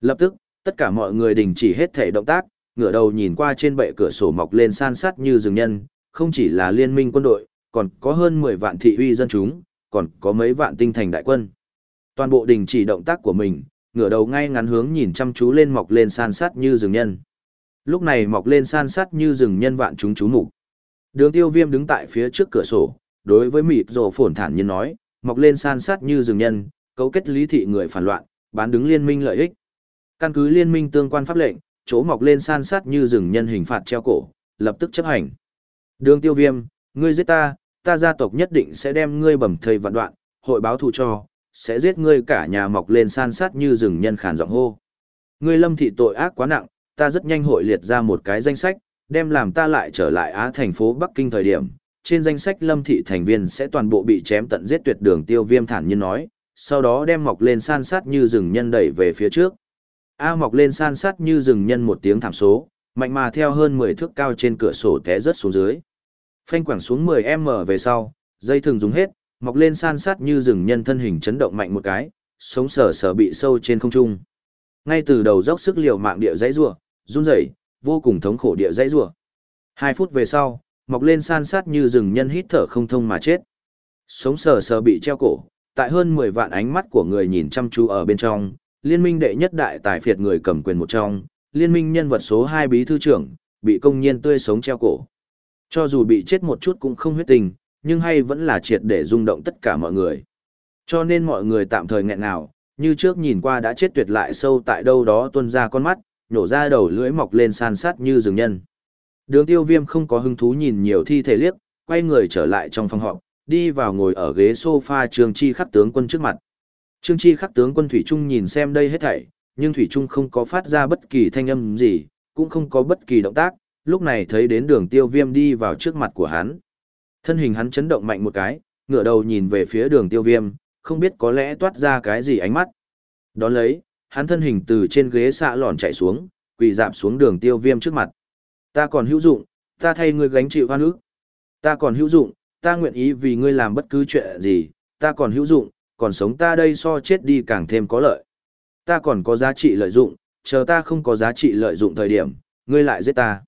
Lập tức, tất cả mọi người đình chỉ hết thể động tác, ngửa đầu nhìn qua trên bệ cửa sổ mọc lên san sát như rừng nhân, không chỉ là liên minh quân đội, còn có hơn 10 vạn thị uy dân chúng, còn có mấy vạn tinh thành đại quân. Toàn bộ đình chỉ động tác của mình, ngửa đầu ngay ngắn hướng nhìn chăm chú lên mọc lên san sát như rừng nhân. Lúc này mọc lên san sát như rừng nhân vạn chúng chú mục. Đường tiêu viêm đứng tại phía trước cửa sổ, đối với mịt rồ phổn thản nhiên nói, mọc lên san sát như rừng nhân, cấu kết lý thị người phản loạn, bán đứng liên minh lợi ích. Căn cứ liên minh tương quan pháp lệnh, chỗ mọc lên san sát như rừng nhân hình phạt treo cổ, lập tức chấp hành. Đường tiêu viêm, ngươi giết ta, ta gia tộc nhất định sẽ đem ngươi bầm thầy vạn đoạn, hội báo thù cho, sẽ giết ngươi cả nhà mọc lên san sát như rừng nhân khản giọng hô. Ngươi lâm thị tội ác quá nặng, ta rất nhanh hội liệt ra một cái danh sách, đem làm ta lại trở lại Á thành phố Bắc Kinh thời điểm. Trên danh sách lâm thị thành viên sẽ toàn bộ bị chém tận giết tuyệt đường tiêu viêm thản nhiên nói, sau đó đem mọc lên san sát như rừng nhân đẩy về phía trước. A mọc lên san sát như rừng nhân một tiếng thảm số, mạnh mà theo hơn 10 thước cao trên cửa sổ té rớt xuống dưới. Phanh quẳng xuống 10m về sau, dây thường dùng hết, mọc lên san sát như rừng nhân thân hình chấn động mạnh một cái, sống sờ sờ bị sâu trên không trung. Ngay từ đầu dốc sức liều mạng địa dãy rủa, run rẩy, vô cùng thống khổ địa dãy rủa. Hai phút về sau, mọc lên san sát như rừng nhân hít thở không thông mà chết. Sống sờ sờ bị treo cổ, tại hơn 10 vạn ánh mắt của người nhìn chăm chú ở bên trong, liên minh đệ nhất đại tài phiệt người cầm quyền một trong, liên minh nhân vật số 2 bí thư trưởng, bị công nhiên tươi sống treo cổ. Cho dù bị chết một chút cũng không huyết tình, nhưng hay vẫn là triệt để rung động tất cả mọi người. Cho nên mọi người tạm thời nghẹn nào, như trước nhìn qua đã chết tuyệt lại sâu tại đâu đó tuôn ra con mắt, nhổ ra đầu lưỡi mọc lên san sát như rừng nhân. Đường tiêu viêm không có hứng thú nhìn nhiều thi thể liếc, quay người trở lại trong phòng họp, đi vào ngồi ở ghế sofa trường chi khắc tướng quân trước mặt. Trương Chi khắc tướng quân Thủy Trung nhìn xem đây hết thảy, nhưng Thủy Trung không có phát ra bất kỳ thanh âm gì, cũng không có bất kỳ động tác, lúc này thấy đến đường tiêu viêm đi vào trước mặt của hắn. Thân hình hắn chấn động mạnh một cái, ngửa đầu nhìn về phía đường tiêu viêm, không biết có lẽ toát ra cái gì ánh mắt. Đón lấy, hắn thân hình từ trên ghế xạ lòn chạy xuống, quỳ dạp xuống đường tiêu viêm trước mặt. Ta còn hữu dụng, ta thay ngươi gánh chịu hoa nước. Ta còn hữu dụng, ta nguyện ý vì ngươi làm bất cứ chuyện gì, ta còn hữu dụng, còn sống ta đây so chết đi càng thêm có lợi. Ta còn có giá trị lợi dụng, chờ ta không có giá trị lợi dụng thời điểm, ngươi lại giết ta.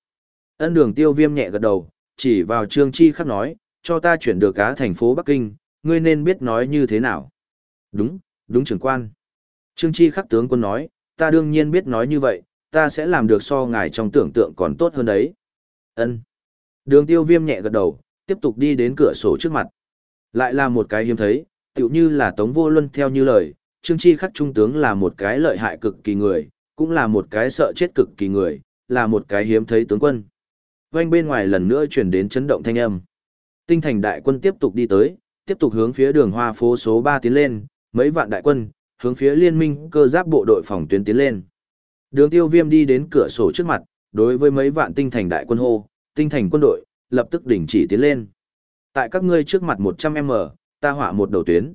Ân đường tiêu viêm nhẹ gật đầu, chỉ vào trương chi khắc nói, cho ta chuyển được cá thành phố Bắc Kinh, ngươi nên biết nói như thế nào. Đúng, đúng trưởng quan. Trương chi khắc tướng quân nói, ta đương nhiên biết nói như vậy, ta sẽ làm được so ngài trong tưởng tượng còn tốt hơn đấy. Ân. Đường tiêu viêm nhẹ gật đầu, tiếp tục đi đến cửa sổ trước mặt. Lại là một cái hiếm thấy, tựu như là Tống Vô Luân theo như lời, Trương Chi Khắc Trung tướng là một cái lợi hại cực kỳ người, cũng là một cái sợ chết cực kỳ người, là một cái hiếm thấy tướng quân. Vanh bên ngoài lần nữa chuyển đến chấn động thanh âm. Tinh thành đại quân tiếp tục đi tới, tiếp tục hướng phía đường hoa phố số 3 tiến lên, mấy vạn đại quân, hướng phía liên minh cơ giáp bộ đội phòng tuyến tiến lên. Đường tiêu viêm đi đến cửa sổ trước mặt, đối với mấy vạn tinh thành đại quân hô, tinh thành quân đội, lập tức đình chỉ tiến lên. Tại các ngươi trước mặt 100M, ta hỏa một đầu tuyến.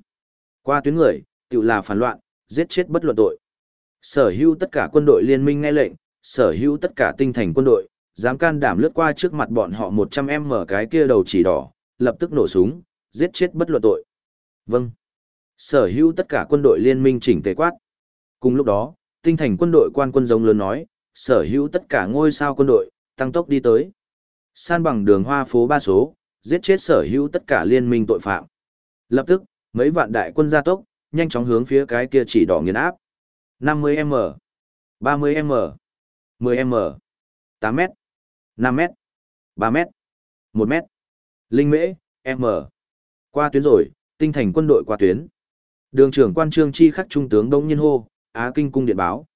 Qua tuyến người, tự là phản loạn, giết chết bất luận tội. Sở hữu tất cả quân đội liên minh nghe lệnh, sở hữu tất cả tinh thành quân đội, dám can đảm lướt qua trước mặt bọn họ 100 em mở cái kia đầu chỉ đỏ, lập tức nổ súng, giết chết bất luận tội. Vâng. Sở hữu tất cả quân đội liên minh chỉnh tề quát. Cùng lúc đó, tinh thành quân đội quan quân giống lớn nói, sở hữu tất cả ngôi sao quân đội, tăng tốc đi tới. San bằng đường hoa phố ba số, giết chết sở hữu tất cả liên minh tội phạm. Lập tức, mấy vạn đại quân gia tốc, nhanh chóng hướng phía cái kia chỉ đỏ nghiền áp. 50m, 30m, 10m, 8m, 5m, 3m, 1m. Linh mễ, M. Qua tuyến rồi, tinh thành quân đội qua tuyến. Đường trưởng quan trương chi khắc trung tướng Đông Nhiên hô, Á Kinh cung điện báo.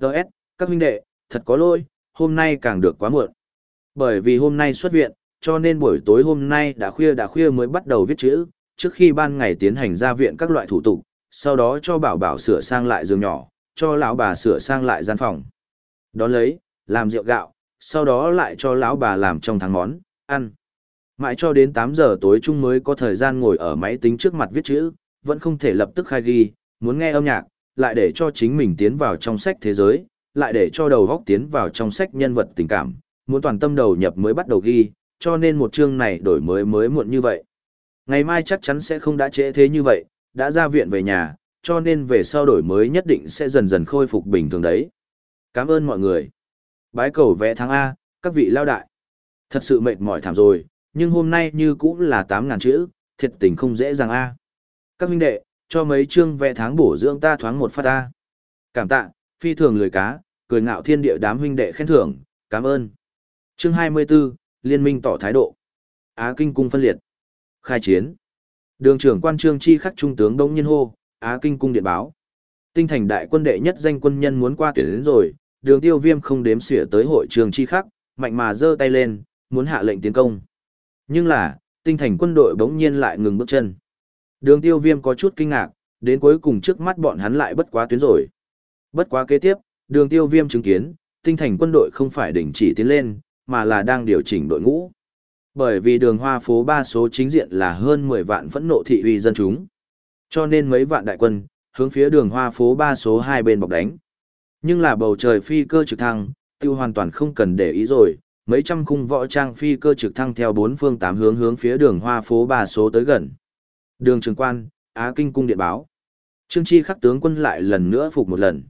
Đợt, các huynh đệ, thật có lỗi, hôm nay càng được quá muộn. Bởi vì hôm nay xuất viện, cho nên buổi tối hôm nay đã khuya đã khuya mới bắt đầu viết chữ, trước khi ban ngày tiến hành ra viện các loại thủ tục, sau đó cho bảo bảo sửa sang lại giường nhỏ, cho lão bà sửa sang lại gian phòng. Đón lấy, làm rượu gạo, sau đó lại cho lão bà làm trong tháng món, ăn. Mãi cho đến 8 giờ tối chung mới có thời gian ngồi ở máy tính trước mặt viết chữ, vẫn không thể lập tức khai ghi, muốn nghe âm nhạc, lại để cho chính mình tiến vào trong sách thế giới, lại để cho đầu góc tiến vào trong sách nhân vật tình cảm, muốn toàn tâm đầu nhập mới bắt đầu ghi, cho nên một chương này đổi mới mới muộn như vậy. Ngày mai chắc chắn sẽ không đã trễ thế như vậy, đã ra viện về nhà, cho nên về sau đổi mới nhất định sẽ dần dần khôi phục bình thường đấy. Cảm ơn mọi người. Bái cầu vẽ tháng A, các vị lao đại. Thật sự mệt mỏi thảm rồi, nhưng hôm nay như cũng là 8.000 chữ, thiệt tình không dễ dàng A. Các huynh đệ, cho mấy chương vẽ tháng bổ dưỡng ta thoáng một phát A. Cảm tạ, phi thường lười cá, cười ngạo thiên địa đám huynh đệ khen thưởng, cảm ơn. Chương 24, Liên minh tỏ thái độ. Á Kinh cung phân liệt. Khai chiến. Đường trưởng quan trương chi khắc trung tướng Đông Nhiên hô, Á Kinh cung điện báo. Tinh thành đại quân đệ nhất danh quân nhân muốn qua tuyển đến rồi, đường tiêu viêm không đếm xỉa tới hội trường chi khắc, mạnh mà giơ tay lên, muốn hạ lệnh tiến công. Nhưng là, tinh thành quân đội bỗng nhiên lại ngừng bước chân. Đường tiêu viêm có chút kinh ngạc, đến cuối cùng trước mắt bọn hắn lại bất quá tuyến rồi. Bất quá kế tiếp, đường tiêu viêm chứng kiến, tinh thành quân đội không phải đình chỉ tiến lên, mà là đang điều chỉnh đội ngũ. Bởi vì đường hoa phố Ba số chính diện là hơn 10 vạn phẫn nộ thị uy dân chúng. Cho nên mấy vạn đại quân, hướng phía đường hoa phố Ba số hai bên bọc đánh. Nhưng là bầu trời phi cơ trực thăng, tiêu hoàn toàn không cần để ý rồi, mấy trăm khung võ trang phi cơ trực thăng theo bốn phương tám hướng hướng phía đường hoa phố Ba số tới gần. Đường trường quan, Á Kinh cung điện báo. Trương Chi khắc tướng quân lại lần nữa phục một lần.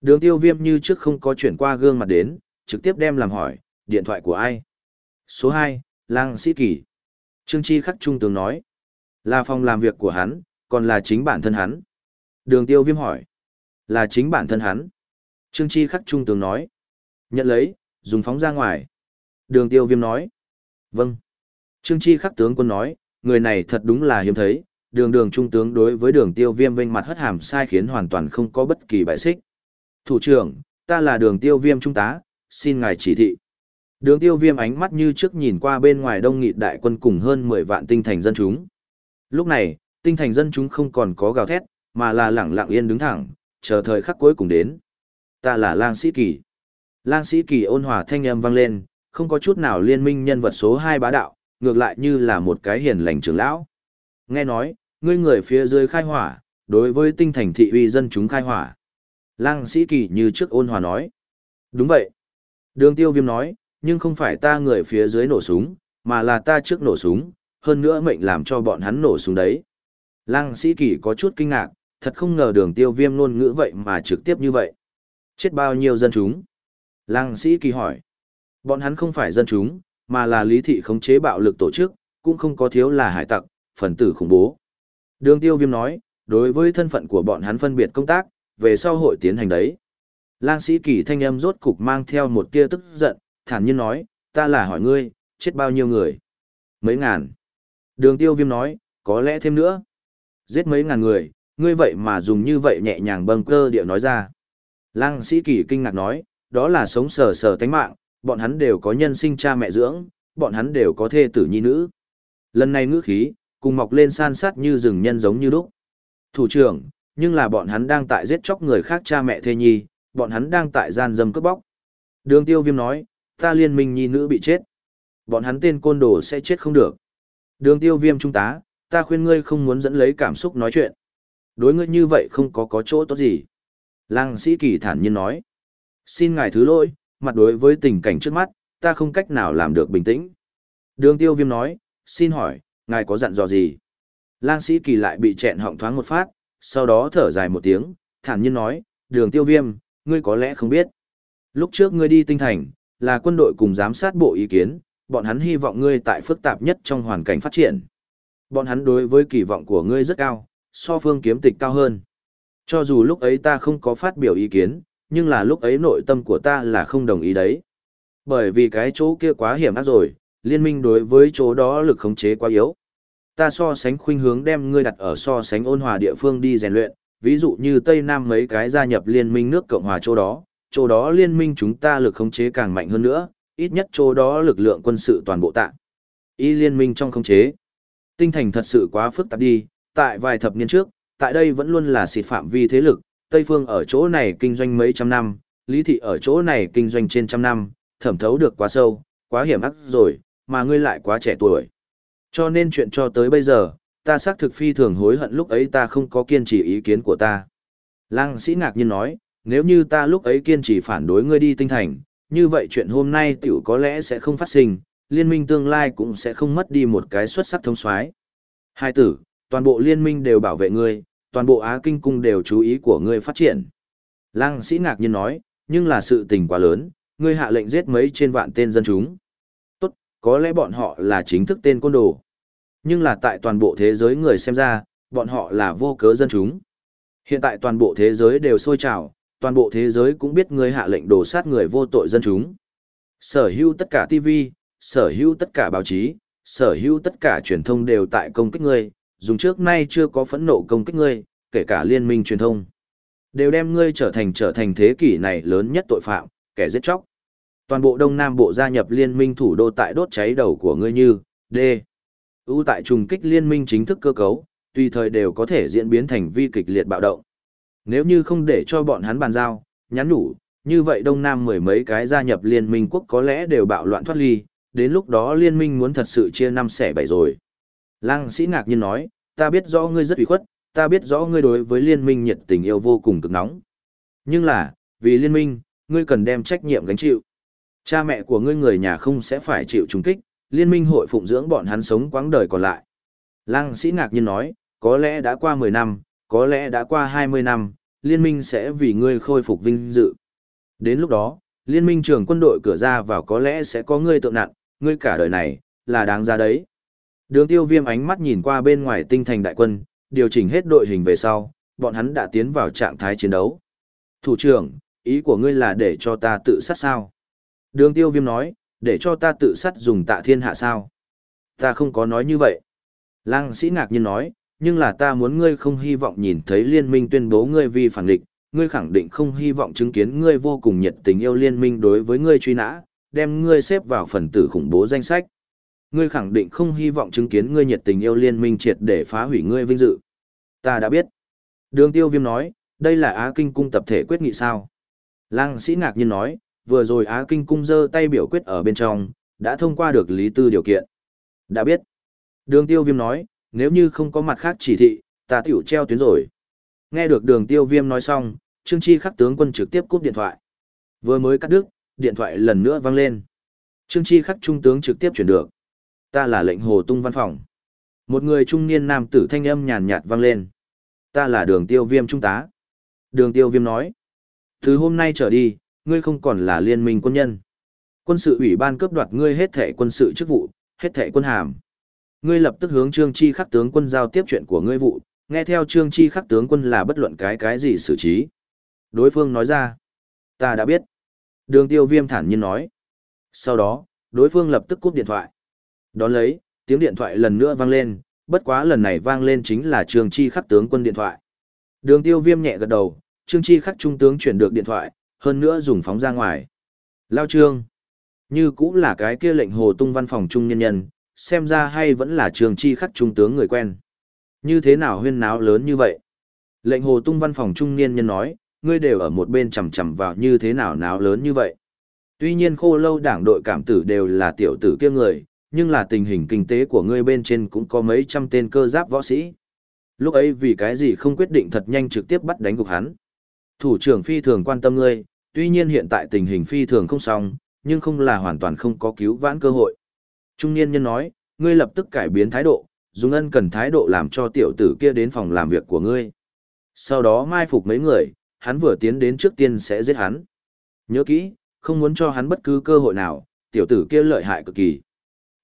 Đường tiêu viêm như trước không có chuyển qua gương mặt đến, trực tiếp đem làm hỏi, điện thoại của ai? Số 2, Lang Sĩ Kỳ. Trương Chi khắc trung tướng nói, là phòng làm việc của hắn, còn là chính bản thân hắn. Đường tiêu viêm hỏi, là chính bản thân hắn. Trương Chi khắc trung tướng nói, nhận lấy, dùng phóng ra ngoài. Đường tiêu viêm nói, vâng. Trương Chi khắc tướng quân nói, người này thật đúng là hiếm thấy, đường đường trung tướng đối với đường tiêu viêm vênh mặt hất hàm sai khiến hoàn toàn không có bất kỳ bại xích. Thủ trưởng, ta là đường tiêu viêm trung tá, xin ngài chỉ thị. Đường tiêu viêm ánh mắt như trước nhìn qua bên ngoài đông nghịt đại quân cùng hơn 10 vạn tinh thành dân chúng. Lúc này, tinh thành dân chúng không còn có gào thét, mà là lẳng lặng yên đứng thẳng, chờ thời khắc cuối cùng đến. Ta là lang sĩ kỳ. Lang sĩ kỳ ôn hòa thanh âm vang lên, không có chút nào liên minh nhân vật số 2 bá đạo, ngược lại như là một cái hiền lành trưởng lão. Nghe nói, ngươi người phía dưới khai hỏa, đối với tinh thành thị uy dân chúng khai hỏa. Lang sĩ kỳ như trước ôn hòa nói. Đúng vậy. Đường tiêu viêm nói, nhưng không phải ta người phía dưới nổ súng, mà là ta trước nổ súng, hơn nữa mệnh làm cho bọn hắn nổ súng đấy. Lang sĩ kỳ có chút kinh ngạc, thật không ngờ đường tiêu viêm luôn ngữ vậy mà trực tiếp như vậy. Chết bao nhiêu dân chúng? Lang sĩ kỳ hỏi. Bọn hắn không phải dân chúng, mà là lý thị khống chế bạo lực tổ chức, cũng không có thiếu là hải tặc, phần tử khủng bố. Đường tiêu viêm nói, đối với thân phận của bọn hắn phân biệt công tác, về sau hội tiến hành đấy. Lang sĩ kỳ thanh âm rốt cục mang theo một tia tức giận, thản nhiên nói, ta là hỏi ngươi, chết bao nhiêu người? Mấy ngàn. Đường tiêu viêm nói, có lẽ thêm nữa. Giết mấy ngàn người, ngươi vậy mà dùng như vậy nhẹ nhàng bâng cơ điệu nói ra. Lang sĩ kỳ kinh ngạc nói, đó là sống sờ sờ tánh mạng, bọn hắn đều có nhân sinh cha mẹ dưỡng, bọn hắn đều có thê tử nhi nữ. Lần này ngữ khí, cùng mọc lên san sát như rừng nhân giống như lúc. Thủ trưởng, nhưng là bọn hắn đang tại giết chóc người khác cha mẹ thê nhi, bọn hắn đang tại gian dâm cướp bóc. Đường tiêu viêm nói, ta liên minh nhi nữ bị chết. Bọn hắn tên côn đồ sẽ chết không được. Đường tiêu viêm trung tá, ta khuyên ngươi không muốn dẫn lấy cảm xúc nói chuyện. Đối ngươi như vậy không có có chỗ tốt gì. Lăng sĩ kỳ thản nhiên nói. Xin ngài thứ lỗi, mặt đối với tình cảnh trước mắt, ta không cách nào làm được bình tĩnh. Đường tiêu viêm nói, xin hỏi, ngài có dặn dò gì? Lang sĩ kỳ lại bị chẹn họng thoáng một phát, sau đó thở dài một tiếng, thản nhiên nói, đường tiêu viêm, ngươi có lẽ không biết. Lúc trước ngươi đi tinh thành, là quân đội cùng giám sát bộ ý kiến, bọn hắn hy vọng ngươi tại phức tạp nhất trong hoàn cảnh phát triển. Bọn hắn đối với kỳ vọng của ngươi rất cao, so phương kiếm tịch cao hơn. Cho dù lúc ấy ta không có phát biểu ý kiến, nhưng là lúc ấy nội tâm của ta là không đồng ý đấy. Bởi vì cái chỗ kia quá hiểm ác rồi, liên minh đối với chỗ đó lực khống chế quá yếu. Ta so sánh khuynh hướng đem ngươi đặt ở so sánh ôn hòa địa phương đi rèn luyện, ví dụ như Tây Nam mấy cái gia nhập liên minh nước Cộng hòa chỗ đó, chỗ đó liên minh chúng ta lực khống chế càng mạnh hơn nữa, ít nhất chỗ đó lực lượng quân sự toàn bộ tạ. Y liên minh trong khống chế. Tinh thành thật sự quá phức tạp đi, tại vài thập niên trước, tại đây vẫn luôn là xịt phạm vi thế lực, Tây Phương ở chỗ này kinh doanh mấy trăm năm, Lý Thị ở chỗ này kinh doanh trên trăm năm, thẩm thấu được quá sâu, quá hiểm ác rồi, mà ngươi lại quá trẻ tuổi. Cho nên chuyện cho tới bây giờ, ta xác thực phi thường hối hận lúc ấy ta không có kiên trì ý kiến của ta. Lăng sĩ ngạc nhiên nói, nếu như ta lúc ấy kiên trì phản đối ngươi đi tinh thành, như vậy chuyện hôm nay tiểu có lẽ sẽ không phát sinh, liên minh tương lai cũng sẽ không mất đi một cái xuất sắc thống soái. Hai tử, toàn bộ liên minh đều bảo vệ ngươi, toàn bộ Á Kinh Cung đều chú ý của ngươi phát triển. Lăng sĩ ngạc nhiên nói, nhưng là sự tình quá lớn, ngươi hạ lệnh giết mấy trên vạn tên dân chúng. Tốt, có lẽ bọn họ là chính thức tên côn đồ. Nhưng là tại toàn bộ thế giới người xem ra, bọn họ là vô cớ dân chúng. Hiện tại toàn bộ thế giới đều sôi trào, toàn bộ thế giới cũng biết ngươi hạ lệnh đổ sát người vô tội dân chúng. Sở hữu tất cả TV, sở hữu tất cả báo chí, sở hữu tất cả truyền thông đều tại công kích ngươi, dùng trước nay chưa có phẫn nộ công kích ngươi, kể cả liên minh truyền thông. Đều đem ngươi trở thành trở thành thế kỷ này lớn nhất tội phạm, kẻ giết chóc. Toàn bộ Đông Nam Bộ gia nhập liên minh thủ đô tại đốt cháy đầu của ngươi như, D. ưu tại trùng kích liên minh chính thức cơ cấu, tùy thời đều có thể diễn biến thành vi kịch liệt bạo động. Nếu như không để cho bọn hắn bàn giao, nhắn nhủ, như vậy Đông Nam mười mấy cái gia nhập liên minh quốc có lẽ đều bạo loạn thoát ly, đến lúc đó liên minh muốn thật sự chia năm xẻ bảy rồi. Lăng sĩ ngạc nhiên nói, ta biết rõ ngươi rất ủy khuất, ta biết rõ ngươi đối với liên minh nhiệt tình yêu vô cùng cực nóng. Nhưng là, vì liên minh, ngươi cần đem trách nhiệm gánh chịu. Cha mẹ của ngươi người nhà không sẽ phải chịu trùng kích, liên minh hội phụng dưỡng bọn hắn sống quãng đời còn lại. Lăng sĩ ngạc nhiên nói, có lẽ đã qua 10 năm, có lẽ đã qua 20 năm, liên minh sẽ vì ngươi khôi phục vinh dự. Đến lúc đó, liên minh trưởng quân đội cửa ra vào có lẽ sẽ có ngươi tượng nặng, ngươi cả đời này, là đáng ra đấy. Đường tiêu viêm ánh mắt nhìn qua bên ngoài tinh thành đại quân, điều chỉnh hết đội hình về sau, bọn hắn đã tiến vào trạng thái chiến đấu. Thủ trưởng, ý của ngươi là để cho ta tự sát sao? Đường tiêu viêm nói, để cho ta tự sát dùng tạ thiên hạ sao? Ta không có nói như vậy. Lăng sĩ ngạc nhiên nói, nhưng là ta muốn ngươi không hy vọng nhìn thấy liên minh tuyên bố ngươi vi phản địch, ngươi khẳng định không hy vọng chứng kiến ngươi vô cùng nhiệt tình yêu liên minh đối với ngươi truy nã, đem ngươi xếp vào phần tử khủng bố danh sách. Ngươi khẳng định không hy vọng chứng kiến ngươi nhiệt tình yêu liên minh triệt để phá hủy ngươi vinh dự. Ta đã biết. Đường tiêu viêm nói, đây là Á Kinh Cung tập thể quyết nghị sao. Lăng sĩ ngạc nhiên nói, vừa rồi Á Kinh Cung giơ tay biểu quyết ở bên trong, đã thông qua được lý tư điều kiện. Đã biết. Đường tiêu viêm nói, nếu như không có mặt khác chỉ thị, ta tiểu treo tuyến rồi. Nghe được đường tiêu viêm nói xong, Trương Chi khắc tướng quân trực tiếp cúp điện thoại. Vừa mới cắt đứt, điện thoại lần nữa vang lên. Trương Chi khắc trung tướng trực tiếp chuyển được. Ta là lệnh hồ tung văn phòng. Một người trung niên nam tử thanh âm nhàn nhạt vang lên. Ta là đường tiêu viêm trung tá. Đường tiêu viêm nói. Từ hôm nay trở đi, ngươi không còn là liên minh quân nhân. Quân sự ủy ban cướp đoạt ngươi hết thẻ quân sự chức vụ, hết thẻ quân hàm. Ngươi lập tức hướng Trương Chi khắc tướng quân giao tiếp chuyện của ngươi vụ, nghe theo Trương Chi khắc tướng quân là bất luận cái cái gì xử trí. Đối phương nói ra. Ta đã biết. Đường tiêu viêm thản nhiên nói. Sau đó, đối phương lập tức cúp điện thoại. Đón lấy, tiếng điện thoại lần nữa vang lên, bất quá lần này vang lên chính là Trương Chi khắc tướng quân điện thoại. Đường tiêu viêm nhẹ gật đầu, Trương Chi khắc trung tướng chuyển được điện thoại, hơn nữa dùng phóng ra ngoài. Lao Trương. Như cũng là cái kia lệnh hồ tung văn phòng trung nhân nhân, xem ra hay vẫn là trường Chi khắc trung tướng người quen. Như thế nào huyên náo lớn như vậy? Lệnh hồ tung văn phòng trung niên nhân nói, ngươi đều ở một bên chầm chầm vào như thế nào náo lớn như vậy. Tuy nhiên khô lâu đảng đội cảm tử đều là tiểu tử kia người, nhưng là tình hình kinh tế của ngươi bên trên cũng có mấy trăm tên cơ giáp võ sĩ. Lúc ấy vì cái gì không quyết định thật nhanh trực tiếp bắt đánh gục hắn. Thủ trưởng phi thường quan tâm ngươi, tuy nhiên hiện tại tình hình phi thường không xong, nhưng không là hoàn toàn không có cứu vãn cơ hội. Trung niên nhân nói, ngươi lập tức cải biến thái độ, dùng ân cần thái độ làm cho tiểu tử kia đến phòng làm việc của ngươi. Sau đó mai phục mấy người, hắn vừa tiến đến trước tiên sẽ giết hắn. Nhớ kỹ, không muốn cho hắn bất cứ cơ hội nào, tiểu tử kia lợi hại cực kỳ.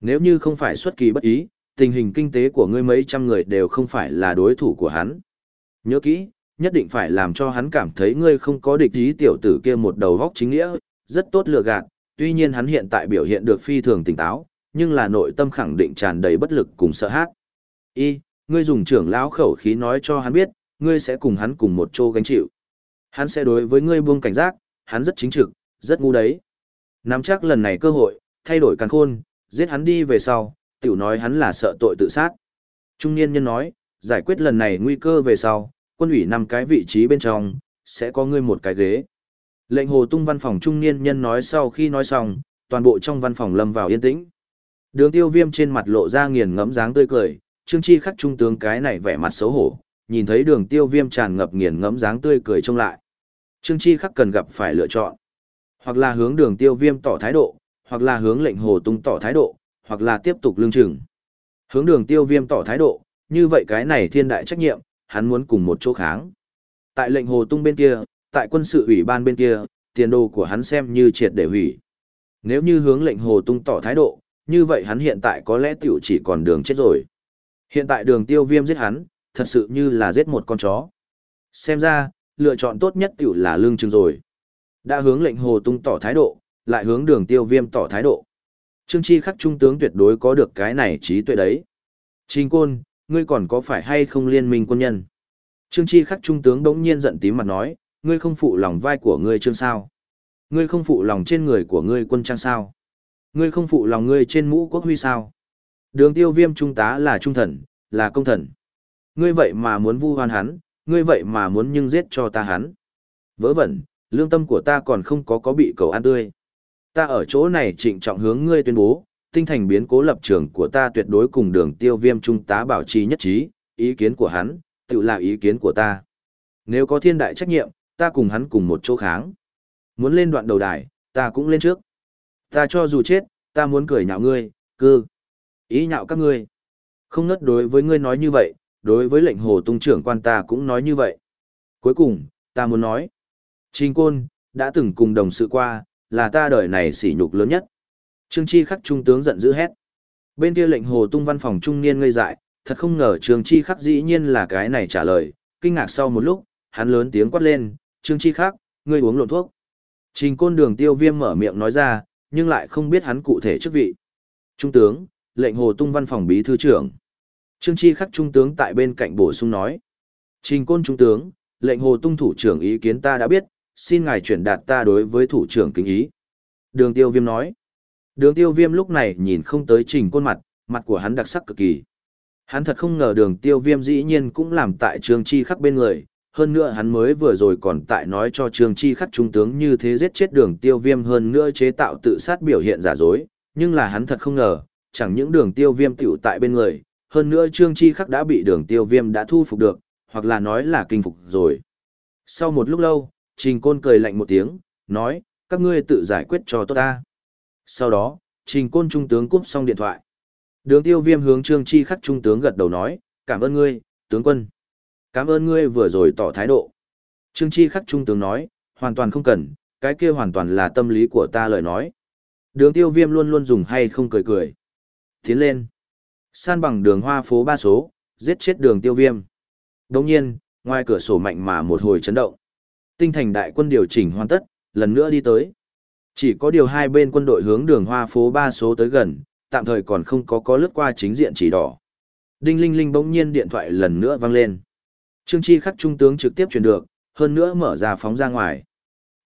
Nếu như không phải xuất kỳ bất ý, tình hình kinh tế của ngươi mấy trăm người đều không phải là đối thủ của hắn. Nhớ kỹ, nhất định phải làm cho hắn cảm thấy ngươi không có địch ý tiểu tử kia một đầu góc chính nghĩa, rất tốt lừa gạt, tuy nhiên hắn hiện tại biểu hiện được phi thường tỉnh táo, nhưng là nội tâm khẳng định tràn đầy bất lực cùng sợ hát. Y, ngươi dùng trưởng lão khẩu khí nói cho hắn biết, ngươi sẽ cùng hắn cùng một chỗ gánh chịu. Hắn sẽ đối với ngươi buông cảnh giác, hắn rất chính trực, rất ngu đấy. Nắm chắc lần này cơ hội, thay đổi càng khôn, giết hắn đi về sau, tiểu nói hắn là sợ tội tự sát. Trung niên nhân nói, giải quyết lần này nguy cơ về sau, quân ủy năm cái vị trí bên trong, sẽ có ngươi một cái ghế. Lệnh hồ tung văn phòng trung niên nhân nói sau khi nói xong, toàn bộ trong văn phòng lâm vào yên tĩnh. Đường tiêu viêm trên mặt lộ ra nghiền ngẫm dáng tươi cười, trương chi khắc trung tướng cái này vẻ mặt xấu hổ, nhìn thấy đường tiêu viêm tràn ngập nghiền ngẫm dáng tươi cười trông lại. Trương chi khắc cần gặp phải lựa chọn. Hoặc là hướng đường tiêu viêm tỏ thái độ, hoặc là hướng lệnh hồ tung tỏ thái độ, hoặc là tiếp tục lương trừng. Hướng đường tiêu viêm tỏ thái độ, như vậy cái này thiên đại trách nhiệm, hắn muốn cùng một chỗ kháng. Tại lệnh hồ tung bên kia, tại quân sự ủy ban bên kia, tiền đồ của hắn xem như triệt để hủy. Nếu như hướng lệnh hồ tung tỏ thái độ, như vậy hắn hiện tại có lẽ tiểu chỉ còn đường chết rồi. Hiện tại đường tiêu viêm giết hắn, thật sự như là giết một con chó. Xem ra, lựa chọn tốt nhất tiểu là lương chừng rồi. Đã hướng lệnh hồ tung tỏ thái độ, lại hướng đường tiêu viêm tỏ thái độ. Trương Chi khắc trung tướng tuyệt đối có được cái này trí tuệ đấy. Trình côn, ngươi còn có phải hay không liên minh quân nhân? Trương Chi khắc trung tướng đống nhiên giận tím mặt nói, ngươi không phụ lòng vai của ngươi trương sao? Ngươi không phụ lòng trên người của ngươi quân trang sao? Ngươi không phụ lòng ngươi trên mũ quốc huy sao? Đường tiêu viêm trung tá là trung thần, là công thần. Ngươi vậy mà muốn vu hoan hắn, ngươi vậy mà muốn nhưng giết cho ta hắn. Vớ vẩn, lương tâm của ta còn không có có bị cầu ăn tươi. Ta ở chỗ này trịnh trọng hướng ngươi tuyên bố, tinh thành biến cố lập trường của ta tuyệt đối cùng đường tiêu viêm trung tá bảo trì nhất trí, ý kiến của hắn, tự là ý kiến của ta. Nếu có thiên đại trách nhiệm, ta cùng hắn cùng một chỗ kháng. Muốn lên đoạn đầu đài, ta cũng lên trước. Ta cho dù chết, ta muốn cười nhạo ngươi, cư. Ý nhạo các ngươi. Không nất đối với ngươi nói như vậy, đối với lệnh hồ tung trưởng quan ta cũng nói như vậy. Cuối cùng, ta muốn nói. Trình Côn, đã từng cùng đồng sự qua, là ta đời này sỉ nhục lớn nhất. Trương Chi khắc trung tướng giận dữ hét. Bên kia lệnh hồ tung văn phòng trung niên ngây dại, thật không ngờ Trương Chi khắc dĩ nhiên là cái này trả lời, kinh ngạc sau một lúc, hắn lớn tiếng quát lên, Trương Chi khắc, ngươi uống lộn thuốc. Trình côn đường tiêu viêm mở miệng nói ra, nhưng lại không biết hắn cụ thể chức vị. Trung tướng, lệnh hồ tung văn phòng bí thư trưởng. Trương Chi khắc trung tướng tại bên cạnh bổ sung nói. Trình côn trung tướng, lệnh hồ tung thủ trưởng ý kiến ta đã biết, xin ngài chuyển đạt ta đối với thủ trưởng kính ý. Đường tiêu viêm nói. Đường tiêu viêm lúc này nhìn không tới trình côn mặt, mặt của hắn đặc sắc cực kỳ. Hắn thật không ngờ đường tiêu viêm dĩ nhiên cũng làm tại Trương Chi khắc bên người, hơn nữa hắn mới vừa rồi còn tại nói cho Trương Chi khắc trung tướng như thế giết chết đường tiêu viêm hơn nữa chế tạo tự sát biểu hiện giả dối, nhưng là hắn thật không ngờ, chẳng những đường tiêu viêm tiểu tại bên người, hơn nữa Trương Chi khắc đã bị đường tiêu viêm đã thu phục được, hoặc là nói là kinh phục rồi. Sau một lúc lâu, Trình Côn cười lạnh một tiếng, nói, các ngươi tự giải quyết cho tốt ta. Sau đó, Trình Côn trung tướng cúp xong điện thoại. Đường tiêu viêm hướng Trương Chi khắc trung tướng gật đầu nói, cảm ơn ngươi, tướng quân. Cảm ơn ngươi vừa rồi tỏ thái độ. Trương Chi khắc trung tướng nói, hoàn toàn không cần, cái kia hoàn toàn là tâm lý của ta lời nói. Đường tiêu viêm luôn luôn dùng hay không cười cười. Tiến lên. San bằng đường hoa phố ba số, giết chết đường tiêu viêm. Đồng nhiên, ngoài cửa sổ mạnh mà một hồi chấn động. Tinh thành đại quân điều chỉnh hoàn tất, lần nữa đi tới. Chỉ có điều hai bên quân đội hướng đường hoa phố ba số tới gần, tạm thời còn không có có lướt qua chính diện chỉ đỏ. Đinh linh linh bỗng nhiên điện thoại lần nữa vang lên. Trương Chi khắc trung tướng trực tiếp truyền được, hơn nữa mở ra phóng ra ngoài.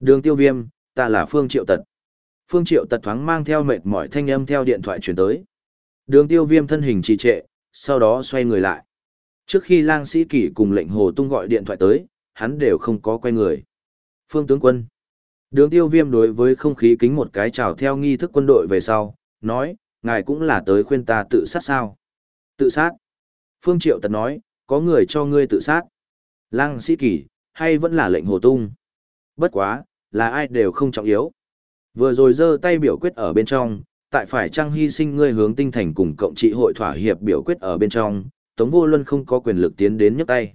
Đường tiêu viêm, ta là Phương Triệu Tật. Phương Triệu Tật thoáng mang theo mệt mỏi thanh âm theo điện thoại truyền tới. Đường tiêu viêm thân hình trì trệ, sau đó xoay người lại. Trước khi lang sĩ kỷ cùng lệnh hồ tung gọi điện thoại tới, hắn đều không có quay người. Phương tướng quân. Đường tiêu viêm đối với không khí kính một cái chào theo nghi thức quân đội về sau, nói, ngài cũng là tới khuyên ta tự sát sao. Tự sát. Phương Triệu Tật nói, có người cho ngươi tự sát. Lăng sĩ kỳ, hay vẫn là lệnh hồ tung. Bất quá, là ai đều không trọng yếu. Vừa rồi giơ tay biểu quyết ở bên trong, tại phải trang hy sinh ngươi hướng tinh thành cùng cộng trị hội thỏa hiệp biểu quyết ở bên trong, Tống Vô Luân không có quyền lực tiến đến nhấc tay.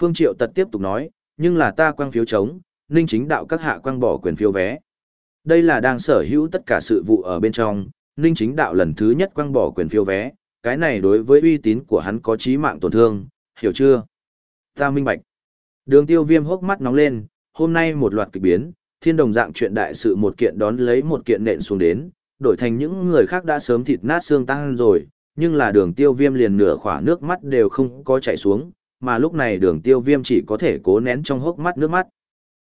Phương Triệu Tật tiếp tục nói, nhưng là ta quang phiếu chống, ninh chính đạo các hạ quang bỏ quyền phiếu vé. Đây là đang sở hữu tất cả sự vụ ở bên trong, ninh chính đạo lần thứ nhất quang bỏ quyền phiếu vé, cái này đối với uy tín của hắn có chí mạng tổn thương, hiểu chưa? Ta minh bạch. Đường tiêu viêm hốc mắt nóng lên, hôm nay một loạt kịch biến, thiên đồng dạng chuyện đại sự một kiện đón lấy một kiện nện xuống đến, đổi thành những người khác đã sớm thịt nát xương tăng rồi, nhưng là đường tiêu viêm liền nửa khỏa nước mắt đều không có chảy xuống, mà lúc này đường tiêu viêm chỉ có thể cố nén trong hốc mắt nước mắt.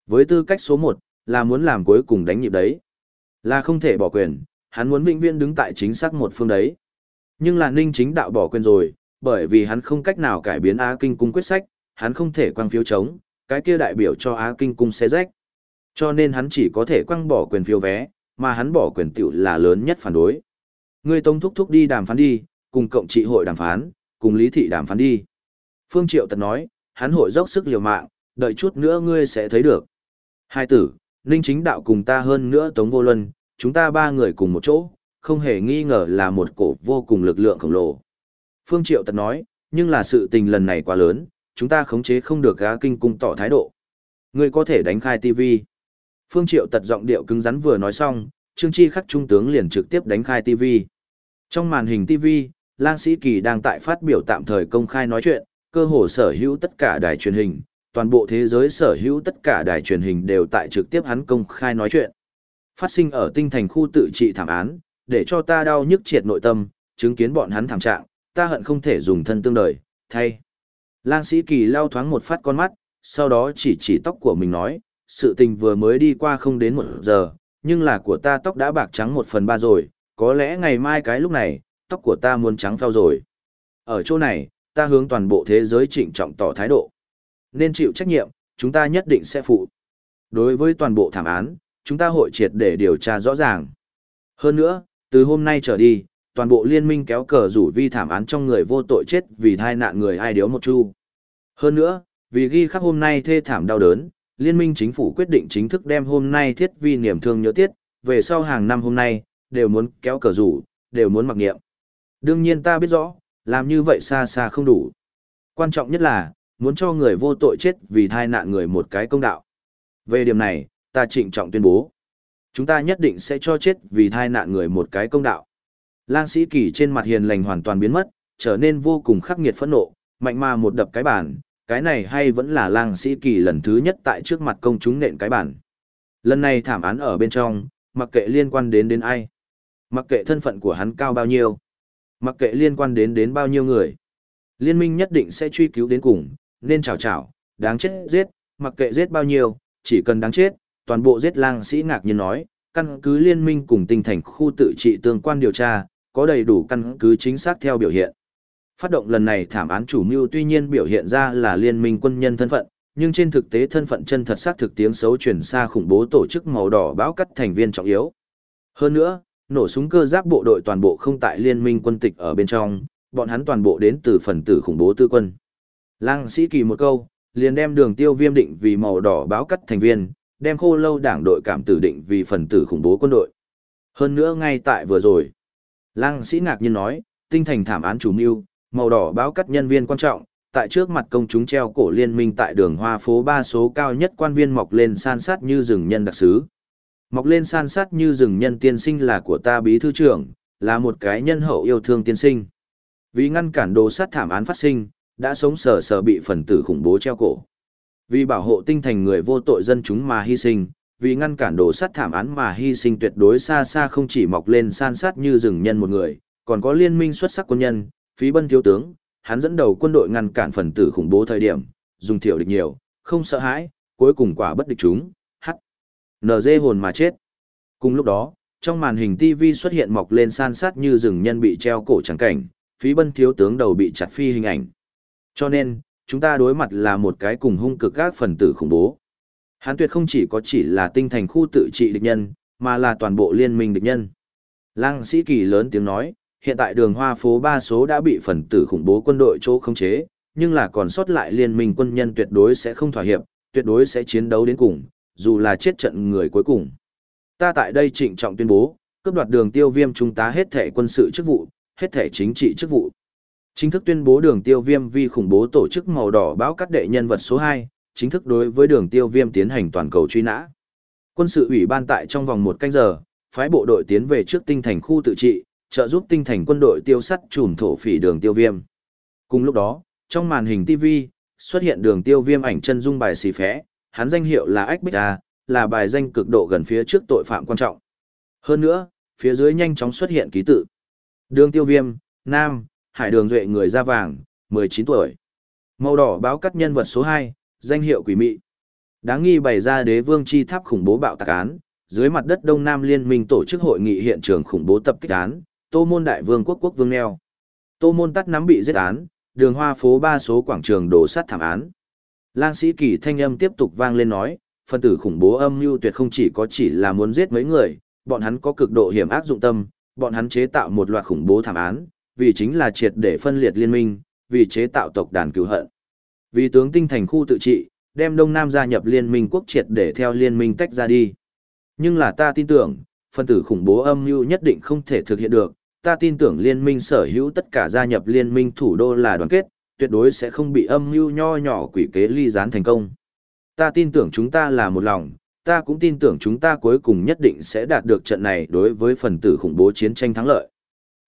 Với tư cách số 1, là muốn làm cuối cùng đánh nhịp đấy. Là không thể bỏ quyền, hắn muốn vĩnh viễn đứng tại chính xác một phương đấy. Nhưng là ninh chính đạo bỏ quyền rồi, bởi vì hắn không cách nào cải biến Á Kinh cung quyết sách, hắn không thể quăng phiếu chống, cái kia đại biểu cho Á Kinh cung xé rách. Cho nên hắn chỉ có thể quăng bỏ quyền phiếu vé, mà hắn bỏ quyền tiểu là lớn nhất phản đối. Ngươi tông thúc thúc đi đàm phán đi, cùng cộng trị hội đàm phán, cùng lý thị đàm phán đi. Phương Triệu Tật nói, hắn hội dốc sức liều mạng, đợi chút nữa ngươi sẽ thấy được. Hai tử, Ninh Chính Đạo cùng ta hơn nữa Tống Vô Luân, chúng ta ba người cùng một chỗ, không hề nghi ngờ là một cổ vô cùng lực lượng khổng lồ. Phương Triệu Tật nói, nhưng là sự tình lần này quá lớn, chúng ta khống chế không được gá kinh cung tỏ thái độ. Ngươi có thể đánh khai TV. Phương Triệu tật giọng điệu cứng rắn vừa nói xong, Trương Chi khắc trung tướng liền trực tiếp đánh khai TV. Trong màn hình TV, Lang Sĩ Kỳ đang tại phát biểu tạm thời công khai nói chuyện, cơ hồ sở hữu tất cả đài truyền hình, toàn bộ thế giới sở hữu tất cả đài truyền hình đều tại trực tiếp hắn công khai nói chuyện. Phát sinh ở tinh thành khu tự trị thảm án, để cho ta đau nhức triệt nội tâm, chứng kiến bọn hắn thảm trạng, ta hận không thể dùng thân tương đời, thay. Lang sĩ kỳ lao thoáng một phát con mắt, sau đó chỉ chỉ tóc của mình nói, sự tình vừa mới đi qua không đến một giờ, nhưng là của ta tóc đã bạc trắng một phần ba rồi, có lẽ ngày mai cái lúc này, tóc của ta muốn trắng phao rồi. Ở chỗ này, ta hướng toàn bộ thế giới trịnh trọng tỏ thái độ. Nên chịu trách nhiệm, chúng ta nhất định sẽ phụ. Đối với toàn bộ thảm án, chúng ta hội triệt để điều tra rõ ràng. Hơn nữa, từ hôm nay trở đi, toàn bộ liên minh kéo cờ rủ vi thảm án trong người vô tội chết vì thai nạn người ai điếu một chu. Hơn nữa, vì ghi khắc hôm nay thê thảm đau đớn, liên minh chính phủ quyết định chính thức đem hôm nay thiết vi niềm thương nhớ tiết, về sau hàng năm hôm nay, đều muốn kéo cờ rủ, đều muốn mặc niệm. Đương nhiên ta biết rõ, làm như vậy xa xa không đủ. Quan trọng nhất là, muốn cho người vô tội chết vì thai nạn người một cái công đạo. Về điểm này, ta trịnh trọng tuyên bố. Chúng ta nhất định sẽ cho chết vì thai nạn người một cái công đạo. Lang sĩ kỳ trên mặt hiền lành hoàn toàn biến mất, trở nên vô cùng khắc nghiệt phẫn nộ, mạnh mà một đập cái bàn, cái này hay vẫn là lang sĩ kỳ lần thứ nhất tại trước mặt công chúng nện cái bàn. Lần này thảm án ở bên trong, mặc kệ liên quan đến đến ai, mặc kệ thân phận của hắn cao bao nhiêu, mặc kệ liên quan đến đến bao nhiêu người. Liên minh nhất định sẽ truy cứu đến cùng, nên chào chào, đáng chết giết, mặc kệ giết bao nhiêu, chỉ cần đáng chết, toàn bộ giết lang sĩ ngạc nhiên nói, căn cứ liên minh cùng tinh thành khu tự trị tương quan điều tra, có đầy đủ căn cứ chính xác theo biểu hiện. Phát động lần này thảm án chủ mưu tuy nhiên biểu hiện ra là liên minh quân nhân thân phận, nhưng trên thực tế thân phận chân thật xác thực tiếng xấu truyền xa khủng bố tổ chức màu đỏ báo cắt thành viên trọng yếu. Hơn nữa, nổ súng cơ giáp bộ đội toàn bộ không tại liên minh quân tịch ở bên trong, bọn hắn toàn bộ đến từ phần tử khủng bố tư quân. Lăng sĩ kỳ một câu, liền đem đường tiêu viêm định vì màu đỏ báo cắt thành viên, đem khô lâu đảng đội cảm tử định vì phần tử khủng bố quân đội. Hơn nữa ngay tại vừa rồi, Lăng sĩ ngạc nhiên nói, tinh thành thảm án chủ mưu, màu đỏ báo cắt nhân viên quan trọng, tại trước mặt công chúng treo cổ liên minh tại đường hoa phố ba số cao nhất quan viên mọc lên san sát như rừng nhân đặc sứ. Mọc lên san sát như rừng nhân tiên sinh là của ta bí thư trưởng, là một cái nhân hậu yêu thương tiên sinh. Vì ngăn cản đồ sát thảm án phát sinh, đã sống sờ sờ bị phần tử khủng bố treo cổ. Vì bảo hộ tinh thành người vô tội dân chúng mà hy sinh, vì ngăn cản đồ sát thảm án mà hy sinh tuyệt đối xa xa không chỉ mọc lên san sát như rừng nhân một người, còn có liên minh xuất sắc quân nhân, phí bân thiếu tướng, hắn dẫn đầu quân đội ngăn cản phần tử khủng bố thời điểm, dùng thiểu địch nhiều, không sợ hãi, cuối cùng quả bất địch chúng, hắt. NG hồn mà chết. Cùng lúc đó, trong màn hình TV xuất hiện mọc lên san sát như rừng nhân bị treo cổ trắng cảnh, phí bân thiếu tướng đầu bị chặt phi hình ảnh. Cho nên, chúng ta đối mặt là một cái cùng hung cực các phần tử khủng bố. Hán tuyệt không chỉ có chỉ là tinh thành khu tự trị địch nhân, mà là toàn bộ liên minh địch nhân. Lăng sĩ kỳ lớn tiếng nói, hiện tại đường hoa phố ba số đã bị phần tử khủng bố quân đội chỗ khống chế, nhưng là còn sót lại liên minh quân nhân tuyệt đối sẽ không thỏa hiệp, tuyệt đối sẽ chiến đấu đến cùng, dù là chết trận người cuối cùng. Ta tại đây trịnh trọng tuyên bố, cướp đoạt đường tiêu viêm trung tá hết thể quân sự chức vụ, hết thể chính trị chức vụ. Chính thức tuyên bố đường tiêu viêm vi khủng bố tổ chức màu đỏ báo cắt đệ nhân vật số 2, chính thức đối với đường tiêu viêm tiến hành toàn cầu truy nã. Quân sự ủy ban tại trong vòng một canh giờ, phái bộ đội tiến về trước tinh thành khu tự trị, trợ giúp tinh thành quân đội tiêu sắt trùm thổ phỉ đường tiêu viêm. Cùng lúc đó, trong màn hình TV, xuất hiện đường tiêu viêm ảnh chân dung bài xì phé, hắn danh hiệu là Ách Bích A, là bài danh cực độ gần phía trước tội phạm quan trọng. Hơn nữa, phía dưới nhanh chóng xuất hiện ký tự. Đường tiêu viêm, Nam, Hải đường duệ người da vàng, 19 tuổi. Màu đỏ báo cắt nhân vật số 2, danh hiệu quỷ mị. Đáng nghi bày ra đế vương chi tháp khủng bố bạo tạc án, dưới mặt đất Đông Nam Liên minh tổ chức hội nghị hiện trường khủng bố tập kích án, Tô Môn Đại Vương quốc quốc vương neo. Tô Môn tắt nắm bị giết án, đường hoa phố ba số quảng trường đổ sát thảm án. Lang sĩ kỳ thanh âm tiếp tục vang lên nói, phân tử khủng bố âm mưu tuyệt không chỉ có chỉ là muốn giết mấy người, bọn hắn có cực độ hiểm ác dụng tâm, bọn hắn chế tạo một loạt khủng bố thảm án, vì chính là triệt để phân liệt liên minh, vì chế tạo tộc đàn cứu hận. Vì tướng tinh thành khu tự trị, đem Đông Nam gia nhập liên minh quốc triệt để theo liên minh tách ra đi. Nhưng là ta tin tưởng, phân tử khủng bố âm mưu nhất định không thể thực hiện được, ta tin tưởng liên minh sở hữu tất cả gia nhập liên minh thủ đô là đoàn kết, tuyệt đối sẽ không bị âm mưu nho nhỏ quỷ kế ly gián thành công. Ta tin tưởng chúng ta là một lòng, ta cũng tin tưởng chúng ta cuối cùng nhất định sẽ đạt được trận này đối với phần tử khủng bố chiến tranh thắng lợi.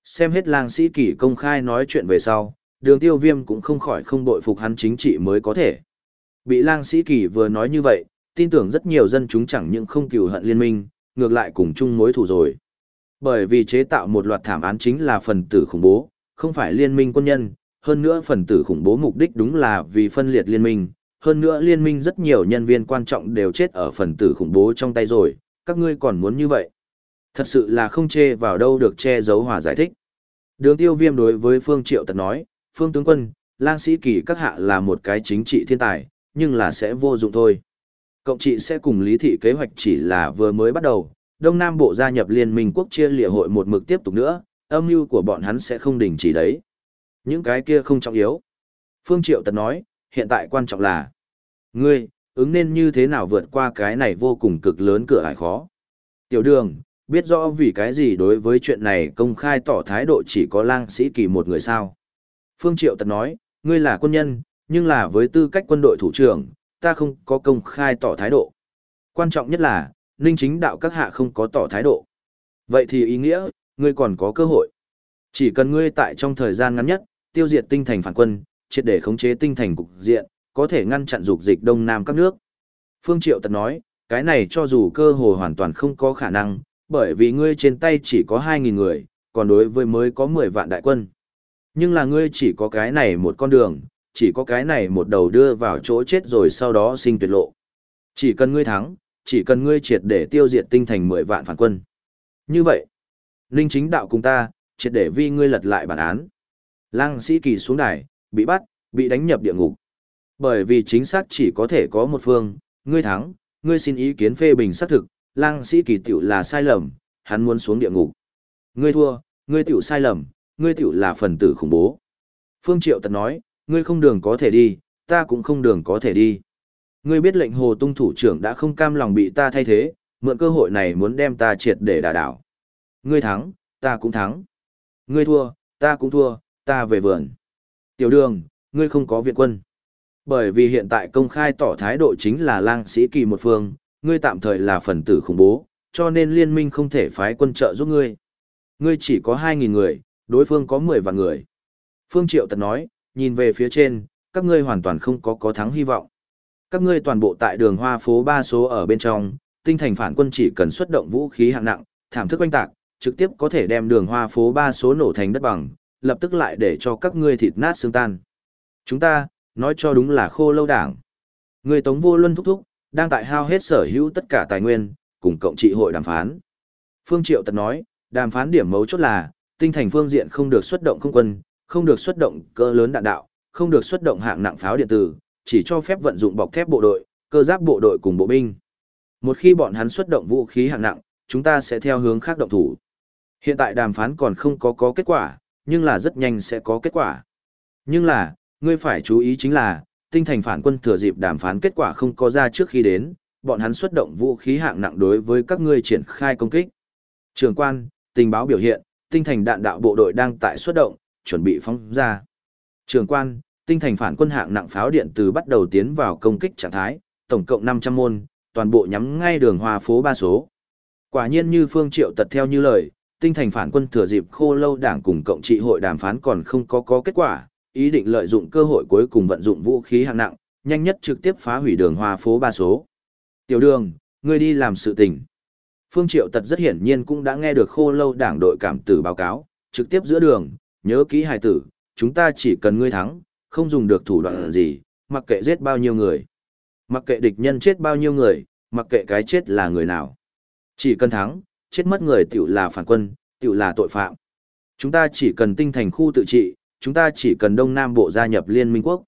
Xem hết lang sĩ kỷ công khai nói chuyện về sau, đường tiêu viêm cũng không khỏi không bội phục hắn chính trị mới có thể. Bị lang sĩ kỳ vừa nói như vậy, tin tưởng rất nhiều dân chúng chẳng những không cừu hận liên minh, ngược lại cùng chung mối thù rồi. Bởi vì chế tạo một loạt thảm án chính là phần tử khủng bố, không phải liên minh quân nhân, hơn nữa phần tử khủng bố mục đích đúng là vì phân liệt liên minh, hơn nữa liên minh rất nhiều nhân viên quan trọng đều chết ở phần tử khủng bố trong tay rồi, các ngươi còn muốn như vậy. Thật sự là không chê vào đâu được che giấu hòa giải thích. Đường tiêu viêm đối với Phương Triệu Tật nói, Phương tướng quân, lang sĩ kỳ các hạ là một cái chính trị thiên tài, nhưng là sẽ vô dụng thôi. Cộng trị sẽ cùng lý thị kế hoạch chỉ là vừa mới bắt đầu, Đông Nam Bộ gia nhập Liên minh quốc chia lịa hội một mực tiếp tục nữa, âm mưu của bọn hắn sẽ không đình chỉ đấy. Những cái kia không trọng yếu. Phương Triệu Tật nói, hiện tại quan trọng là ngươi, ứng nên như thế nào vượt qua cái này vô cùng cực lớn cửa ải khó. Tiểu đường, biết rõ vì cái gì đối với chuyện này công khai tỏ thái độ chỉ có lang sĩ kỳ một người sao. Phương Triệu Tật nói, ngươi là quân nhân, nhưng là với tư cách quân đội thủ trưởng, ta không có công khai tỏ thái độ. Quan trọng nhất là, ninh chính đạo các hạ không có tỏ thái độ. Vậy thì ý nghĩa, ngươi còn có cơ hội. Chỉ cần ngươi tại trong thời gian ngắn nhất, tiêu diệt tinh thành phản quân, triệt để khống chế tinh thành cục diện, có thể ngăn chặn dục dịch đông nam các nước. Phương Triệu Tật nói, cái này cho dù cơ hội hoàn toàn không có khả năng, bởi vì ngươi trên tay chỉ có 2.000 người, còn đối với mới có 10 vạn đại quân. Nhưng là ngươi chỉ có cái này một con đường, chỉ có cái này một đầu đưa vào chỗ chết rồi sau đó sinh tuyệt lộ. Chỉ cần ngươi thắng, chỉ cần ngươi triệt để tiêu diệt tinh thành 10 vạn phản quân. Như vậy, linh chính đạo cùng ta, triệt để vi ngươi lật lại bản án. Lăng sĩ kỳ xuống đài, bị bắt, bị đánh nhập địa ngục. Bởi vì chính xác chỉ có thể có một phương, ngươi thắng, ngươi xin ý kiến phê bình xác thực, lang sĩ kỳ tiểu là sai lầm, hắn muốn xuống địa ngục. Ngươi thua, ngươi tiểu sai lầm, ngươi tiểu là phần tử khủng bố. Phương Triệu Tật nói, ngươi không đường có thể đi, ta cũng không đường có thể đi. Ngươi biết lệnh hồ tung thủ trưởng đã không cam lòng bị ta thay thế, mượn cơ hội này muốn đem ta triệt để đả đảo. Ngươi thắng, ta cũng thắng. Ngươi thua, ta cũng thua, ta về vườn. Tiểu đường, ngươi không có viện quân. Bởi vì hiện tại công khai tỏ thái độ chính là lang sĩ kỳ một phương, ngươi tạm thời là phần tử khủng bố, cho nên liên minh không thể phái quân trợ giúp ngươi. Ngươi chỉ có 2.000 người, đối phương có 10 vạn người. Phương Triệu Tật nói, nhìn về phía trên, các ngươi hoàn toàn không có có thắng hy vọng. Các ngươi toàn bộ tại đường hoa phố ba số ở bên trong, tinh thành phản quân chỉ cần xuất động vũ khí hạng nặng, thảm thức oanh tạc, trực tiếp có thể đem đường hoa phố ba số nổ thành đất bằng, lập tức lại để cho các ngươi thịt nát xương tan. Chúng ta, nói cho đúng là khô lâu đảng. Người Tống Vô Luân thúc thúc, đang tại hao hết sở hữu tất cả tài nguyên, cùng cộng trị hội đàm phán. Phương Triệu Tật nói, đàm phán điểm mấu chốt là, tinh thành phương diện không được xuất động không quân, không được xuất động cơ lớn đạn đạo, không được xuất động hạng nặng pháo điện tử, chỉ cho phép vận dụng bọc thép bộ đội, cơ giáp bộ đội cùng bộ binh. Một khi bọn hắn xuất động vũ khí hạng nặng, chúng ta sẽ theo hướng khác động thủ. Hiện tại đàm phán còn không có có kết quả, nhưng là rất nhanh sẽ có kết quả. Nhưng là, ngươi phải chú ý chính là, tinh thành phản quân thừa dịp đàm phán kết quả không có ra trước khi đến, bọn hắn xuất động vũ khí hạng nặng đối với các ngươi triển khai công kích. Trường quan, tình báo biểu hiện, tinh thành đạn đạo bộ đội đang tại xuất động, chuẩn bị phóng ra. Trường quan, tinh thành phản quân hạng nặng pháo điện từ bắt đầu tiến vào công kích trạng thái, tổng cộng 500 môn, toàn bộ nhắm ngay đường hoa phố ba số. Quả nhiên như Phương Triệu tật theo như lời, tinh thành phản quân thừa dịp khô lâu đảng cùng cộng trị hội đàm phán còn không có có kết quả, ý định lợi dụng cơ hội cuối cùng vận dụng vũ khí hạng nặng, nhanh nhất trực tiếp phá hủy đường hoa phố ba số. Tiểu đường, ngươi đi làm sự tình. Phương Triệu Tật rất hiển nhiên cũng đã nghe được khô lâu đảng đội cảm tử báo cáo, trực tiếp giữa đường, nhớ kỹ hài tử, chúng ta chỉ cần ngươi thắng, không dùng được thủ đoạn gì, mặc kệ giết bao nhiêu người. Mặc kệ địch nhân chết bao nhiêu người, mặc kệ cái chết là người nào. Chỉ cần thắng, chết mất người tiểu là phản quân, tiểu là tội phạm. Chúng ta chỉ cần tinh thành khu tự trị, chúng ta chỉ cần Đông Nam Bộ gia nhập Liên minh quốc.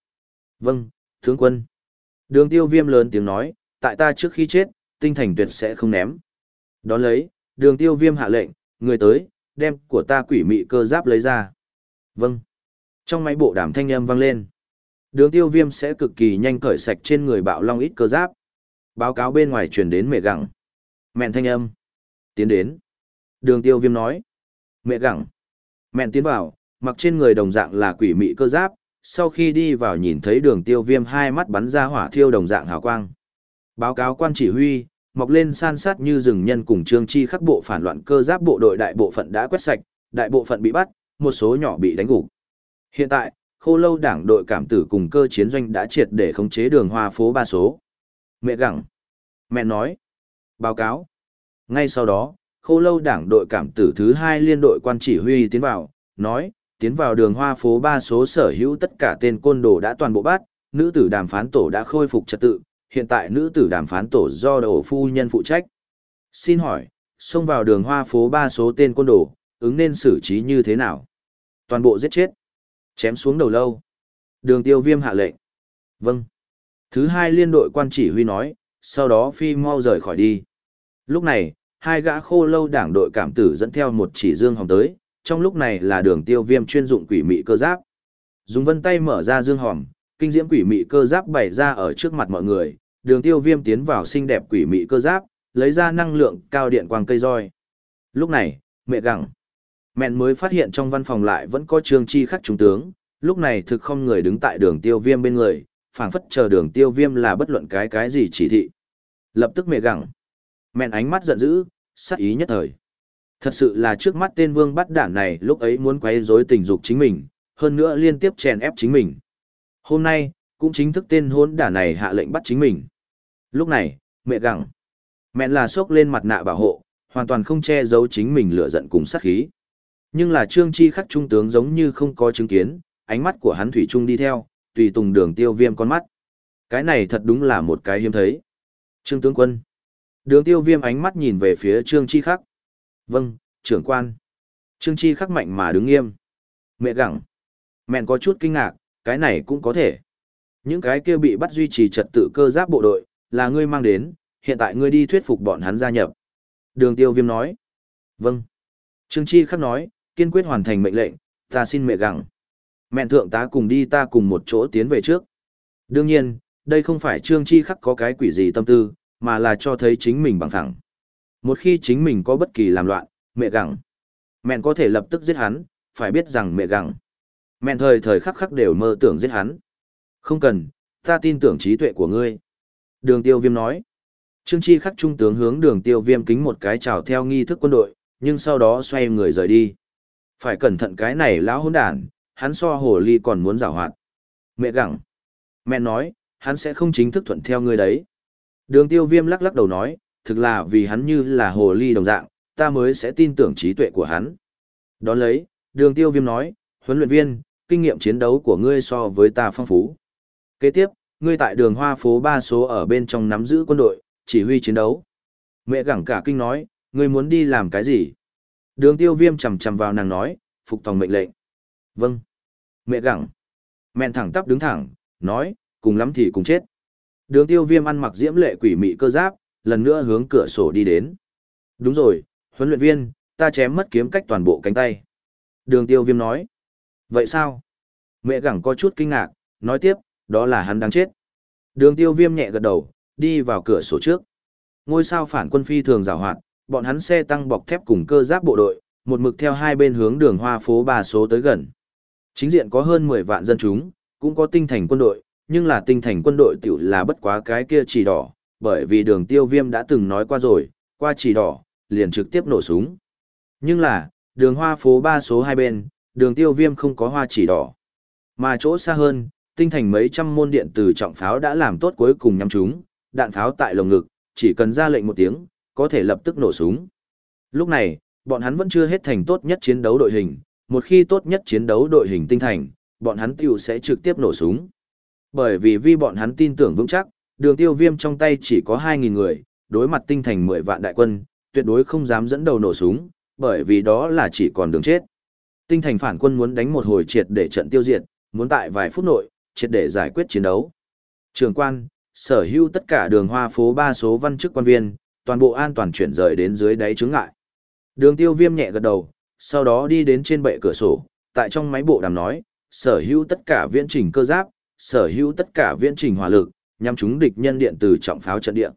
Vâng, tướng quân. Đường tiêu viêm lớn tiếng nói, tại ta trước khi chết, tinh thành tuyệt sẽ không ném. Đón lấy, đường tiêu viêm hạ lệnh, người tới, đem của ta quỷ mị cơ giáp lấy ra. Vâng. Trong máy bộ đàm thanh âm vang lên. Đường tiêu viêm sẽ cực kỳ nhanh cởi sạch trên người bạo long ít cơ giáp. Báo cáo bên ngoài truyền đến mẹ gặng. Mẹn thanh âm. Tiến đến. Đường tiêu viêm nói. Mẹ gặng. Mẹn tiến vào, mặc trên người đồng dạng là quỷ mị cơ giáp, sau khi đi vào nhìn thấy đường tiêu viêm hai mắt bắn ra hỏa thiêu đồng dạng hào quang. Báo cáo quan chỉ huy, mọc lên san sát như rừng nhân cùng trương chi khắc bộ phản loạn cơ giáp bộ đội đại bộ phận đã quét sạch, đại bộ phận bị bắt, một số nhỏ bị đánh gục. Hiện tại, khô lâu đảng đội cảm tử cùng cơ chiến doanh đã triệt để khống chế đường hoa phố ba số. Mẹ gặng. Mẹ nói. Báo cáo. Ngay sau đó, khô lâu đảng đội cảm tử thứ hai liên đội quan chỉ huy tiến vào, nói, tiến vào đường hoa phố ba số sở hữu tất cả tên côn đồ đã toàn bộ bắt, nữ tử đàm phán tổ đã khôi phục trật tự, hiện tại nữ tử đàm phán tổ do đổ phu nhân phụ trách. Xin hỏi, xông vào đường hoa phố ba số tên côn đồ, ứng nên xử trí như thế nào? Toàn bộ giết chết. Chém xuống đầu lâu. Đường tiêu viêm hạ lệnh. Vâng. Thứ hai liên đội quan chỉ huy nói, sau đó phi mau rời khỏi đi. Lúc này, hai gã khô lâu đảng đội cảm tử dẫn theo một chỉ dương hồng tới, trong lúc này là đường tiêu viêm chuyên dụng quỷ mị cơ giáp. Dùng vân tay mở ra dương hòm, kinh diễm quỷ mị cơ giáp bày ra ở trước mặt mọi người, đường tiêu viêm tiến vào xinh đẹp quỷ mị cơ giáp, lấy ra năng lượng cao điện quang cây roi. Lúc này, mẹ gặng. Mẹn mới phát hiện trong văn phòng lại vẫn có trương chi khắc trung tướng, lúc này thực không người đứng tại đường tiêu viêm bên người, phảng phất chờ đường tiêu viêm là bất luận cái cái gì chỉ thị. Lập tức mẹ gặng. Mẹn ánh mắt giận dữ, sát ý nhất thời. Thật sự là trước mắt tên vương bắt đản này lúc ấy muốn quấy rối tình dục chính mình, hơn nữa liên tiếp chèn ép chính mình. Hôm nay, cũng chính thức tên hôn đả này hạ lệnh bắt chính mình. Lúc này, mẹ gặng. Mẹ là sốc lên mặt nạ bảo hộ, hoàn toàn không che giấu chính mình lửa giận cùng sát khí. Nhưng là Trương Chi khắc trung tướng giống như không có chứng kiến, ánh mắt của hắn thủy trung đi theo, tùy tùng đường tiêu viêm con mắt. Cái này thật đúng là một cái hiếm thấy. Trương tướng quân. Đường tiêu viêm ánh mắt nhìn về phía Trương Chi khắc. Vâng, trưởng quan. Trương Chi khắc mạnh mà đứng nghiêm. Mẹ gặng. Mẹn có chút kinh ngạc, cái này cũng có thể. Những cái kia bị bắt duy trì trật tự cơ giáp bộ đội, là ngươi mang đến, hiện tại ngươi đi thuyết phục bọn hắn gia nhập. Đường tiêu viêm nói. Vâng. Trương Chi khắc nói, kiên quyết hoàn thành mệnh lệnh, ta xin mẹ gặng. Mẹn thượng tá cùng đi ta cùng một chỗ tiến về trước. Đương nhiên, đây không phải Trương Chi khắc có cái quỷ gì tâm tư, mà là cho thấy chính mình bằng thẳng. Một khi chính mình có bất kỳ làm loạn, mẹ gặng. Mẹn có thể lập tức giết hắn, phải biết rằng mẹ gặng. Mẹn thời thời khắc khắc đều mơ tưởng giết hắn. Không cần, ta tin tưởng trí tuệ của ngươi. Đường tiêu viêm nói. Trương Chi khắc trung tướng hướng đường tiêu viêm kính một cái chào theo nghi thức quân đội, nhưng sau đó xoay người rời đi. Phải cẩn thận cái này lão hôn đản, hắn so hồ ly còn muốn giảo hoạt. Mẹ gặng. Mẹ nói, hắn sẽ không chính thức thuận theo ngươi đấy. Đường tiêu viêm lắc lắc đầu nói, thực là vì hắn như là hồ ly đồng dạng, ta mới sẽ tin tưởng trí tuệ của hắn. Đón lấy, đường tiêu viêm nói, huấn luyện viên, kinh nghiệm chiến đấu của ngươi so với ta phong phú. Kế tiếp, ngươi tại đường hoa phố ba số ở bên trong nắm giữ quân đội, chỉ huy chiến đấu. Mẹ gẳng cả kinh nói, ngươi muốn đi làm cái gì? Đường tiêu viêm chầm chầm vào nàng nói, phục tòng mệnh lệnh. Vâng. Mẹ gẳng. Mẹn thẳng tắp đứng thẳng, nói, cùng lắm thì cùng chết. Đường tiêu viêm ăn mặc diễm lệ quỷ mị cơ giáp, lần nữa hướng cửa sổ đi đến. Đúng rồi, huấn luyện viên, ta chém mất kiếm cách toàn bộ cánh tay. Đường tiêu viêm nói. Vậy sao? Mẹ gẳng có chút kinh ngạc, nói tiếp, đó là hắn đang chết. Đường tiêu viêm nhẹ gật đầu, đi vào cửa sổ trước. Ngôi sao phản quân phi thường rào hoạt, bọn hắn xe tăng bọc thép cùng cơ giáp bộ đội, một mực theo hai bên hướng đường hoa phố ba số tới gần. Chính diện có hơn 10 vạn dân chúng, cũng có tinh thành quân đội, nhưng là tinh thành quân đội tiểu là bất quá cái kia chỉ đỏ, bởi vì đường tiêu viêm đã từng nói qua rồi, qua chỉ đỏ, liền trực tiếp nổ súng. Nhưng là, đường hoa phố ba số hai bên, đường tiêu viêm không có hoa chỉ đỏ. Mà chỗ xa hơn, tinh thành mấy trăm môn điện từ trọng pháo đã làm tốt cuối cùng nhắm chúng, đạn pháo tại lồng ngực, chỉ cần ra lệnh một tiếng, có thể lập tức nổ súng. Lúc này, bọn hắn vẫn chưa hết thành tốt nhất chiến đấu đội hình, một khi tốt nhất chiến đấu đội hình tinh thành, bọn hắn tiêu sẽ trực tiếp nổ súng. Bởi vì vì bọn hắn tin tưởng vững chắc, đường tiêu viêm trong tay chỉ có 2.000 người, đối mặt tinh thành 10 vạn đại quân, tuyệt đối không dám dẫn đầu nổ súng, bởi vì đó là chỉ còn đường chết. Tinh thành phản quân muốn đánh một hồi triệt để trận tiêu diệt, muốn tại vài phút nội, triệt để giải quyết chiến đấu. Trường quan, sở hữu tất cả đường hoa phố ba số văn chức quan viên, toàn bộ an toàn chuyển rời đến dưới đáy chướng ngại. Đường tiêu viêm nhẹ gật đầu, sau đó đi đến trên bệ cửa sổ, tại trong máy bộ đàm nói, sở hữu tất cả viễn trình cơ giáp, sở hữu tất cả viễn trình hỏa lực, nhằm chúng địch nhân điện từ trọng pháo trận địa.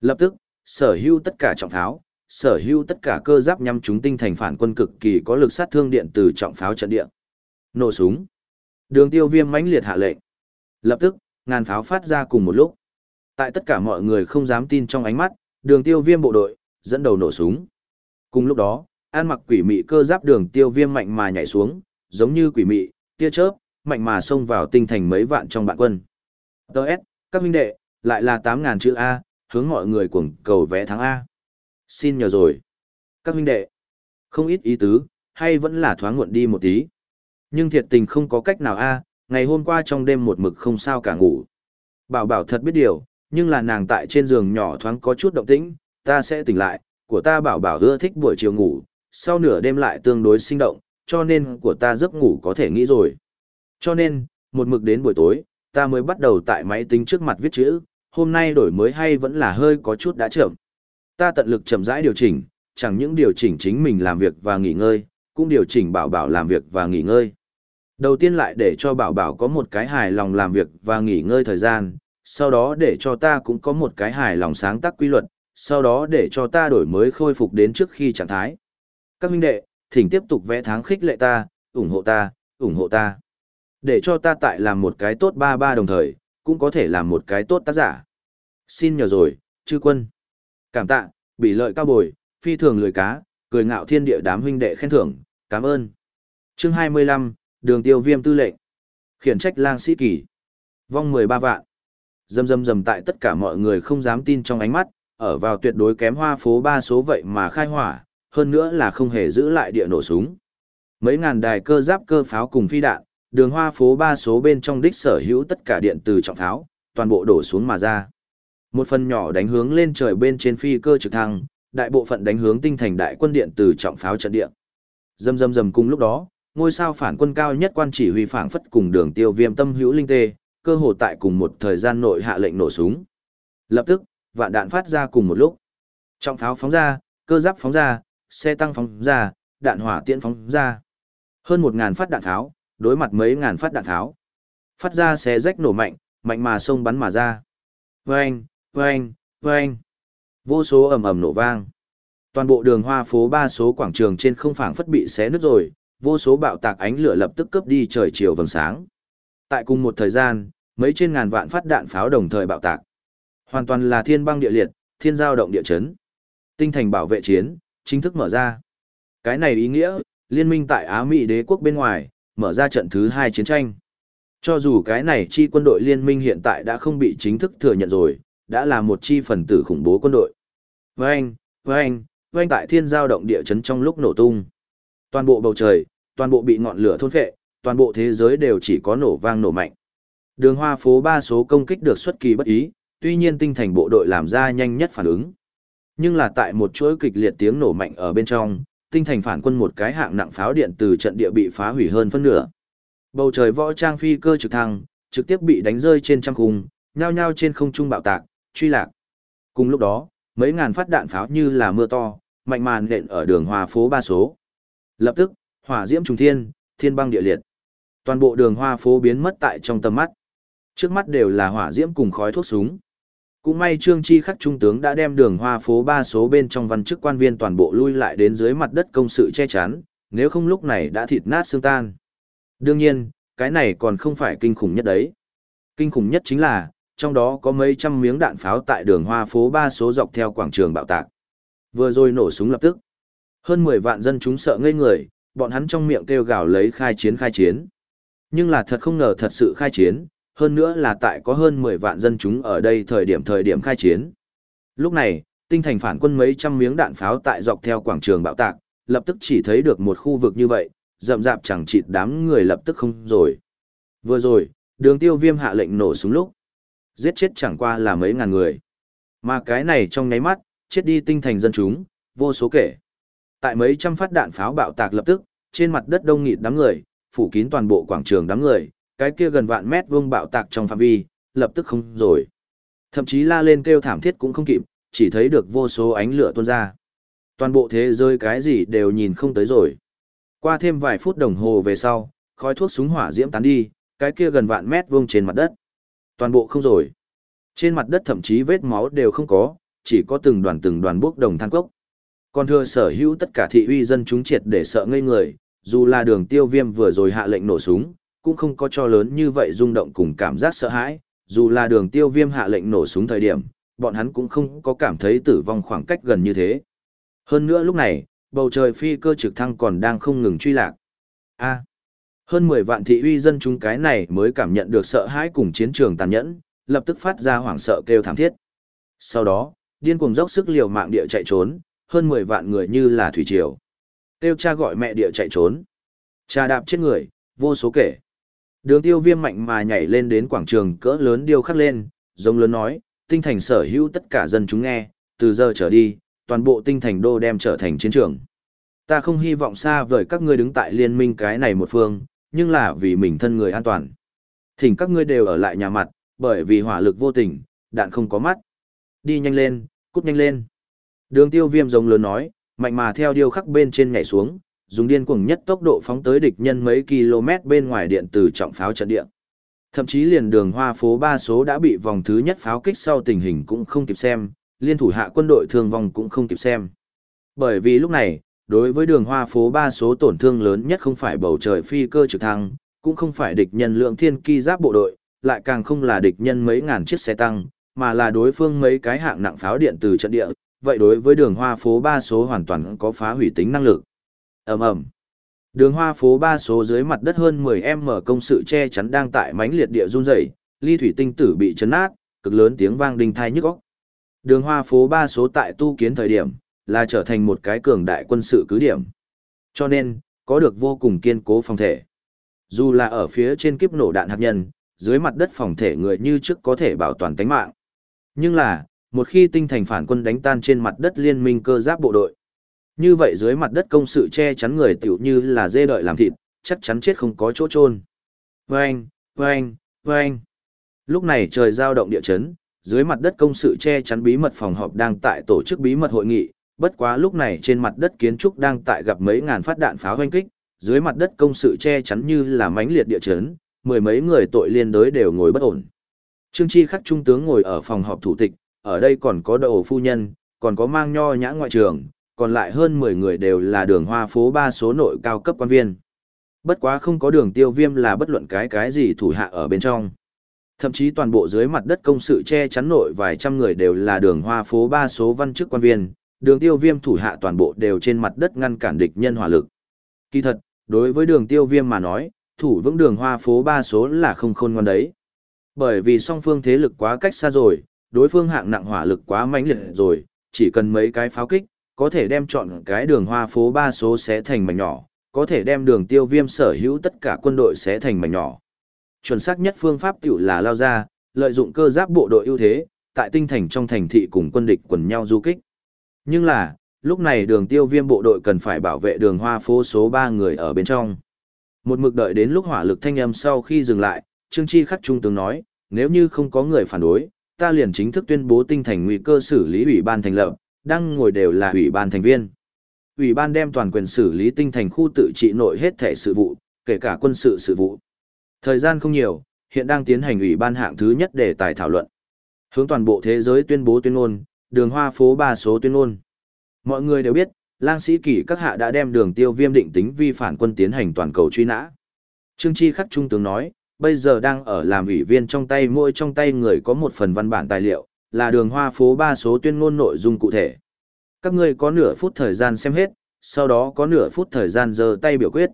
Lập tức, sở hữu tất cả trọng pháo, sở hữu tất cả cơ giáp nhắm chúng tinh thành phản quân cực kỳ có lực sát thương điện từ trọng pháo trận địa. Nổ súng. Đường tiêu viêm mãnh liệt hạ lệnh. Lập tức, ngàn pháo phát ra cùng một lúc. Tại tất cả mọi người không dám tin trong ánh mắt, đường tiêu viêm bộ đội, dẫn đầu nổ súng. Cùng lúc đó, an mặc quỷ mị cơ giáp đường tiêu viêm mạnh mà nhảy xuống, giống như quỷ mị, tia chớp, mạnh mà xông vào tinh thành mấy vạn trong bạn quân. Đợt, các huynh đệ, lại là 8000 chữ A, hướng mọi người cuồng cầu vẽ thắng A. Xin nhờ rồi. Các huynh đệ, không ít ý tứ, hay vẫn là thoáng muộn đi một tí. Nhưng thiệt tình không có cách nào A, ngày hôm qua trong đêm một mực không sao cả ngủ. Bảo bảo thật biết điều, nhưng là nàng tại trên giường nhỏ thoáng có chút động tĩnh, ta sẽ tỉnh lại, của ta bảo bảo ưa thích buổi chiều ngủ, sau nửa đêm lại tương đối sinh động, cho nên của ta giấc ngủ có thể nghĩ rồi. Cho nên, một mực đến buổi tối, ta mới bắt đầu tại máy tính trước mặt viết chữ, hôm nay đổi mới hay vẫn là hơi có chút đã chậm. Ta tận lực chậm rãi điều chỉnh, chẳng những điều chỉnh chính mình làm việc và nghỉ ngơi, cũng điều chỉnh bảo bảo làm việc và nghỉ ngơi. Đầu tiên lại để cho bảo bảo có một cái hài lòng làm việc và nghỉ ngơi thời gian, sau đó để cho ta cũng có một cái hài lòng sáng tác quy luật, sau đó để cho ta đổi mới khôi phục đến trước khi trạng thái. Các minh đệ, thỉnh tiếp tục vẽ tháng khích lệ ta, ủng hộ ta, ủng hộ ta. Để cho ta tại làm một cái tốt ba ba đồng thời, cũng có thể làm một cái tốt tác giả. Xin nhờ rồi, chư quân. Cảm tạ, bị lợi cao bồi, phi thường lười cá, cười ngạo thiên địa đám huynh đệ khen thưởng, cảm ơn. Chương 25, đường tiêu viêm tư lệnh. Khiển trách lang sĩ kỳ. Vong 13 vạn. Dầm dầm dầm tại tất cả mọi người không dám tin trong ánh mắt, ở vào tuyệt đối kém hoa phố ba số vậy mà khai hỏa, hơn nữa là không hề giữ lại địa nổ súng. Mấy ngàn đài cơ giáp cơ pháo cùng phi đạn, đường hoa phố ba số bên trong đích sở hữu tất cả điện từ trọng pháo, toàn bộ đổ xuống mà ra. Một phần nhỏ đánh hướng lên trời bên trên phi cơ trực thăng, đại bộ phận đánh hướng tinh thành đại quân điện từ trọng pháo trận địa. Dầm dầm dầm cùng lúc đó, ngôi sao phản quân cao nhất quan chỉ huy phảng phất cùng đường tiêu viêm tâm hữu linh tê, cơ hồ tại cùng một thời gian nội hạ lệnh nổ súng. Lập tức, vạn đạn phát ra cùng một lúc. Trọng pháo phóng ra, cơ giáp phóng ra, xe tăng phóng ra, đạn hỏa tiễn phóng ra. Hơn một ngàn phát đạn tháo, đối mặt mấy ngàn phát đạn tháo. Phát ra xé rách nổ mạnh, mạnh mà sông bắn mà ra. Vâng, vang, vang. Vô số ầm ầm nổ vang. Toàn bộ đường hoa phố ba số quảng trường trên không phảng phất bị xé nứt rồi, vô số bạo tạc ánh lửa lập tức cướp đi trời chiều vầng sáng. Tại cùng một thời gian, mấy trên ngàn vạn phát đạn pháo đồng thời bạo tạc. Hoàn toàn là thiên băng địa liệt, thiên giao động địa chấn. Tinh thành bảo vệ chiến, chính thức mở ra. Cái này ý nghĩa, liên minh tại Á Mỹ đế quốc bên ngoài, mở ra trận thứ hai chiến tranh. Cho dù cái này chi quân đội liên minh hiện tại đã không bị chính thức thừa nhận rồi, đã là một chi phần tử khủng bố quân đội. Vâng, vâng, vâng tại thiên giao động địa chấn trong lúc nổ tung. Toàn bộ bầu trời, toàn bộ bị ngọn lửa thôn phệ, toàn bộ thế giới đều chỉ có nổ vang nổ mạnh. Đường hoa phố ba số công kích được xuất kỳ bất ý, tuy nhiên tinh thành bộ đội làm ra nhanh nhất phản ứng. Nhưng là tại một chuỗi kịch liệt tiếng nổ mạnh ở bên trong, tinh thành phản quân một cái hạng nặng pháo điện từ trận địa bị phá hủy hơn phân nửa. Bầu trời võ trang phi cơ trực thăng, trực tiếp bị đánh rơi trên trăm khung, nhao nhao trên không trung bạo tạc, truy lạc. Cùng lúc đó, mấy ngàn phát đạn pháo như là mưa to, mạnh màn nện ở đường hoa phố ba số. Lập tức, hỏa diễm trùng thiên, thiên băng địa liệt. Toàn bộ đường hoa phố biến mất tại trong tầm mắt. Trước mắt đều là hỏa diễm cùng khói thuốc súng. Cũng may Trương Chi khắc trung tướng đã đem đường hoa phố ba số bên trong văn chức quan viên toàn bộ lui lại đến dưới mặt đất công sự che chắn, nếu không lúc này đã thịt nát xương tan. Đương nhiên, cái này còn không phải kinh khủng nhất đấy. Kinh khủng nhất chính là, trong đó có mấy trăm miếng đạn pháo tại đường hoa phố ba số dọc theo quảng trường bạo tạc. Vừa rồi nổ súng lập tức. Hơn 10 vạn dân chúng sợ ngây người, bọn hắn trong miệng kêu gào lấy khai chiến khai chiến. Nhưng là thật không ngờ thật sự khai chiến, hơn nữa là tại có hơn 10 vạn dân chúng ở đây thời điểm thời điểm khai chiến. Lúc này, tinh thành phản quân mấy trăm miếng đạn pháo tại dọc theo quảng trường bạo tạc, lập tức chỉ thấy được một khu vực như vậy, rậm rạp chẳng chịt đám người lập tức không rồi. Vừa rồi, đường tiêu viêm hạ lệnh nổ súng lúc. Giết chết chẳng qua là mấy ngàn người. Mà cái này trong nháy mắt, chết đi tinh thành dân chúng, vô số kể. Tại mấy trăm phát đạn pháo bạo tạc lập tức, trên mặt đất đông nghịt đám người, phủ kín toàn bộ quảng trường đám người, cái kia gần vạn mét vuông bạo tạc trong phạm vi, lập tức không rồi. Thậm chí la lên kêu thảm thiết cũng không kịp, chỉ thấy được vô số ánh lửa tuôn ra. Toàn bộ thế giới cái gì đều nhìn không tới rồi. Qua thêm vài phút đồng hồ về sau, khói thuốc súng hỏa diễm tán đi, cái kia gần vạn mét vuông trên mặt đất. Toàn bộ không rồi. Trên mặt đất thậm chí vết máu đều không có, chỉ có từng đoàn từng đoàn bốc đồng than cốc. Còn thưa sở hữu tất cả thị uy dân chúng triệt để sợ ngây người, dù là đường tiêu viêm vừa rồi hạ lệnh nổ súng, cũng không có cho lớn như vậy rung động cùng cảm giác sợ hãi, dù là đường tiêu viêm hạ lệnh nổ súng thời điểm, bọn hắn cũng không có cảm thấy tử vong khoảng cách gần như thế. Hơn nữa lúc này, bầu trời phi cơ trực thăng còn đang không ngừng truy lạc. A hơn 10 vạn thị uy dân chúng cái này mới cảm nhận được sợ hãi cùng chiến trường tàn nhẫn, lập tức phát ra hoảng sợ kêu thảm thiết. Sau đó, điên cuồng dốc sức liều mạng địa chạy trốn, hơn 10 vạn người như là thủy triều. tiêu cha gọi mẹ địa chạy trốn. Cha đạp chết người, vô số kể. Đường tiêu viêm mạnh mà nhảy lên đến quảng trường cỡ lớn điêu khắc lên, giống lớn nói, tinh thành sở hữu tất cả dân chúng nghe, từ giờ trở đi, toàn bộ tinh thành đô đem trở thành chiến trường. Ta không hy vọng xa vời các ngươi đứng tại liên minh cái này một phương, nhưng là vì mình thân người an toàn. Thỉnh các ngươi đều ở lại nhà mặt, bởi vì hỏa lực vô tình, đạn không có mắt. Đi nhanh lên, cút nhanh lên. Đường tiêu viêm giống lớn nói, mạnh mà theo điêu khắc bên trên nhảy xuống, dùng điên cuồng nhất tốc độ phóng tới địch nhân mấy km bên ngoài điện từ trọng pháo trận địa. Thậm chí liền đường hoa phố ba số đã bị vòng thứ nhất pháo kích sau tình hình cũng không kịp xem, liên thủ hạ quân đội thương vong cũng không kịp xem. Bởi vì lúc này, đối với đường hoa phố ba số tổn thương lớn nhất không phải bầu trời phi cơ trực thăng, cũng không phải địch nhân lượng thiên ki giáp bộ đội, lại càng không là địch nhân mấy ngàn chiếc xe tăng, mà là đối phương mấy cái hạng nặng pháo điện từ trận địa, vậy đối với đường hoa phố ba số hoàn toàn có phá hủy tính năng lực. ầm ầm Đường hoa phố ba số dưới mặt đất hơn 10m công sự che chắn đang tại mánh liệt địa run rẩy, ly thủy tinh tử bị chấn nát, cực lớn tiếng vang đinh thai nhức óc. Đường hoa phố ba số tại tu kiến thời điểm, là trở thành một cái cường đại quân sự cứ điểm. Cho nên, có được vô cùng kiên cố phòng thể. Dù là ở phía trên kiếp nổ đạn hạt nhân, dưới mặt đất phòng thể người như trước có thể bảo toàn tính mạng. Nhưng là, một khi tinh thành phản quân đánh tan trên mặt đất liên minh cơ giáp bộ đội, như vậy dưới mặt đất công sự che chắn người tiểu như là dê đợi làm thịt, chắc chắn chết không có chỗ trôn. Vâng, vâng, vâng. Lúc này trời giao động địa chấn, dưới mặt đất công sự che chắn bí mật phòng họp đang tại tổ chức bí mật hội nghị, bất quá lúc này trên mặt đất kiến trúc đang tại gặp mấy ngàn phát đạn pháo hoanh kích, dưới mặt đất công sự che chắn như là mãnh liệt địa chấn, mười mấy người tội liên đới đều ngồi bất ổn. Trương Chi khắc trung tướng ngồi ở phòng họp thủ tịch, ở đây còn có đầu phu nhân, còn có mang nho nhã ngoại trường, còn lại hơn 10 người đều là đường hoa phố ba số nội cao cấp quan viên. Bất quá không có đường tiêu viêm là bất luận cái cái gì thủ hạ ở bên trong. Thậm chí toàn bộ dưới mặt đất công sự che chắn nội vài trăm người đều là đường hoa phố ba số văn chức quan viên, đường tiêu viêm thủ hạ toàn bộ đều trên mặt đất ngăn cản địch nhân hỏa lực. Kỳ thật, đối với đường tiêu viêm mà nói, thủ vững đường hoa phố ba số là không khôn ngoan đấy. Bởi vì song phương thế lực quá cách xa rồi, đối phương hạng nặng hỏa lực quá mãnh liệt rồi, chỉ cần mấy cái pháo kích, có thể đem chọn cái đường hoa phố ba số xé thành mảnh nhỏ, có thể đem đường tiêu viêm sở hữu tất cả quân đội xé thành mảnh nhỏ. Chuẩn xác nhất phương pháp tiểu là lao ra, lợi dụng cơ giáp bộ đội ưu thế, tại tinh thành trong thành thị cùng quân địch quần nhau du kích. Nhưng là, lúc này đường tiêu viêm bộ đội cần phải bảo vệ đường hoa phố số 3 người ở bên trong. Một mực đợi đến lúc hỏa lực thanh âm sau khi dừng lại, Trương Chi khắc trung tướng nói, nếu như không có người phản đối, ta liền chính thức tuyên bố tinh thành nguy cơ xử lý ủy ban thành lập, đang ngồi đều là ủy ban thành viên. Ủy ban đem toàn quyền xử lý tinh thành khu tự trị nội hết thể sự vụ, kể cả quân sự sự vụ. Thời gian không nhiều, hiện đang tiến hành ủy ban hạng thứ nhất để tài thảo luận. Hướng toàn bộ thế giới tuyên bố tuyên ngôn, đường hoa phố ba số tuyên ngôn. Mọi người đều biết, lang sĩ kỷ các hạ đã đem đường tiêu viêm định tính vi phản quân tiến hành toàn cầu truy nã. Trương Chi khắc trung tướng nói, bây giờ đang ở làm ủy viên trong tay mỗi trong tay người có một phần văn bản tài liệu, là đường hoa phố ba số tuyên ngôn nội dung cụ thể. Các ngươi có nửa phút thời gian xem hết, sau đó có nửa phút thời gian giơ tay biểu quyết.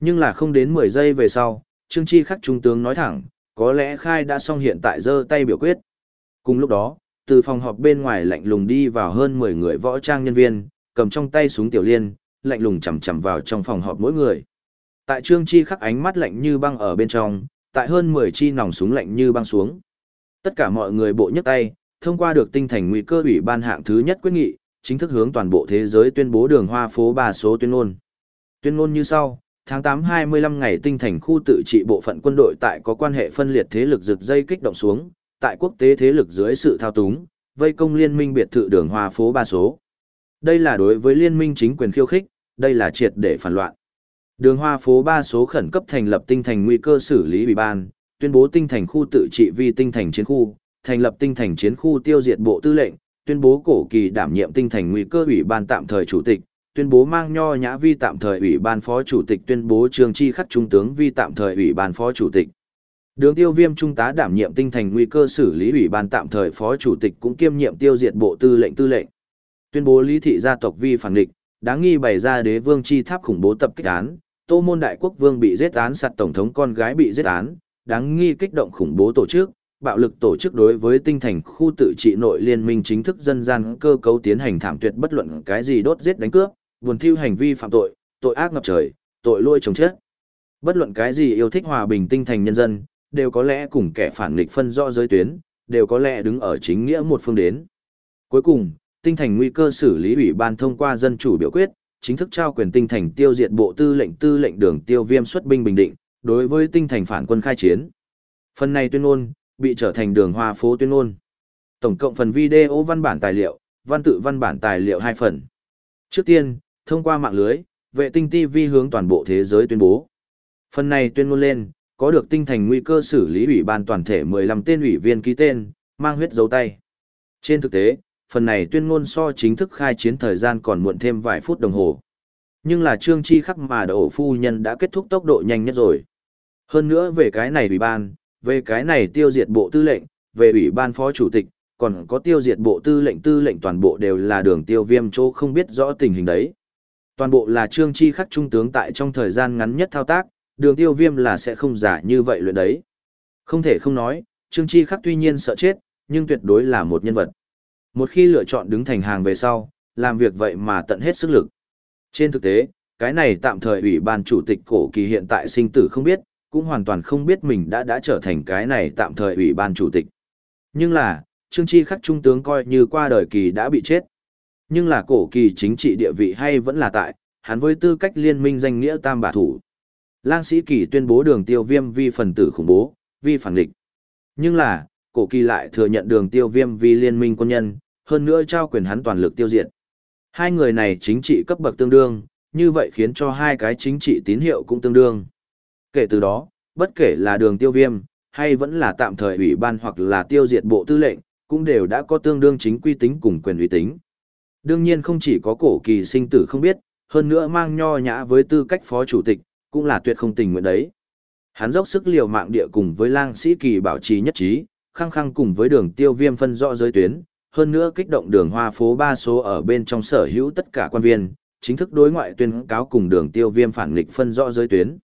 Nhưng là không đến 10 giây về sau, Trương Chi khắc trung tướng nói thẳng, có lẽ khai đã xong hiện tại giơ tay biểu quyết. Cùng lúc đó, từ phòng họp bên ngoài lạnh lùng đi vào hơn 10 người võ trang nhân viên, cầm trong tay súng tiểu liên, lạnh lùng chầm chầm vào trong phòng họp mỗi người. Tại Trương Chi khắc ánh mắt lạnh như băng ở bên trong, tại hơn 10 chi nòng súng lạnh như băng xuống. Tất cả mọi người bộ nhấc tay, thông qua được tinh thành nguy cơ ủy ban hạng thứ nhất quyết nghị, chính thức hướng toàn bộ thế giới tuyên bố đường hoa phố ba số tuyên ngôn. Tuyên ngôn như sau, tháng 8 25 ngày tinh thành khu tự trị bộ phận quân đội tại có quan hệ phân liệt thế lực rực dây kích động xuống, tại quốc tế thế lực dưới sự thao túng, vây công liên minh biệt thự đường hoa phố ba số. Đây là đối với liên minh chính quyền khiêu khích, đây là triệt để phản loạn. Đường hoa phố ba số khẩn cấp thành lập tinh thành nguy cơ xử lý ủy ban, tuyên bố tinh thành khu tự trị vi tinh thành chiến khu, thành lập tinh thành chiến khu tiêu diệt bộ tư lệnh, tuyên bố cổ kỳ đảm nhiệm tinh thành nguy cơ ủy ban tạm thời chủ tịch, tuyên bố mang nho nhã vi tạm thời ủy ban phó chủ tịch tuyên bố trường chi khắc trung tướng vi tạm thời ủy ban phó chủ tịch. Đường tiêu viêm trung tá đảm nhiệm tinh thành nguy cơ xử lý ủy ban tạm thời phó chủ tịch cũng kiêm nhiệm tiêu diệt bộ tư lệnh tư lệnh. Tuyên bố lý thị gia tộc vi phản địch, đáng nghi bày ra đế vương chi tháp khủng bố tập kích án, tô môn đại quốc vương bị giết án sạt tổng thống con gái bị giết án, đáng nghi kích động khủng bố tổ chức, bạo lực tổ chức đối với tinh thành khu tự trị nội liên minh chính thức dân gian cơ cấu tiến hành thảm tuyệt bất luận cái gì đốt giết đánh cướp, buồn thiêu hành vi phạm tội, tội ác ngập trời, tội lôi chồng chết. Bất luận cái gì yêu thích hòa bình tinh thành nhân dân, đều có lẽ cùng kẻ phản nghịch phân rõ giới tuyến, đều có lẽ đứng ở chính nghĩa một phương đến. Cuối cùng, tinh thành nguy cơ xử lý ủy ban thông qua dân chủ biểu quyết, chính thức trao quyền tinh thành tiêu diệt bộ tư lệnh tư lệnh đường tiêu viêm xuất binh bình định, đối với tinh thành phản quân khai chiến. Phần này tuyên ngôn, bị trở thành đường hoa phố tuyên ngôn. Tổng cộng phần video văn bản tài liệu, văn tự văn bản tài liệu hai phần. Trước tiên, thông qua mạng lưới, vệ tinh TV hướng toàn bộ thế giới tuyên bố. Phần này tuyên ngôn lên, có được tinh thành nguy cơ xử lý ủy ban toàn thể 15 tên ủy viên ký tên, mang huyết dấu tay. Trên thực tế, phần này tuyên ngôn so chính thức khai chiến thời gian còn muộn thêm vài phút đồng hồ. Nhưng là trương chi khắc mà đổ phu nhân đã kết thúc tốc độ nhanh nhất rồi. Hơn nữa về cái này ủy ban, về cái này tiêu diệt bộ tư lệnh, về ủy ban phó chủ tịch, còn có tiêu diệt bộ tư lệnh tư lệnh toàn bộ đều là đường tiêu viêm chỗ không biết rõ tình hình đấy. Toàn bộ là trương chi khắc trung tướng tại trong thời gian ngắn nhất thao tác, đường tiêu viêm là sẽ không giả như vậy luyện đấy. Không thể không nói, trương chi khắc tuy nhiên sợ chết, nhưng tuyệt đối là một nhân vật. Một khi lựa chọn đứng thành hàng về sau, làm việc vậy mà tận hết sức lực. Trên thực tế, cái này tạm thời ủy ban chủ tịch cổ kỳ hiện tại sinh tử không biết, cũng hoàn toàn không biết mình đã đã trở thành cái này tạm thời ủy ban chủ tịch. Nhưng là, Trương Chi khắc trung tướng coi như qua đời kỳ đã bị chết. Nhưng là cổ kỳ chính trị địa vị hay vẫn là tại, hắn với tư cách liên minh danh nghĩa tam bà thủ. Lang sĩ kỳ tuyên bố đường tiêu viêm vi phần tử khủng bố, vi phản địch. Nhưng là, cổ kỳ lại thừa nhận đường tiêu viêm vi liên minh quân nhân, hơn nữa trao quyền hắn toàn lực tiêu diệt. Hai người này chính trị cấp bậc tương đương, như vậy khiến cho hai cái chính trị tín hiệu cũng tương đương. Kể từ đó, bất kể là đường tiêu viêm, hay vẫn là tạm thời ủy ban hoặc là tiêu diệt bộ tư lệnh, cũng đều đã có tương đương chính quy tính cùng quyền uy tính. Đương nhiên không chỉ có cổ kỳ sinh tử không biết, hơn nữa mang nho nhã với tư cách phó chủ tịch, cũng là tuyệt không tình nguyện đấy. Hắn dốc sức liều mạng địa cùng với lang sĩ kỳ bảo trì nhất trí, khăng khăng cùng với đường tiêu viêm phân rõ giới tuyến, hơn nữa kích động đường hoa phố ba số ở bên trong sở hữu tất cả quan viên, chính thức đối ngoại tuyên cáo cùng đường tiêu viêm phản nghịch phân rõ giới tuyến.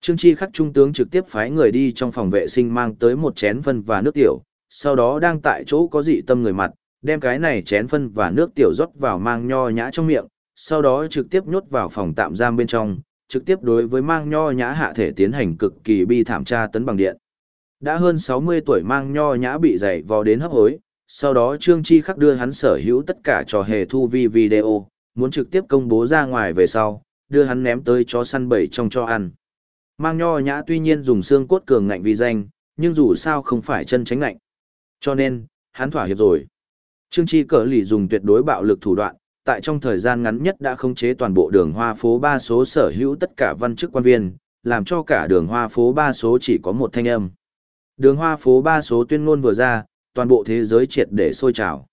Trương Chi khắc trung tướng trực tiếp phái người đi trong phòng vệ sinh mang tới một chén phân và nước tiểu, sau đó đang tại chỗ có dị tâm người mặt, đem cái này chén phân và nước tiểu rót vào mang nho nhã trong miệng, sau đó trực tiếp nhốt vào phòng tạm giam bên trong, trực tiếp đối với mang nho nhã hạ thể tiến hành cực kỳ bi thảm tra tấn bằng điện. Đã hơn 60 tuổi mang nho nhã bị dày vò đến hấp hối, sau đó Trương Chi khắc đưa hắn sở hữu tất cả trò hề thu vi video, muốn trực tiếp công bố ra ngoài về sau, đưa hắn ném tới chó săn bầy trong cho ăn. Mang nho nhã tuy nhiên dùng xương cốt cường ngạnh vì danh, nhưng dù sao không phải chân tránh ngạnh. Cho nên, hắn thỏa hiệp rồi. Trương Chi cỡ lì dùng tuyệt đối bạo lực thủ đoạn, tại trong thời gian ngắn nhất đã khống chế toàn bộ đường hoa phố ba số sở hữu tất cả văn chức quan viên, làm cho cả đường hoa phố ba số chỉ có một thanh âm. Đường hoa phố ba số tuyên ngôn vừa ra, toàn bộ thế giới triệt để sôi trào.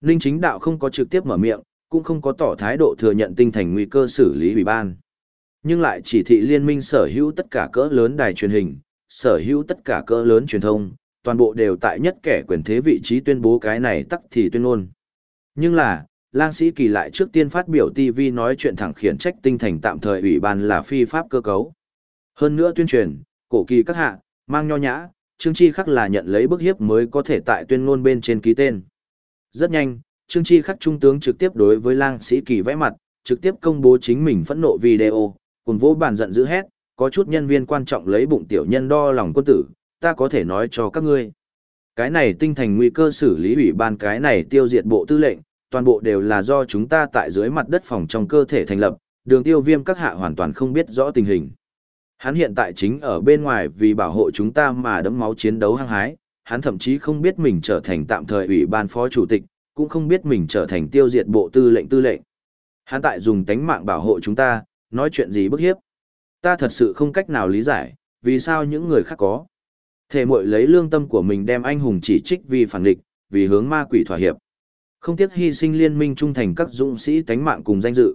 Ninh chính đạo không có trực tiếp mở miệng, cũng không có tỏ thái độ thừa nhận tinh thành nguy cơ xử lý ủy ban. Nhưng lại chỉ thị liên minh sở hữu tất cả cỡ lớn đài truyền hình, sở hữu tất cả cỡ lớn truyền thông, toàn bộ đều tại nhất kẻ quyền thế vị trí tuyên bố cái này tắc thì tuyên ngôn. Nhưng là, lang sĩ kỳ lại trước tiên phát biểu TV nói chuyện thẳng khiển trách tinh thành tạm thời ủy ban là phi pháp cơ cấu. Hơn nữa tuyên truyền, cổ kỳ các hạ, mang nho nhã, Trương Chi Khắc là nhận lấy bức hiếp mới có thể tại tuyên ngôn bên trên ký tên. Rất nhanh, Trương Chi Khắc trung tướng trực tiếp đối với lang sĩ kỳ vẽ mặt, trực tiếp công bố chính mình phẫn nộ video, cùng vô bản giận dữ hét, có chút nhân viên quan trọng lấy bụng tiểu nhân đo lòng quân tử, ta có thể nói cho các ngươi. Cái này tinh thành nguy cơ xử lý ủy ban cái này tiêu diệt bộ tư lệnh, toàn bộ đều là do chúng ta tại dưới mặt đất phòng trong cơ thể thành lập, đường tiêu viêm các hạ hoàn toàn không biết rõ tình hình. Hắn hiện tại chính ở bên ngoài vì bảo hộ chúng ta mà đấm máu chiến đấu hăng hái, hắn thậm chí không biết mình trở thành tạm thời ủy ban phó chủ tịch, cũng không biết mình trở thành tiêu diệt bộ tư lệnh tư lệnh. Hắn tại dùng tánh mạng bảo hộ chúng ta, nói chuyện gì bức hiếp. Ta thật sự không cách nào lý giải, vì sao những người khác có. Thể mội lấy lương tâm của mình đem anh hùng chỉ trích vì phản địch, vì hướng ma quỷ thỏa hiệp. Không tiếc hy sinh liên minh trung thành các dũng sĩ tánh mạng cùng danh dự.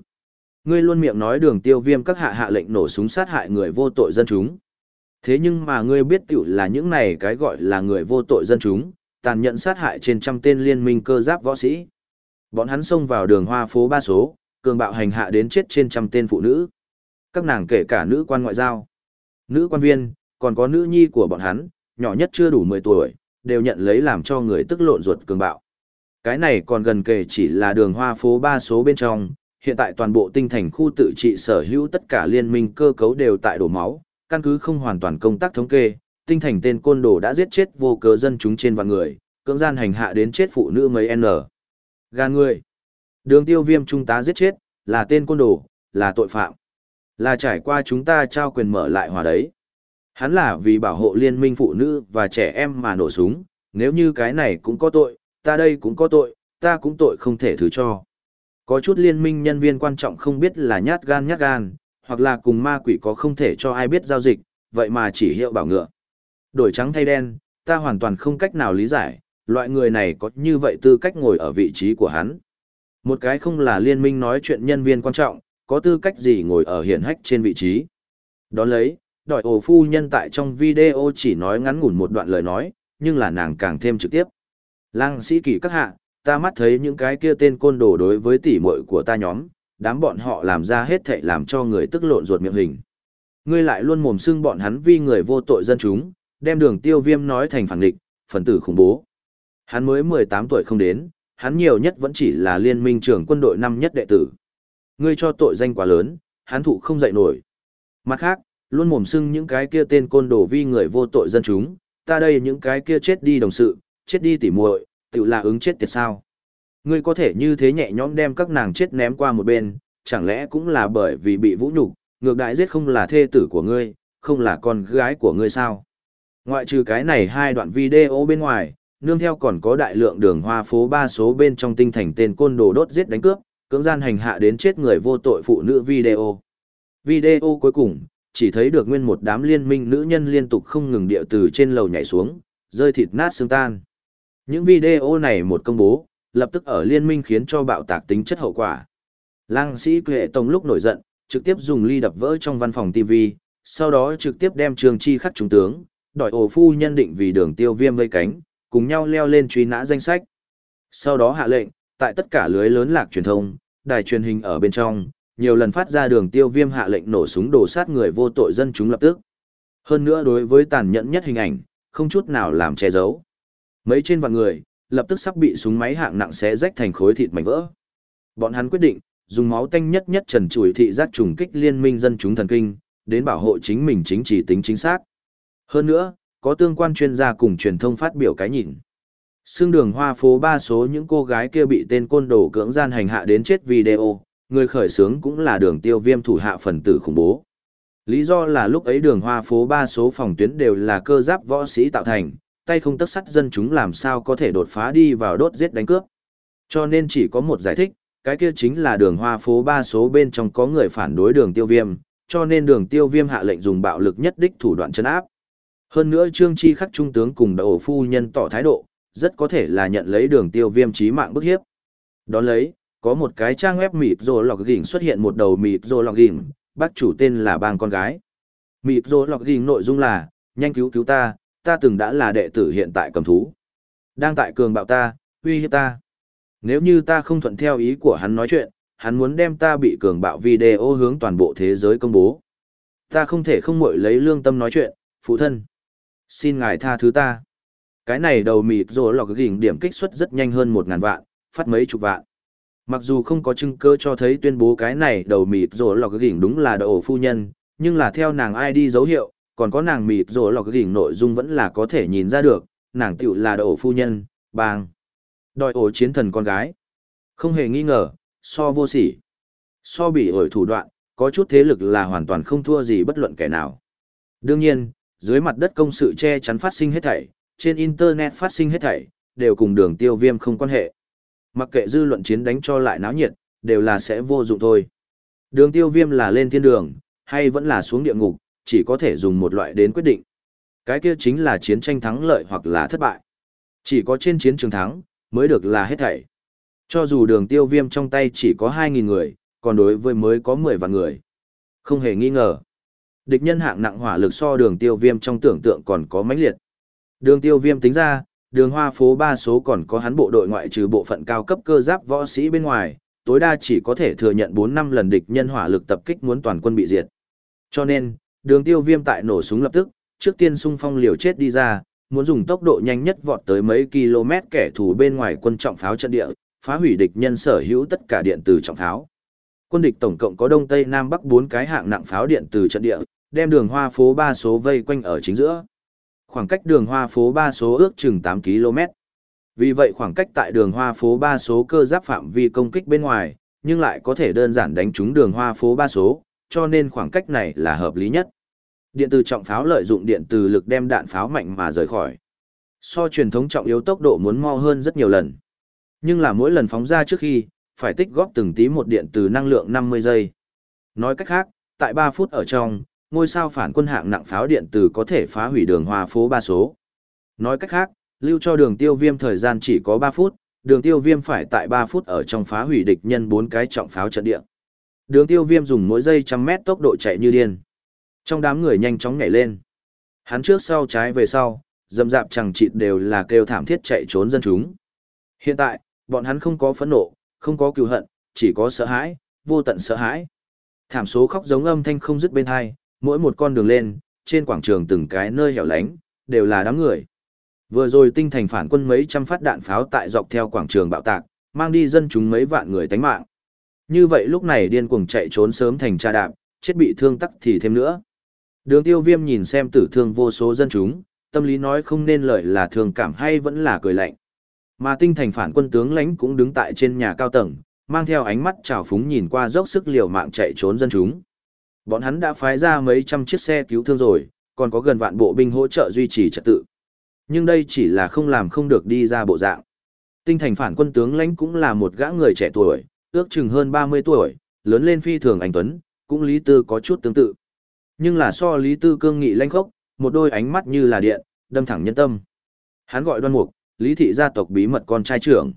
Ngươi luôn miệng nói đường tiêu viêm các hạ hạ lệnh nổ súng sát hại người vô tội dân chúng. Thế nhưng mà ngươi biết tiểu là những này cái gọi là người vô tội dân chúng, tàn nhẫn sát hại trên trăm tên liên minh cơ giáp võ sĩ. Bọn hắn xông vào đường hoa phố ba số, cường bạo hành hạ đến chết trên trăm tên phụ nữ. Các nàng kể cả nữ quan ngoại giao, nữ quan viên, còn có nữ nhi của bọn hắn, nhỏ nhất chưa đủ 10 tuổi, đều nhận lấy làm cho người tức lộn ruột cường bạo. Cái này còn gần kề chỉ là đường hoa phố ba số bên trong, hiện tại toàn bộ tinh thành khu tự trị sở hữu tất cả liên minh cơ cấu đều tại đổ máu, căn cứ không hoàn toàn công tác thống kê, tinh thành tên côn đồ đã giết chết vô cớ dân chúng trên vạn người, cưỡng gian hành hạ đến chết phụ nữ mấy N. Gan người. Đường tiêu viêm trung tá giết chết, là tên côn đồ, là tội phạm. Là trải qua chúng ta trao quyền mở lại hòa đấy. Hắn là vì bảo hộ liên minh phụ nữ và trẻ em mà nổ súng, nếu như cái này cũng có tội, ta đây cũng có tội, ta cũng tội không thể thứ cho. Có chút liên minh nhân viên quan trọng không biết là nhát gan nhát gan, hoặc là cùng ma quỷ có không thể cho ai biết giao dịch, vậy mà chỉ hiệu bảo ngựa. Đổi trắng thay đen, ta hoàn toàn không cách nào lý giải, loại người này có như vậy tư cách ngồi ở vị trí của hắn. Một cái không là liên minh nói chuyện nhân viên quan trọng, có tư cách gì ngồi ở hiển hách trên vị trí. Đón lấy, đòi ổ phu nhân tại trong video chỉ nói ngắn ngủn một đoạn lời nói, nhưng là nàng càng thêm trực tiếp. Lăng sĩ kỳ các hạ, ta mắt thấy những cái kia tên côn đồ đối với tỷ muội của ta nhóm, đám bọn họ làm ra hết thảy làm cho người tức lộn ruột miệng hình. Ngươi lại luôn mồm xưng bọn hắn vi người vô tội dân chúng, đem đường tiêu viêm nói thành phản địch, phần tử khủng bố. Hắn mới 18 tuổi không đến, hắn nhiều nhất vẫn chỉ là liên minh trưởng quân đội năm nhất đệ tử. Ngươi cho tội danh quá lớn, hắn thụ không dậy nổi. Mặt khác, luôn mồm xưng những cái kia tên côn đồ vi người vô tội dân chúng, ta đây những cái kia chết đi đồng sự, chết đi tỉ muội, tự là ứng chết tiệt sao. Ngươi có thể như thế nhẹ nhõm đem các nàng chết ném qua một bên, chẳng lẽ cũng là bởi vì bị vũ nhục, ngược đại giết không là thê tử của ngươi, không là con gái của ngươi sao? Ngoại trừ cái này hai đoạn video bên ngoài, nương theo còn có đại lượng đường hoa phố ba số bên trong tinh thành tên côn đồ đốt giết đánh cướp, cưỡng gian hành hạ đến chết người vô tội phụ nữ video. Video cuối cùng, chỉ thấy được nguyên một đám liên minh nữ nhân liên tục không ngừng điệu từ trên lầu nhảy xuống, rơi thịt nát xương tan. Những video này một công bố, lập tức ở liên minh khiến cho bạo tạc tính chất hậu quả. Lăng sĩ Quệ Tông lúc nổi giận, trực tiếp dùng ly đập vỡ trong văn phòng TV, sau đó trực tiếp đem trường chi khắc trung tướng, đòi ổ phu nhân định vì đường tiêu viêm vây cánh, cùng nhau leo lên truy nã danh sách. Sau đó hạ lệnh, tại tất cả lưới lớn lạc truyền thông, đài truyền hình ở bên trong, nhiều lần phát ra đường tiêu viêm hạ lệnh nổ súng đổ sát người vô tội dân chúng lập tức. Hơn nữa đối với tàn nhẫn nhất hình ảnh, không chút nào làm che giấu. Mấy trên vạn người, lập tức sắp bị súng máy hạng nặng xé rách thành khối thịt mảnh vỡ. Bọn hắn quyết định, dùng máu tanh nhất nhất trần chuỗi thị giác trùng kích liên minh dân chúng thần kinh, đến bảo hộ chính mình chính trị tính chính xác. Hơn nữa, có tương quan chuyên gia cùng truyền thông phát biểu cái nhìn. Xương đường hoa phố ba số những cô gái kia bị tên côn đồ cưỡng gian hành hạ đến chết video, người khởi xướng cũng là đường tiêu viêm thủ hạ phần tử khủng bố. Lý do là lúc ấy đường hoa phố ba số phòng tuyến đều là cơ giáp võ sĩ tạo thành, tay không tất sắt dân chúng làm sao có thể đột phá đi vào đốt giết đánh cướp. Cho nên chỉ có một giải thích, cái kia chính là đường hoa phố ba số bên trong có người phản đối đường tiêu viêm, cho nên đường tiêu viêm hạ lệnh dùng bạo lực nhất đích thủ đoạn chân áp. Hơn nữa Trương Chi khắc trung tướng cùng đầu phu nhân tỏ thái độ, rất có thể là nhận lấy đường tiêu viêm chí mạng bức hiếp. Đón lấy, có một cái trang web mịt rồ lọc gỉnh xuất hiện một đầu mịt rồ lọc gỉnh, bác chủ tên là bang con gái. Mịt rồ lọc gỉnh nội dung là, nhanh cứu cứu ta, ta từng đã là đệ tử hiện tại cầm thú. Đang tại cường bạo ta, uy hiếp ta. Nếu như ta không thuận theo ý của hắn nói chuyện, hắn muốn đem ta bị cường bạo video hướng toàn bộ thế giới công bố. Ta không thể không mội lấy lương tâm nói chuyện, phụ thân. Xin ngài tha thứ ta. Cái này đầu mịt rồi lọc gỉnh điểm kích xuất rất nhanh hơn một ngàn vạn, phát mấy chục vạn. Mặc dù không có chứng cơ cho thấy tuyên bố cái này đầu mịt rồi lọc gỉnh đúng là đầu phu nhân, nhưng là theo nàng ID dấu hiệu, còn có nàng mịt rồi lọc gỉnh nội dung vẫn là có thể nhìn ra được, nàng tiểu là đầu phu nhân, bang. Đòi ổ chiến thần con gái. Không hề nghi ngờ, so vô sỉ. So bị ổi thủ đoạn, có chút thế lực là hoàn toàn không thua gì bất luận kẻ nào. Đương nhiên, dưới mặt đất công sự che chắn phát sinh hết thảy, trên internet phát sinh hết thảy, đều cùng đường tiêu viêm không quan hệ. Mặc kệ dư luận chiến đánh cho lại náo nhiệt, đều là sẽ vô dụng thôi. Đường tiêu viêm là lên thiên đường, hay vẫn là xuống địa ngục, chỉ có thể dùng một loại đến quyết định. Cái kia chính là chiến tranh thắng lợi hoặc là thất bại. Chỉ có trên chiến trường thắng, mới được là hết thảy. Cho dù đường tiêu viêm trong tay chỉ có 2.000 người, còn đối với mới có 10 vạn người. Không hề nghi ngờ. Địch nhân hạng nặng hỏa lực so đường tiêu viêm trong tưởng tượng còn có mãnh liệt. Đường tiêu viêm tính ra, đường hoa phố ba số còn có hắn bộ đội ngoại trừ bộ phận cao cấp cơ giáp võ sĩ bên ngoài, tối đa chỉ có thể thừa nhận 4 năm lần địch nhân hỏa lực tập kích muốn toàn quân bị diệt. Cho nên, đường tiêu viêm tại nổ súng lập tức, trước tiên xung phong liều chết đi ra, muốn dùng tốc độ nhanh nhất vọt tới mấy km kẻ thù bên ngoài quân trọng pháo trận địa, phá hủy địch nhân sở hữu tất cả điện từ trọng pháo. Quân địch tổng cộng có đông tây nam bắc 4 cái hạng nặng pháo điện từ trận địa, đem đường hoa phố 3 số vây quanh ở chính giữa. Khoảng cách đường hoa phố 3 số ước chừng 8 km. Vì vậy khoảng cách tại đường hoa phố 3 số cơ giáp phạm vi công kích bên ngoài, nhưng lại có thể đơn giản đánh trúng đường hoa phố 3 số, cho nên khoảng cách này là hợp lý nhất. Điện từ trọng pháo lợi dụng điện từ lực đem đạn pháo mạnh mà rời khỏi. So truyền thống trọng yếu tốc độ muốn mau hơn rất nhiều lần. Nhưng là mỗi lần phóng ra trước khi, phải tích góp từng tí một điện từ năng lượng 50 giây. Nói cách khác, tại 3 phút ở trong, ngôi sao phản quân hạng nặng pháo điện từ có thể phá hủy đường hòa phố ba số. Nói cách khác, lưu cho đường tiêu viêm thời gian chỉ có 3 phút, đường tiêu viêm phải tại 3 phút ở trong phá hủy địch nhân 4 cái trọng pháo trận địa. Đường tiêu viêm dùng mỗi giây trăm mét tốc độ chạy như điên. Trong đám người nhanh chóng nhảy lên. Hắn trước sau trái về sau, dầm dạp chẳng chịt đều là kêu thảm thiết chạy trốn dân chúng. Hiện tại, bọn hắn không có phẫn nộ, không có cựu hận, chỉ có sợ hãi, vô tận sợ hãi. Thảm số khóc giống âm thanh không dứt bên hai, mỗi một con đường lên, trên quảng trường từng cái nơi hẻo lánh, đều là đám người. Vừa rồi tinh thành phản quân mấy trăm phát đạn pháo tại dọc theo quảng trường bạo tạc, mang đi dân chúng mấy vạn người tánh mạng. Như vậy lúc này điên cuồng chạy trốn sớm thành tra đạp, chết bị thương tắc thì thêm nữa. Đường tiêu viêm nhìn xem tử thương vô số dân chúng, tâm lý nói không nên lời là thương cảm hay vẫn là cười lạnh. Mà tinh thành phản quân tướng lãnh cũng đứng tại trên nhà cao tầng, mang theo ánh mắt trào phúng nhìn qua dốc sức liều mạng chạy trốn dân chúng. Bọn hắn đã phái ra mấy trăm chiếc xe cứu thương rồi, còn có gần vạn bộ binh hỗ trợ duy trì trật tự. Nhưng đây chỉ là không làm không được đi ra bộ dạng. Tinh thành phản quân tướng lãnh cũng là một gã người trẻ tuổi, ước chừng hơn 30 tuổi, lớn lên phi thường anh Tuấn, cũng Lý Tư có chút tương tự. Nhưng là so Lý Tư cương nghị lãnh khốc, một đôi ánh mắt như là điện, đâm thẳng nhân tâm. Hắn gọi đoan mục, Lý thị gia tộc bí mật con trai trưởng.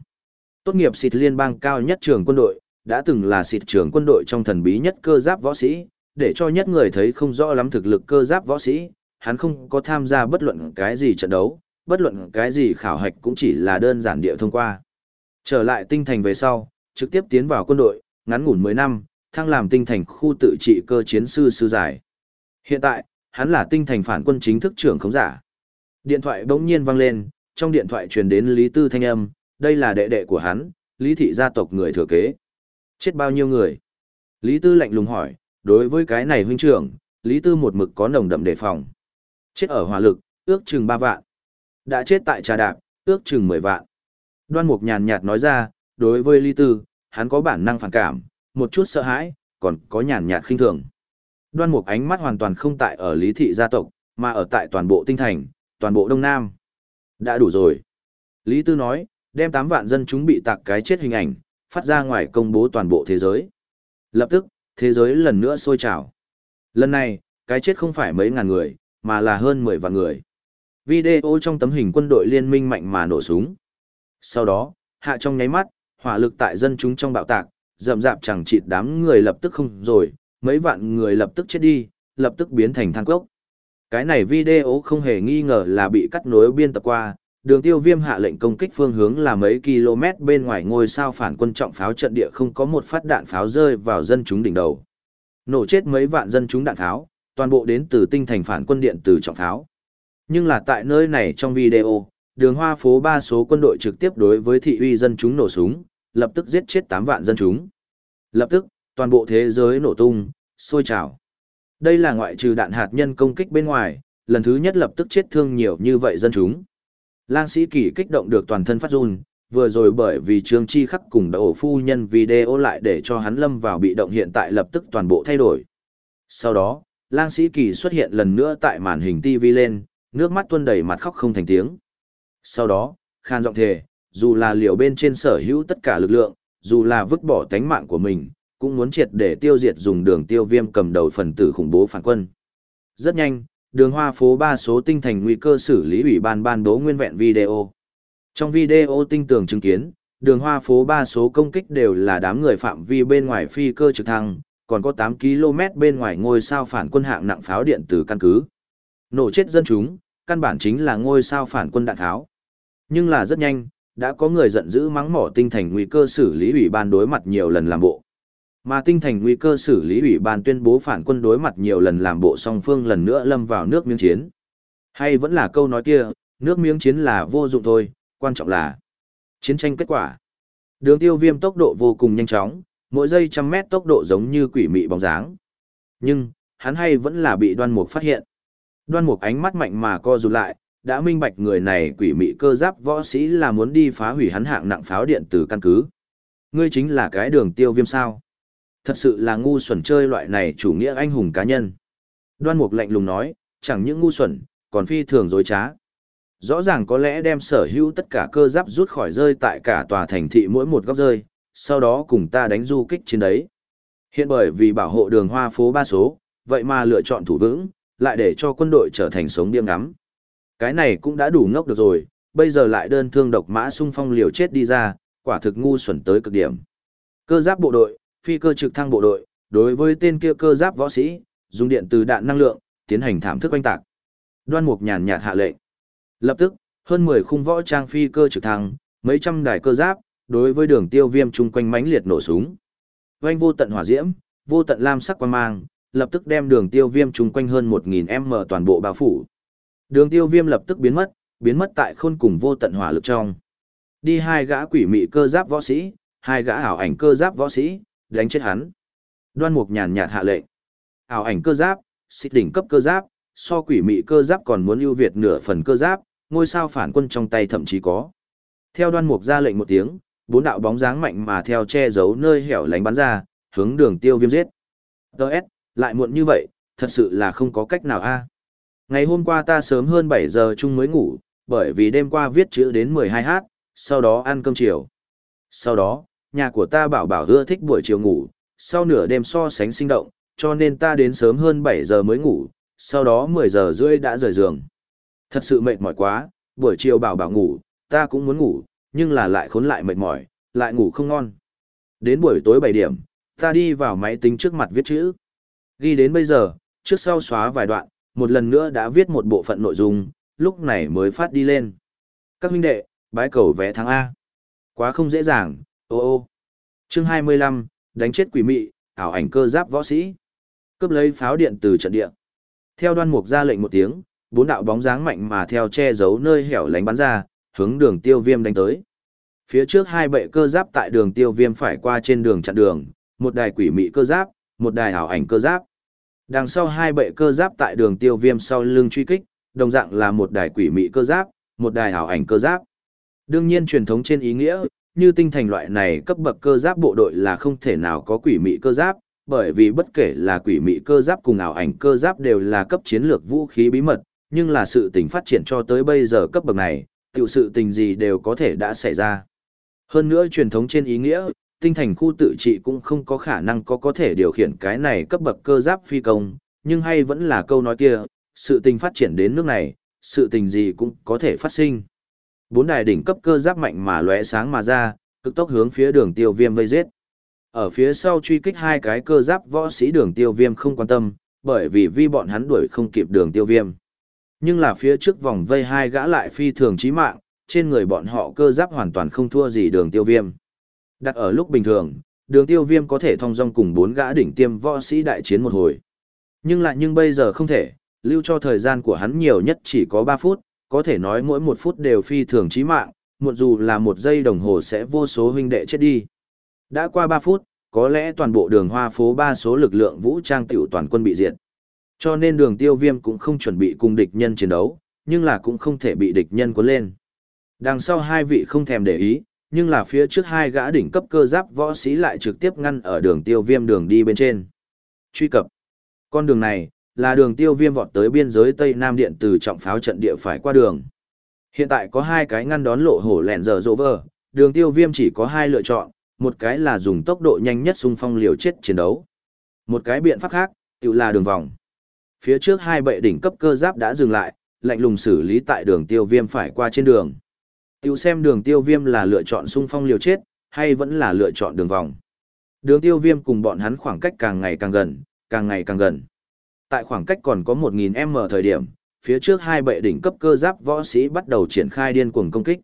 Tốt nghiệp xịt liên bang cao nhất trường quân đội, đã từng là xịt trưởng quân đội trong thần bí nhất cơ giáp võ sĩ, để cho nhất người thấy không rõ lắm thực lực cơ giáp võ sĩ, hắn không có tham gia bất luận cái gì trận đấu, bất luận cái gì khảo hạch cũng chỉ là đơn giản địa thông qua. Trở lại tinh thành về sau, trực tiếp tiến vào quân đội, ngắn ngủn 10 năm, thăng làm tinh thành khu tự trị cơ chiến sư sư giải. Hiện tại, hắn là tinh thành phản quân chính thức trưởng khống giả. Điện thoại bỗng nhiên vang lên, trong điện thoại truyền đến Lý Tư thanh âm, đây là đệ đệ của hắn, Lý thị gia tộc người thừa kế. Chết bao nhiêu người? Lý Tư lạnh lùng hỏi, đối với cái này huynh trưởng, Lý Tư một mực có nồng đậm đề phòng. Chết ở hỏa lực, ước chừng 3 vạn. Đã chết tại trà đạp, ước chừng 10 vạn. Đoan Mục nhàn nhạt nói ra, đối với Lý Tư, hắn có bản năng phản cảm, một chút sợ hãi, còn có nhàn nhạt khinh thường. Đoan Mục ánh mắt hoàn toàn không tại ở Lý thị gia tộc, mà ở tại toàn bộ tinh thành, toàn bộ Đông Nam. Đã đủ rồi. Lý Tư nói, đem 8 vạn dân chúng bị tạc cái chết hình ảnh, phát ra ngoài công bố toàn bộ thế giới. Lập tức, thế giới lần nữa sôi trào. Lần này, cái chết không phải mấy ngàn người, mà là hơn 10 vạn người. Video trong tấm hình quân đội liên minh mạnh mà nổ súng. Sau đó, hạ trong nháy mắt, hỏa lực tại dân chúng trong bạo tạc, rậm rạp chẳng chịt đám người lập tức không rồi, mấy vạn người lập tức chết đi, lập tức biến thành than cốc. Cái này video không hề nghi ngờ là bị cắt nối biên tập qua, đường tiêu viêm hạ lệnh công kích phương hướng là mấy km bên ngoài ngôi sao phản quân trọng pháo trận địa không có một phát đạn pháo rơi vào dân chúng đỉnh đầu. Nổ chết mấy vạn dân chúng đạn pháo, toàn bộ đến từ tinh thành phản quân điện từ trọng pháo. Nhưng là tại nơi này trong video, đường hoa phố ba số quân đội trực tiếp đối với thị uy dân chúng nổ súng, lập tức giết chết 8 vạn dân chúng. Lập tức, toàn bộ thế giới nổ tung, sôi trào. Đây là ngoại trừ đạn hạt nhân công kích bên ngoài, lần thứ nhất lập tức chết thương nhiều như vậy dân chúng. Lang sĩ kỳ kích động được toàn thân phát run, vừa rồi bởi vì Trương Chi khắc cùng đậu phu nhân video lại để cho hắn lâm vào bị động hiện tại lập tức toàn bộ thay đổi. Sau đó, Lang sĩ kỳ xuất hiện lần nữa tại màn hình TV lên, nước mắt tuôn đầy mặt khóc không thành tiếng. Sau đó, khan giọng thề, dù là liều bên trên sở hữu tất cả lực lượng, dù là vứt bỏ tánh mạng của mình, cũng muốn triệt để tiêu diệt dùng đường tiêu viêm cầm đầu phần tử khủng bố phản quân. Rất nhanh, đường hoa phố ba số tinh thành nguy cơ xử lý ủy ban ban bố nguyên vẹn video. Trong video tinh tường chứng kiến, đường hoa phố ba số công kích đều là đám người phạm vi bên ngoài phi cơ trực thăng, còn có 8 km bên ngoài ngôi sao phản quân hạng nặng pháo điện từ căn cứ. Nổ chết dân chúng, căn bản chính là ngôi sao phản quân đạn tháo. Nhưng là rất nhanh, đã có người giận dữ mắng mỏ tinh thành nguy cơ xử lý ủy ban đối mặt nhiều lần làm bộ. Mà tinh thành nguy cơ xử lý ủy ban tuyên bố phản quân đối mặt nhiều lần làm bộ song phương lần nữa lâm vào nước miếng chiến. Hay vẫn là câu nói kia, nước miếng chiến là vô dụng thôi, quan trọng là chiến tranh kết quả. Đường tiêu viêm tốc độ vô cùng nhanh chóng, mỗi giây trăm mét tốc độ giống như quỷ mị bóng dáng. Nhưng, hắn hay vẫn là bị đoan mục phát hiện. Đoan mục ánh mắt mạnh mà co rụt lại, đã minh bạch người này quỷ mị cơ giáp võ sĩ là muốn đi phá hủy hắn hạng nặng pháo điện từ căn cứ. Ngươi chính là cái đường tiêu viêm sao. Thật sự là ngu xuẩn chơi loại này chủ nghĩa anh hùng cá nhân. Đoan mục lạnh lùng nói, chẳng những ngu xuẩn, còn phi thường dối trá. Rõ ràng có lẽ đem sở hữu tất cả cơ giáp rút khỏi rơi tại cả tòa thành thị mỗi một góc rơi, sau đó cùng ta đánh du kích trên đấy. Hiện bởi vì bảo hộ đường hoa phố ba số, vậy mà lựa chọn thủ vững, lại để cho quân đội trở thành sống điên ngắm. Cái này cũng đã đủ ngốc được rồi, bây giờ lại đơn thương độc mã xung phong liều chết đi ra, quả thực ngu xuẩn tới cực điểm. Cơ giáp bộ đội, phi cơ trực thăng bộ đội, đối với tên kia cơ giáp võ sĩ, dùng điện từ đạn năng lượng, tiến hành thảm thức oanh tạc. Đoan Mục nhàn nhạt hạ lệnh. Lập tức, hơn 10 khung võ trang phi cơ trực thăng, mấy trăm đài cơ giáp, đối với đường tiêu viêm chung quanh mãnh liệt nổ súng. Oanh vô tận hỏa diễm, vô tận lam sắc quan mang, lập tức đem đường tiêu viêm chung quanh hơn 1000m toàn bộ bao phủ. Đường tiêu viêm lập tức biến mất, biến mất tại khôn cùng vô tận hỏa lực trong. Đi hai gã quỷ mị cơ giáp võ sĩ, hai gã ảo ảnh cơ giáp võ sĩ, đánh chết hắn. Đoan mục nhàn nhạt hạ lệnh. Ảo ảnh cơ giáp, xích đỉnh cấp cơ giáp, so quỷ mị cơ giáp còn muốn ưu việt nửa phần cơ giáp, ngôi sao phản quân trong tay thậm chí có. Theo đoan mục ra lệnh một tiếng, bốn đạo bóng dáng mạnh mà theo che giấu nơi hẻo lánh bắn ra, hướng đường tiêu viêm giết. Đợt, lại muộn như vậy, thật sự là không có cách nào a. À. Ngày hôm qua ta sớm hơn 7 giờ chung mới ngủ, bởi vì đêm qua viết chữ đến 12h, sau đó ăn cơm chiều. Sau đó, nhà của ta bảo bảo ưa thích buổi chiều ngủ, sau nửa đêm so sánh sinh động, cho nên ta đến sớm hơn 7 giờ mới ngủ, sau đó 10 giờ rưỡi đã rời giường. Thật sự mệt mỏi quá, buổi chiều bảo bảo ngủ, ta cũng muốn ngủ, nhưng là lại khốn lại mệt mỏi, lại ngủ không ngon. Đến buổi tối 7 điểm, ta đi vào máy tính trước mặt viết chữ. Ghi đến bây giờ, trước sau xóa vài đoạn, một lần nữa đã viết một bộ phận nội dung, lúc này mới phát đi lên. Các huynh đệ, bái cầu vé thắng A. Quá không dễ dàng, ô ô. Chương 25, đánh chết quỷ mị, ảo ảnh cơ giáp võ sĩ. Cướp lấy pháo điện từ trận địa. Theo đoan mục ra lệnh một tiếng, bốn đạo bóng dáng mạnh mà theo che giấu nơi hẻo lánh bắn ra, hướng đường tiêu viêm đánh tới. Phía trước hai bệ cơ giáp tại đường tiêu viêm phải qua trên đường chặn đường, một đài quỷ mị cơ giáp, một đài ảo ảnh cơ giáp. Đằng sau hai bệ cơ giáp tại đường tiêu viêm sau lưng truy kích, đồng dạng là một đài quỷ mị cơ giáp, một đài ảo ảnh cơ giáp. Đương nhiên truyền thống trên ý nghĩa, như tinh thành loại này cấp bậc cơ giáp bộ đội là không thể nào có quỷ mị cơ giáp, bởi vì bất kể là quỷ mị cơ giáp cùng ảo ảnh cơ giáp đều là cấp chiến lược vũ khí bí mật, nhưng là sự tình phát triển cho tới bây giờ cấp bậc này, tiểu sự tình gì đều có thể đã xảy ra. Hơn nữa truyền thống trên ý nghĩa, tinh thành khu tự trị cũng không có khả năng có có thể điều khiển cái này cấp bậc cơ giáp phi công, nhưng hay vẫn là câu nói kia, sự tình phát triển đến nước này, sự tình gì cũng có thể phát sinh. Bốn đài đỉnh cấp cơ giáp mạnh mà lóe sáng mà ra, cực tốc hướng phía đường tiêu viêm vây giết. Ở phía sau truy kích hai cái cơ giáp võ sĩ đường tiêu viêm không quan tâm, bởi vì vi bọn hắn đuổi không kịp đường tiêu viêm. Nhưng là phía trước vòng vây hai gã lại phi thường chí mạng, trên người bọn họ cơ giáp hoàn toàn không thua gì đường tiêu viêm. Đặt ở lúc bình thường, đường tiêu viêm có thể thông dong cùng bốn gã đỉnh tiêm võ sĩ đại chiến một hồi. Nhưng lại nhưng bây giờ không thể, lưu cho thời gian của hắn nhiều nhất chỉ có 3 phút, có thể nói mỗi một phút đều phi thường chí mạng, một dù là một giây đồng hồ sẽ vô số huynh đệ chết đi. Đã qua 3 phút, có lẽ toàn bộ đường hoa phố ba số lực lượng vũ trang tiểu toàn quân bị diệt. Cho nên đường tiêu viêm cũng không chuẩn bị cùng địch nhân chiến đấu, nhưng là cũng không thể bị địch nhân cuốn lên. Đằng sau hai vị không thèm để ý, nhưng là phía trước hai gã đỉnh cấp cơ giáp võ sĩ lại trực tiếp ngăn ở đường tiêu viêm đường đi bên trên. Truy cập. Con đường này, là đường tiêu viêm vọt tới biên giới Tây Nam Điện từ trọng pháo trận địa phải qua đường. Hiện tại có hai cái ngăn đón lộ hổ lẹn giờ rộ vờ, đường tiêu viêm chỉ có hai lựa chọn, một cái là dùng tốc độ nhanh nhất xung phong liều chết chiến đấu. Một cái biện pháp khác, tự là đường vòng. Phía trước hai bệ đỉnh cấp cơ giáp đã dừng lại, lạnh lùng xử lý tại đường tiêu viêm phải qua trên đường. Tiểu xem đường tiêu viêm là lựa chọn xung phong liều chết, hay vẫn là lựa chọn đường vòng. Đường tiêu viêm cùng bọn hắn khoảng cách càng ngày càng gần, càng ngày càng gần. Tại khoảng cách còn có 1.000m thời điểm, phía trước hai bệ đỉnh cấp cơ giáp võ sĩ bắt đầu triển khai điên cuồng công kích.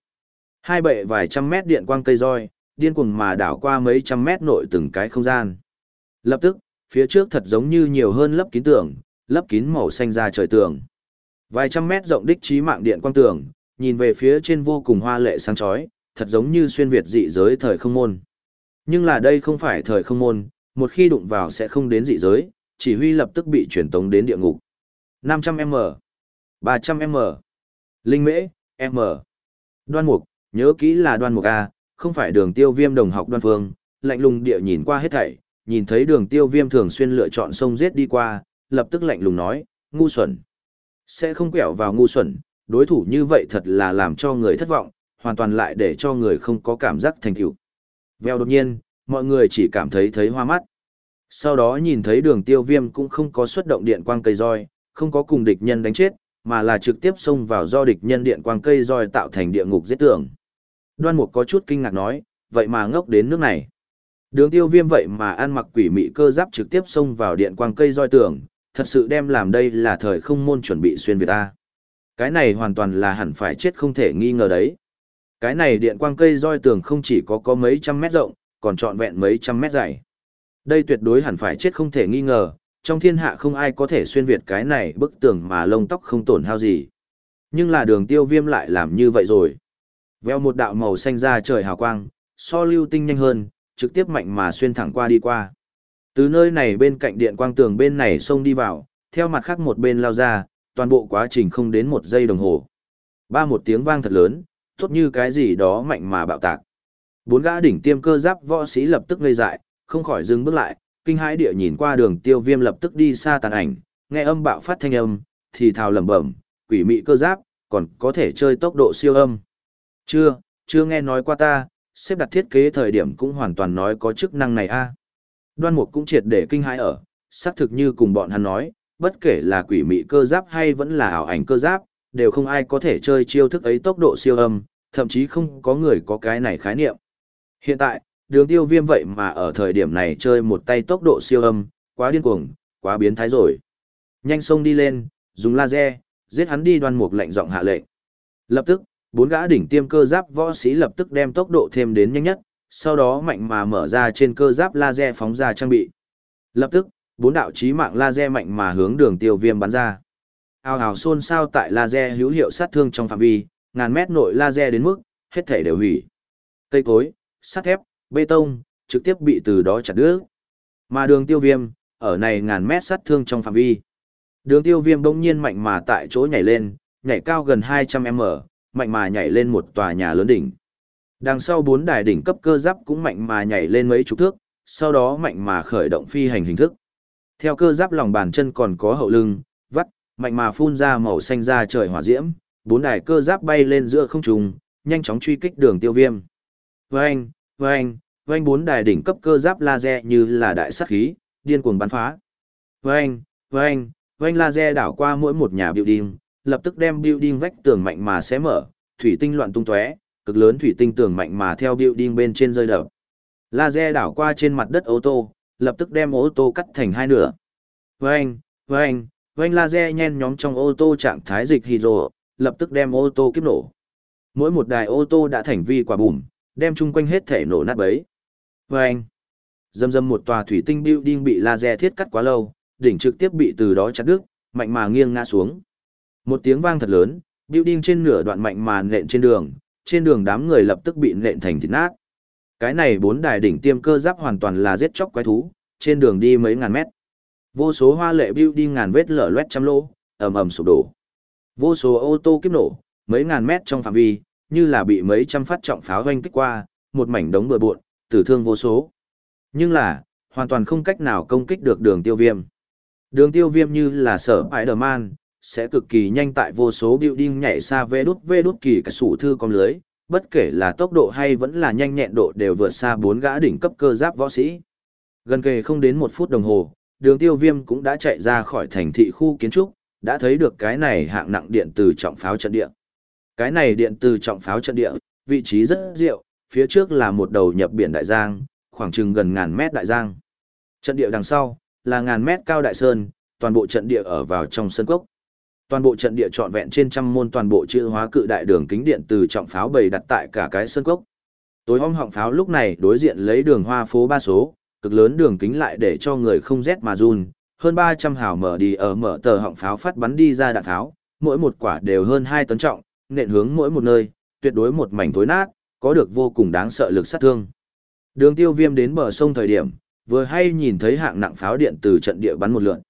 Hai bệ vài trăm mét điện quang cây roi, điên cuồng mà đảo qua mấy trăm mét nội từng cái không gian. Lập tức, phía trước thật giống như nhiều hơn lớp kín tường, lớp kín màu xanh ra trời tường. Vài trăm mét rộng đích trí mạng điện quang tường, nhìn về phía trên vô cùng hoa lệ sáng chói, thật giống như xuyên việt dị giới thời không môn. Nhưng là đây không phải thời không môn, một khi đụng vào sẽ không đến dị giới, chỉ huy lập tức bị chuyển tống đến địa ngục. 500m, 300m, Linh Mễ, M. Đoan Mục, nhớ kỹ là Đoan Mục A, không phải đường tiêu viêm đồng học Đoan Phương, lạnh lùng địa nhìn qua hết thảy, nhìn thấy đường tiêu viêm thường xuyên lựa chọn sông giết đi qua, lập tức lạnh lùng nói, ngu xuẩn. Sẽ không quẹo vào ngu xuẩn, đối thủ như vậy thật là làm cho người thất vọng, hoàn toàn lại để cho người không có cảm giác thành tựu. Vèo đột nhiên, mọi người chỉ cảm thấy thấy hoa mắt. Sau đó nhìn thấy đường tiêu viêm cũng không có xuất động điện quang cây roi, không có cùng địch nhân đánh chết, mà là trực tiếp xông vào do địch nhân điện quang cây roi tạo thành địa ngục giết tường. Đoan Mục có chút kinh ngạc nói, vậy mà ngốc đến nước này. Đường tiêu viêm vậy mà ăn mặc quỷ mị cơ giáp trực tiếp xông vào điện quang cây roi tường, thật sự đem làm đây là thời không môn chuẩn bị xuyên Việt ta. Cái này hoàn toàn là hẳn phải chết không thể nghi ngờ đấy. Cái này điện quang cây roi tường không chỉ có có mấy trăm mét rộng, còn trọn vẹn mấy trăm mét dày. Đây tuyệt đối hẳn phải chết không thể nghi ngờ, trong thiên hạ không ai có thể xuyên việt cái này bức tường mà lông tóc không tổn hao gì. Nhưng là đường tiêu viêm lại làm như vậy rồi. Veo một đạo màu xanh ra trời hào quang, so lưu tinh nhanh hơn, trực tiếp mạnh mà xuyên thẳng qua đi qua. Từ nơi này bên cạnh điện quang tường bên này xông đi vào, theo mặt khác một bên lao ra, toàn bộ quá trình không đến một giây đồng hồ. Ba một tiếng vang thật lớn, tốt như cái gì đó mạnh mà bạo tạc. Bốn gã đỉnh tiêm cơ giáp võ sĩ lập tức ngây dại, không khỏi dừng bước lại, kinh hãi địa nhìn qua đường tiêu viêm lập tức đi xa tàn ảnh, nghe âm bạo phát thanh âm, thì thào lẩm bẩm, quỷ mị cơ giáp, còn có thể chơi tốc độ siêu âm. Chưa, chưa nghe nói qua ta, xếp đặt thiết kế thời điểm cũng hoàn toàn nói có chức năng này a. Đoan Mục cũng triệt để kinh hãi ở, xác thực như cùng bọn hắn nói, bất kể là quỷ mị cơ giáp hay vẫn là ảo ảnh cơ giáp, đều không ai có thể chơi chiêu thức ấy tốc độ siêu âm, thậm chí không có người có cái này khái niệm. Hiện tại, đường tiêu viêm vậy mà ở thời điểm này chơi một tay tốc độ siêu âm, quá điên cuồng, quá biến thái rồi. Nhanh sông đi lên, dùng laser, giết hắn đi đoan mục lệnh giọng hạ lệnh. Lập tức, bốn gã đỉnh tiêm cơ giáp võ sĩ lập tức đem tốc độ thêm đến nhanh nhất, sau đó mạnh mà mở ra trên cơ giáp laser phóng ra trang bị. Lập tức, bốn đạo chí mạng laser mạnh mà hướng đường tiêu viêm bắn ra. Ao ào xôn xao tại laser hữu hiệu sát thương trong phạm vi, ngàn mét nội laser đến mức, hết thể đều hủy. Cây cối, sắt thép, bê tông, trực tiếp bị từ đó chặt đứt. Mà đường tiêu viêm, ở này ngàn mét sát thương trong phạm vi. Đường tiêu viêm bỗng nhiên mạnh mà tại chỗ nhảy lên, nhảy cao gần 200m, mạnh mà nhảy lên một tòa nhà lớn đỉnh. Đằng sau bốn đài đỉnh cấp cơ giáp cũng mạnh mà nhảy lên mấy chục thước, sau đó mạnh mà khởi động phi hành hình thức. Theo cơ giáp lòng bàn chân còn có hậu lưng, vắt, mạnh mà phun ra màu xanh ra trời hỏa diễm, bốn đài cơ giáp bay lên giữa không trung, nhanh chóng truy kích đường tiêu viêm. với anh vâng, vâng bốn đài đỉnh cấp cơ giáp laser như là đại sát khí, điên cuồng bắn phá. Vâng, vâng, vâng laser đảo qua mỗi một nhà building, lập tức đem building vách tường mạnh mà xé mở, thủy tinh loạn tung tóe, cực lớn thủy tinh tường mạnh mà theo building bên trên rơi đập. Laser đảo qua trên mặt đất ô tô, lập tức đem ô tô cắt thành hai nửa. Vâng, vâng, vâng laser nhen nhóm trong ô tô trạng thái dịch hydro, lập tức đem ô tô kiếp nổ. Mỗi một đài ô tô đã thành vi quả bùm, đem chung quanh hết thể nổ nát bấy. Vâng, dâm dâm một tòa thủy tinh building bị laser thiết cắt quá lâu, đỉnh trực tiếp bị từ đó chặt đứt, mạnh mà nghiêng ngã xuống. Một tiếng vang thật lớn, building trên nửa đoạn mạnh mà nện trên đường, trên đường đám người lập tức bị nện thành thịt nát. Cái này bốn đài đỉnh tiêm cơ giáp hoàn toàn là giết chóc quái thú, trên đường đi mấy ngàn mét. Vô số hoa lệ building ngàn vết lở loét trăm lỗ, ầm ầm sụp đổ. Vô số ô tô kiếp nổ, mấy ngàn mét trong phạm vi, như là bị mấy trăm phát trọng pháo hoanh kích qua, một mảnh đống bừa bộn, tử thương vô số. Nhưng là, hoàn toàn không cách nào công kích được đường tiêu viêm. Đường tiêu viêm như là sở Spider-Man, sẽ cực kỳ nhanh tại vô số building nhảy xa vê đút vê đút kỳ cả sủ thư con lưới, bất kể là tốc độ hay vẫn là nhanh nhẹn độ đều vượt xa bốn gã đỉnh cấp cơ giáp võ sĩ. Gần kề không đến một phút đồng hồ, đường tiêu viêm cũng đã chạy ra khỏi thành thị khu kiến trúc, đã thấy được cái này hạng nặng điện từ trọng pháo trận địa. Cái này điện từ trọng pháo trận địa, vị trí rất diệu, phía trước là một đầu nhập biển đại giang, khoảng chừng gần ngàn mét đại giang. Trận địa đằng sau là ngàn mét cao đại sơn, toàn bộ trận địa ở vào trong sân cốc. Toàn bộ trận địa trọn vẹn trên trăm môn toàn bộ chữ hóa cự đại đường kính điện từ trọng pháo bày đặt tại cả cái sân cốc. Tối hôm họng pháo lúc này đối diện lấy đường hoa phố ba số, cực lớn đường kính lại để cho người không rét mà run, hơn 300 hào mở đi ở mở tờ họng pháo phát bắn đi ra đạn tháo, mỗi một quả đều hơn 2 tấn trọng, nện hướng mỗi một nơi, tuyệt đối một mảnh thối nát, có được vô cùng đáng sợ lực sát thương. Đường tiêu viêm đến bờ sông thời điểm, vừa hay nhìn thấy hạng nặng pháo điện từ trận địa bắn một lượn.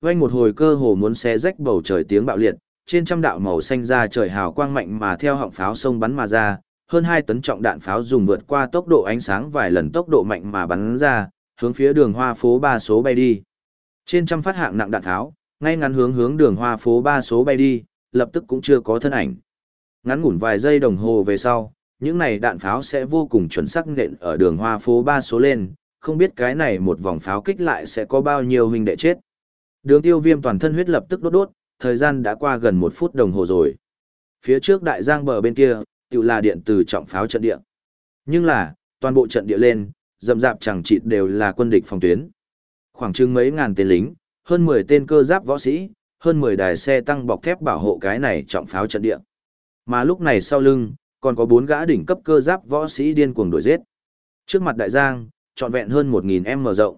Quanh một hồi cơ hồ muốn xé rách bầu trời tiếng bạo liệt, trên trăm đạo màu xanh ra trời hào quang mạnh mà theo họng pháo sông bắn mà ra, hơn 2 tấn trọng đạn pháo dùng vượt qua tốc độ ánh sáng vài lần tốc độ mạnh mà bắn ra, hướng phía đường hoa phố 3 số bay đi. Trên trăm phát hạng nặng đạn tháo, ngay ngắn hướng hướng đường hoa phố 3 số bay đi, lập tức cũng chưa có thân ảnh. Ngắn ngủn vài giây đồng hồ về sau, những này đạn pháo sẽ vô cùng chuẩn xác nện ở đường hoa phố 3 số lên, không biết cái này một vòng pháo kích lại sẽ có bao nhiêu huynh đệ chết. Đường tiêu viêm toàn thân huyết lập tức đốt đốt, thời gian đã qua gần một phút đồng hồ rồi. Phía trước đại giang bờ bên kia, tự là điện từ trọng pháo trận địa. Nhưng là, toàn bộ trận địa lên, dầm dạp chẳng chịt đều là quân địch phòng tuyến. Khoảng chừng mấy ngàn tên lính, hơn 10 tên cơ giáp võ sĩ, hơn 10 đài xe tăng bọc thép bảo hộ cái này trọng pháo trận địa. Mà lúc này sau lưng, còn có bốn gã đỉnh cấp cơ giáp võ sĩ điên cuồng đuổi giết. Trước mặt đại giang, trọn vẹn hơn 1000 m rộng.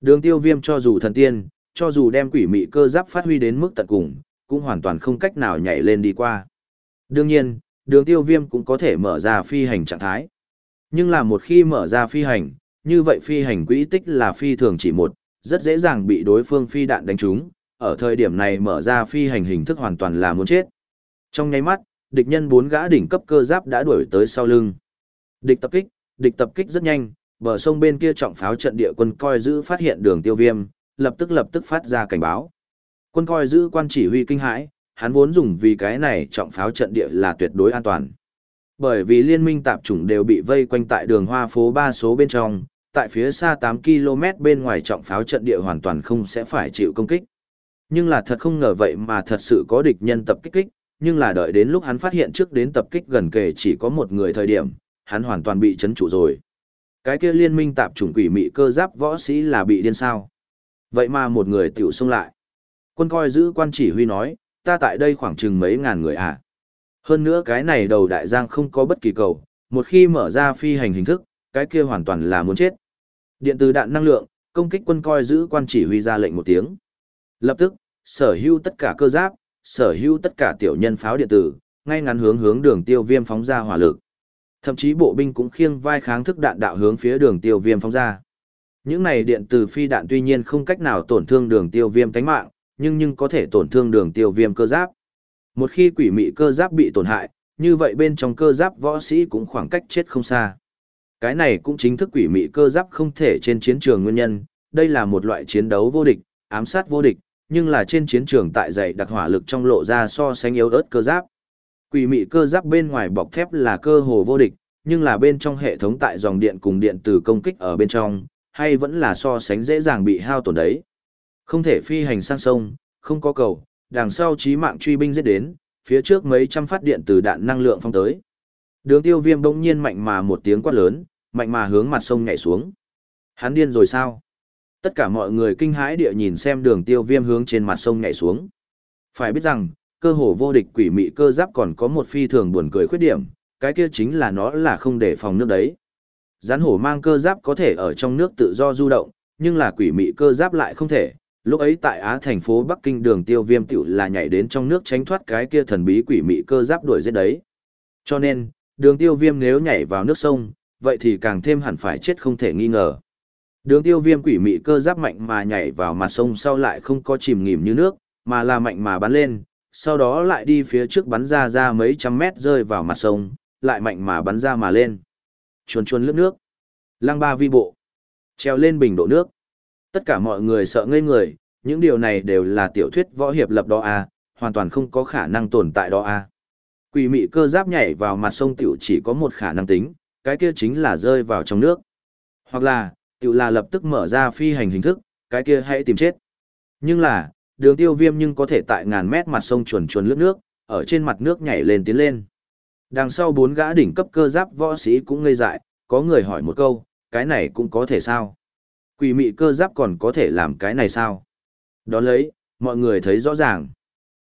Đường Tiêu Viêm cho dù thần tiên, cho dù đem quỷ mị cơ giáp phát huy đến mức tận cùng, cũng hoàn toàn không cách nào nhảy lên đi qua. Đương nhiên, Đường Tiêu Viêm cũng có thể mở ra phi hành trạng thái. Nhưng là một khi mở ra phi hành, như vậy phi hành quỹ tích là phi thường chỉ một, rất dễ dàng bị đối phương phi đạn đánh trúng, ở thời điểm này mở ra phi hành hình thức hoàn toàn là muốn chết. Trong nháy mắt, địch nhân bốn gã đỉnh cấp cơ giáp đã đuổi tới sau lưng. Địch tập kích, địch tập kích rất nhanh, bờ sông bên kia trọng pháo trận địa quân coi giữ phát hiện đường tiêu viêm, lập tức lập tức phát ra cảnh báo. Quân coi giữ quan chỉ huy kinh hãi, hắn vốn dùng vì cái này trọng pháo trận địa là tuyệt đối an toàn. Bởi vì liên minh tạp chủng đều bị vây quanh tại đường hoa phố 3 số bên trong, tại phía xa 8 km bên ngoài trọng pháo trận địa hoàn toàn không sẽ phải chịu công kích. Nhưng là thật không ngờ vậy mà thật sự có địch nhân tập kích kích, nhưng là đợi đến lúc hắn phát hiện trước đến tập kích gần kề chỉ có một người thời điểm, hắn hoàn toàn bị chấn trụ rồi. Cái kia liên minh tạp chủng quỷ mị cơ giáp võ sĩ là bị điên sao. Vậy mà một người tiểu xông lại. Quân coi giữ quan chỉ huy nói, ta tại đây khoảng chừng mấy ngàn người à. Hơn nữa cái này đầu đại giang không có bất kỳ cầu, một khi mở ra phi hành hình thức, cái kia hoàn toàn là muốn chết. Điện từ đạn năng lượng, công kích quân coi giữ quan chỉ huy ra lệnh một tiếng. Lập tức, sở hữu tất cả cơ giáp, sở hữu tất cả tiểu nhân pháo điện tử, ngay ngắn hướng hướng đường tiêu viêm phóng ra hỏa lực. Thậm chí bộ binh cũng khiêng vai kháng thức đạn đạo hướng phía đường tiêu viêm phóng ra. Những này điện từ phi đạn tuy nhiên không cách nào tổn thương đường tiêu viêm tánh mạng, nhưng nhưng có thể tổn thương đường tiêu viêm cơ giáp. Một khi quỷ mị cơ giáp bị tổn hại, như vậy bên trong cơ giáp võ sĩ cũng khoảng cách chết không xa. Cái này cũng chính thức quỷ mị cơ giáp không thể trên chiến trường nguyên nhân, đây là một loại chiến đấu vô địch, ám sát vô địch, nhưng là trên chiến trường tại dày đặc hỏa lực trong lộ ra so sánh yếu ớt cơ giáp. Quỷ mị cơ giáp bên ngoài bọc thép là cơ hồ vô địch, nhưng là bên trong hệ thống tại dòng điện cùng điện từ công kích ở bên trong, hay vẫn là so sánh dễ dàng bị hao tổn đấy. Không thể phi hành sang sông, không có cầu, đằng sau chí mạng truy binh giết đến, phía trước mấy trăm phát điện từ đạn năng lượng phong tới. Đường tiêu viêm bỗng nhiên mạnh mà một tiếng quát lớn, mạnh mà hướng mặt sông nhảy xuống. Hắn điên rồi sao? Tất cả mọi người kinh hãi địa nhìn xem đường tiêu viêm hướng trên mặt sông nhảy xuống. Phải biết rằng, cơ hồ vô địch quỷ mị cơ giáp còn có một phi thường buồn cười khuyết điểm, cái kia chính là nó là không để phòng nước đấy. Rắn hổ mang cơ giáp có thể ở trong nước tự do du động, nhưng là quỷ mị cơ giáp lại không thể. Lúc ấy tại Á thành phố Bắc Kinh đường tiêu viêm tiểu là nhảy đến trong nước tránh thoát cái kia thần bí quỷ mị cơ giáp đuổi giết đấy. Cho nên, đường tiêu viêm nếu nhảy vào nước sông, vậy thì càng thêm hẳn phải chết không thể nghi ngờ. Đường tiêu viêm quỷ mị cơ giáp mạnh mà nhảy vào mặt sông sau lại không có chìm nghỉm như nước, mà là mạnh mà bắn lên, sau đó lại đi phía trước bắn ra ra mấy trăm mét rơi vào mặt sông, lại mạnh mà bắn ra mà lên. Chuồn chuồn lướt nước. Lăng ba vi bộ. Treo lên bình độ nước. Tất cả mọi người sợ ngây người, những điều này đều là tiểu thuyết võ hiệp lập đó a, à, hoàn toàn không có khả năng tồn tại đó a. À. Quỷ mị cơ giáp nhảy vào mặt sông tiểu chỉ có một khả năng tính, cái kia chính là rơi vào trong nước. Hoặc là, tự là lập tức mở ra phi hành hình thức, cái kia hãy tìm chết. Nhưng là, đường tiêu viêm nhưng có thể tại ngàn mét mặt sông chuồn chuồn lướt nước, ở trên mặt nước nhảy lên tiến lên. Đằng sau bốn gã đỉnh cấp cơ giáp võ sĩ cũng ngây dại, có người hỏi một câu, cái này cũng có thể sao? Quỷ mị cơ giáp còn có thể làm cái này sao? Đó lấy, mọi người thấy rõ ràng.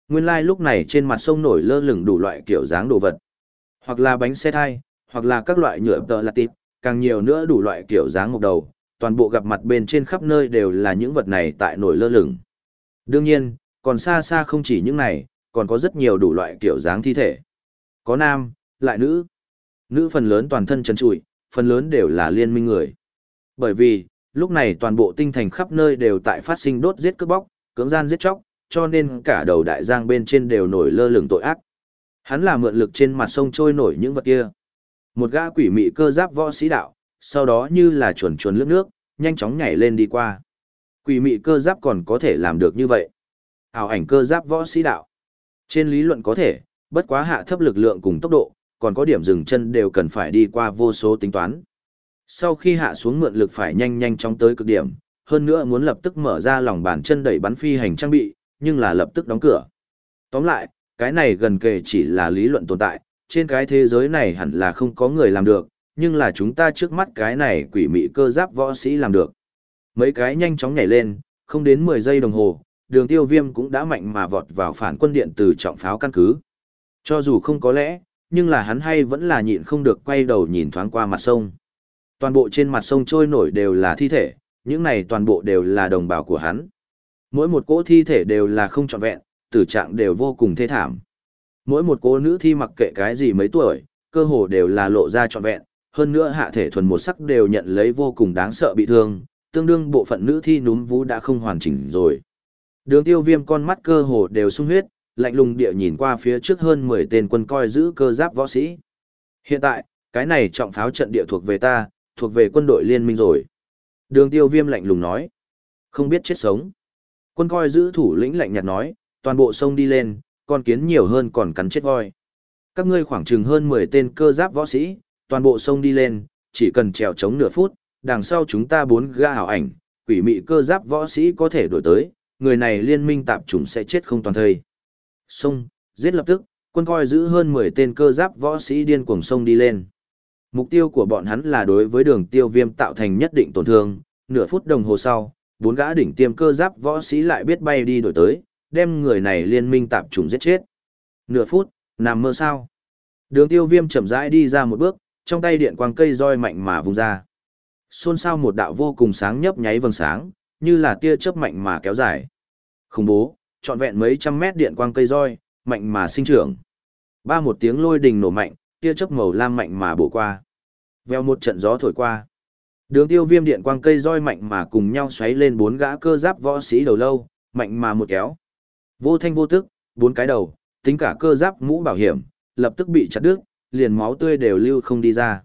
Nguyên lai like lúc này trên mặt sông nổi lơ lửng đủ loại kiểu dáng đồ vật. Hoặc là bánh xe thai, hoặc là các loại nhựa tợ lạt tịp, càng nhiều nữa đủ loại kiểu dáng một đầu, toàn bộ gặp mặt bên trên khắp nơi đều là những vật này tại nổi lơ lửng. Đương nhiên, còn xa xa không chỉ những này, còn có rất nhiều đủ loại kiểu dáng thi thể. Có nam, lại nữ. Nữ phần lớn toàn thân trần trụi, phần lớn đều là liên minh người. Bởi vì, lúc này toàn bộ tinh thành khắp nơi đều tại phát sinh đốt giết cướp bóc, cưỡng gian giết chóc, cho nên cả đầu đại giang bên trên đều nổi lơ lửng tội ác. Hắn là mượn lực trên mặt sông trôi nổi những vật kia. Một gã quỷ mị cơ giáp võ sĩ đạo, sau đó như là chuồn chuồn lướt nước, nhanh chóng nhảy lên đi qua. Quỷ mị cơ giáp còn có thể làm được như vậy. Ảo ảnh cơ giáp võ sĩ đạo. Trên lý luận có thể, bất quá hạ thấp lực lượng cùng tốc độ, còn có điểm dừng chân đều cần phải đi qua vô số tính toán. Sau khi hạ xuống mượn lực phải nhanh nhanh chóng tới cực điểm, hơn nữa muốn lập tức mở ra lòng bàn chân đẩy bắn phi hành trang bị, nhưng là lập tức đóng cửa. Tóm lại, cái này gần kề chỉ là lý luận tồn tại, trên cái thế giới này hẳn là không có người làm được, nhưng là chúng ta trước mắt cái này quỷ mị cơ giáp võ sĩ làm được. Mấy cái nhanh chóng nhảy lên, không đến 10 giây đồng hồ, đường tiêu viêm cũng đã mạnh mà vọt vào phản quân điện từ trọng pháo căn cứ. Cho dù không có lẽ, nhưng là hắn hay vẫn là nhịn không được quay đầu nhìn thoáng qua mặt sông. Toàn bộ trên mặt sông trôi nổi đều là thi thể, những này toàn bộ đều là đồng bào của hắn. Mỗi một cỗ thi thể đều là không trọn vẹn, tử trạng đều vô cùng thê thảm. Mỗi một cô nữ thi mặc kệ cái gì mấy tuổi, cơ hồ đều là lộ ra trọn vẹn, hơn nữa hạ thể thuần một sắc đều nhận lấy vô cùng đáng sợ bị thương, tương đương bộ phận nữ thi núm vú đã không hoàn chỉnh rồi. Đường tiêu viêm con mắt cơ hồ đều sung huyết, lạnh lùng địa nhìn qua phía trước hơn 10 tên quân coi giữ cơ giáp võ sĩ. Hiện tại, cái này trọng pháo trận địa thuộc về ta, thuộc về quân đội liên minh rồi. Đường tiêu viêm lạnh lùng nói. Không biết chết sống. Quân coi giữ thủ lĩnh lạnh nhạt nói, toàn bộ sông đi lên, con kiến nhiều hơn còn cắn chết voi. Các ngươi khoảng chừng hơn 10 tên cơ giáp võ sĩ, toàn bộ sông đi lên, chỉ cần trèo chống nửa phút, đằng sau chúng ta bốn ga hảo ảnh, quỷ mị cơ giáp võ sĩ có thể đổi tới, người này liên minh tạp chủng sẽ chết không toàn thây. Sông, giết lập tức, quân coi giữ hơn 10 tên cơ giáp võ sĩ điên cuồng sông đi lên. Mục tiêu của bọn hắn là đối với đường tiêu viêm tạo thành nhất định tổn thương, nửa phút đồng hồ sau, bốn gã đỉnh tiêm cơ giáp võ sĩ lại biết bay đi đổi tới, đem người này liên minh tạp trùng giết chết. Nửa phút, nằm mơ sao. Đường tiêu viêm chậm rãi đi ra một bước, trong tay điện quang cây roi mạnh mà vung ra. Xôn xao một đạo vô cùng sáng nhấp nháy vầng sáng, như là tia chớp mạnh mà kéo dài. Khủng bố, trọn vẹn mấy trăm mét điện quang cây roi, mạnh mà sinh trưởng. Ba một tiếng lôi đình nổ mạnh, tia chớp màu lam mạnh mà bổ qua. Veo một trận gió thổi qua. Đường tiêu viêm điện quang cây roi mạnh mà cùng nhau xoáy lên bốn gã cơ giáp võ sĩ đầu lâu, mạnh mà một kéo. Vô thanh vô tức, bốn cái đầu, tính cả cơ giáp mũ bảo hiểm, lập tức bị chặt đứt, liền máu tươi đều lưu không đi ra.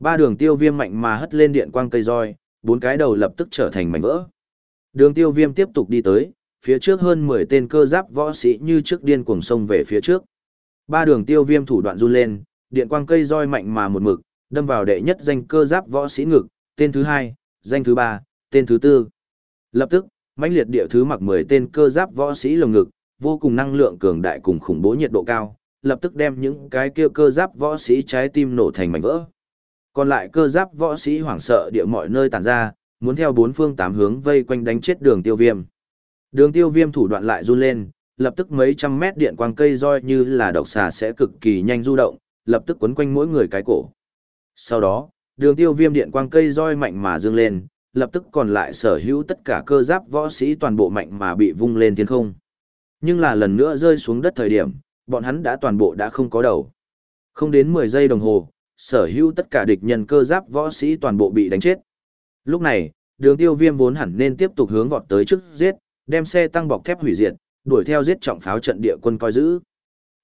Ba đường tiêu viêm mạnh mà hất lên điện quang cây roi, bốn cái đầu lập tức trở thành mảnh vỡ. Đường tiêu viêm tiếp tục đi tới, phía trước hơn 10 tên cơ giáp võ sĩ như trước điên cuồng sông về phía trước. Ba đường tiêu viêm thủ đoạn run lên, điện quang cây roi mạnh mà một mực, đâm vào đệ nhất danh cơ giáp võ sĩ ngực, tên thứ hai, danh thứ ba, tên thứ tư. Lập tức, mãnh liệt địa thứ mặc 10 tên cơ giáp võ sĩ lồng ngực, vô cùng năng lượng cường đại cùng khủng bố nhiệt độ cao, lập tức đem những cái kia cơ giáp võ sĩ trái tim nổ thành mảnh vỡ. Còn lại cơ giáp võ sĩ hoảng sợ địa mọi nơi tản ra, muốn theo bốn phương tám hướng vây quanh đánh chết đường tiêu viêm. Đường tiêu viêm thủ đoạn lại run lên, lập tức mấy trăm mét điện quang cây roi như là độc xà sẽ cực kỳ nhanh du động, lập tức quấn quanh mỗi người cái cổ. Sau đó, đường tiêu viêm điện quang cây roi mạnh mà dương lên, lập tức còn lại sở hữu tất cả cơ giáp võ sĩ toàn bộ mạnh mà bị vung lên thiên không. Nhưng là lần nữa rơi xuống đất thời điểm, bọn hắn đã toàn bộ đã không có đầu. Không đến 10 giây đồng hồ, sở hữu tất cả địch nhân cơ giáp võ sĩ toàn bộ bị đánh chết. Lúc này, đường tiêu viêm vốn hẳn nên tiếp tục hướng vọt tới trước giết, đem xe tăng bọc thép hủy diệt, đuổi theo giết trọng pháo trận địa quân coi giữ.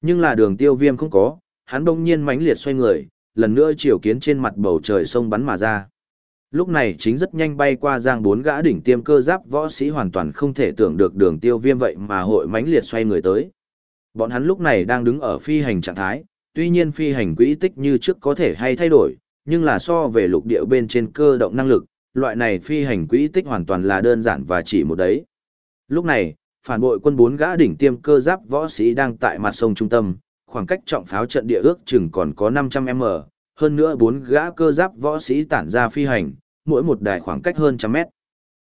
Nhưng là đường tiêu viêm không có, hắn đông nhiên mãnh liệt xoay người, lần nữa chiều kiến trên mặt bầu trời sông bắn mà ra. Lúc này chính rất nhanh bay qua giang bốn gã đỉnh tiêm cơ giáp võ sĩ hoàn toàn không thể tưởng được đường tiêu viêm vậy mà hội mãnh liệt xoay người tới. Bọn hắn lúc này đang đứng ở phi hành trạng thái, tuy nhiên phi hành quỹ tích như trước có thể hay thay đổi, nhưng là so về lục địa bên trên cơ động năng lực, loại này phi hành quỹ tích hoàn toàn là đơn giản và chỉ một đấy. Lúc này, phản bội quân bốn gã đỉnh tiêm cơ giáp võ sĩ đang tại mặt sông trung tâm, khoảng cách trọng pháo trận địa ước chừng còn có 500m, hơn nữa bốn gã cơ giáp võ sĩ tản ra phi hành, mỗi một đài khoảng cách hơn trăm mét.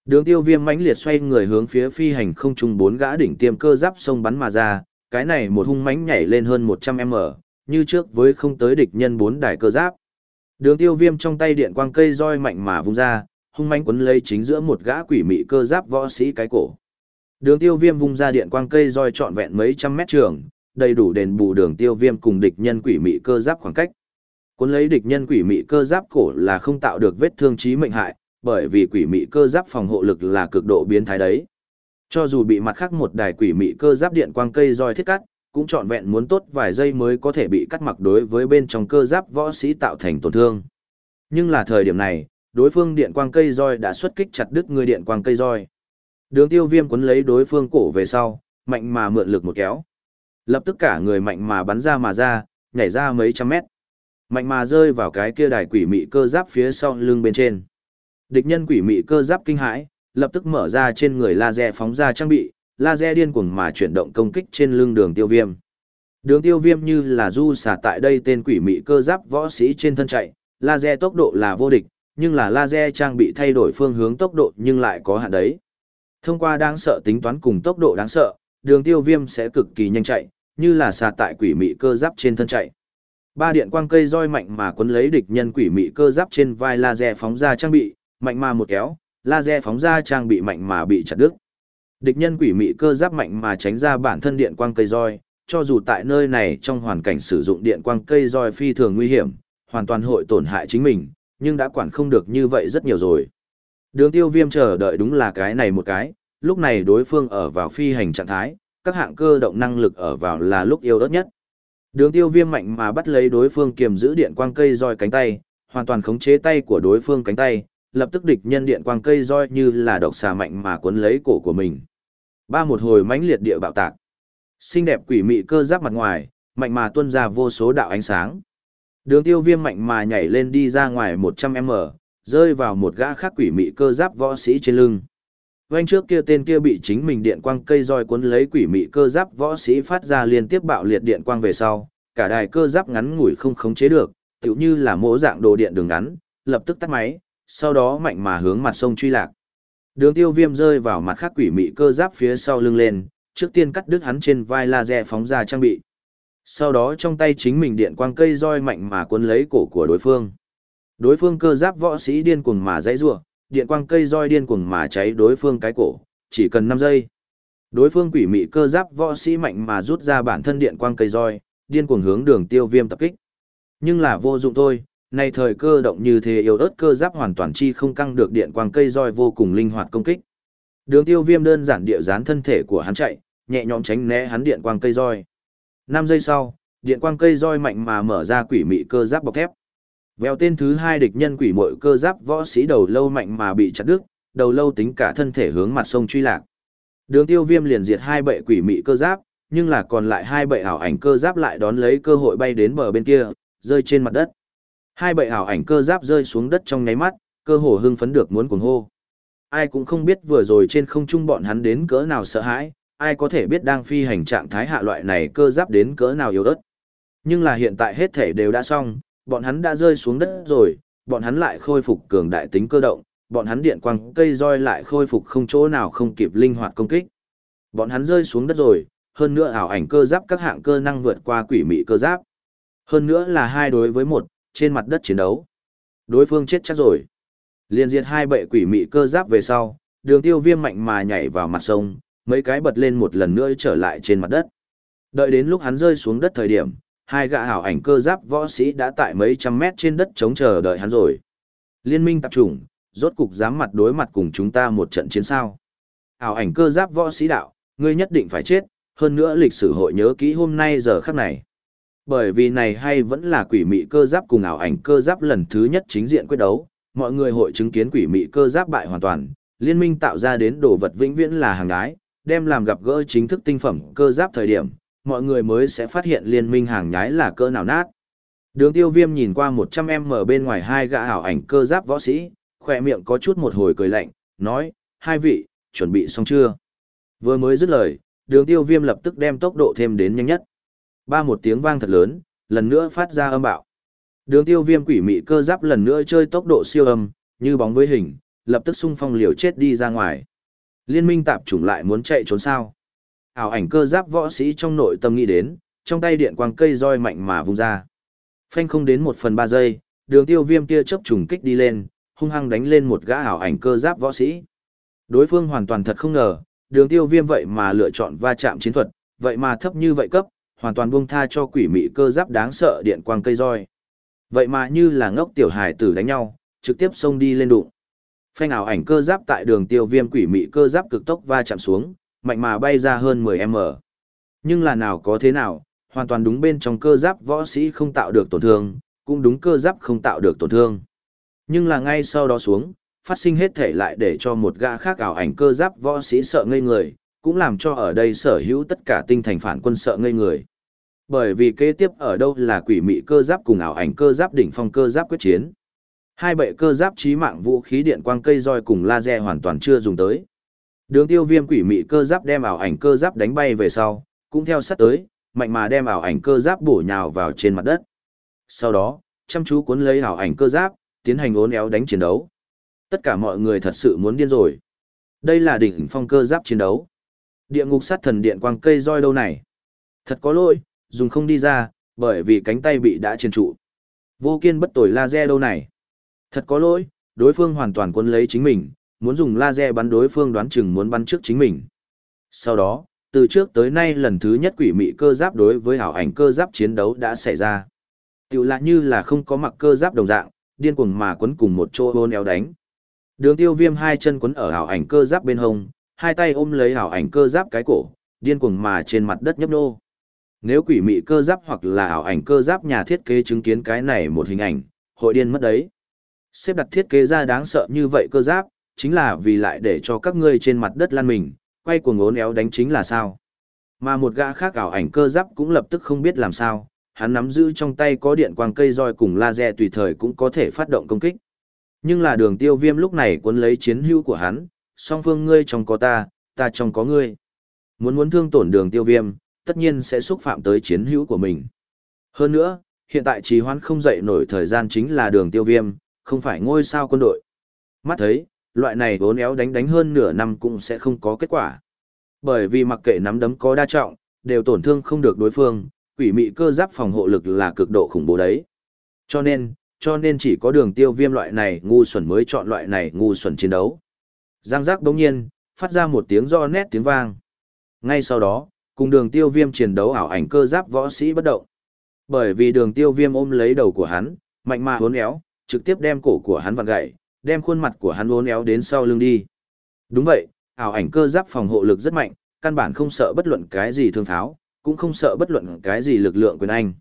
Đường tiêu viêm mãnh liệt xoay người hướng phía phi hành không trung bốn gã đỉnh tiêm cơ giáp sông bắn mà ra, cái này một hung mãnh nhảy lên hơn 100m, như trước với không tới địch nhân bốn đài cơ giáp. Đường tiêu viêm trong tay điện quang cây roi mạnh mà vung ra, hung mãnh quấn lấy chính giữa một gã quỷ mị cơ giáp võ sĩ cái cổ. Đường tiêu viêm vung ra điện quang cây roi trọn vẹn mấy trăm mét trường, đầy đủ đền bù đường tiêu viêm cùng địch nhân quỷ mị cơ giáp khoảng cách. Cuốn lấy địch nhân quỷ mị cơ giáp cổ là không tạo được vết thương chí mệnh hại, bởi vì quỷ mị cơ giáp phòng hộ lực là cực độ biến thái đấy. Cho dù bị mặt khác một đài quỷ mị cơ giáp điện quang cây roi thiết cắt, cũng trọn vẹn muốn tốt vài giây mới có thể bị cắt mặc đối với bên trong cơ giáp võ sĩ tạo thành tổn thương. Nhưng là thời điểm này, đối phương điện quang cây roi đã xuất kích chặt đứt người điện quang cây roi. Đường tiêu viêm quấn lấy đối phương cổ về sau, mạnh mà mượn lực một kéo. Lập tức cả người mạnh mà bắn ra mà ra, nhảy ra mấy trăm mét. Mạnh mà rơi vào cái kia đài quỷ mị cơ giáp phía sau lưng bên trên. Địch nhân quỷ mị cơ giáp kinh hãi, lập tức mở ra trên người laser phóng ra trang bị, laser điên cuồng mà chuyển động công kích trên lưng đường tiêu viêm. Đường tiêu viêm như là du xả tại đây tên quỷ mị cơ giáp võ sĩ trên thân chạy, laser tốc độ là vô địch, nhưng là laser trang bị thay đổi phương hướng tốc độ nhưng lại có hạn đấy. Thông qua đáng sợ tính toán cùng tốc độ đáng sợ, đường tiêu viêm sẽ cực kỳ nhanh chạy, như là xà tại quỷ mị cơ giáp trên thân chạy. Ba điện quang cây roi mạnh mà quấn lấy địch nhân quỷ mị cơ giáp trên vai laser phóng ra trang bị, mạnh mà một kéo, laser phóng ra trang bị mạnh mà bị chặt đứt. Địch nhân quỷ mị cơ giáp mạnh mà tránh ra bản thân điện quang cây roi, cho dù tại nơi này trong hoàn cảnh sử dụng điện quang cây roi phi thường nguy hiểm, hoàn toàn hội tổn hại chính mình, nhưng đã quản không được như vậy rất nhiều rồi. Đường tiêu viêm chờ đợi đúng là cái này một cái, lúc này đối phương ở vào phi hành trạng thái, các hạng cơ động năng lực ở vào là lúc yếu ớt nhất. Đường tiêu viêm mạnh mà bắt lấy đối phương kiềm giữ điện quang cây roi cánh tay, hoàn toàn khống chế tay của đối phương cánh tay, lập tức địch nhân điện quang cây roi như là độc xà mạnh mà cuốn lấy cổ của mình. Ba một hồi mãnh liệt địa bạo tạc. Xinh đẹp quỷ mị cơ giáp mặt ngoài, mạnh mà tuôn ra vô số đạo ánh sáng. Đường tiêu viêm mạnh mà nhảy lên đi ra ngoài 100m, rơi vào một gã khác quỷ mị cơ giáp võ sĩ trên lưng. Vanh trước kia tên kia bị chính mình điện quang cây roi cuốn lấy quỷ mị cơ giáp võ sĩ phát ra liên tiếp bạo liệt điện quang về sau, cả đài cơ giáp ngắn ngủi không khống chế được, tựu như là mỗ dạng đồ điện đường ngắn, lập tức tắt máy, sau đó mạnh mà hướng mặt sông truy lạc. Đường tiêu viêm rơi vào mặt khác quỷ mị cơ giáp phía sau lưng lên, trước tiên cắt đứt hắn trên vai laser phóng ra trang bị. Sau đó trong tay chính mình điện quang cây roi mạnh mà cuốn lấy cổ của đối phương. Đối phương cơ giáp võ sĩ điên cuồng mà dãy rủa, điện quang cây roi điên cuồng mà cháy đối phương cái cổ, chỉ cần 5 giây. Đối phương quỷ mị cơ giáp võ sĩ mạnh mà rút ra bản thân điện quang cây roi, điên cuồng hướng đường tiêu viêm tập kích. Nhưng là vô dụng thôi, này thời cơ động như thế yếu ớt cơ giáp hoàn toàn chi không căng được điện quang cây roi vô cùng linh hoạt công kích. Đường tiêu viêm đơn giản địa dán thân thể của hắn chạy, nhẹ nhõm tránh né hắn điện quang cây roi. 5 giây sau, điện quang cây roi mạnh mà mở ra quỷ mị cơ giáp bọc thép. Vèo tên thứ hai địch nhân quỷ mội cơ giáp võ sĩ đầu lâu mạnh mà bị chặt đứt, đầu lâu tính cả thân thể hướng mặt sông truy lạc. Đường tiêu viêm liền diệt hai bệ quỷ mị cơ giáp, nhưng là còn lại hai bệ ảo ảnh cơ giáp lại đón lấy cơ hội bay đến bờ bên kia, rơi trên mặt đất. Hai bệ hảo ảnh cơ giáp rơi xuống đất trong nháy mắt, cơ hồ hưng phấn được muốn cuồng hô. Ai cũng không biết vừa rồi trên không trung bọn hắn đến cỡ nào sợ hãi, ai có thể biết đang phi hành trạng thái hạ loại này cơ giáp đến cỡ nào yếu ớt. Nhưng là hiện tại hết thể đều đã xong, bọn hắn đã rơi xuống đất rồi, bọn hắn lại khôi phục cường đại tính cơ động, bọn hắn điện quang cây roi lại khôi phục không chỗ nào không kịp linh hoạt công kích. Bọn hắn rơi xuống đất rồi, hơn nữa ảo ảnh cơ giáp các hạng cơ năng vượt qua quỷ mị cơ giáp. Hơn nữa là hai đối với một, trên mặt đất chiến đấu. Đối phương chết chắc rồi. Liên diệt hai bệ quỷ mị cơ giáp về sau, đường tiêu viêm mạnh mà nhảy vào mặt sông, mấy cái bật lên một lần nữa trở lại trên mặt đất. Đợi đến lúc hắn rơi xuống đất thời điểm, hai gã hảo ảnh cơ giáp võ sĩ đã tại mấy trăm mét trên đất chống chờ đợi hắn rồi. Liên minh tập trung, rốt cục dám mặt đối mặt cùng chúng ta một trận chiến sao. Hảo ảnh cơ giáp võ sĩ đạo, ngươi nhất định phải chết, hơn nữa lịch sử hội nhớ kỹ hôm nay giờ khắc này. Bởi vì này hay vẫn là quỷ mị cơ giáp cùng ảo ảnh cơ giáp lần thứ nhất chính diện quyết đấu, mọi người hội chứng kiến quỷ mị cơ giáp bại hoàn toàn, liên minh tạo ra đến đồ vật vĩnh viễn là hàng nhái, đem làm gặp gỡ chính thức tinh phẩm cơ giáp thời điểm, mọi người mới sẽ phát hiện liên minh hàng nhái là cơ nào nát. Đường tiêu viêm nhìn qua 100m bên ngoài hai gã ảo ảnh cơ giáp võ sĩ, khỏe miệng có chút một hồi cười lạnh, nói, hai vị, chuẩn bị xong chưa? Vừa mới dứt lời, đường tiêu viêm lập tức đem tốc độ thêm đến nhanh nhất. Ba một tiếng vang thật lớn, lần nữa phát ra âm bạo. Đường tiêu viêm quỷ mị cơ giáp lần nữa chơi tốc độ siêu âm, như bóng với hình, lập tức xung phong liều chết đi ra ngoài. Liên minh tạp chủng lại muốn chạy trốn sao. Ảo ảnh cơ giáp võ sĩ trong nội tâm nghĩ đến, trong tay điện quang cây roi mạnh mà vung ra. Phanh không đến một phần ba giây, đường tiêu viêm kia chấp trùng kích đi lên, hung hăng đánh lên một gã ảo ảnh cơ giáp võ sĩ. Đối phương hoàn toàn thật không ngờ, đường tiêu viêm vậy mà lựa chọn va chạm chiến thuật, vậy mà thấp như vậy cấp, hoàn toàn buông tha cho quỷ mị cơ giáp đáng sợ điện quang cây roi. Vậy mà như là ngốc tiểu hài tử đánh nhau, trực tiếp xông đi lên đụng. Phanh ảo ảnh cơ giáp tại đường tiêu viêm quỷ mị cơ giáp cực tốc va chạm xuống, mạnh mà bay ra hơn 10m. Nhưng là nào có thế nào, hoàn toàn đúng bên trong cơ giáp võ sĩ không tạo được tổn thương, cũng đúng cơ giáp không tạo được tổn thương. Nhưng là ngay sau đó xuống, phát sinh hết thể lại để cho một gã khác ảo ảnh cơ giáp võ sĩ sợ ngây người, cũng làm cho ở đây sở hữu tất cả tinh thành phản quân sợ ngây người. Bởi vì kế tiếp ở đâu là quỷ mị cơ giáp cùng ảo ảnh cơ giáp đỉnh phong cơ giáp quyết chiến. Hai bệ cơ giáp trí mạng vũ khí điện quang cây roi cùng laser hoàn toàn chưa dùng tới. Đường tiêu viêm quỷ mị cơ giáp đem ảo ảnh cơ giáp đánh bay về sau, cũng theo sát tới, mạnh mà đem ảo ảnh cơ giáp bổ nhào vào trên mặt đất. Sau đó, chăm chú cuốn lấy ảo ảnh cơ giáp, tiến hành ốn éo đánh chiến đấu. Tất cả mọi người thật sự muốn điên rồi. Đây là đỉnh phong cơ giáp chiến đấu. Địa ngục sát thần điện quang cây roi đâu này? Thật có lỗi, dùng không đi ra, bởi vì cánh tay bị đã trên trụ. Vô kiên bất tội laser đâu này? Thật có lỗi, đối phương hoàn toàn cuốn lấy chính mình, muốn dùng laser bắn đối phương đoán chừng muốn bắn trước chính mình. Sau đó, từ trước tới nay lần thứ nhất quỷ mị cơ giáp đối với hảo ảnh cơ giáp chiến đấu đã xảy ra. Tiểu lạ như là không có mặc cơ giáp đồng dạng, điên cuồng mà quấn cùng một chỗ hôn éo đánh. Đường tiêu viêm hai chân quấn ở hảo ảnh cơ giáp bên hông, hai tay ôm lấy hảo ảnh cơ giáp cái cổ, điên cuồng mà trên mặt đất nhấp nô. Nếu quỷ mị cơ giáp hoặc là ảo ảnh cơ giáp nhà thiết kế chứng kiến cái này một hình ảnh, hội điên mất đấy. Xếp đặt thiết kế ra đáng sợ như vậy cơ giáp, chính là vì lại để cho các ngươi trên mặt đất lan mình, quay cuồng ốn éo đánh chính là sao. Mà một gã khác ảo ảnh cơ giáp cũng lập tức không biết làm sao, hắn nắm giữ trong tay có điện quang cây roi cùng laser tùy thời cũng có thể phát động công kích. Nhưng là đường tiêu viêm lúc này cuốn lấy chiến hữu của hắn, song phương ngươi trong có ta, ta trong có ngươi. Muốn muốn thương tổn đường tiêu viêm, tất nhiên sẽ xúc phạm tới chiến hữu của mình. Hơn nữa, hiện tại trì hoãn không dậy nổi thời gian chính là đường tiêu viêm, không phải ngôi sao quân đội. Mắt thấy, loại này vốn éo đánh đánh hơn nửa năm cũng sẽ không có kết quả. Bởi vì mặc kệ nắm đấm có đa trọng, đều tổn thương không được đối phương, quỷ mị cơ giáp phòng hộ lực là cực độ khủng bố đấy. Cho nên, cho nên chỉ có đường tiêu viêm loại này ngu xuẩn mới chọn loại này ngu xuẩn chiến đấu. Giang giác đống nhiên, phát ra một tiếng do nét tiếng vang. Ngay sau đó, cùng đường tiêu viêm chiến đấu ảo ảnh cơ giáp võ sĩ bất động. Bởi vì đường tiêu viêm ôm lấy đầu của hắn, mạnh mà hốn éo, trực tiếp đem cổ của hắn vặn gãy, đem khuôn mặt của hắn hốn éo đến sau lưng đi. Đúng vậy, ảo ảnh cơ giáp phòng hộ lực rất mạnh, căn bản không sợ bất luận cái gì thương tháo, cũng không sợ bất luận cái gì lực lượng quyền anh.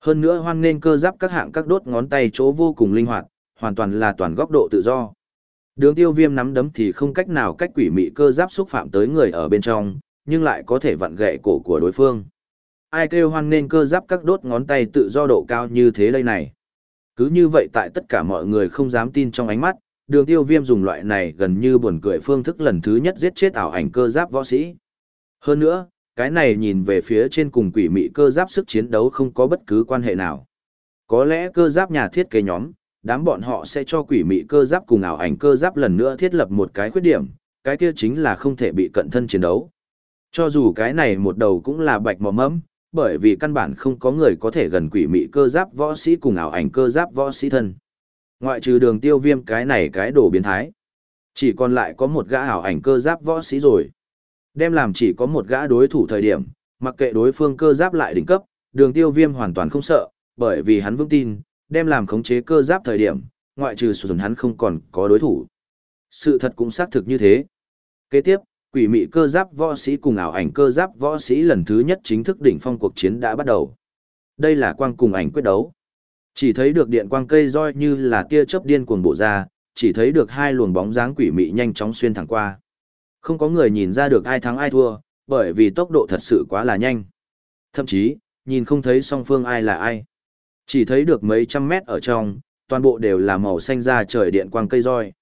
Hơn nữa hoan nên cơ giáp các hạng các đốt ngón tay chỗ vô cùng linh hoạt, hoàn toàn là toàn góc độ tự do. Đường tiêu viêm nắm đấm thì không cách nào cách quỷ mị cơ giáp xúc phạm tới người ở bên trong, nhưng lại có thể vặn gậy cổ của đối phương. Ai kêu hoan nên cơ giáp các đốt ngón tay tự do độ cao như thế đây này. Cứ như vậy tại tất cả mọi người không dám tin trong ánh mắt, đường tiêu viêm dùng loại này gần như buồn cười phương thức lần thứ nhất giết chết ảo ảnh cơ giáp võ sĩ. Hơn nữa, cái này nhìn về phía trên cùng quỷ mị cơ giáp sức chiến đấu không có bất cứ quan hệ nào. Có lẽ cơ giáp nhà thiết kế nhóm, đám bọn họ sẽ cho quỷ mị cơ giáp cùng ảo ảnh cơ giáp lần nữa thiết lập một cái khuyết điểm, cái kia chính là không thể bị cận thân chiến đấu. Cho dù cái này một đầu cũng là bạch mò mẫm, bởi vì căn bản không có người có thể gần quỷ mị cơ giáp võ sĩ cùng ảo ảnh cơ giáp võ sĩ thân. Ngoại trừ đường tiêu viêm cái này cái đồ biến thái. Chỉ còn lại có một gã ảo ảnh cơ giáp võ sĩ rồi. Đem làm chỉ có một gã đối thủ thời điểm, mặc kệ đối phương cơ giáp lại đỉnh cấp, đường tiêu viêm hoàn toàn không sợ, bởi vì hắn vững tin, đem làm khống chế cơ giáp thời điểm, ngoại trừ sử dụng hắn không còn có đối thủ. Sự thật cũng xác thực như thế. Kế tiếp, quỷ mị cơ giáp võ sĩ cùng ảo ảnh cơ giáp võ sĩ lần thứ nhất chính thức đỉnh phong cuộc chiến đã bắt đầu. Đây là quang cùng ảnh quyết đấu. Chỉ thấy được điện quang cây roi như là tia chớp điên cuồng bộ ra, chỉ thấy được hai luồng bóng dáng quỷ mị nhanh chóng xuyên thẳng qua. Không có người nhìn ra được ai thắng ai thua, bởi vì tốc độ thật sự quá là nhanh. Thậm chí, nhìn không thấy song phương ai là ai. Chỉ thấy được mấy trăm mét ở trong, toàn bộ đều là màu xanh da trời điện quang cây roi.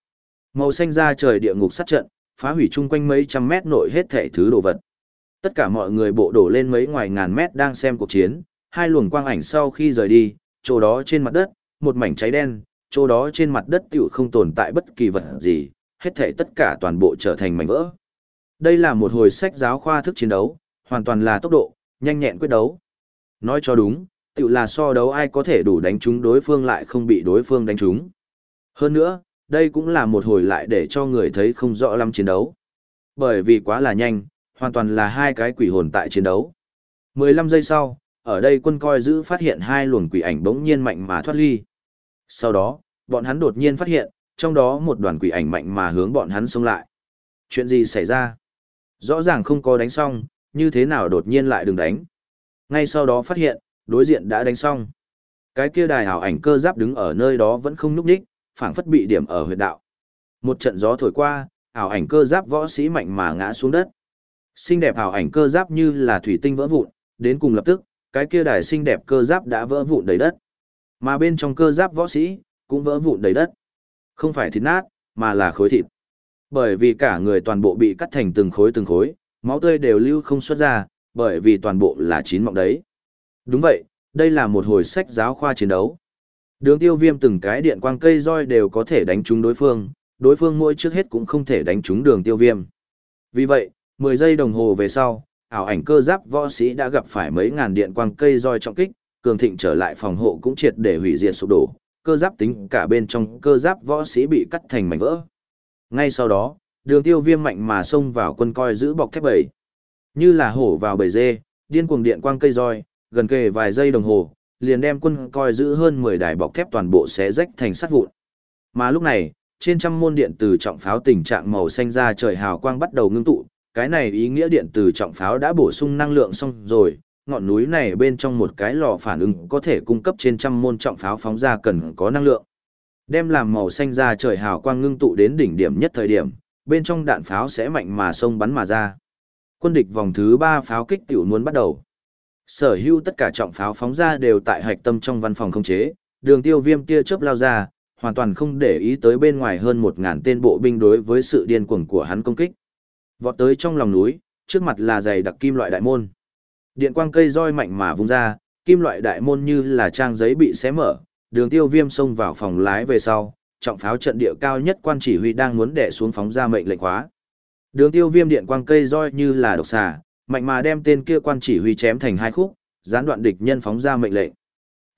Màu xanh da trời địa ngục sát trận, phá hủy chung quanh mấy trăm mét nội hết thể thứ đồ vật. Tất cả mọi người bộ đổ lên mấy ngoài ngàn mét đang xem cuộc chiến, hai luồng quang ảnh sau khi rời đi, chỗ đó trên mặt đất, một mảnh cháy đen, chỗ đó trên mặt đất tiểu không tồn tại bất kỳ vật gì, hết thể tất cả toàn bộ trở thành mảnh vỡ. Đây là một hồi sách giáo khoa thức chiến đấu, hoàn toàn là tốc độ, nhanh nhẹn quyết đấu. Nói cho đúng, tự là so đấu ai có thể đủ đánh trúng đối phương lại không bị đối phương đánh trúng. Hơn nữa, đây cũng là một hồi lại để cho người thấy không rõ lắm chiến đấu. Bởi vì quá là nhanh, hoàn toàn là hai cái quỷ hồn tại chiến đấu. 15 giây sau, ở đây quân coi giữ phát hiện hai luồng quỷ ảnh bỗng nhiên mạnh mà thoát ly. Sau đó, bọn hắn đột nhiên phát hiện, trong đó một đoàn quỷ ảnh mạnh mà hướng bọn hắn xông lại. Chuyện gì xảy ra? Rõ ràng không có đánh xong, như thế nào đột nhiên lại đừng đánh. Ngay sau đó phát hiện, đối diện đã đánh xong. Cái kia đài hảo ảnh cơ giáp đứng ở nơi đó vẫn không núp đích, phảng phất bị điểm ở huyệt đạo. Một trận gió thổi qua, ảo ảnh cơ giáp võ sĩ mạnh mà ngã xuống đất. Xinh đẹp ảo ảnh cơ giáp như là thủy tinh vỡ vụn, đến cùng lập tức, cái kia đài xinh đẹp cơ giáp đã vỡ vụn đầy đất. Mà bên trong cơ giáp võ sĩ cũng vỡ vụn đầy đất. Không phải thịt nát, mà là khối thịt. Bởi vì cả người toàn bộ bị cắt thành từng khối từng khối, máu tươi đều lưu không xuất ra, bởi vì toàn bộ là chín mọng đấy. Đúng vậy, đây là một hồi sách giáo khoa chiến đấu. Đường tiêu viêm từng cái điện quang cây roi đều có thể đánh trúng đối phương, đối phương mỗi trước hết cũng không thể đánh trúng đường tiêu viêm. Vì vậy, 10 giây đồng hồ về sau, ảo ảnh cơ giáp võ sĩ đã gặp phải mấy ngàn điện quang cây roi trọng kích, cường thịnh trở lại phòng hộ cũng triệt để hủy diệt sụp đổ, cơ giáp tính cả bên trong cơ giáp võ sĩ bị cắt thành mảnh vỡ. Ngay sau đó, đường tiêu viêm mạnh mà xông vào quân coi giữ bọc thép bầy. Như là hổ vào bầy dê, điên cuồng điện quang cây roi, gần kề vài giây đồng hồ, liền đem quân coi giữ hơn 10 đài bọc thép toàn bộ xé rách thành sắt vụn. Mà lúc này, trên trăm môn điện từ trọng pháo tình trạng màu xanh ra trời hào quang bắt đầu ngưng tụ, cái này ý nghĩa điện từ trọng pháo đã bổ sung năng lượng xong rồi, ngọn núi này bên trong một cái lò phản ứng có thể cung cấp trên trăm môn trọng pháo phóng ra cần có năng lượng. Đem làm màu xanh ra trời hào quang ngưng tụ đến đỉnh điểm nhất thời điểm, bên trong đạn pháo sẽ mạnh mà xông bắn mà ra. Quân địch vòng thứ 3 pháo kích tiểu muốn bắt đầu. Sở hữu tất cả trọng pháo phóng ra đều tại hạch tâm trong văn phòng không chế, đường tiêu viêm tia chớp lao ra, hoàn toàn không để ý tới bên ngoài hơn 1.000 tên bộ binh đối với sự điên cuồng của hắn công kích. Vọt tới trong lòng núi, trước mặt là dày đặc kim loại đại môn. Điện quang cây roi mạnh mà vung ra, kim loại đại môn như là trang giấy bị xé mở, đường tiêu viêm xông vào phòng lái về sau, trọng pháo trận địa cao nhất quan chỉ huy đang muốn đè xuống phóng ra mệnh lệnh khóa. Đường tiêu viêm điện quang cây roi như là độc xà, mạnh mà đem tên kia quan chỉ huy chém thành hai khúc, gián đoạn địch nhân phóng ra mệnh lệnh.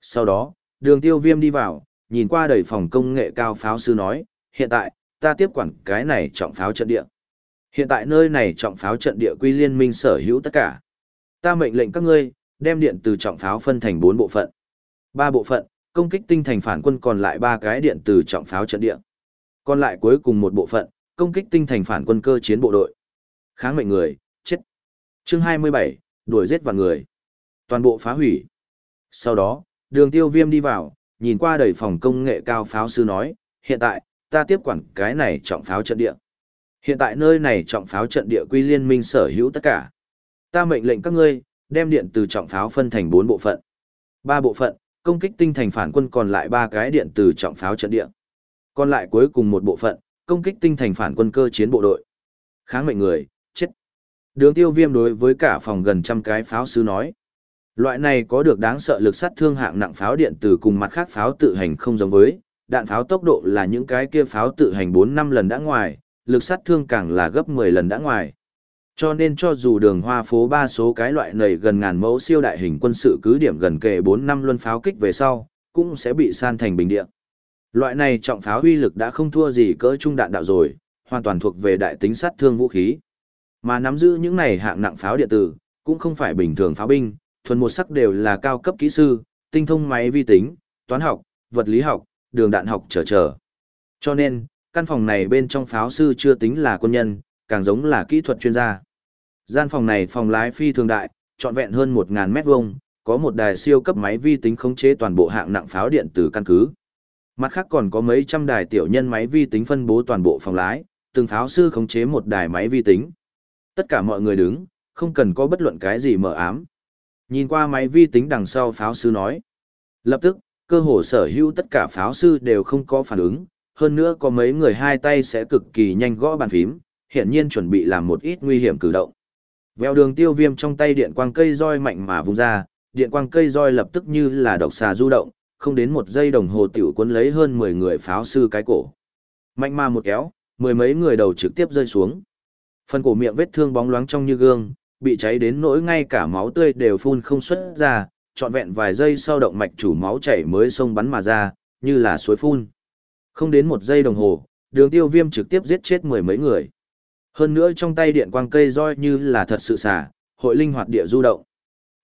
Sau đó, đường tiêu viêm đi vào, nhìn qua đầy phòng công nghệ cao pháo sư nói, hiện tại, ta tiếp quản cái này trọng pháo trận địa. Hiện tại nơi này trọng pháo trận địa quy liên minh sở hữu tất cả. Ta mệnh lệnh các ngươi, đem điện từ trọng pháo phân thành 4 bộ phận. ba bộ phận, công kích tinh thành phản quân còn lại ba cái điện từ trọng pháo trận địa. Còn lại cuối cùng một bộ phận, công kích tinh thành phản quân cơ chiến bộ đội. Kháng mệnh người. Chương 27, đuổi giết vào người. Toàn bộ phá hủy. Sau đó, đường tiêu viêm đi vào, nhìn qua đầy phòng công nghệ cao pháo sư nói, hiện tại, ta tiếp quản cái này trọng pháo trận địa. Hiện tại nơi này trọng pháo trận địa quy liên minh sở hữu tất cả. Ta mệnh lệnh các ngươi, đem điện từ trọng pháo phân thành 4 bộ phận. ba bộ phận, công kích tinh thành phản quân còn lại ba cái điện từ trọng pháo trận địa. Còn lại cuối cùng một bộ phận, công kích tinh thành phản quân cơ chiến bộ đội. Kháng mệnh người, chết. Đường tiêu viêm đối với cả phòng gần trăm cái pháo sư nói. Loại này có được đáng sợ lực sát thương hạng nặng pháo điện tử cùng mặt khác pháo tự hành không giống với, đạn pháo tốc độ là những cái kia pháo tự hành 4-5 lần đã ngoài, lực sát thương càng là gấp 10 lần đã ngoài. Cho nên cho dù đường hoa phố ba số cái loại này gần ngàn mẫu siêu đại hình quân sự cứ điểm gần kề 4 năm luân pháo kích về sau, cũng sẽ bị san thành bình địa. Loại này trọng pháo uy lực đã không thua gì cỡ trung đạn đạo rồi, hoàn toàn thuộc về đại tính sát thương vũ khí. Mà nắm giữ những này hạng nặng pháo điện tử, cũng không phải bình thường pháo binh, thuần một sắc đều là cao cấp kỹ sư, tinh thông máy vi tính, toán học, vật lý học, đường đạn học trở trở. Cho nên, căn phòng này bên trong pháo sư chưa tính là quân nhân, càng giống là kỹ thuật chuyên gia. Gian phòng này phòng lái phi thường đại, trọn vẹn hơn một ngàn mét vuông, có một đài siêu cấp máy vi tính khống chế toàn bộ hạng nặng pháo điện tử căn cứ. Mặt khác còn có mấy trăm đài tiểu nhân máy vi tính phân bố toàn bộ phòng lái, từng pháo sư khống chế một đài máy vi tính. Tất cả mọi người đứng, không cần có bất luận cái gì mở ám. Nhìn qua máy vi tính đằng sau pháo sư nói. Lập tức, cơ hồ sở hữu tất cả pháo sư đều không có phản ứng, hơn nữa có mấy người hai tay sẽ cực kỳ nhanh gõ bàn phím, hiện nhiên chuẩn bị làm một ít nguy hiểm cử động. Vèo đường tiêu viêm trong tay điện quang cây roi mạnh mà vung ra, điện quang cây roi lập tức như là độc xà du động, không đến một giây đồng hồ tiểu quân lấy hơn 10 người pháo sư cái cổ. Mạnh mà một kéo, mười mấy người đầu trực tiếp rơi xuống. Phần cổ miệng vết thương bóng loáng trong như gương, bị cháy đến nỗi ngay cả máu tươi đều phun không xuất ra, trọn vẹn vài giây sau động mạch chủ máu chảy mới xông bắn mà ra, như là suối phun. Không đến một giây đồng hồ, đường tiêu viêm trực tiếp giết chết mười mấy người. Hơn nữa trong tay điện quang cây roi như là thật sự xả, hội linh hoạt địa du động.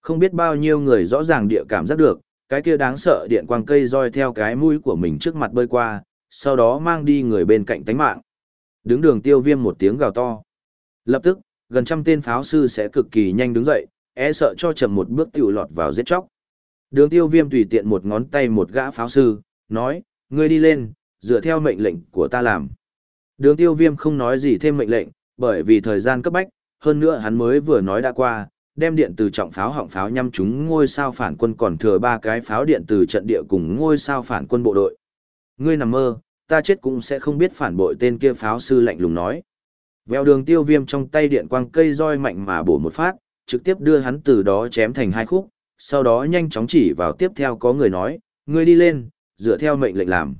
Không biết bao nhiêu người rõ ràng địa cảm giác được, cái kia đáng sợ điện quang cây roi theo cái mũi của mình trước mặt bơi qua, sau đó mang đi người bên cạnh tánh mạng. Đứng đường tiêu viêm một tiếng gào to. Lập tức, gần trăm tên pháo sư sẽ cực kỳ nhanh đứng dậy, e sợ cho chậm một bước tiểu lọt vào giết chóc. Đường tiêu viêm tùy tiện một ngón tay một gã pháo sư, nói, ngươi đi lên, dựa theo mệnh lệnh của ta làm. Đường tiêu viêm không nói gì thêm mệnh lệnh, bởi vì thời gian cấp bách, hơn nữa hắn mới vừa nói đã qua, đem điện từ trọng pháo họng pháo nhắm chúng ngôi sao phản quân còn thừa ba cái pháo điện từ trận địa cùng ngôi sao phản quân bộ đội. Ngươi nằm mơ, ta chết cũng sẽ không biết phản bội tên kia pháo sư lạnh lùng nói. Vèo đường tiêu viêm trong tay điện quang cây roi mạnh mà bổ một phát, trực tiếp đưa hắn từ đó chém thành hai khúc, sau đó nhanh chóng chỉ vào tiếp theo có người nói, người đi lên, dựa theo mệnh lệnh làm.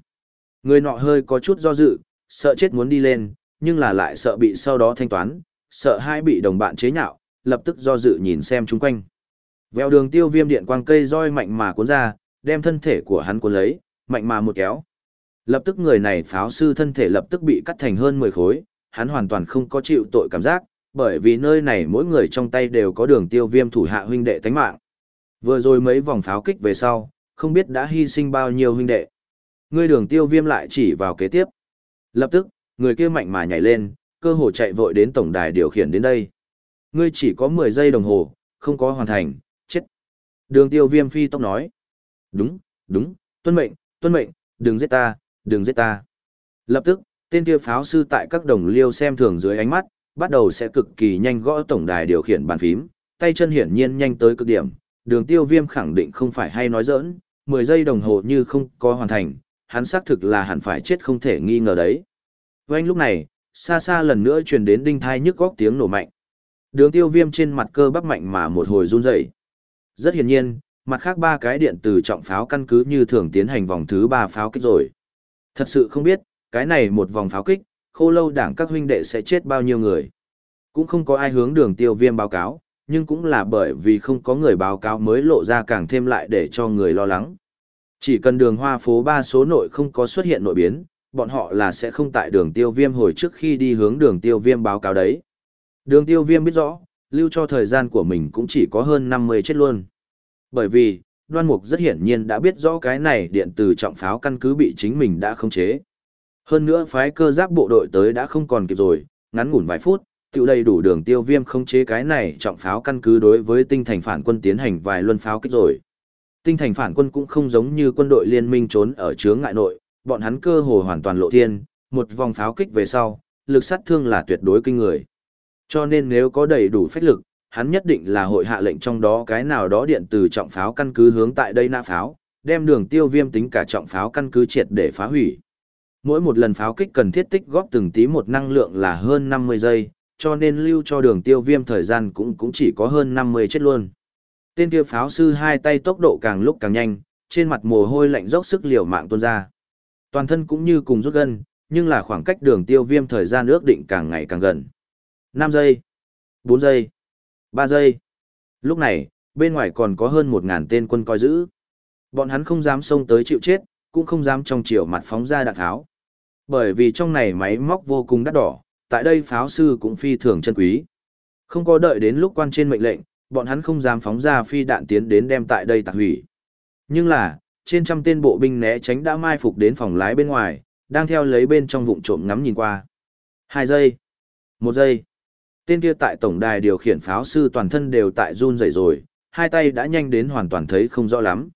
Người nọ hơi có chút do dự, sợ chết muốn đi lên, nhưng là lại sợ bị sau đó thanh toán, sợ hai bị đồng bạn chế nhạo, lập tức do dự nhìn xem chung quanh. Vèo đường tiêu viêm điện quang cây roi mạnh mà cuốn ra, đem thân thể của hắn cuốn lấy, mạnh mà một kéo. Lập tức người này pháo sư thân thể lập tức bị cắt thành hơn 10 khối, hắn hoàn toàn không có chịu tội cảm giác, bởi vì nơi này mỗi người trong tay đều có đường tiêu viêm thủ hạ huynh đệ tánh mạng. Vừa rồi mấy vòng pháo kích về sau, không biết đã hy sinh bao nhiêu huynh đệ. Người đường tiêu viêm lại chỉ vào kế tiếp. Lập tức, người kia mạnh mà nhảy lên, cơ hồ chạy vội đến tổng đài điều khiển đến đây. Ngươi chỉ có 10 giây đồng hồ, không có hoàn thành, chết. Đường tiêu viêm phi tốc nói. Đúng, đúng, tuân mệnh, tuân mệnh, đừng giết ta, đừng giết ta. Lập tức, tên kia pháo sư tại các đồng liêu xem thường dưới ánh mắt, bắt đầu sẽ cực kỳ nhanh gõ tổng đài điều khiển bàn phím, tay chân hiển nhiên nhanh tới cực điểm. Đường tiêu viêm khẳng định không phải hay nói giỡn, 10 giây đồng hồ như không có hoàn thành, hắn xác thực là hẳn phải chết không thể nghi ngờ đấy. Với anh lúc này, xa xa lần nữa truyền đến đinh thai nhức góc tiếng nổ mạnh. Đường tiêu viêm trên mặt cơ bắp mạnh mà một hồi run dậy. Rất hiển nhiên, mặt khác ba cái điện từ trọng pháo căn cứ như thường tiến hành vòng thứ ba pháo kích rồi. Thật sự không biết, cái này một vòng pháo kích, khô lâu đảng các huynh đệ sẽ chết bao nhiêu người. Cũng không có ai hướng đường tiêu viêm báo cáo, nhưng cũng là bởi vì không có người báo cáo mới lộ ra càng thêm lại để cho người lo lắng. Chỉ cần đường hoa phố ba số nội không có xuất hiện nội biến, bọn họ là sẽ không tại đường tiêu viêm hồi trước khi đi hướng đường tiêu viêm báo cáo đấy. Đường tiêu viêm biết rõ, lưu cho thời gian của mình cũng chỉ có hơn 50 chết luôn. Bởi vì, đoan mục rất hiển nhiên đã biết rõ cái này điện từ trọng pháo căn cứ bị chính mình đã không chế. Hơn nữa phái cơ giáp bộ đội tới đã không còn kịp rồi, ngắn ngủn vài phút, tiểu đầy đủ đường tiêu viêm không chế cái này trọng pháo căn cứ đối với tinh thành phản quân tiến hành vài luân pháo kích rồi. Tinh thành phản quân cũng không giống như quân đội liên minh trốn ở chướng ngại nội, bọn hắn cơ hồ hoàn toàn lộ thiên, một vòng pháo kích về sau, lực sát thương là tuyệt đối kinh người. Cho nên nếu có đầy đủ phách lực, hắn nhất định là hội hạ lệnh trong đó cái nào đó điện từ trọng pháo căn cứ hướng tại đây nã pháo, đem đường tiêu viêm tính cả trọng pháo căn cứ triệt để phá hủy. Mỗi một lần pháo kích cần thiết tích góp từng tí một năng lượng là hơn 50 giây, cho nên lưu cho đường tiêu viêm thời gian cũng cũng chỉ có hơn 50 chết luôn. Tên kia pháo sư hai tay tốc độ càng lúc càng nhanh, trên mặt mồ hôi lạnh dốc sức liều mạng tuôn ra. Toàn thân cũng như cùng rút gân, nhưng là khoảng cách đường tiêu viêm thời gian ước định càng ngày càng gần. 5 giây, 4 giây, 3 giây. Lúc này, bên ngoài còn có hơn 1.000 tên quân coi giữ. Bọn hắn không dám xông tới chịu chết, cũng không dám trong chiều mặt phóng ra đạn tháo. Bởi vì trong này máy móc vô cùng đắt đỏ, tại đây pháo sư cũng phi thường chân quý. Không có đợi đến lúc quan trên mệnh lệnh, bọn hắn không dám phóng ra phi đạn tiến đến đem tại đây tạc hủy. Nhưng là, trên trăm tên bộ binh né tránh đã mai phục đến phòng lái bên ngoài, đang theo lấy bên trong vụng trộm ngắm nhìn qua. Hai giây. Một giây. Tên kia tại tổng đài điều khiển pháo sư toàn thân đều tại run rẩy rồi, hai tay đã nhanh đến hoàn toàn thấy không rõ lắm.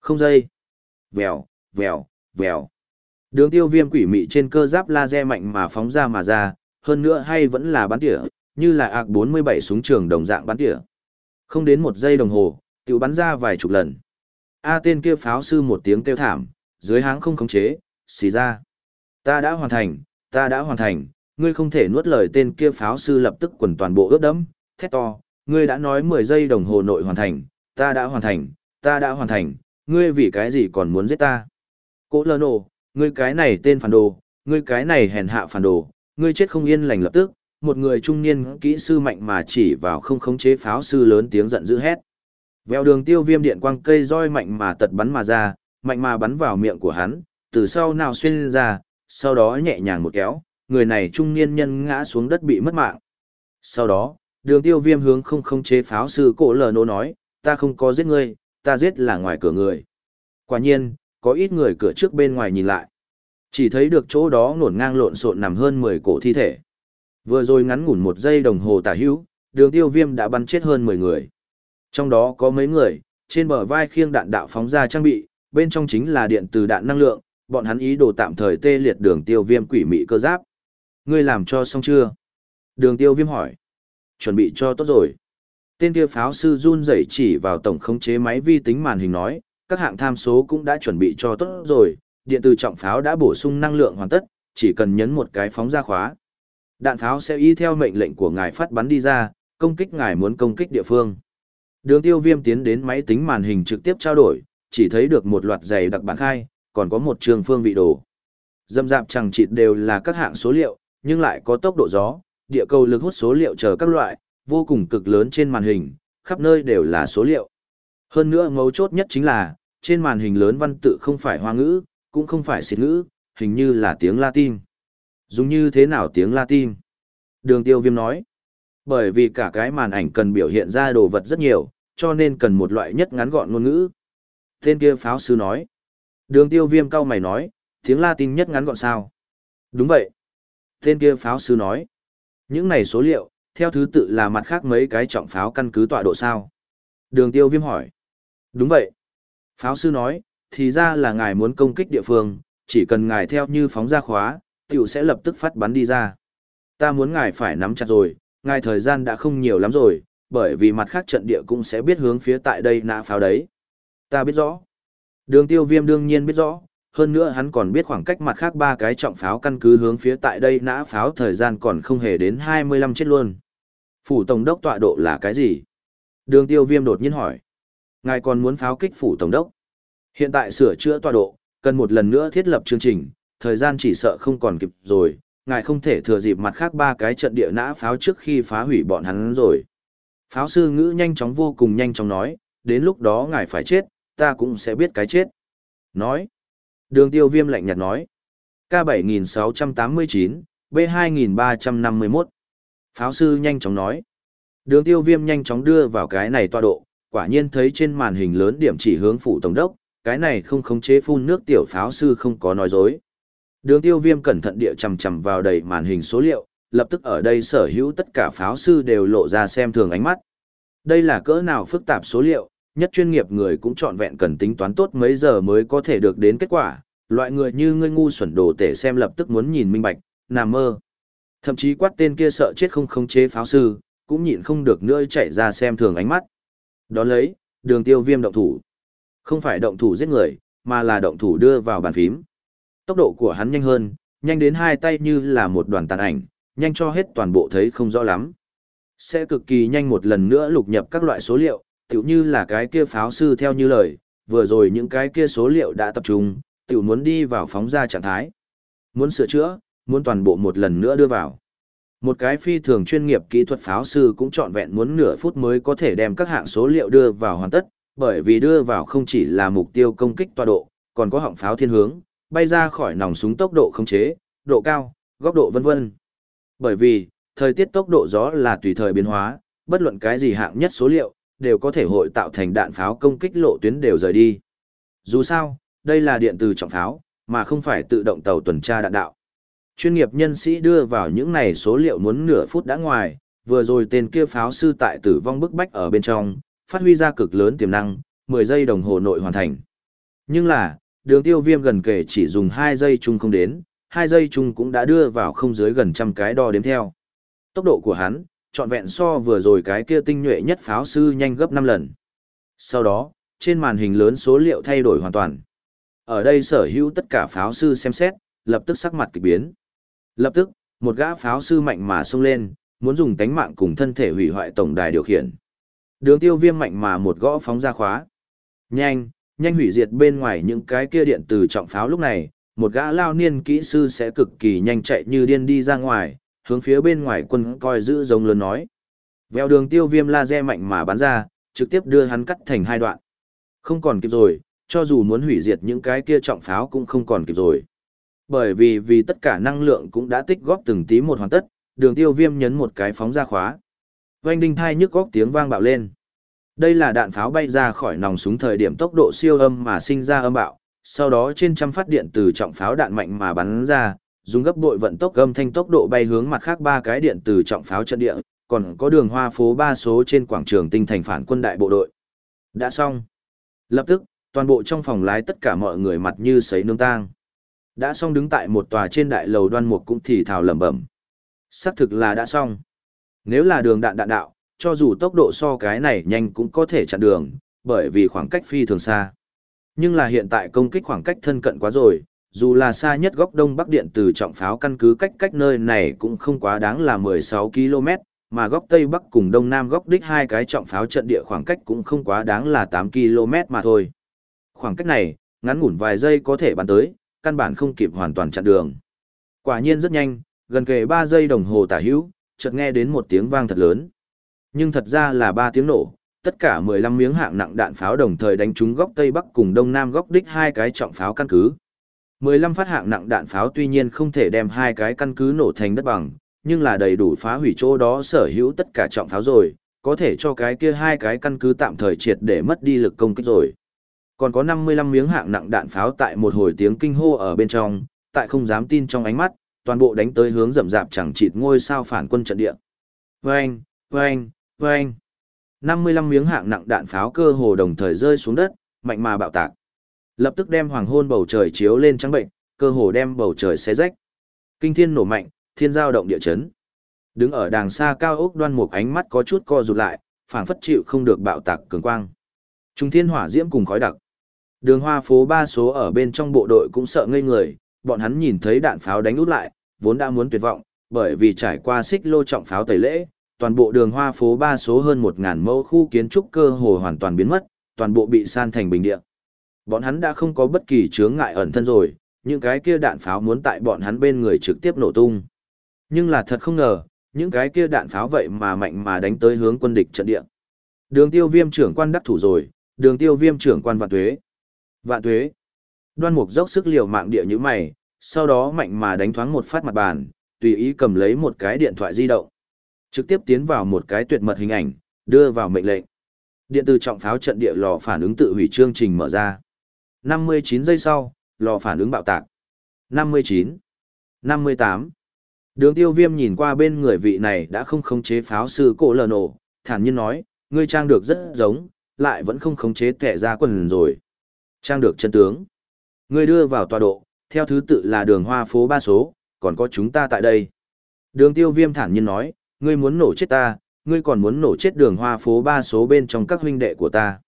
Không giây. Vèo, vèo, vèo. Đường tiêu viêm quỷ mị trên cơ giáp laser mạnh mà phóng ra mà ra, hơn nữa hay vẫn là bắn tỉa, như là ạc 47 súng trường đồng dạng bắn tỉa. Không đến một giây đồng hồ, tiểu bắn ra vài chục lần. A tên kia pháo sư một tiếng kêu thảm, dưới háng không khống chế, xì ra. Ta đã hoàn thành, ta đã hoàn thành, ngươi không thể nuốt lời tên kia pháo sư lập tức quần toàn bộ ướt đẫm, thét to, ngươi đã nói 10 giây đồng hồ nội hoàn thành, ta đã hoàn thành, ta đã hoàn thành, ngươi vì cái gì còn muốn giết ta? Cố lơ nổ, ngươi cái này tên phản đồ, ngươi cái này hèn hạ phản đồ, ngươi chết không yên lành lập tức, một người trung niên kỹ sư mạnh mà chỉ vào không khống chế pháo sư lớn tiếng giận dữ hét. Vèo đường tiêu viêm điện quang cây roi mạnh mà tật bắn mà ra, mạnh mà bắn vào miệng của hắn, từ sau nào xuyên ra, sau đó nhẹ nhàng một kéo, người này trung niên nhân ngã xuống đất bị mất mạng. Sau đó, đường tiêu viêm hướng không khống chế pháo sư cổ lờ nô nói, ta không có giết ngươi, ta giết là ngoài cửa người. Quả nhiên, có ít người cửa trước bên ngoài nhìn lại. Chỉ thấy được chỗ đó ngổn ngang lộn xộn nằm hơn 10 cổ thi thể. Vừa rồi ngắn ngủn một giây đồng hồ tả hữu, đường tiêu viêm đã bắn chết hơn 10 người. Trong đó có mấy người, trên bờ vai khiêng đạn đạo phóng ra trang bị, bên trong chính là điện từ đạn năng lượng, bọn hắn ý đồ tạm thời tê liệt đường tiêu viêm quỷ mị cơ giáp. Ngươi làm cho xong chưa? Đường tiêu viêm hỏi. Chuẩn bị cho tốt rồi. Tên kia pháo sư run rẩy chỉ vào tổng khống chế máy vi tính màn hình nói, các hạng tham số cũng đã chuẩn bị cho tốt rồi, điện từ trọng pháo đã bổ sung năng lượng hoàn tất, chỉ cần nhấn một cái phóng ra khóa. Đạn pháo sẽ y theo mệnh lệnh của ngài phát bắn đi ra, công kích ngài muốn công kích địa phương. Đường tiêu viêm tiến đến máy tính màn hình trực tiếp trao đổi, chỉ thấy được một loạt giày đặc bản khai, còn có một trường phương vị đồ. Dâm dạp chẳng chịt đều là các hạng số liệu, nhưng lại có tốc độ gió, địa cầu lực hút số liệu chờ các loại, vô cùng cực lớn trên màn hình, khắp nơi đều là số liệu. Hơn nữa mấu chốt nhất chính là, trên màn hình lớn văn tự không phải hoa ngữ, cũng không phải xịt ngữ, hình như là tiếng Latin. Dùng như thế nào tiếng Latin? Đường tiêu viêm nói. Bởi vì cả cái màn ảnh cần biểu hiện ra đồ vật rất nhiều, cho nên cần một loại nhất ngắn gọn ngôn ngữ. Tên kia pháo sư nói. Đường tiêu viêm cao mày nói, tiếng Latin nhất ngắn gọn sao? Đúng vậy. Tên kia pháo sư nói. Những này số liệu, theo thứ tự là mặt khác mấy cái trọng pháo căn cứ tọa độ sao? Đường tiêu viêm hỏi. Đúng vậy. Pháo sư nói, thì ra là ngài muốn công kích địa phương, chỉ cần ngài theo như phóng ra khóa, tiểu sẽ lập tức phát bắn đi ra. Ta muốn ngài phải nắm chặt rồi, ngài thời gian đã không nhiều lắm rồi, bởi vì mặt khác trận địa cũng sẽ biết hướng phía tại đây nã pháo đấy. Ta biết rõ. Đường tiêu viêm đương nhiên biết rõ, hơn nữa hắn còn biết khoảng cách mặt khác ba cái trọng pháo căn cứ hướng phía tại đây nã pháo thời gian còn không hề đến 25 chết luôn. Phủ Tổng đốc tọa độ là cái gì? Đường tiêu viêm đột nhiên hỏi. Ngài còn muốn pháo kích Phủ Tổng đốc? Hiện tại sửa chữa tọa độ, cần một lần nữa thiết lập chương trình, thời gian chỉ sợ không còn kịp rồi, ngài không thể thừa dịp mặt khác ba cái trận địa nã pháo trước khi phá hủy bọn hắn rồi. Pháo sư ngữ nhanh chóng vô cùng nhanh chóng nói, đến lúc đó ngài phải chết, ta cũng sẽ biết cái chết. Nói. Đường tiêu viêm lạnh nhạt nói. K7689, B2351. Pháo sư nhanh chóng nói. Đường tiêu viêm nhanh chóng đưa vào cái này tọa độ, quả nhiên thấy trên màn hình lớn điểm chỉ hướng phủ tổng đốc, cái này không khống chế phun nước tiểu pháo sư không có nói dối. Đường tiêu viêm cẩn thận địa chầm chầm vào đầy màn hình số liệu, lập tức ở đây sở hữu tất cả pháo sư đều lộ ra xem thường ánh mắt. Đây là cỡ nào phức tạp số liệu, nhất chuyên nghiệp người cũng trọn vẹn cần tính toán tốt mấy giờ mới có thể được đến kết quả, loại người như ngươi ngu xuẩn đồ tể xem lập tức muốn nhìn minh bạch, nằm mơ. Thậm chí quát tên kia sợ chết không khống chế pháo sư, cũng nhịn không được nữa chạy ra xem thường ánh mắt. Đón lấy, đường tiêu viêm động thủ. Không phải động thủ giết người, mà là động thủ đưa vào bàn phím. Tốc độ của hắn nhanh hơn, nhanh đến hai tay như là một đoàn tàn ảnh, nhanh cho hết toàn bộ thấy không rõ lắm. Sẽ cực kỳ nhanh một lần nữa lục nhập các loại số liệu, tiểu như là cái kia pháo sư theo như lời, vừa rồi những cái kia số liệu đã tập trung, tiểu muốn đi vào phóng ra trạng thái. Muốn sửa chữa, muốn toàn bộ một lần nữa đưa vào. Một cái phi thường chuyên nghiệp kỹ thuật pháo sư cũng trọn vẹn muốn nửa phút mới có thể đem các hạng số liệu đưa vào hoàn tất, bởi vì đưa vào không chỉ là mục tiêu công kích tọa độ, còn có họng pháo thiên hướng, bay ra khỏi nòng súng tốc độ khống chế, độ cao, góc độ vân vân. Bởi vì, thời tiết tốc độ gió là tùy thời biến hóa, bất luận cái gì hạng nhất số liệu, đều có thể hội tạo thành đạn pháo công kích lộ tuyến đều rời đi. Dù sao, đây là điện từ trọng pháo, mà không phải tự động tàu tuần tra đạn đạo. Chuyên nghiệp nhân sĩ đưa vào những này số liệu muốn nửa phút đã ngoài, vừa rồi tên kia pháo sư tại tử vong bức bách ở bên trong, phát huy ra cực lớn tiềm năng, 10 giây đồng hồ nội hoàn thành. Nhưng là, đường tiêu viêm gần kể chỉ dùng 2 giây chung không đến, 2 giây chung cũng đã đưa vào không dưới gần trăm cái đo đếm theo. Tốc độ của hắn, trọn vẹn so vừa rồi cái kia tinh nhuệ nhất pháo sư nhanh gấp 5 lần. Sau đó, trên màn hình lớn số liệu thay đổi hoàn toàn. Ở đây sở hữu tất cả pháo sư xem xét, lập tức sắc mặt kỳ biến. Lập tức, một gã pháo sư mạnh mà xông lên, muốn dùng tánh mạng cùng thân thể hủy hoại tổng đài điều khiển. Đường tiêu viêm mạnh mà một gõ phóng ra khóa. Nhanh, nhanh hủy diệt bên ngoài những cái kia điện từ trọng pháo lúc này, một gã lao niên kỹ sư sẽ cực kỳ nhanh chạy như điên đi ra ngoài, hướng phía bên ngoài quân coi giữ giống lớn nói. Vèo đường tiêu viêm laser mạnh mà bắn ra, trực tiếp đưa hắn cắt thành hai đoạn. Không còn kịp rồi, cho dù muốn hủy diệt những cái kia trọng pháo cũng không còn kịp rồi. Bởi vì vì tất cả năng lượng cũng đã tích góp từng tí một hoàn tất, đường tiêu viêm nhấn một cái phóng ra khóa. Vành đinh thai nhức góc tiếng vang bạo lên. Đây là đạn pháo bay ra khỏi nòng súng thời điểm tốc độ siêu âm mà sinh ra âm bạo, sau đó trên trăm phát điện từ trọng pháo đạn mạnh mà bắn ra, dùng gấp bội vận tốc âm thanh tốc độ bay hướng mặt khác ba cái điện từ trọng pháo trận địa, còn có đường hoa phố ba số trên quảng trường tinh thành phản quân đại bộ đội. Đã xong. Lập tức, toàn bộ trong phòng lái tất cả mọi người mặt như sấy nương tang. Đã xong đứng tại một tòa trên đại lầu đoan mục cũng thì thào lẩm bẩm. Xác thực là đã xong. Nếu là đường đạn đạn đạo, cho dù tốc độ so cái này nhanh cũng có thể chặn đường, bởi vì khoảng cách phi thường xa. Nhưng là hiện tại công kích khoảng cách thân cận quá rồi, dù là xa nhất góc đông bắc điện từ trọng pháo căn cứ cách cách nơi này cũng không quá đáng là 16 km, mà góc tây bắc cùng đông nam góc đích hai cái trọng pháo trận địa khoảng cách cũng không quá đáng là 8 km mà thôi. Khoảng cách này, ngắn ngủn vài giây có thể bắn tới, căn bản không kịp hoàn toàn chặn đường. Quả nhiên rất nhanh, gần kề 3 giây đồng hồ tả hữu, chợt nghe đến một tiếng vang thật lớn. Nhưng thật ra là ba tiếng nổ, tất cả 15 miếng hạng nặng đạn pháo đồng thời đánh trúng góc Tây Bắc cùng Đông Nam góc đích hai cái trọng pháo căn cứ. 15 phát hạng nặng đạn pháo tuy nhiên không thể đem hai cái căn cứ nổ thành đất bằng, nhưng là đầy đủ phá hủy chỗ đó sở hữu tất cả trọng pháo rồi, có thể cho cái kia hai cái căn cứ tạm thời triệt để mất đi lực công kích rồi. Còn có 55 miếng hạng nặng đạn pháo tại một hồi tiếng kinh hô ở bên trong, tại không dám tin trong ánh mắt, toàn bộ đánh tới hướng rậm rạp chẳng chịt ngôi sao phản quân trận địa. Vâng, vâng, vâng. 55 miếng hạng nặng đạn pháo cơ hồ đồng thời rơi xuống đất, mạnh mà bạo tạc. Lập tức đem hoàng hôn bầu trời chiếu lên trắng bệnh, cơ hồ đem bầu trời xé rách. Kinh thiên nổ mạnh, thiên giao động địa chấn. Đứng ở đàng xa cao ốc đoan một ánh mắt có chút co rụt lại, phảng phất chịu không được bạo tạc cường quang. Trung thiên hỏa diễm cùng khói đặc. Đường hoa phố ba số ở bên trong bộ đội cũng sợ ngây người, bọn hắn nhìn thấy đạn pháo đánh út lại, vốn đã muốn tuyệt vọng, bởi vì trải qua xích lô trọng pháo tẩy lễ, toàn bộ đường hoa phố ba số hơn 1.000 mẫu khu kiến trúc cơ hồ hoàn toàn biến mất, toàn bộ bị san thành bình địa. Bọn hắn đã không có bất kỳ chướng ngại ẩn thân rồi, những cái kia đạn pháo muốn tại bọn hắn bên người trực tiếp nổ tung. Nhưng là thật không ngờ, những cái kia đạn pháo vậy mà mạnh mà đánh tới hướng quân địch trận địa. Đường tiêu viêm trưởng quan đắc thủ rồi, đường tiêu viêm trưởng quan vạn tuế. Vạn tuế. Đoan mục dốc sức liều mạng địa như mày, sau đó mạnh mà đánh thoáng một phát mặt bàn, tùy ý cầm lấy một cái điện thoại di động. Trực tiếp tiến vào một cái tuyệt mật hình ảnh, đưa vào mệnh lệnh. Điện từ trọng pháo trận địa lò phản ứng tự hủy chương trình mở ra. 59 giây sau, lò phản ứng bạo tạc. 59, 58. Đường tiêu viêm nhìn qua bên người vị này đã không khống chế pháo sư cổ lờ nổ, thản nhiên nói, ngươi trang được rất giống, lại vẫn không khống chế thẻ ra quần rồi. Trang được chân tướng. Ngươi đưa vào tọa độ, theo thứ tự là đường hoa phố ba số, còn có chúng ta tại đây. Đường tiêu viêm thản nhiên nói, ngươi muốn nổ chết ta, ngươi còn muốn nổ chết đường hoa phố ba số bên trong các huynh đệ của ta.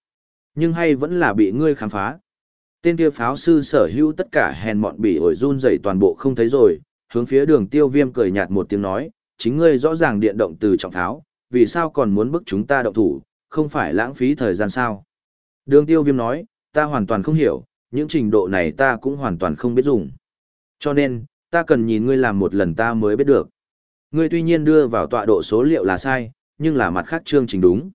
Nhưng hay vẫn là bị ngươi khám phá. Tên kia pháo sư sở hữu tất cả hèn mọn bị ổi run rẩy toàn bộ không thấy rồi, hướng phía đường tiêu viêm cười nhạt một tiếng nói, chính ngươi rõ ràng điện động từ trọng pháo, vì sao còn muốn bức chúng ta động thủ, không phải lãng phí thời gian sao. Đường tiêu viêm nói, ta hoàn toàn không hiểu, những trình độ này ta cũng hoàn toàn không biết dùng. Cho nên, ta cần nhìn ngươi làm một lần ta mới biết được. Ngươi tuy nhiên đưa vào tọa độ số liệu là sai, nhưng là mặt khác chương trình đúng.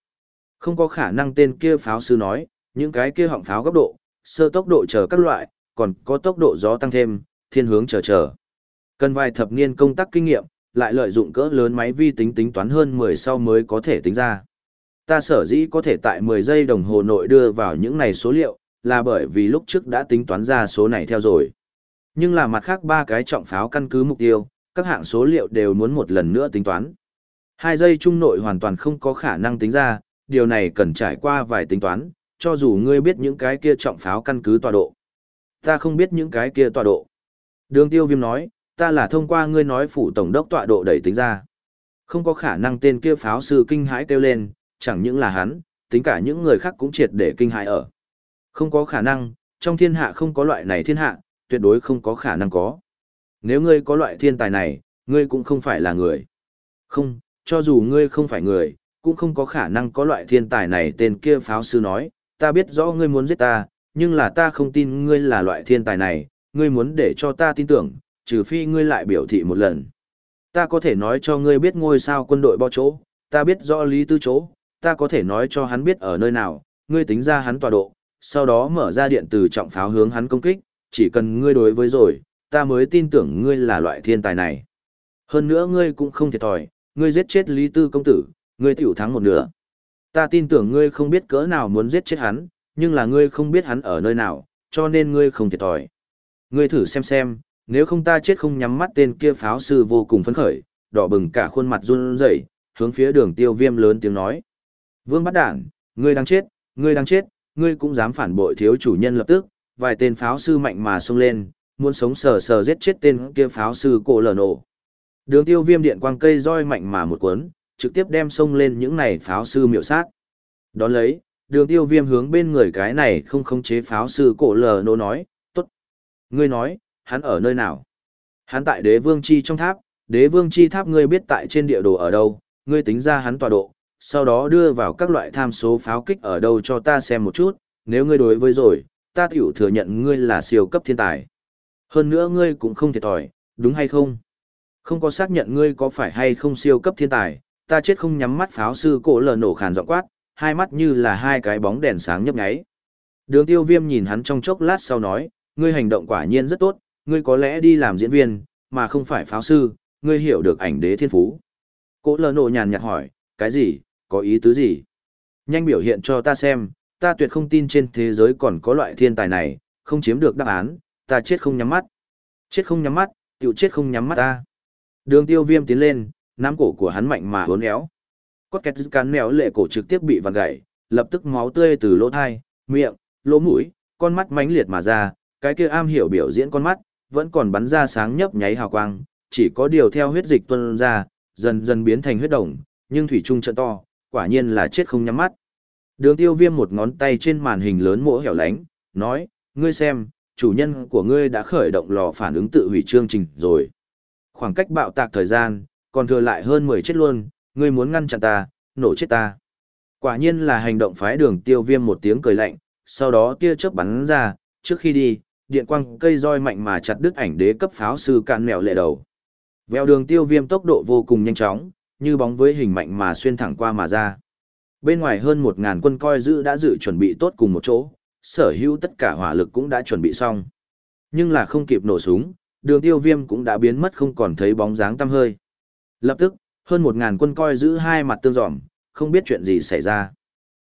Không có khả năng tên kia pháo sư nói, những cái kia họng pháo góc độ, sơ tốc độ chờ các loại, còn có tốc độ gió tăng thêm, thiên hướng chờ chờ. Cần vài thập niên công tác kinh nghiệm, lại lợi dụng cỡ lớn máy vi tính tính toán hơn 10 sau mới có thể tính ra. Ta sở dĩ có thể tại 10 giây đồng hồ nội đưa vào những này số liệu, là bởi vì lúc trước đã tính toán ra số này theo rồi. Nhưng là mặt khác ba cái trọng pháo căn cứ mục tiêu, các hạng số liệu đều muốn một lần nữa tính toán. Hai giây trung nội hoàn toàn không có khả năng tính ra, điều này cần trải qua vài tính toán, cho dù ngươi biết những cái kia trọng pháo căn cứ tọa độ. Ta không biết những cái kia tọa độ. Đường tiêu viêm nói, ta là thông qua ngươi nói phủ tổng đốc tọa độ đẩy tính ra. Không có khả năng tên kia pháo sư kinh hãi kêu lên, chẳng những là hắn, tính cả những người khác cũng triệt để kinh hãi ở. Không có khả năng, trong thiên hạ không có loại này thiên hạ, tuyệt đối không có khả năng có. Nếu ngươi có loại thiên tài này, ngươi cũng không phải là người. Không, cho dù ngươi không phải người, cũng không có khả năng có loại thiên tài này tên kia pháo sư nói, ta biết rõ ngươi muốn giết ta, nhưng là ta không tin ngươi là loại thiên tài này, ngươi muốn để cho ta tin tưởng, trừ phi ngươi lại biểu thị một lần. Ta có thể nói cho ngươi biết ngôi sao quân đội bao chỗ, ta biết rõ lý tư chỗ, ta có thể nói cho hắn biết ở nơi nào, ngươi tính ra hắn tọa độ, sau đó mở ra điện từ trọng pháo hướng hắn công kích, chỉ cần ngươi đối với rồi, ta mới tin tưởng ngươi là loại thiên tài này. Hơn nữa ngươi cũng không thiệt thòi, ngươi giết chết Lý Tư công tử, ngươi tiểu thắng một nửa. Ta tin tưởng ngươi không biết cỡ nào muốn giết chết hắn, nhưng là ngươi không biết hắn ở nơi nào, cho nên ngươi không thiệt thòi. Ngươi thử xem xem, nếu không ta chết không nhắm mắt tên kia pháo sư vô cùng phấn khởi, đỏ bừng cả khuôn mặt run rẩy, hướng phía đường tiêu viêm lớn tiếng nói. Vương bắt Đảng ngươi đang chết, ngươi đang chết, ngươi cũng dám phản bội thiếu chủ nhân lập tức, vài tên pháo sư mạnh mà xông lên, muốn sống sờ sờ giết chết tên kia pháo sư cổ lờ nổ. Đường tiêu viêm điện quang cây roi mạnh mà một cuốn, trực tiếp đem xông lên những này pháo sư miệu sát. Đón lấy, đường tiêu viêm hướng bên người cái này không khống chế pháo sư cổ lờ nổ nói, tốt. Ngươi nói, hắn ở nơi nào? Hắn tại đế vương chi trong tháp, đế vương chi tháp ngươi biết tại trên địa đồ ở đâu, ngươi tính ra hắn tọa độ, sau đó đưa vào các loại tham số pháo kích ở đâu cho ta xem một chút, nếu ngươi đối với rồi, ta tiểu thừa nhận ngươi là siêu cấp thiên tài. Hơn nữa ngươi cũng không thiệt thòi, đúng hay không? Không có xác nhận ngươi có phải hay không siêu cấp thiên tài, ta chết không nhắm mắt pháo sư cổ lờ nổ khàn giọng quát, hai mắt như là hai cái bóng đèn sáng nhấp nháy. Đường tiêu viêm nhìn hắn trong chốc lát sau nói, ngươi hành động quả nhiên rất tốt, ngươi có lẽ đi làm diễn viên, mà không phải pháo sư, ngươi hiểu được ảnh đế thiên phú. Cổ lờ nổ nhàn nhạt hỏi, cái gì, có ý tứ gì? Nhanh biểu hiện cho ta xem, ta tuyệt không tin trên thế giới còn có loại thiên tài này, không chiếm được đáp án, ta chết không nhắm mắt. Chết không nhắm mắt, tiểu chết không nhắm mắt ta. Đường tiêu viêm tiến lên, nắm cổ của hắn mạnh mà hốn éo. Cốt kẹt cắn mèo lệ cổ trực tiếp bị vặn gãy, lập tức máu tươi từ lỗ thai, miệng, lỗ mũi, con mắt mãnh liệt mà ra, cái kia am hiểu biểu diễn con mắt, vẫn còn bắn ra sáng nhấp nháy hào quang, chỉ có điều theo huyết dịch tuôn ra, dần dần biến thành huyết đồng, nhưng thủy trung trận to, quả nhiên là chết không nhắm mắt. Đường tiêu viêm một ngón tay trên màn hình lớn mỗ hẻo lánh, nói, ngươi xem, chủ nhân của ngươi đã khởi động lò phản ứng tự hủy chương trình rồi. Khoảng cách bạo tạc thời gian, còn thừa lại hơn 10 chết luôn, ngươi muốn ngăn chặn ta, nổ chết ta. Quả nhiên là hành động phái đường tiêu viêm một tiếng cười lạnh, sau đó tia chớp bắn ra, trước khi đi, điện quang cây roi mạnh mà chặt đứt ảnh đế cấp pháo sư cạn mèo lệ đầu. Vèo đường tiêu viêm tốc độ vô cùng nhanh chóng, như bóng với hình mạnh mà xuyên thẳng qua mà ra. Bên ngoài hơn 1.000 quân coi giữ đã dự chuẩn bị tốt cùng một chỗ, sở hữu tất cả hỏa lực cũng đã chuẩn bị xong. Nhưng là không kịp nổ súng, đường tiêu viêm cũng đã biến mất không còn thấy bóng dáng tăm hơi. Lập tức, hơn 1.000 quân coi giữ hai mặt tương dòm, không biết chuyện gì xảy ra.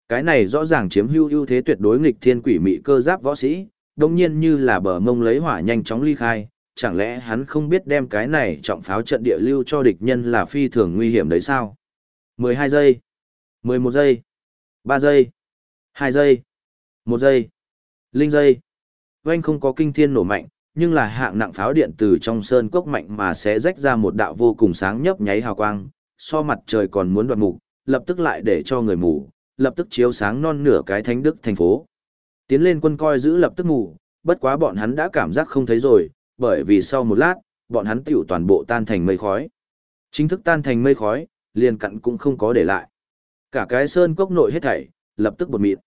Cái này rõ ràng chiếm hữu ưu thế tuyệt đối nghịch thiên quỷ mị cơ giáp võ sĩ, đồng nhiên như là bờ mông lấy hỏa nhanh chóng ly khai, chẳng lẽ hắn không biết đem cái này trọng pháo trận địa lưu cho địch nhân là phi thường nguy hiểm đấy sao? 12 giây, 11 giây, 3 giây, 2 giây, 1 giây, linh giây. Vanh không có kinh thiên nổ mạnh, nhưng là hạng nặng pháo điện từ trong sơn cốc mạnh mà sẽ rách ra một đạo vô cùng sáng nhấp nháy hào quang, so mặt trời còn muốn đoạt mục, lập tức lại để cho người mù, lập tức chiếu sáng non nửa cái thánh đức thành phố. Tiến lên quân coi giữ lập tức mù, bất quá bọn hắn đã cảm giác không thấy rồi, bởi vì sau một lát, bọn hắn tiểu toàn bộ tan thành mây khói. Chính thức tan thành mây khói, liền cặn cũng không có để lại. Cả cái sơn cốc nội hết thảy, lập tức bột mịn.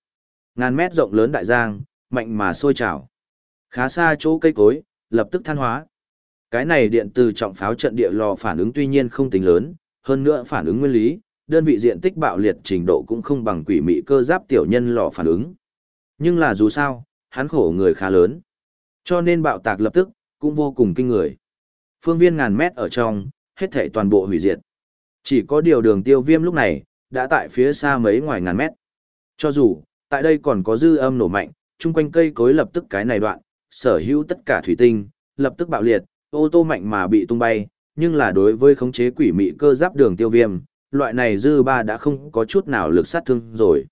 Ngàn mét rộng lớn đại giang, mạnh mà sôi trào. Khá xa chỗ cây cối, lập tức than hóa. Cái này điện từ trọng pháo trận địa lò phản ứng tuy nhiên không tính lớn, hơn nữa phản ứng nguyên lý, đơn vị diện tích bạo liệt trình độ cũng không bằng quỷ mị cơ giáp tiểu nhân lò phản ứng. Nhưng là dù sao, hắn khổ người khá lớn. Cho nên bạo tạc lập tức, cũng vô cùng kinh người. Phương viên ngàn mét ở trong, hết thảy toàn bộ hủy diệt. Chỉ có điều đường tiêu viêm lúc này, đã tại phía xa mấy ngoài ngàn mét. Cho dù, tại đây còn có dư âm nổ mạnh, chung quanh cây cối lập tức cái này đoạn, sở hữu tất cả thủy tinh, lập tức bạo liệt, ô tô mạnh mà bị tung bay, nhưng là đối với khống chế quỷ mị cơ giáp đường tiêu viêm, loại này dư ba đã không có chút nào lực sát thương rồi.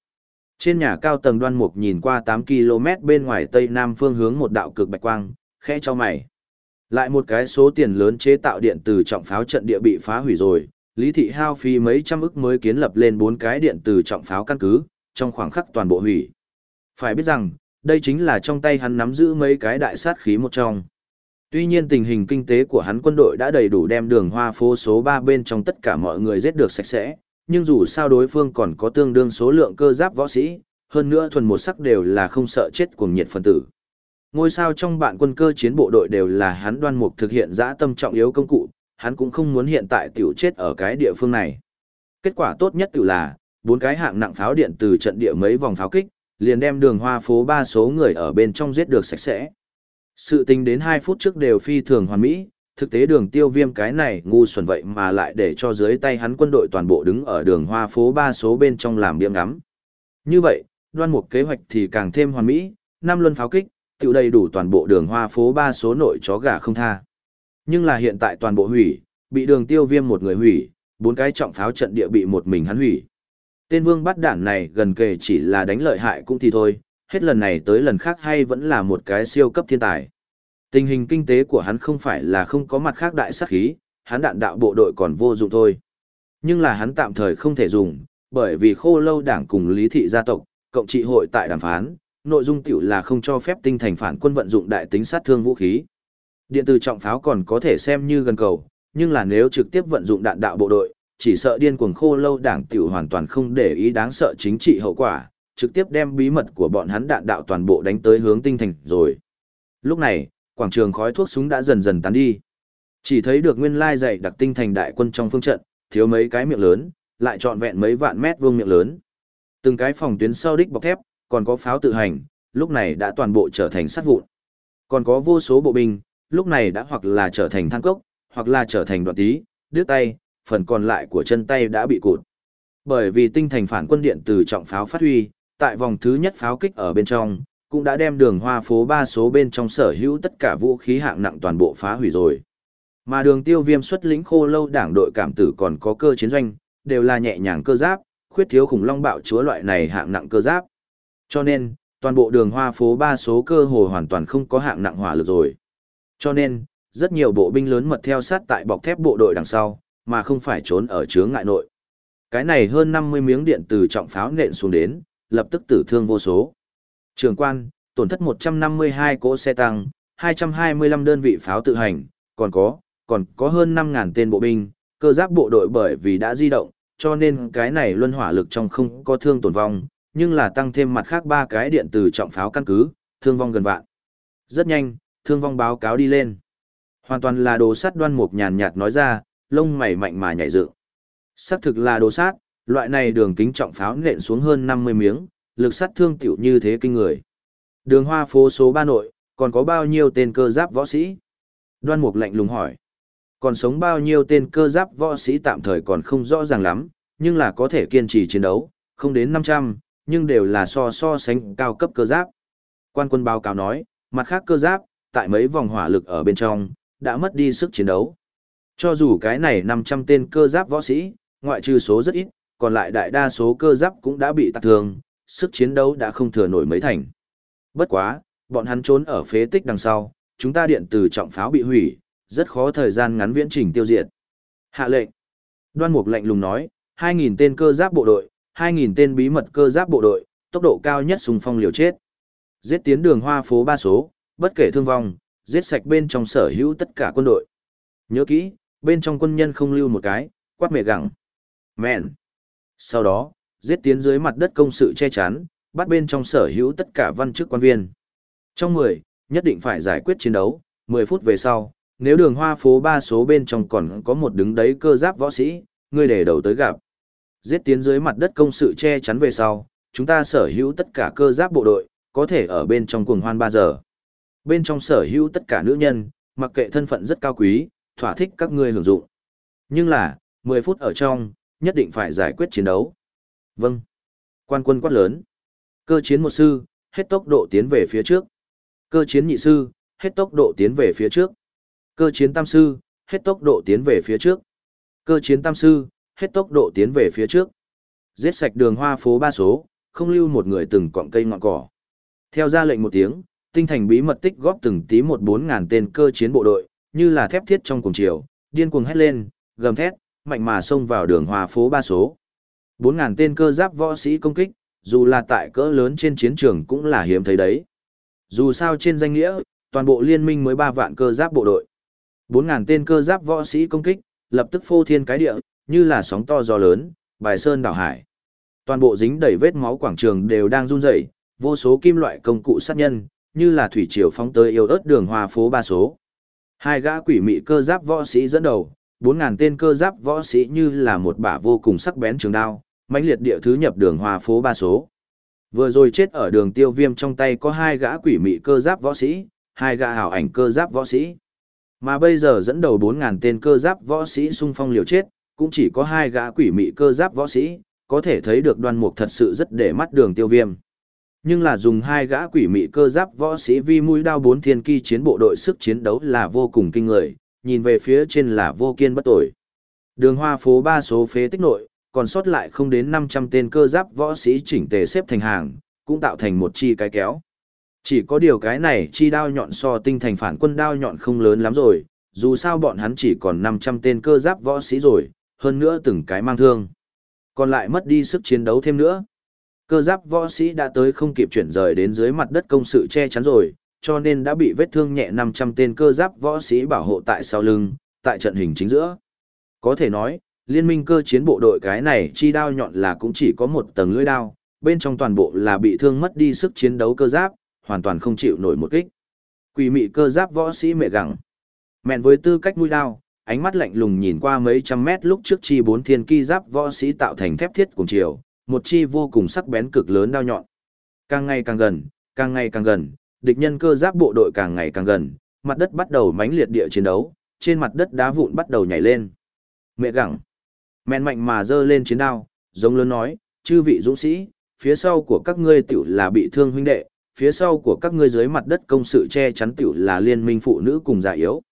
Trên nhà cao tầng đoan mục nhìn qua 8 km bên ngoài tây nam phương hướng một đạo cực bạch quang, khẽ cho mày. Lại một cái số tiền lớn chế tạo điện từ trọng pháo trận địa bị phá hủy rồi, Lý Thị hao phí mấy trăm ức mới kiến lập lên bốn cái điện từ trọng pháo căn cứ, trong khoảng khắc toàn bộ hủy. Phải biết rằng, đây chính là trong tay hắn nắm giữ mấy cái đại sát khí một trong. Tuy nhiên tình hình kinh tế của hắn quân đội đã đầy đủ đem đường hoa phố số 3 bên trong tất cả mọi người giết được sạch sẽ, nhưng dù sao đối phương còn có tương đương số lượng cơ giáp võ sĩ, hơn nữa thuần một sắc đều là không sợ chết cuồng nhiệt phân tử. Ngôi sao trong bạn quân cơ chiến bộ đội đều là hắn đoan mục thực hiện dã tâm trọng yếu công cụ, hắn cũng không muốn hiện tại tiểu chết ở cái địa phương này. Kết quả tốt nhất tự là, bốn cái hạng nặng pháo điện từ trận địa mấy vòng pháo kích, liền đem đường hoa phố ba số người ở bên trong giết được sạch sẽ. Sự tình đến 2 phút trước đều phi thường hoàn mỹ, thực tế đường tiêu viêm cái này ngu xuẩn vậy mà lại để cho dưới tay hắn quân đội toàn bộ đứng ở đường hoa phố ba số bên trong làm biếng ngắm. Như vậy, đoan mục kế hoạch thì càng thêm hoàn mỹ, năm luân pháo kích, tự đầy đủ toàn bộ đường hoa phố ba số nội chó gà không tha. Nhưng là hiện tại toàn bộ hủy, bị đường tiêu viêm một người hủy, bốn cái trọng pháo trận địa bị một mình hắn hủy. Tên vương bắt đản này gần kề chỉ là đánh lợi hại cũng thì thôi, hết lần này tới lần khác hay vẫn là một cái siêu cấp thiên tài. Tình hình kinh tế của hắn không phải là không có mặt khác đại sát khí, hắn đạn đạo bộ đội còn vô dụng thôi. Nhưng là hắn tạm thời không thể dùng, bởi vì khô lâu đảng cùng lý thị gia tộc, cộng trị hội tại đàm phán, nội dung tiểu là không cho phép tinh thành phản quân vận dụng đại tính sát thương vũ khí. Điện tử trọng pháo còn có thể xem như gần cầu, nhưng là nếu trực tiếp vận dụng đạn đạo bộ đội, chỉ sợ điên cuồng khô lâu đảng tiểu hoàn toàn không để ý đáng sợ chính trị hậu quả, trực tiếp đem bí mật của bọn hắn đạn đạo toàn bộ đánh tới hướng tinh thành rồi. Lúc này, quảng trường khói thuốc súng đã dần dần tán đi. Chỉ thấy được nguyên lai dày đặc tinh thành đại quân trong phương trận, thiếu mấy cái miệng lớn, lại trọn vẹn mấy vạn mét vuông miệng lớn. Từng cái phòng tuyến sau đích bọc thép, còn có pháo tự hành, lúc này đã toàn bộ trở thành sắt vụn. Còn có vô số bộ binh, lúc này đã hoặc là trở thành than cốc, hoặc là trở thành đoạn tí, đứt tay, phần còn lại của chân tay đã bị cụt. Bởi vì tinh thành phản quân điện từ trọng pháo phát huy, tại vòng thứ nhất pháo kích ở bên trong, cũng đã đem đường hoa phố ba số bên trong sở hữu tất cả vũ khí hạng nặng toàn bộ phá hủy rồi. Mà đường tiêu viêm xuất lĩnh khô lâu đảng đội cảm tử còn có cơ chiến doanh, đều là nhẹ nhàng cơ giáp, khuyết thiếu khủng long bạo chúa loại này hạng nặng cơ giáp. Cho nên, toàn bộ đường hoa phố ba số cơ hồ hoàn toàn không có hạng nặng hỏa lực rồi. Cho nên, rất nhiều bộ binh lớn mật theo sát tại bọc thép bộ đội đằng sau, mà không phải trốn ở chướng ngại nội. Cái này hơn 50 miếng điện từ trọng pháo nện xuống đến, lập tức tử thương vô số. Trường quan, tổn thất 152 cỗ xe tăng, 225 đơn vị pháo tự hành, còn có, còn có hơn 5.000 tên bộ binh, cơ giáp bộ đội bởi vì đã di động, cho nên cái này luân hỏa lực trong không có thương tổn vong, nhưng là tăng thêm mặt khác ba cái điện từ trọng pháo căn cứ, thương vong gần vạn. Rất nhanh, thương vong báo cáo đi lên. Hoàn toàn là đồ sát đoan mục nhàn nhạt nói ra, lông mày mạnh mà nhảy dựng. Xác thực là đồ sát, loại này đường kính trọng pháo nện xuống hơn 50 miếng, lực sát thương tiểu như thế kinh người. Đường hoa phố số 3 nội, còn có bao nhiêu tên cơ giáp võ sĩ? Đoan mục lạnh lùng hỏi. Còn sống bao nhiêu tên cơ giáp võ sĩ tạm thời còn không rõ ràng lắm, nhưng là có thể kiên trì chiến đấu, không đến 500, nhưng đều là so so sánh cao cấp cơ giáp. Quan quân báo cáo nói, mặt khác cơ giáp, tại mấy vòng hỏa lực ở bên trong, đã mất đi sức chiến đấu. Cho dù cái này 500 tên cơ giáp võ sĩ, ngoại trừ số rất ít, còn lại đại đa số cơ giáp cũng đã bị tạc thương, sức chiến đấu đã không thừa nổi mấy thành. Bất quá, bọn hắn trốn ở phế tích đằng sau, chúng ta điện từ trọng pháo bị hủy, rất khó thời gian ngắn viễn trình tiêu diệt. Hạ lệnh. Đoan Mục lệnh lùng nói, 2.000 tên cơ giáp bộ đội, 2.000 tên bí mật cơ giáp bộ đội, tốc độ cao nhất xung phong liều chết. Giết tiến đường hoa phố ba số, bất kể thương vong, giết sạch bên trong sở hữu tất cả quân đội. Nhớ kỹ, bên trong quân nhân không lưu một cái, quát mẹ gặng. Mẹn. Sau đó, giết tiến dưới mặt đất công sự che chắn, bắt bên trong sở hữu tất cả văn chức quan viên. Trong 10, nhất định phải giải quyết chiến đấu, 10 phút về sau, nếu đường hoa phố ba số bên trong còn có một đứng đấy cơ giáp võ sĩ, người để đầu tới gặp. Giết tiến dưới mặt đất công sự che chắn về sau, chúng ta sở hữu tất cả cơ giáp bộ đội, có thể ở bên trong cuồng hoan 3 giờ. Bên trong sở hữu tất cả nữ nhân, mặc kệ thân phận rất cao quý, thỏa thích các ngươi hưởng dụng. Nhưng là, 10 phút ở trong, nhất định phải giải quyết chiến đấu. Vâng. Quan quân quát lớn. Cơ chiến một sư, hết tốc độ tiến về phía trước. Cơ chiến nhị sư, hết tốc độ tiến về phía trước. Cơ chiến tam sư, hết tốc độ tiến về phía trước. Cơ chiến tam sư, hết tốc độ tiến về phía trước. Giết sạch đường hoa phố ba số, không lưu một người từng cọng cây ngọn cỏ. Theo ra lệnh một tiếng, tinh thành bí mật tích góp từng tí một bốn ngàn tên cơ chiến bộ đội, như là thép thiết trong cùng chiều, điên cuồng hét lên, gầm thét, mạnh mà xông vào đường hoa phố ba số. Bốn ngàn tên cơ giáp võ sĩ công kích, dù là tại cỡ lớn trên chiến trường cũng là hiếm thấy đấy. Dù sao trên danh nghĩa, toàn bộ liên minh mới ba vạn cơ giáp bộ đội. 4.000 tên cơ giáp võ sĩ công kích, lập tức phô thiên cái địa, như là sóng to gió lớn, bài sơn đảo hải. Toàn bộ dính đầy vết máu quảng trường đều đang run rẩy, vô số kim loại công cụ sát nhân, như là thủy triều phóng tới yêu ớt đường hoa phố ba số. Hai gã quỷ mị cơ giáp võ sĩ dẫn đầu, 4000 tên cơ giáp võ sĩ như là một bả vô cùng sắc bén trường đao, mãnh liệt địa thứ nhập đường hoa phố ba số. Vừa rồi chết ở đường tiêu viêm trong tay có hai gã quỷ mị cơ giáp võ sĩ, hai gã hảo ảnh cơ giáp võ sĩ. Mà bây giờ dẫn đầu 4000 tên cơ giáp võ sĩ xung phong liều chết, cũng chỉ có hai gã quỷ mị cơ giáp võ sĩ, có thể thấy được đoan mục thật sự rất để mắt đường tiêu viêm. Nhưng là dùng hai gã quỷ mị cơ giáp võ sĩ vi mũi đao bốn thiên kỳ chiến bộ đội sức chiến đấu là vô cùng kinh người, nhìn về phía trên là vô kiên bất tội. Đường hoa phố ba số phế tích nội, còn sót lại không đến 500 tên cơ giáp võ sĩ chỉnh tề xếp thành hàng, cũng tạo thành một chi cái kéo. Chỉ có điều cái này chi đao nhọn so tinh thành phản quân đao nhọn không lớn lắm rồi, dù sao bọn hắn chỉ còn 500 tên cơ giáp võ sĩ rồi, hơn nữa từng cái mang thương. Còn lại mất đi sức chiến đấu thêm nữa. Cơ giáp võ sĩ đã tới không kịp chuyển rời đến dưới mặt đất công sự che chắn rồi, cho nên đã bị vết thương nhẹ 500 tên cơ giáp võ sĩ bảo hộ tại sau lưng, tại trận hình chính giữa. Có thể nói, liên minh cơ chiến bộ đội cái này chi đao nhọn là cũng chỉ có một tầng lưỡi đao, bên trong toàn bộ là bị thương mất đi sức chiến đấu cơ giáp, hoàn toàn không chịu nổi một kích. Quỷ mị cơ giáp võ sĩ mẹ gặng. Mẹn với tư cách mũi đao, ánh mắt lạnh lùng nhìn qua mấy trăm mét lúc trước chi bốn thiên ki giáp võ sĩ tạo thành thép thiết cùng chiều, một chi vô cùng sắc bén cực lớn đao nhọn. Càng ngày càng gần, càng ngày càng gần, địch nhân cơ giáp bộ đội càng ngày càng gần, mặt đất bắt đầu mãnh liệt địa chiến đấu, trên mặt đất đá vụn bắt đầu nhảy lên. Mẹ gặng. men mạnh mà giơ lên chiến đao, giống lớn nói, chư vị dũng sĩ, phía sau của các ngươi tiểu là bị thương huynh đệ, phía sau của các ngươi dưới mặt đất công sự che chắn tiểu là liên minh phụ nữ cùng già yếu.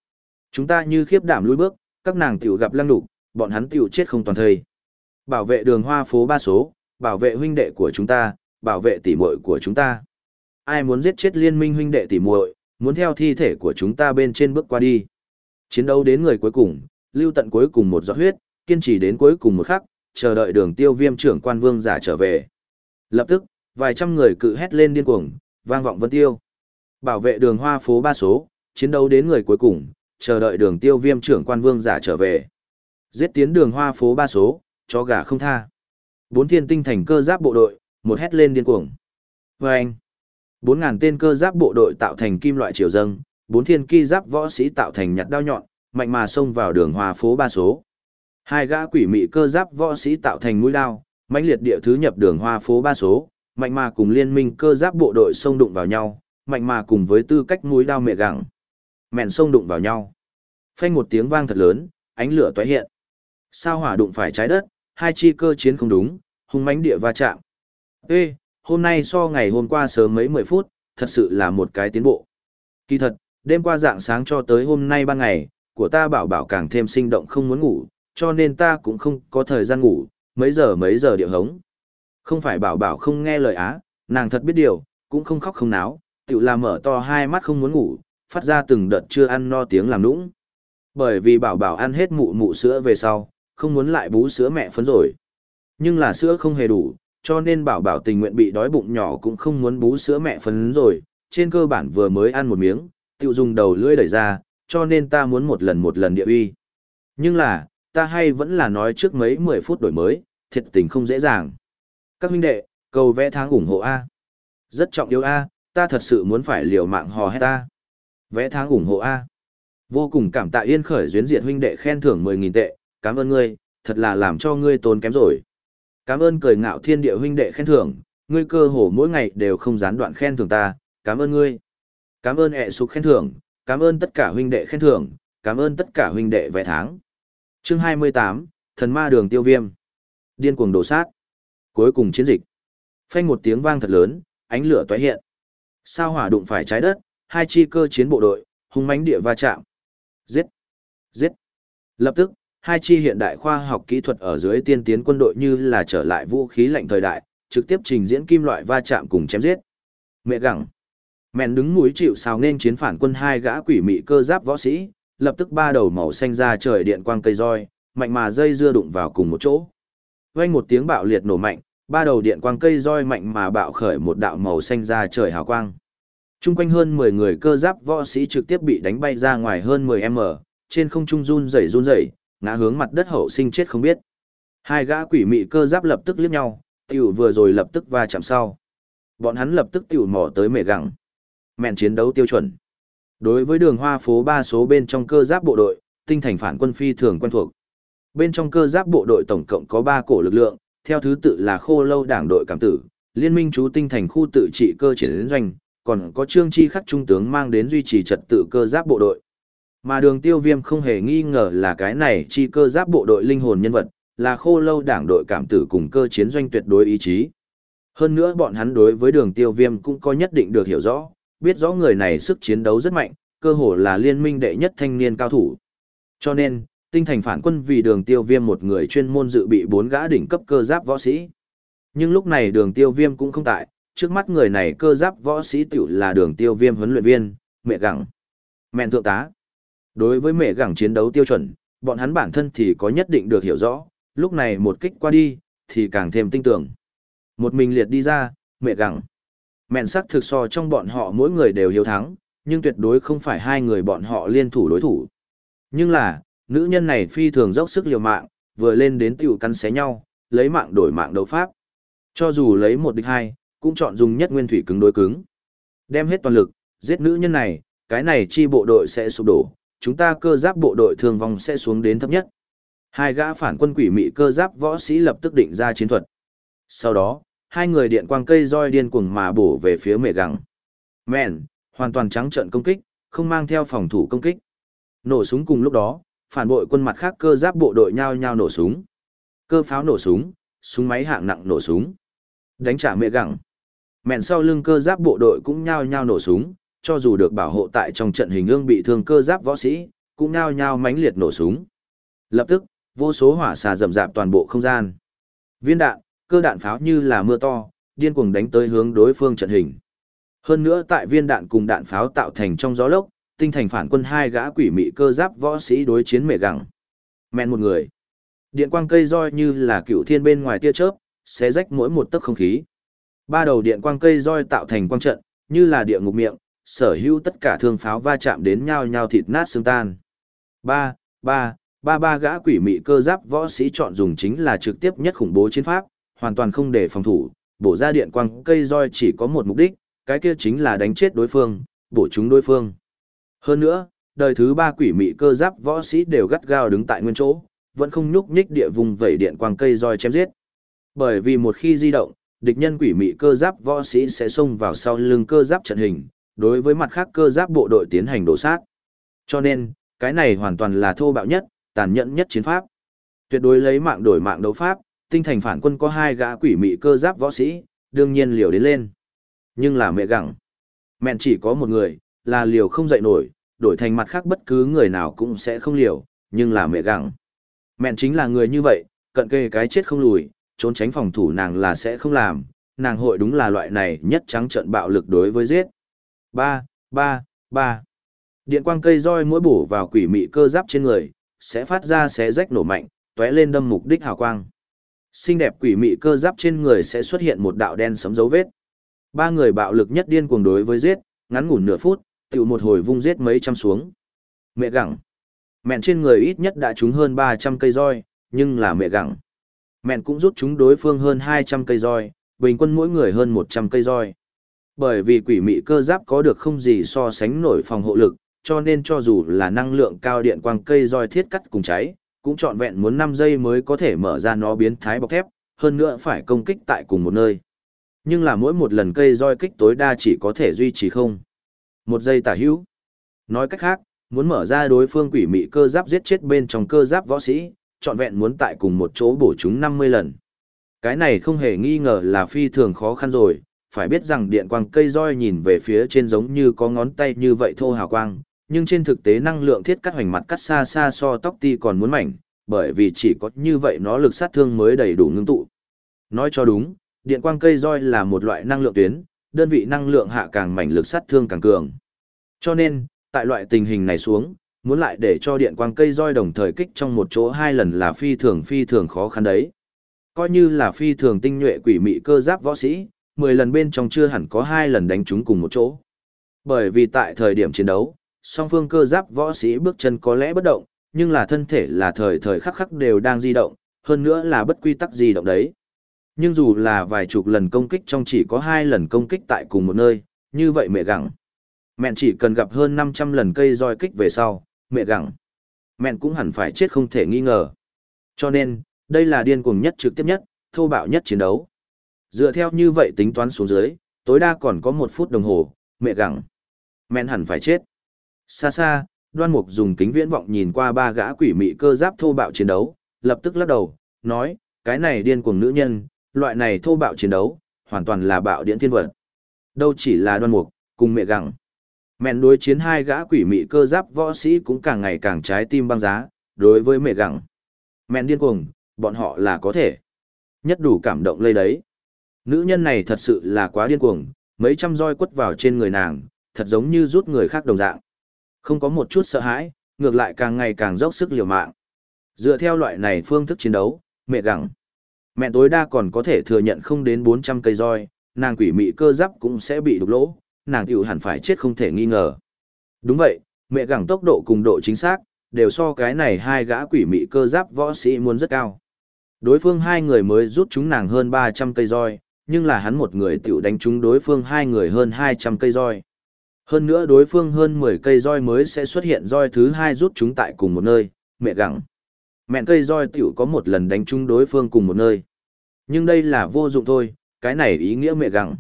Chúng ta như khiếp đảm lùi bước, các nàng tiểu gặp lăng đục, bọn hắn tiểu chết không toàn thây. Bảo vệ đường hoa phố ba số, bảo vệ huynh đệ của chúng ta, bảo vệ tỷ muội của chúng ta. Ai muốn giết chết liên minh huynh đệ tỷ muội, muốn theo thi thể của chúng ta bên trên bước qua đi. Chiến đấu đến người cuối cùng, lưu tận cuối cùng một giọt huyết, kiên trì đến cuối cùng một khắc, chờ đợi đường tiêu viêm trưởng quan vương giả trở về. Lập tức, vài trăm người cự hét lên điên cuồng, vang vọng vân tiêu. Bảo vệ đường hoa phố ba số, chiến đấu đến người cuối cùng, chờ đợi đường tiêu viêm trưởng quan vương giả trở về. Giết tiến đường hoa phố ba số, cho gà không tha. Bốn thiên tinh thành cơ giáp bộ đội, một hét lên điên cuồng. Vâng! anh, bốn ngàn tên cơ giáp bộ đội tạo thành kim loại triều dâng, bốn thiên kỳ giáp võ sĩ tạo thành nhặt đao nhọn, mạnh mà xông vào đường hoa phố ba số. Hai gã quỷ mị cơ giáp võ sĩ tạo thành mũi đao, mãnh liệt địa thứ nhập đường hoa phố ba số, mạnh mà cùng liên minh cơ giáp bộ đội xông đụng vào nhau, mạnh mà cùng với tư cách mũi đao mẹ gặng. Mẹn sông đụng vào nhau. Phanh một tiếng vang thật lớn, ánh lửa tóe hiện. Sao hỏa đụng phải trái đất, hai chi cơ chiến không đúng, hung mãnh địa va chạm. Ê, hôm nay so ngày hôm qua sớm mấy mười phút, thật sự là một cái tiến bộ. Kỳ thật, đêm qua dạng sáng cho tới hôm nay ban ngày, của ta bảo bảo càng thêm sinh động không muốn ngủ, cho nên ta cũng không có thời gian ngủ, mấy giờ mấy giờ địa hống. Không phải bảo bảo không nghe lời á, nàng thật biết điều, cũng không khóc không náo, tự làm mở to hai mắt không muốn ngủ, phát ra từng đợt chưa ăn no tiếng làm nũng. Bởi vì bảo bảo ăn hết mụ mụ sữa về sau, không muốn lại bú sữa mẹ phấn rồi. Nhưng là sữa không hề đủ, cho nên bảo bảo tình nguyện bị đói bụng nhỏ cũng không muốn bú sữa mẹ phấn rồi, trên cơ bản vừa mới ăn một miếng, tự dùng đầu lưỡi đẩy ra, cho nên ta muốn một lần một lần địa uy. Nhưng là, ta hay vẫn là nói trước mấy 10 phút đổi mới, thiệt tình không dễ dàng. Các huynh đệ, cầu vẽ tháng ủng hộ A. Rất trọng yếu A, ta thật sự muốn phải liều mạng hò hét ta. Vẽ tháng ủng hộ A. Vô cùng cảm tạ yên khởi duyến diệt huynh đệ khen thưởng 10.000 tệ, cảm ơn ngươi, thật là làm cho ngươi tốn kém rồi. Cảm ơn cười ngạo thiên địa huynh đệ khen thưởng, ngươi cơ hồ mỗi ngày đều không gián đoạn khen thưởng ta, cảm ơn ngươi. Cảm ơn ẹ sục khen thưởng, cảm ơn tất cả huynh đệ khen thưởng, cảm ơn tất cả huynh đệ vẽ tháng. Chương 28, Thần ma đường tiêu viêm. Điên cuồng đổ sát. Cuối cùng chiến dịch. Phanh một tiếng vang thật lớn, ánh lửa tóe hiện. Sao hỏa đụng phải trái đất, hai chi cơ chiến bộ đội, hung mãnh địa va chạm. Giết! Giết! Lập tức, hai chi hiện đại khoa học kỹ thuật ở dưới tiên tiến quân đội như là trở lại vũ khí lạnh thời đại, trực tiếp trình diễn kim loại va chạm cùng chém giết. Mẹ gặng! Mẹn đứng mũi chịu sào nên chiến phản quân hai gã quỷ mị cơ giáp võ sĩ, lập tức ba đầu màu xanh ra trời điện quang cây roi, mạnh mà dây dưa đụng vào cùng một chỗ. Vang một tiếng bạo liệt nổ mạnh, ba đầu điện quang cây roi mạnh mà bạo khởi một đạo màu xanh ra trời hào quang. Trung quanh hơn 10 người cơ giáp võ sĩ trực tiếp bị đánh bay ra ngoài hơn 10m, trên không trung run rẩy run rẩy, ngã hướng mặt đất hậu sinh chết không biết. Hai gã quỷ mị cơ giáp lập tức liếc nhau, tiểu vừa rồi lập tức va chạm sau. Bọn hắn lập tức tiểu mò tới mẹ gặng. Mẹn chiến đấu tiêu chuẩn. Đối với đường hoa phố ba số bên trong cơ giáp bộ đội, tinh thành phản quân phi thường quen thuộc. Bên trong cơ giáp bộ đội tổng cộng có 3 cổ lực lượng, theo thứ tự là khô lâu đảng đội cảm tử, liên minh chú tinh thành khu tự trị cơ chiến doanh, còn có trương chi khắc trung tướng mang đến duy trì trật tự cơ giáp bộ đội. Mà đường tiêu viêm không hề nghi ngờ là cái này chi cơ giáp bộ đội linh hồn nhân vật, là khô lâu đảng đội cảm tử cùng cơ chiến doanh tuyệt đối ý chí. Hơn nữa bọn hắn đối với đường tiêu viêm cũng có nhất định được hiểu rõ, biết rõ người này sức chiến đấu rất mạnh, cơ hồ là liên minh đệ nhất thanh niên cao thủ. Cho nên, tinh thành phản quân vì đường tiêu viêm một người chuyên môn dự bị bốn gã đỉnh cấp cơ giáp võ sĩ. Nhưng lúc này đường tiêu viêm cũng không tại, trước mắt người này cơ giáp võ sĩ tiểu là đường tiêu viêm huấn luyện viên, mẹ gặng. Mẹn thượng tá. Đối với mẹ gặng chiến đấu tiêu chuẩn, bọn hắn bản thân thì có nhất định được hiểu rõ, lúc này một kích qua đi, thì càng thêm tinh tưởng. Một mình liệt đi ra, mẹ gặng. Mẹn sắc thực so trong bọn họ mỗi người đều hiếu thắng, nhưng tuyệt đối không phải hai người bọn họ liên thủ đối thủ. Nhưng là, nữ nhân này phi thường dốc sức liều mạng, vừa lên đến tiểu cắn xé nhau, lấy mạng đổi mạng đấu pháp. Cho dù lấy một địch hai, cũng chọn dùng nhất nguyên thủy cứng đối cứng. Đem hết toàn lực, giết nữ nhân này, cái này chi bộ đội sẽ sụp đổ, chúng ta cơ giáp bộ đội thương vong sẽ xuống đến thấp nhất. Hai gã phản quân quỷ mị cơ giáp võ sĩ lập tức định ra chiến thuật. Sau đó, hai người điện quang cây roi điên cuồng mà bổ về phía mẹ găng. Mẹn, hoàn toàn trắng trận công kích, không mang theo phòng thủ công kích. Nổ súng cùng lúc đó, phản bội quân mặt khác cơ giáp bộ đội nhao nhao nổ súng. Cơ pháo nổ súng, súng máy hạng nặng nổ súng. Đánh trả mẹ gặng. Mẹn sau lưng cơ giáp bộ đội cũng nhao nhao nổ súng, cho dù được bảo hộ tại trong trận hình ương bị thương cơ giáp võ sĩ, cũng nhao nhao mãnh liệt nổ súng. Lập tức, vô số hỏa xà rầm rạp toàn bộ không gian. Viên đạn, cơ đạn pháo như là mưa to, điên cuồng đánh tới hướng đối phương trận hình. Hơn nữa tại viên đạn cùng đạn pháo tạo thành trong gió lốc, tinh thành phản quân hai gã quỷ mị cơ giáp võ sĩ đối chiến mẹ gẳng. Mẹn một người. Điện quang cây roi như là cựu thiên bên ngoài tia chớp, xé rách mỗi một tấc không khí. Ba đầu điện quang cây roi tạo thành quang trận, như là địa ngục miệng, sở hữu tất cả thương pháo va chạm đến nhau nhau thịt nát xương tan. Ba, ba, ba ba gã quỷ mị cơ giáp võ sĩ chọn dùng chính là trực tiếp nhất khủng bố chiến pháp, hoàn toàn không để phòng thủ, bổ ra điện quang cây roi chỉ có một mục đích, cái kia chính là đánh chết đối phương, bổ chúng đối phương. Hơn nữa, đời thứ ba quỷ mị cơ giáp võ sĩ đều gắt gao đứng tại nguyên chỗ, vẫn không nhúc nhích địa vùng vẩy điện quang cây roi chém giết. Bởi vì một khi di động, địch nhân quỷ mị cơ giáp võ sĩ sẽ xông vào sau lưng cơ giáp trận hình, đối với mặt khác cơ giáp bộ đội tiến hành đổ sát. Cho nên, cái này hoàn toàn là thô bạo nhất, tàn nhẫn nhất chiến pháp. Tuyệt đối lấy mạng đổi mạng đấu pháp, tinh thành phản quân có hai gã quỷ mị cơ giáp võ sĩ, đương nhiên liều đến lên. Nhưng là mẹ gặng. Mẹn chỉ có một người, là liều không dậy nổi, đổi thành mặt khác bất cứ người nào cũng sẽ không liều, nhưng là mẹ gặng. Mẹn chính là người như vậy, cận kề cái chết không lùi, trốn tránh phòng thủ nàng là sẽ không làm, nàng hội đúng là loại này nhất trắng trận bạo lực đối với giết. Ba, ba, ba. Điện quang cây roi mỗi bổ vào quỷ mị cơ giáp trên người, sẽ phát ra xé rách nổ mạnh, tóe lên đâm mục đích hào quang. Xinh đẹp quỷ mị cơ giáp trên người sẽ xuất hiện một đạo đen sấm dấu vết. Ba người bạo lực nhất điên cuồng đối với giết, ngắn ngủn nửa phút, tiểu một hồi vung giết mấy trăm xuống. Mẹ gặng. Mẹn trên người ít nhất đã trúng hơn 300 cây roi, nhưng là mẹ gặng. Mẹn cũng rút chúng đối phương hơn 200 cây roi, bình quân mỗi người hơn 100 cây roi. Bởi vì quỷ mị cơ giáp có được không gì so sánh nổi phòng hộ lực, cho nên cho dù là năng lượng cao điện quang cây roi thiết cắt cùng cháy, cũng trọn vẹn muốn 5 giây mới có thể mở ra nó biến thái bọc thép, hơn nữa phải công kích tại cùng một nơi. Nhưng là mỗi một lần cây roi kích tối đa chỉ có thể duy trì không. Một giây tả hữu. Nói cách khác, muốn mở ra đối phương quỷ mị cơ giáp giết chết bên trong cơ giáp võ sĩ, trọn vẹn muốn tại cùng một chỗ bổ chúng 50 lần. Cái này không hề nghi ngờ là phi thường khó khăn rồi, phải biết rằng điện quang cây roi nhìn về phía trên giống như có ngón tay như vậy thô hào quang, nhưng trên thực tế năng lượng thiết cắt hoành mặt cắt xa xa so tóc ti còn muốn mảnh, bởi vì chỉ có như vậy nó lực sát thương mới đầy đủ ngưng tụ. Nói cho đúng, điện quang cây roi là một loại năng lượng tuyến, đơn vị năng lượng hạ càng mảnh lực sát thương càng cường. Cho nên, tại loại tình hình này xuống, muốn lại để cho điện quang cây roi đồng thời kích trong một chỗ hai lần là phi thường phi thường khó khăn đấy. Coi như là phi thường tinh nhuệ quỷ mị cơ giáp võ sĩ, 10 lần bên trong chưa hẳn có hai lần đánh chúng cùng một chỗ. Bởi vì tại thời điểm chiến đấu, song phương cơ giáp võ sĩ bước chân có lẽ bất động, nhưng là thân thể là thời thời khắc khắc đều đang di động, hơn nữa là bất quy tắc di động đấy. Nhưng dù là vài chục lần công kích trong chỉ có hai lần công kích tại cùng một nơi, như vậy mẹ gặng. Mẹn chỉ cần gặp hơn 500 lần cây roi kích về sau, mẹ gặng. Mẹn cũng hẳn phải chết không thể nghi ngờ. Cho nên, đây là điên cuồng nhất trực tiếp nhất, thô bạo nhất chiến đấu. Dựa theo như vậy tính toán xuống dưới, tối đa còn có một phút đồng hồ, mẹ gặng. Mẹn hẳn phải chết. Xa xa, đoan mục dùng kính viễn vọng nhìn qua ba gã quỷ mị cơ giáp thô bạo chiến đấu, lập tức lắc đầu, nói, cái này điên cuồng nữ nhân, loại này thô bạo chiến đấu, hoàn toàn là bạo điện thiên vật. Đâu chỉ là đoan mục, cùng mẹ gặng. Mẹn đối chiến hai gã quỷ mị cơ giáp võ sĩ cũng càng ngày càng trái tim băng giá, đối với mẹ gặng. Mẹn điên cuồng, bọn họ là có thể. Nhất đủ cảm động lây đấy. Nữ nhân này thật sự là quá điên cuồng, mấy trăm roi quất vào trên người nàng, thật giống như rút người khác đồng dạng. Không có một chút sợ hãi, ngược lại càng ngày càng dốc sức liều mạng. Dựa theo loại này phương thức chiến đấu, mẹ gặng. Mẹ tối đa còn có thể thừa nhận không đến 400 cây roi, nàng quỷ mị cơ giáp cũng sẽ bị đục lỗ, nàng tiểu hẳn phải chết không thể nghi ngờ. Đúng vậy, mẹ gặng tốc độ cùng độ chính xác, đều so cái này hai gã quỷ mị cơ giáp võ sĩ muốn rất cao. Đối phương hai người mới rút chúng nàng hơn 300 cây roi, nhưng là hắn một người tiểu đánh chúng đối phương hai người hơn 200 cây roi. Hơn nữa đối phương hơn 10 cây roi mới sẽ xuất hiện roi thứ hai rút chúng tại cùng một nơi, mẹ gặng. Mẹn cây roi tiểu có một lần đánh chúng đối phương cùng một nơi. Nhưng đây là vô dụng thôi, cái này ý nghĩa mẹ gặng.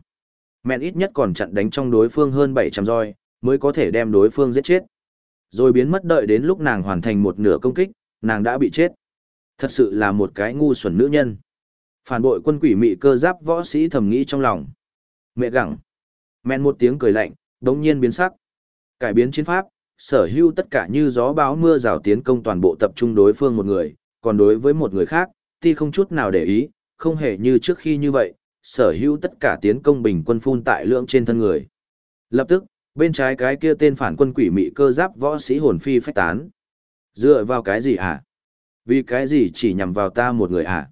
Mẹn ít nhất còn chặn đánh trong đối phương hơn 700 roi, mới có thể đem đối phương giết chết. Rồi biến mất đợi đến lúc nàng hoàn thành một nửa công kích, nàng đã bị chết. Thật sự là một cái ngu xuẩn nữ nhân. Phản bội quân quỷ mị cơ giáp võ sĩ thầm nghĩ trong lòng. Mẹ gặng. Mẹn một tiếng cười lạnh, đống nhiên biến sắc. Cải biến chiến pháp, sở hữu tất cả như gió báo mưa rào tiến công toàn bộ tập trung đối phương một người, còn đối với một người khác, ti không chút nào để ý, không hề như trước khi như vậy, sở hữu tất cả tiến công bình quân phun tại lượng trên thân người. Lập tức, bên trái cái kia tên phản quân quỷ mị cơ giáp võ sĩ hồn phi phách tán. Dựa vào cái gì hả? Vì cái gì chỉ nhằm vào ta một người hả?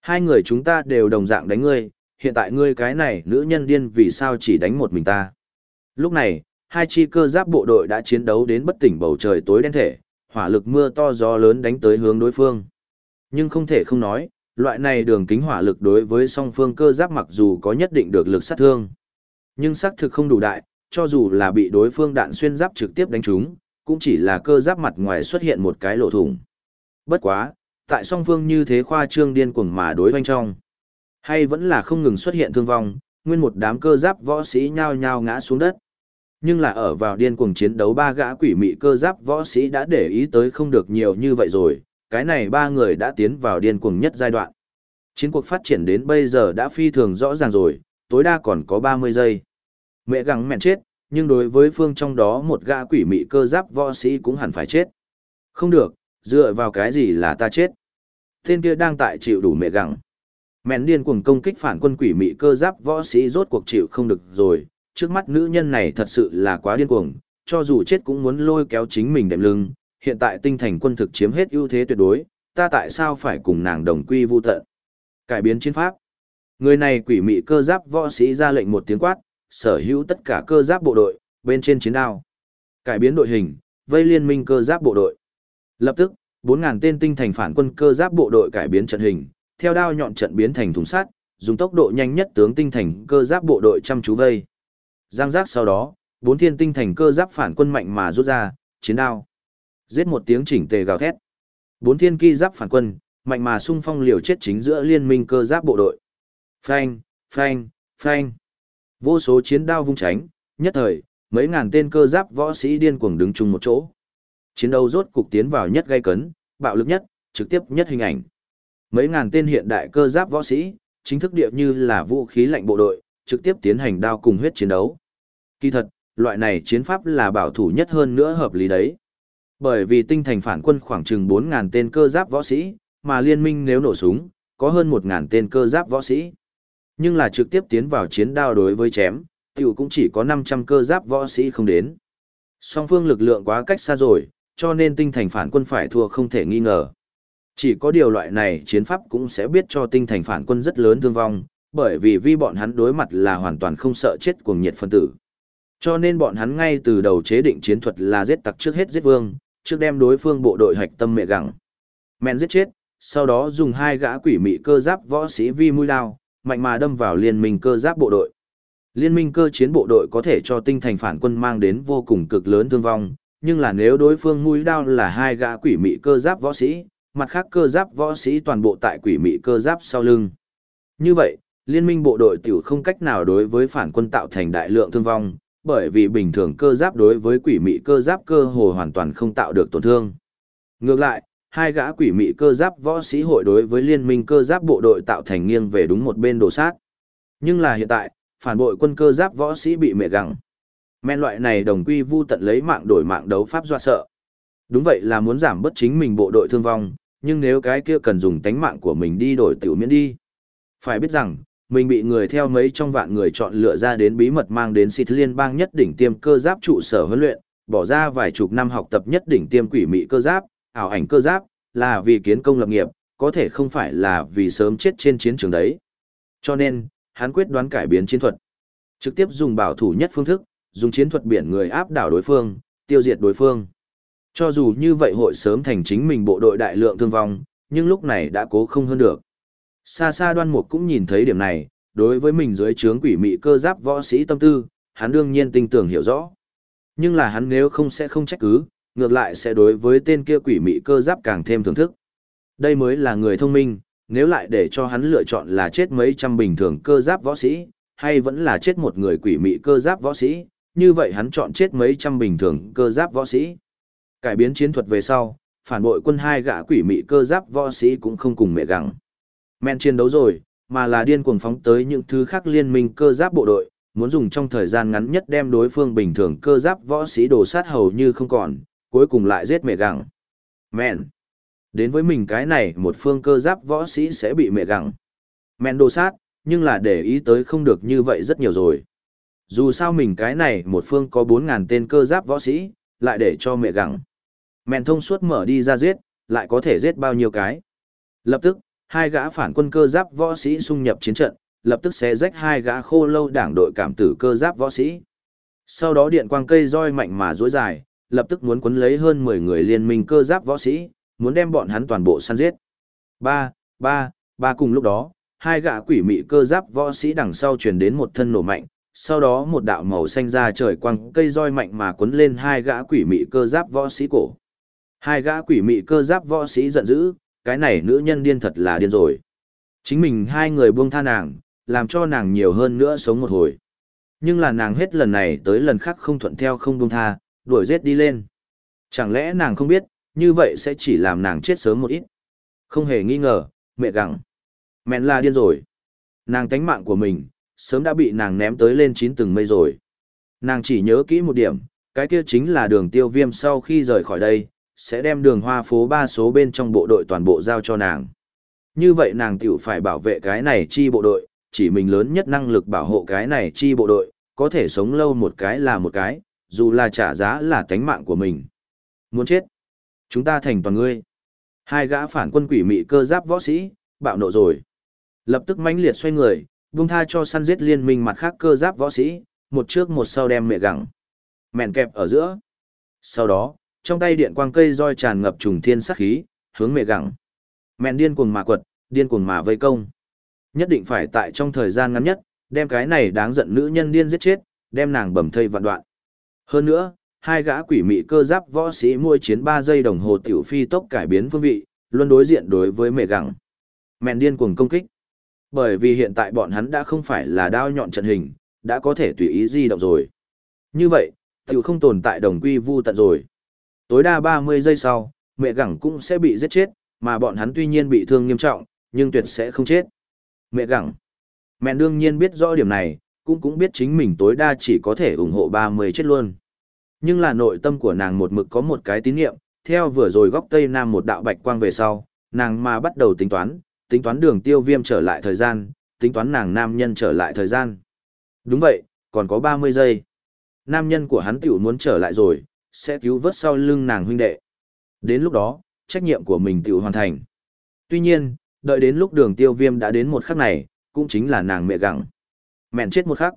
Hai người chúng ta đều đồng dạng đánh ngươi, hiện tại ngươi cái này nữ nhân điên vì sao chỉ đánh một mình ta? Lúc này, hai chi cơ giáp bộ đội đã chiến đấu đến bất tỉnh bầu trời tối đen thể, hỏa lực mưa to gió lớn đánh tới hướng đối phương. Nhưng không thể không nói, loại này đường kính hỏa lực đối với song phương cơ giáp mặc dù có nhất định được lực sát thương, nhưng xác thực không đủ đại, cho dù là bị đối phương đạn xuyên giáp trực tiếp đánh trúng, cũng chỉ là cơ giáp mặt ngoài xuất hiện một cái lỗ thủng. Bất quá, tại song phương như thế khoa trương điên cuồng mà đối hoanh trong, hay vẫn là không ngừng xuất hiện thương vong, nguyên một đám cơ giáp võ sĩ nhao nhao ngã xuống đất. Nhưng là ở vào điên cuồng chiến đấu ba gã quỷ mị cơ giáp võ sĩ đã để ý tới không được nhiều như vậy rồi, cái này ba người đã tiến vào điên cuồng nhất giai đoạn. Chiến cuộc phát triển đến bây giờ đã phi thường rõ ràng rồi, tối đa còn có 30 giây. Mẹ gắng mẹn chết, nhưng đối với phương trong đó một gã quỷ mị cơ giáp võ sĩ cũng hẳn phải chết. Không được, dựa vào cái gì là ta chết. Tên kia đang tại chịu đủ mẹ gắng. Mẹn điên cuồng công kích phản quân quỷ mị cơ giáp võ sĩ rốt cuộc chịu không được rồi, trước mắt nữ nhân này thật sự là quá điên cuồng, cho dù chết cũng muốn lôi kéo chính mình đệm lưng, hiện tại tinh thành quân thực chiếm hết ưu thế tuyệt đối, ta tại sao phải cùng nàng đồng quy vu tận. Cải biến chiến pháp. Người này quỷ mị cơ giáp võ sĩ ra lệnh một tiếng quát, sở hữu tất cả cơ giáp bộ đội, bên trên chiến đao. Cải biến đội hình, vây liên minh cơ giáp bộ đội. Lập tức, 4.000 tên tinh thành phản quân cơ giáp bộ đội cải biến trận hình, theo đao nhọn trận biến thành thùng sắt, dùng tốc độ nhanh nhất tướng tinh thành cơ giáp bộ đội chăm chú vây. Giang giác sau đó, bốn thiên tinh thành cơ giáp phản quân mạnh mà rút ra, chiến đao. Giết một tiếng chỉnh tề gào thét. Bốn thiên kỳ giáp phản quân, mạnh mà xung phong liều chết chính giữa liên minh cơ giáp bộ đội. Phanh, phanh, phanh. Vô số chiến đao vung tránh, nhất thời, mấy ngàn tên cơ giáp võ sĩ điên cuồng đứng chung một chỗ. Chiến đấu rốt cục tiến vào nhất gay cấn, bạo lực nhất, trực tiếp nhất hình ảnh. Mấy ngàn tên hiện đại cơ giáp võ sĩ, chính thức địa như là vũ khí lạnh bộ đội, trực tiếp tiến hành đao cùng huyết chiến đấu. Kỳ thật, loại này chiến pháp là bảo thủ nhất hơn nữa hợp lý đấy. Bởi vì tinh thành phản quân khoảng chừng 4.000 tên cơ giáp võ sĩ, mà liên minh nếu nổ súng, có hơn 1.000 tên cơ giáp võ sĩ. Nhưng là trực tiếp tiến vào chiến đao đối với chém, tiểu cũng chỉ có 500 cơ giáp võ sĩ không đến. Song phương lực lượng quá cách xa rồi, cho nên tinh thành phản quân phải thua không thể nghi ngờ. Chỉ có điều loại này chiến pháp cũng sẽ biết cho tinh thành phản quân rất lớn thương vong, bởi vì vi bọn hắn đối mặt là hoàn toàn không sợ chết cuồng nhiệt phân tử. Cho nên bọn hắn ngay từ đầu chế định chiến thuật là giết tặc trước hết giết vương, trước đem đối phương bộ đội hạch tâm mẹ gẳng Mẹn giết chết, sau đó dùng hai gã quỷ mị cơ giáp võ sĩ vi mũi đao, mạnh mà đâm vào liên minh cơ giáp bộ đội. Liên minh cơ chiến bộ đội có thể cho tinh thành phản quân mang đến vô cùng cực lớn thương vong, nhưng là nếu đối phương mũi đao là hai gã quỷ mị cơ giáp võ sĩ, mặt khác cơ giáp võ sĩ toàn bộ tại quỷ mị cơ giáp sau lưng. Như vậy, liên minh bộ đội tiểu không cách nào đối với phản quân tạo thành đại lượng thương vong, bởi vì bình thường cơ giáp đối với quỷ mị cơ giáp cơ hồ hoàn toàn không tạo được tổn thương. Ngược lại, hai gã quỷ mị cơ giáp võ sĩ hội đối với liên minh cơ giáp bộ đội tạo thành nghiêng về đúng một bên đồ sát. Nhưng là hiện tại, phản bội quân cơ giáp võ sĩ bị mẹ gặng. Men loại này đồng quy vu tận lấy mạng đổi mạng đấu pháp dọa sợ. Đúng vậy là muốn giảm bất chính mình bộ đội thương vong, nhưng nếu cái kia cần dùng tánh mạng của mình đi đổi tiểu miễn đi. Phải biết rằng, mình bị người theo mấy trong vạn người chọn lựa ra đến bí mật mang đến xịt liên bang nhất đỉnh tiêm cơ giáp trụ sở huấn luyện, bỏ ra vài chục năm học tập nhất đỉnh tiêm quỷ mị cơ giáp, ảo ảnh cơ giáp, là vì kiến công lập nghiệp, có thể không phải là vì sớm chết trên chiến trường đấy. Cho nên, hắn quyết đoán cải biến chiến thuật. Trực tiếp dùng bảo thủ nhất phương thức, dùng chiến thuật biển người áp đảo đối phương, tiêu diệt đối phương. Cho dù như vậy hội sớm thành chính mình bộ đội đại lượng thương vong, nhưng lúc này đã cố không hơn được. Xa xa đoan mục cũng nhìn thấy điểm này, đối với mình dưới trướng quỷ mị cơ giáp võ sĩ tâm tư, hắn đương nhiên tinh tưởng hiểu rõ. Nhưng là hắn nếu không sẽ không trách cứ, ngược lại sẽ đối với tên kia quỷ mị cơ giáp càng thêm thưởng thức. Đây mới là người thông minh, nếu lại để cho hắn lựa chọn là chết mấy trăm bình thường cơ giáp võ sĩ, hay vẫn là chết một người quỷ mị cơ giáp võ sĩ, như vậy hắn chọn chết mấy trăm bình thường cơ giáp võ sĩ. Cải biến chiến thuật về sau, phản bội quân hai gã quỷ mị cơ giáp võ sĩ cũng không cùng mẹ gặng. Men chiến đấu rồi, mà là điên cuồng phóng tới những thứ khác liên minh cơ giáp bộ đội, muốn dùng trong thời gian ngắn nhất đem đối phương bình thường cơ giáp võ sĩ đổ sát hầu như không còn, cuối cùng lại giết mẹ gẳng. Men. Đến với mình cái này một phương cơ giáp võ sĩ sẽ bị mẹ gẳng. Men đồ sát, nhưng là để ý tới không được như vậy rất nhiều rồi. Dù sao mình cái này một phương có bốn ngàn tên cơ giáp võ sĩ, lại để cho mẹ gẳng. Men thông suốt mở đi ra giết, lại có thể giết bao nhiêu cái. Lập tức, hai gã phản quân cơ giáp võ sĩ xung nhập chiến trận, lập tức xé rách hai gã khô lâu đảng đội cảm tử cơ giáp võ sĩ. Sau đó điện quang cây roi mạnh mà duỗi dài, lập tức muốn quấn lấy hơn 10 người liên minh cơ giáp võ sĩ, muốn đem bọn hắn toàn bộ săn giết. Ba, ba, ba cùng lúc đó, hai gã quỷ mị cơ giáp võ sĩ đằng sau truyền đến một thân nổ mạnh, sau đó một đạo màu xanh ra trời quang cây roi mạnh mà quấn lên hai gã quỷ mị cơ giáp võ sĩ cổ. Hai gã quỷ mị cơ giáp võ sĩ giận dữ, cái này nữ nhân điên thật là điên rồi. Chính mình hai người buông tha nàng, làm cho nàng nhiều hơn nữa sống một hồi. Nhưng là nàng hết lần này tới lần khác không thuận theo không buông tha, đuổi giết đi lên. Chẳng lẽ nàng không biết, như vậy sẽ chỉ làm nàng chết sớm một ít. Không hề nghi ngờ, mẹ gặng. Mẹn là điên rồi. Nàng tánh mạng của mình, sớm đã bị nàng ném tới lên chín từng mây rồi. Nàng chỉ nhớ kỹ một điểm, cái kia chính là đường tiêu viêm sau khi rời khỏi đây, sẽ đem đường hoa phố ba số bên trong bộ đội toàn bộ giao cho nàng. Như vậy nàng tiểu phải bảo vệ cái này chi bộ đội, chỉ mình lớn nhất năng lực bảo hộ cái này chi bộ đội, có thể sống lâu một cái là một cái, dù là trả giá là tánh mạng của mình. Muốn chết? Chúng ta thành toàn ngươi. Hai gã phản quân quỷ mị cơ giáp võ sĩ, bạo nộ rồi. Lập tức mãnh liệt xoay người, buông tha cho săn giết liên minh mặt khác cơ giáp võ sĩ, một trước một sau đem mẹ gặng. Mẹn kẹp ở giữa. Sau đó, trong tay điện quang cây roi tràn ngập trùng thiên sát khí, hướng mẹ gặng. Mẹn điên cuồng mà quật, điên cuồng mà vây công. Nhất định phải tại trong thời gian ngắn nhất, đem cái này đáng giận nữ nhân điên giết chết, đem nàng bầm thây vạn đoạn. Hơn nữa, hai gã quỷ mị cơ giáp võ sĩ mua chiến 3 giây đồng hồ tiểu phi tốc cải biến phương vị, luôn đối diện đối với mẹ gặng. Mẹn điên cuồng công kích. Bởi vì hiện tại bọn hắn đã không phải là đao nhọn trận hình, đã có thể tùy ý di động rồi. Như vậy, tiểu không tồn tại đồng quy vu tận rồi. Tối đa 30 giây sau, mẹ gẳng cũng sẽ bị giết chết, mà bọn hắn tuy nhiên bị thương nghiêm trọng, nhưng tuyệt sẽ không chết. Mẹ gẳng. Mẹ đương nhiên biết rõ điểm này, cũng cũng biết chính mình tối đa chỉ có thể ủng hộ 30 chết luôn. Nhưng là nội tâm của nàng một mực có một cái tín niệm, theo vừa rồi góc tây nam một đạo bạch quang về sau, nàng mà bắt đầu tính toán, tính toán đường tiêu viêm trở lại thời gian, tính toán nàng nam nhân trở lại thời gian. Đúng vậy, còn có 30 giây. Nam nhân của hắn tiểu muốn trở lại rồi, sẽ cứu vớt sau lưng nàng huynh đệ. Đến lúc đó, trách nhiệm của mình tự hoàn thành. Tuy nhiên, đợi đến lúc đường tiêu viêm đã đến một khắc này, cũng chính là nàng mẹ gặng. Mẹn chết một khắc.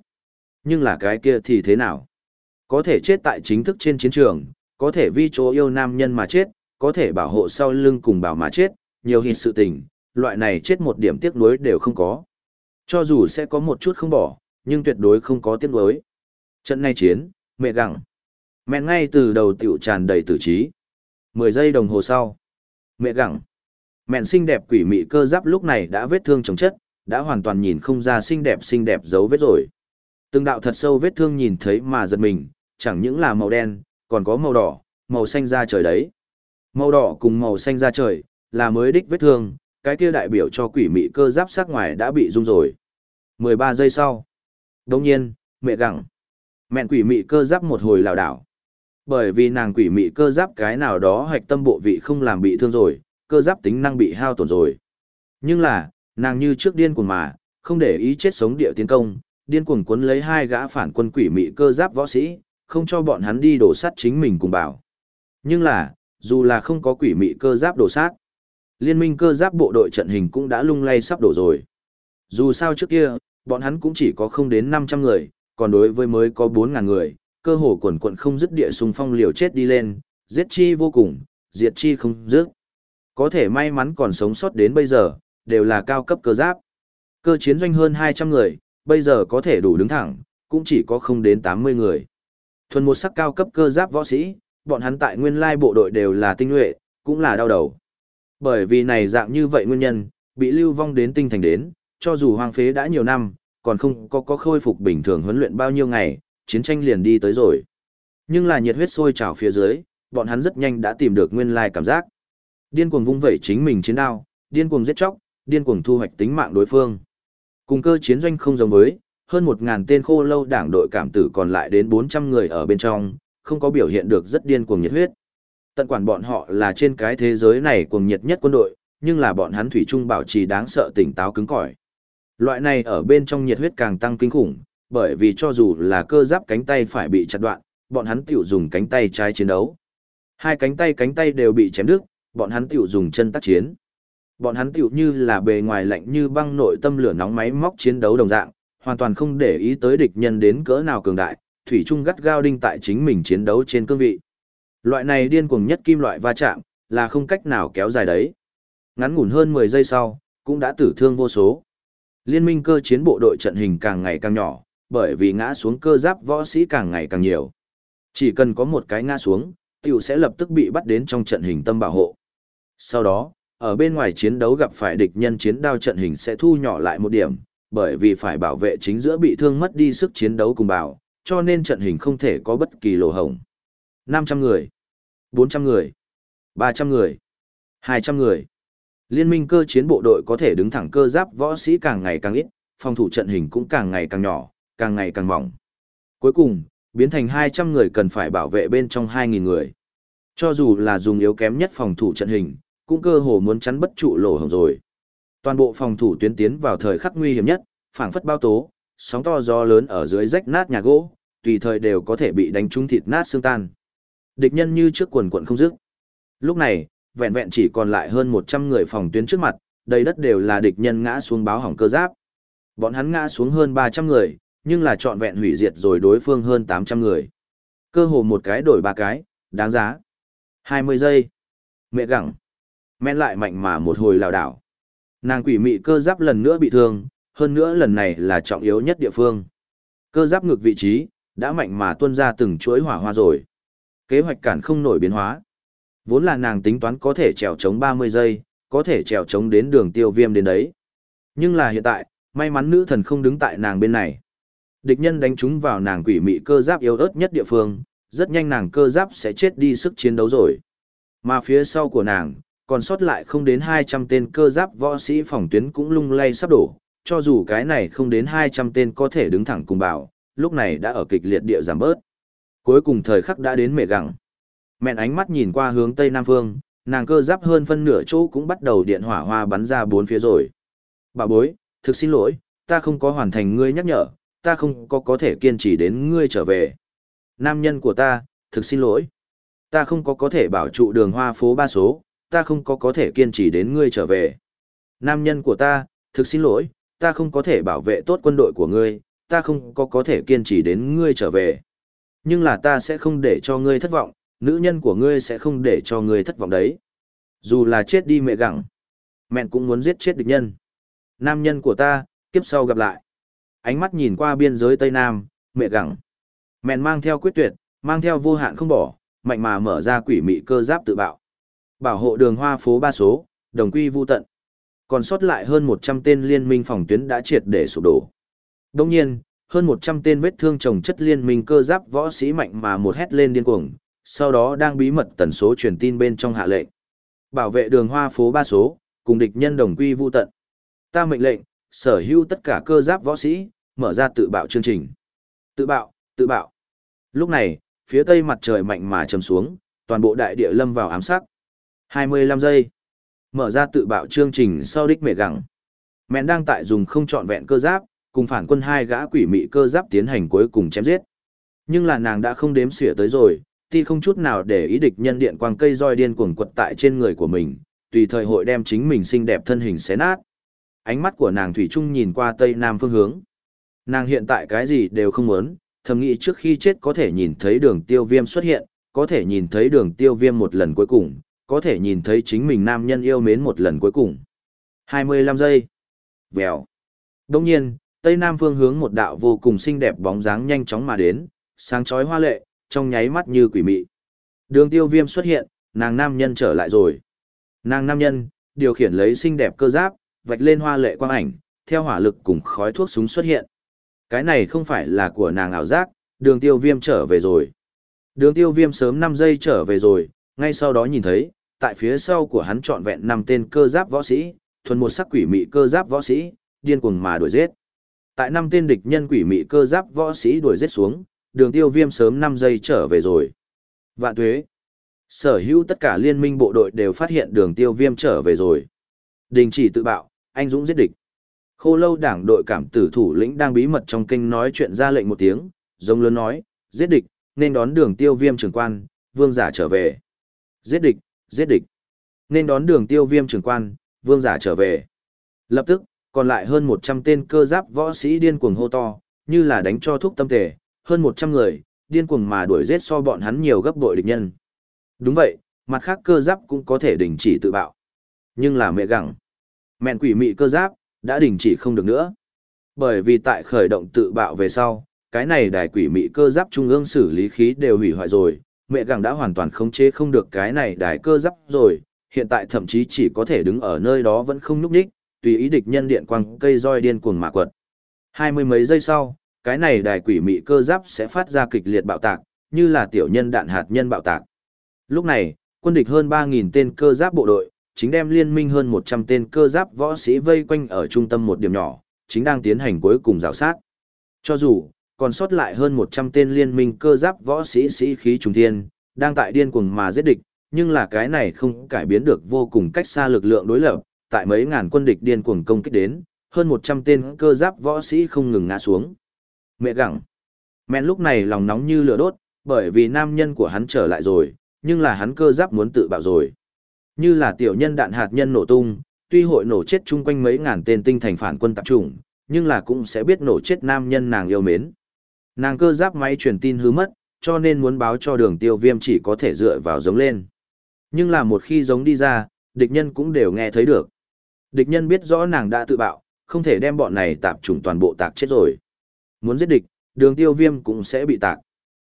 Nhưng là cái kia thì thế nào? có thể chết tại chính thức trên chiến trường, có thể vi chỗ yêu nam nhân mà chết, có thể bảo hộ sau lưng cùng bảo mà chết, nhiều hình sự tình, loại này chết một điểm tiếc nuối đều không có. Cho dù sẽ có một chút không bỏ, nhưng tuyệt đối không có tiếc nuối. Trận này chiến, mẹ gặng. Mẹ ngay từ đầu tiểu tràn đầy tử trí. 10 giây đồng hồ sau. Mẹ gặng. Mẹn xinh đẹp quỷ mị cơ giáp lúc này đã vết thương chồng chất, đã hoàn toàn nhìn không ra xinh đẹp xinh đẹp dấu vết rồi. Từng đạo thật sâu vết thương nhìn thấy mà giật mình, chẳng những là màu đen, còn có màu đỏ, màu xanh da trời đấy. Màu đỏ cùng màu xanh da trời, là mới đích vết thương, cái kia đại biểu cho quỷ mị cơ giáp sắc ngoài đã bị rung rồi. 13 giây sau. Đồng nhiên, mẹ gặng. Mẹn quỷ mị cơ giáp một hồi lào đảo. Bởi vì nàng quỷ mị cơ giáp cái nào đó hoạch tâm bộ vị không làm bị thương rồi, cơ giáp tính năng bị hao tổn rồi. Nhưng là, nàng như trước điên cuồng mà, không để ý chết sống địa tiến công, điên cuồng cuốn lấy hai gã phản quân quỷ mị cơ giáp võ sĩ, không cho bọn hắn đi đổ sát chính mình cùng bảo. Nhưng là, dù là không có quỷ mị cơ giáp đổ sát, liên minh cơ giáp bộ đội trận hình cũng đã lung lay sắp đổ rồi. Dù sao trước kia, bọn hắn cũng chỉ có không đến 500 người, còn đối với mới có 4.000 người, cơ hồ quần quận không dứt địa xung phong liều chết đi lên, giết chi vô cùng, diệt chi không dứt. Có thể may mắn còn sống sót đến bây giờ, đều là cao cấp cơ giáp. Cơ chiến doanh hơn 200 người, bây giờ có thể đủ đứng thẳng, cũng chỉ có không đến 80 người. Thuần một sắc cao cấp cơ giáp võ sĩ, bọn hắn tại nguyên lai bộ đội đều là tinh nhuệ, cũng là đau đầu. Bởi vì này dạng như vậy nguyên nhân, bị lưu vong đến tinh thành đến, cho dù hoang phế đã nhiều năm, còn không có có khôi phục bình thường huấn luyện bao nhiêu ngày, chiến tranh liền đi tới rồi. Nhưng là nhiệt huyết sôi trào phía dưới, bọn hắn rất nhanh đã tìm được nguyên lai cảm giác. Điên cuồng vung vẩy chính mình chiến đao, điên cuồng giết chóc, điên cuồng thu hoạch tính mạng đối phương. Cùng cơ chiến doanh không giống với, hơn 1000 tên khô lâu đảng đội cảm tử còn lại đến 400 người ở bên trong, không có biểu hiện được rất điên cuồng nhiệt huyết. Tận quản bọn họ là trên cái thế giới này cuồng nhiệt nhất quân đội, nhưng là bọn hắn thủy chung bảo trì đáng sợ tỉnh táo cứng cỏi. Loại này ở bên trong nhiệt huyết càng tăng kinh khủng, bởi vì cho dù là cơ giáp cánh tay phải bị chặt đoạn, bọn hắn tiểu dùng cánh tay trái chiến đấu. Hai cánh tay cánh tay đều bị chém đứt, bọn hắn tiểu dùng chân tác chiến. Bọn hắn tiểu như là bề ngoài lạnh như băng nội tâm lửa nóng máy móc chiến đấu đồng dạng, hoàn toàn không để ý tới địch nhân đến cỡ nào cường đại, thủy chung gắt gao đinh tại chính mình chiến đấu trên cương vị. Loại này điên cuồng nhất kim loại va chạm, là không cách nào kéo dài đấy. Ngắn ngủn hơn 10 giây sau, cũng đã tử thương vô số. Liên minh cơ chiến bộ đội trận hình càng ngày càng nhỏ, bởi vì ngã xuống cơ giáp võ sĩ càng ngày càng nhiều. Chỉ cần có một cái ngã xuống, tiểu sẽ lập tức bị bắt đến trong trận hình tâm bảo hộ. Sau đó, ở bên ngoài chiến đấu gặp phải địch nhân chiến đao trận hình sẽ thu nhỏ lại một điểm, bởi vì phải bảo vệ chính giữa bị thương mất đi sức chiến đấu cùng bảo, cho nên trận hình không thể có bất kỳ lỗ hổng. 500 người, 400 người, 300 người, 200 người. Liên minh cơ chiến bộ đội có thể đứng thẳng cơ giáp võ sĩ càng ngày càng ít, phòng thủ trận hình cũng càng ngày càng nhỏ, càng ngày càng mỏng. Cuối cùng, biến thành 200 người cần phải bảo vệ bên trong 2.000 người. Cho dù là dùng yếu kém nhất phòng thủ trận hình, cũng cơ hồ muốn chắn bất trụ lỗ hổng rồi. Toàn bộ phòng thủ tuyến tiến vào thời khắc nguy hiểm nhất, phảng phất bao tố, sóng to gió lớn ở dưới rách nát nhà gỗ, tùy thời đều có thể bị đánh trúng thịt nát xương tan. Địch nhân như trước quần quần không dứt. Lúc này, vẹn vẹn chỉ còn lại hơn 100 người phòng tuyến trước mặt, đầy đất đều là địch nhân ngã xuống báo hỏng cơ giáp. Bọn hắn ngã xuống hơn 300 người, nhưng là trọn vẹn hủy diệt rồi đối phương hơn 800 người. Cơ hồ một cái đổi ba cái, đáng giá. 20 giây. Mẹ gẳng Men lại mạnh mà một hồi lào đảo. Nàng quỷ mị cơ giáp lần nữa bị thương, hơn nữa lần này là trọng yếu nhất địa phương. Cơ giáp ngược vị trí, đã mạnh mà tuôn ra từng chuỗi hỏa hoa rồi. Kế hoạch cản không nổi biến hóa. Vốn là nàng tính toán có thể trèo chống 30 giây, có thể trèo chống đến đường tiêu viêm đến đấy. Nhưng là hiện tại, may mắn nữ thần không đứng tại nàng bên này. Địch nhân đánh trúng vào nàng quỷ mị cơ giáp yếu ớt nhất địa phương, rất nhanh nàng cơ giáp sẽ chết đi sức chiến đấu rồi. Mà phía sau của nàng, còn sót lại không đến 200 tên cơ giáp võ sĩ phòng tuyến cũng lung lay sắp đổ, cho dù cái này không đến 200 tên có thể đứng thẳng cùng bảo, lúc này đã ở kịch liệt địa giảm bớt. Cuối cùng thời khắc đã đến mẹ gặng. Mẹn ánh mắt nhìn qua hướng tây nam phương, nàng cơ giáp hơn phân nửa chỗ cũng bắt đầu điện hỏa hoa bắn ra bốn phía rồi. Bà bối, thực xin lỗi, ta không có hoàn thành ngươi nhắc nhở, ta không có có thể kiên trì đến ngươi trở về. Nam nhân của ta, thực xin lỗi. Ta không có có thể bảo trụ đường hoa phố ba số, ta không có có thể kiên trì đến ngươi trở về. Nam nhân của ta, thực xin lỗi, ta không có thể bảo vệ tốt quân đội của ngươi, ta không có có thể kiên trì đến ngươi trở về. Nhưng là ta sẽ không để cho ngươi thất vọng, nữ nhân của ngươi sẽ không để cho ngươi thất vọng đấy. Dù là chết đi mẹ gặng, mẹ cũng muốn giết chết địch nhân. Nam nhân của ta, kiếp sau gặp lại. Ánh mắt nhìn qua biên giới Tây Nam, mẹ gẳng. Mẹn mang theo quyết tuyệt, mang theo vô hạn không bỏ, mạnh mà mở ra quỷ mị cơ giáp tự bạo. Bảo hộ đường hoa phố ba số, đồng quy vu tận. Còn sót lại hơn 100 tên liên minh phòng tuyến đã triệt để sụp đổ. Đồng nhiên, hơn 100 tên vết thương chồng chất liên minh cơ giáp võ sĩ mạnh mà một hét lên điên cuồng, sau đó đang bí mật tần số truyền tin bên trong hạ lệnh. Bảo vệ đường hoa phố ba số, cùng địch nhân đồng quy vu tận. Ta mệnh lệnh, sở hữu tất cả cơ giáp võ sĩ, mở ra tự bạo chương trình. Tự bạo, tự bạo. Lúc này, phía tây mặt trời mạnh mà chầm xuống, toàn bộ đại địa lâm vào ám sắc. 25 giây. Mở ra tự bạo chương trình sau đích mẹ gặng. Mẹn đang tại dùng không trọn vẹn cơ giáp, cùng phản quân hai gã quỷ mị cơ giáp tiến hành cuối cùng chém giết. Nhưng là nàng đã không đếm xỉa tới rồi, thì không chút nào để ý địch nhân điện quang cây roi điên cuồng quật tại trên người của mình, tùy thời hội đem chính mình xinh đẹp thân hình xé nát. Ánh mắt của nàng thủy chung nhìn qua tây nam phương hướng. Nàng hiện tại cái gì đều không muốn, thầm nghĩ trước khi chết có thể nhìn thấy đường tiêu viêm xuất hiện, có thể nhìn thấy đường tiêu viêm một lần cuối cùng, có thể nhìn thấy chính mình nam nhân yêu mến một lần cuối cùng. 25 giây. Vèo. Đông nhiên, tây nam phương hướng một đạo vô cùng xinh đẹp bóng dáng nhanh chóng mà đến, sáng chói hoa lệ, trong nháy mắt như quỷ mị. Đường tiêu viêm xuất hiện, nàng nam nhân trở lại rồi. Nàng nam nhân, điều khiển lấy xinh đẹp cơ giáp, vạch lên hoa lệ quang ảnh, theo hỏa lực cùng khói thuốc súng xuất hiện. Cái này không phải là của nàng ảo giác, đường tiêu viêm trở về rồi. Đường tiêu viêm sớm 5 giây trở về rồi, ngay sau đó nhìn thấy, tại phía sau của hắn trọn vẹn 5 tên cơ giáp võ sĩ, thuần một sắc quỷ mị cơ giáp võ sĩ, điên cuồng mà đuổi giết. Tại 5 tên địch nhân quỷ mị cơ giáp võ sĩ đuổi giết xuống, đường tiêu viêm sớm 5 giây trở về rồi. Vạn tuế. Sở hữu tất cả liên minh bộ đội đều phát hiện đường tiêu viêm trở về rồi. Đình chỉ tự bạo, anh Dũng giết địch. Khô lâu đảng đội cảm tử thủ lĩnh đang bí mật trong kinh nói chuyện ra lệnh một tiếng, giống lớn nói, giết địch, nên đón đường tiêu viêm trưởng quan, vương giả trở về. Giết địch, giết địch. Nên đón đường tiêu viêm trưởng quan, vương giả trở về. Lập tức, còn lại hơn 100 tên cơ giáp võ sĩ điên cuồng hô to, như là đánh cho thuốc tâm thể. hơn 100 người, điên cuồng mà đuổi giết so bọn hắn nhiều gấp bội địch nhân. Đúng vậy, mặt khác cơ giáp cũng có thể đình chỉ tự bạo. Nhưng là mẹ gặng. Mẹn quỷ mị cơ giáp, đã đình chỉ không được nữa. Bởi vì tại khởi động tự bạo về sau, cái này đài quỷ mị cơ giáp trung ương xử lý khí đều hủy hoại rồi, mẹ gẳng đã hoàn toàn khống chế không được cái này đài cơ giáp rồi, hiện tại thậm chí chỉ có thể đứng ở nơi đó vẫn không nhúc nhích, tùy ý địch nhân điện quang cây roi điên cuồng mạ quật. Hai mươi mấy giây sau, cái này đài quỷ mị cơ giáp sẽ phát ra kịch liệt bạo tạc, như là tiểu nhân đạn hạt nhân bạo tạc. Lúc này, quân địch hơn 3.000 tên cơ giáp bộ đội, chính đem liên minh hơn 100 tên cơ giáp võ sĩ vây quanh ở trung tâm một điểm nhỏ, chính đang tiến hành cuối cùng rào sát. Cho dù, còn sót lại hơn 100 tên liên minh cơ giáp võ sĩ sĩ khí trùng thiên, đang tại điên cuồng mà giết địch, nhưng là cái này không cải biến được vô cùng cách xa lực lượng đối lập, tại mấy ngàn quân địch điên cuồng công kích đến, hơn 100 tên cơ giáp võ sĩ không ngừng ngã xuống. Mẹ gặng. Men lúc này lòng nóng như lửa đốt, bởi vì nam nhân của hắn trở lại rồi, nhưng là hắn cơ giáp muốn tự bạo rồi. Như là tiểu nhân đạn hạt nhân nổ tung, tuy hội nổ chết chung quanh mấy ngàn tên tinh thành phản quân tập trung, nhưng là cũng sẽ biết nổ chết nam nhân nàng yêu mến. Nàng cơ giáp máy truyền tin hứa mất, cho nên muốn báo cho đường tiêu viêm chỉ có thể dựa vào giống lên. Nhưng là một khi giống đi ra, địch nhân cũng đều nghe thấy được. Địch nhân biết rõ nàng đã tự bạo, không thể đem bọn này tạp trùng toàn bộ tạc chết rồi. Muốn giết địch, đường tiêu viêm cũng sẽ bị tạc.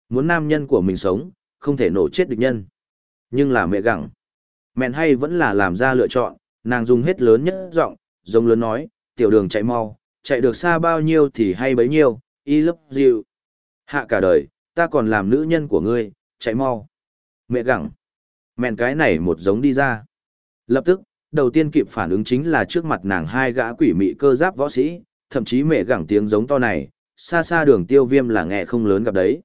Muốn nam nhân của mình sống, không thể nổ chết địch nhân. Nhưng là mẹ gặng. Mẹn hay vẫn là làm ra lựa chọn, nàng dùng hết lớn nhất giọng, giống lớn nói, tiểu đường chạy mau, chạy được xa bao nhiêu thì hay bấy nhiêu, y lấp dịu. Hạ cả đời, ta còn làm nữ nhân của ngươi, chạy mau. Mẹ gặng. Mẹn cái này một giống đi ra. Lập tức, đầu tiên kịp phản ứng chính là trước mặt nàng hai gã quỷ mị cơ giáp võ sĩ, thậm chí mẹ gặng tiếng giống to này, xa xa đường tiêu viêm là nghe không lớn gặp đấy.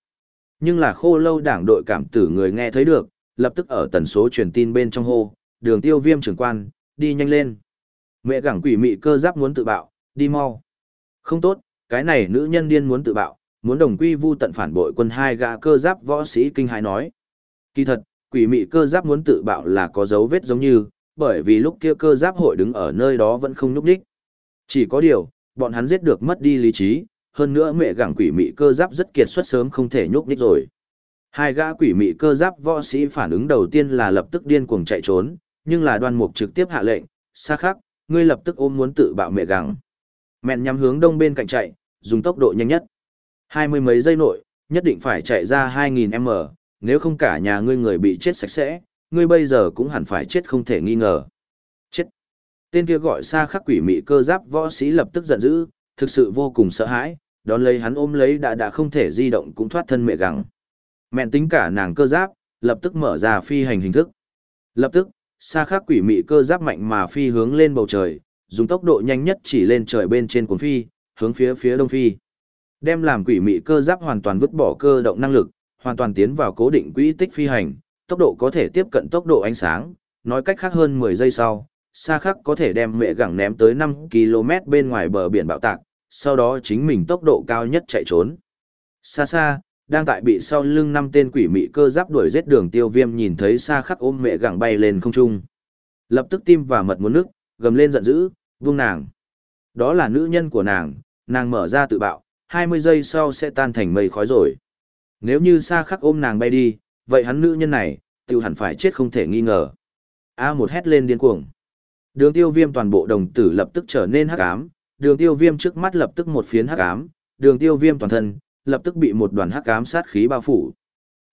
Nhưng là khô lâu đảng đội cảm tử người nghe thấy được, lập tức ở tần số truyền tin bên trong hô, đường tiêu viêm trưởng quan, đi nhanh lên. Mẹ gẳng quỷ mị cơ giáp muốn tự bạo, đi mau. Không tốt, cái này nữ nhân điên muốn tự bạo, muốn đồng quy vu tận phản bội quân hai gã cơ giáp võ sĩ kinh hãi nói. Kỳ thật, quỷ mị cơ giáp muốn tự bạo là có dấu vết giống như, bởi vì lúc kia cơ giáp hội đứng ở nơi đó vẫn không nhúc đích. Chỉ có điều, bọn hắn giết được mất đi lý trí, hơn nữa mẹ gẳng quỷ mị cơ giáp rất kiệt xuất sớm không thể nhúc nhích rồi. Hai gã quỷ mị cơ giáp võ sĩ phản ứng đầu tiên là lập tức điên cuồng chạy trốn, nhưng là đoan mục trực tiếp hạ lệnh, xa khắc, ngươi lập tức ôm muốn tự bạo mẹ gẳng. Mẹn nhắm hướng đông bên cạnh chạy, dùng tốc độ nhanh nhất. Hai mươi mấy giây nội, nhất định phải chạy ra 2.000m, nếu không cả nhà ngươi người bị chết sạch sẽ, ngươi bây giờ cũng hẳn phải chết không thể nghi ngờ. Chết. Tên kia gọi xa khắc quỷ mị cơ giáp võ sĩ lập tức giận dữ, thực sự vô cùng sợ hãi, đón lấy hắn ôm lấy đã đã không thể di động cũng thoát thân mẹ gắng. Mẹn tính cả nàng cơ giáp, lập tức mở ra phi hành hình thức. Lập tức, xa khắc quỷ mị cơ giáp mạnh mà phi hướng lên bầu trời, dùng tốc độ nhanh nhất chỉ lên trời bên trên cuốn phi, hướng phía phía đông phi. Đem làm quỷ mị cơ giáp hoàn toàn vứt bỏ cơ động năng lực, hoàn toàn tiến vào cố định quỹ tích phi hành, tốc độ có thể tiếp cận tốc độ ánh sáng, nói cách khác hơn 10 giây sau, xa khắc có thể đem mẹ gẳng ném tới 5 km bên ngoài bờ biển bạo tạc, sau đó chính mình tốc độ cao nhất chạy trốn. Xa xa, đang tại bị sau lưng năm tên quỷ mị cơ giáp đuổi giết đường tiêu viêm nhìn thấy xa khắc ôm mẹ gẳng bay lên không trung. Lập tức tim và mật muốn nước, gầm lên giận dữ, vung nàng. Đó là nữ nhân của nàng, nàng mở ra tự bạo, 20 giây sau sẽ tan thành mây khói rồi. Nếu như xa khắc ôm nàng bay đi, vậy hắn nữ nhân này, tiêu hẳn phải chết không thể nghi ngờ. A một hét lên điên cuồng. Đường tiêu viêm toàn bộ đồng tử lập tức trở nên hắc ám, đường tiêu viêm trước mắt lập tức một phiến hắc ám, đường tiêu viêm toàn thân, lập tức bị một đoàn hắc ám sát khí bao phủ.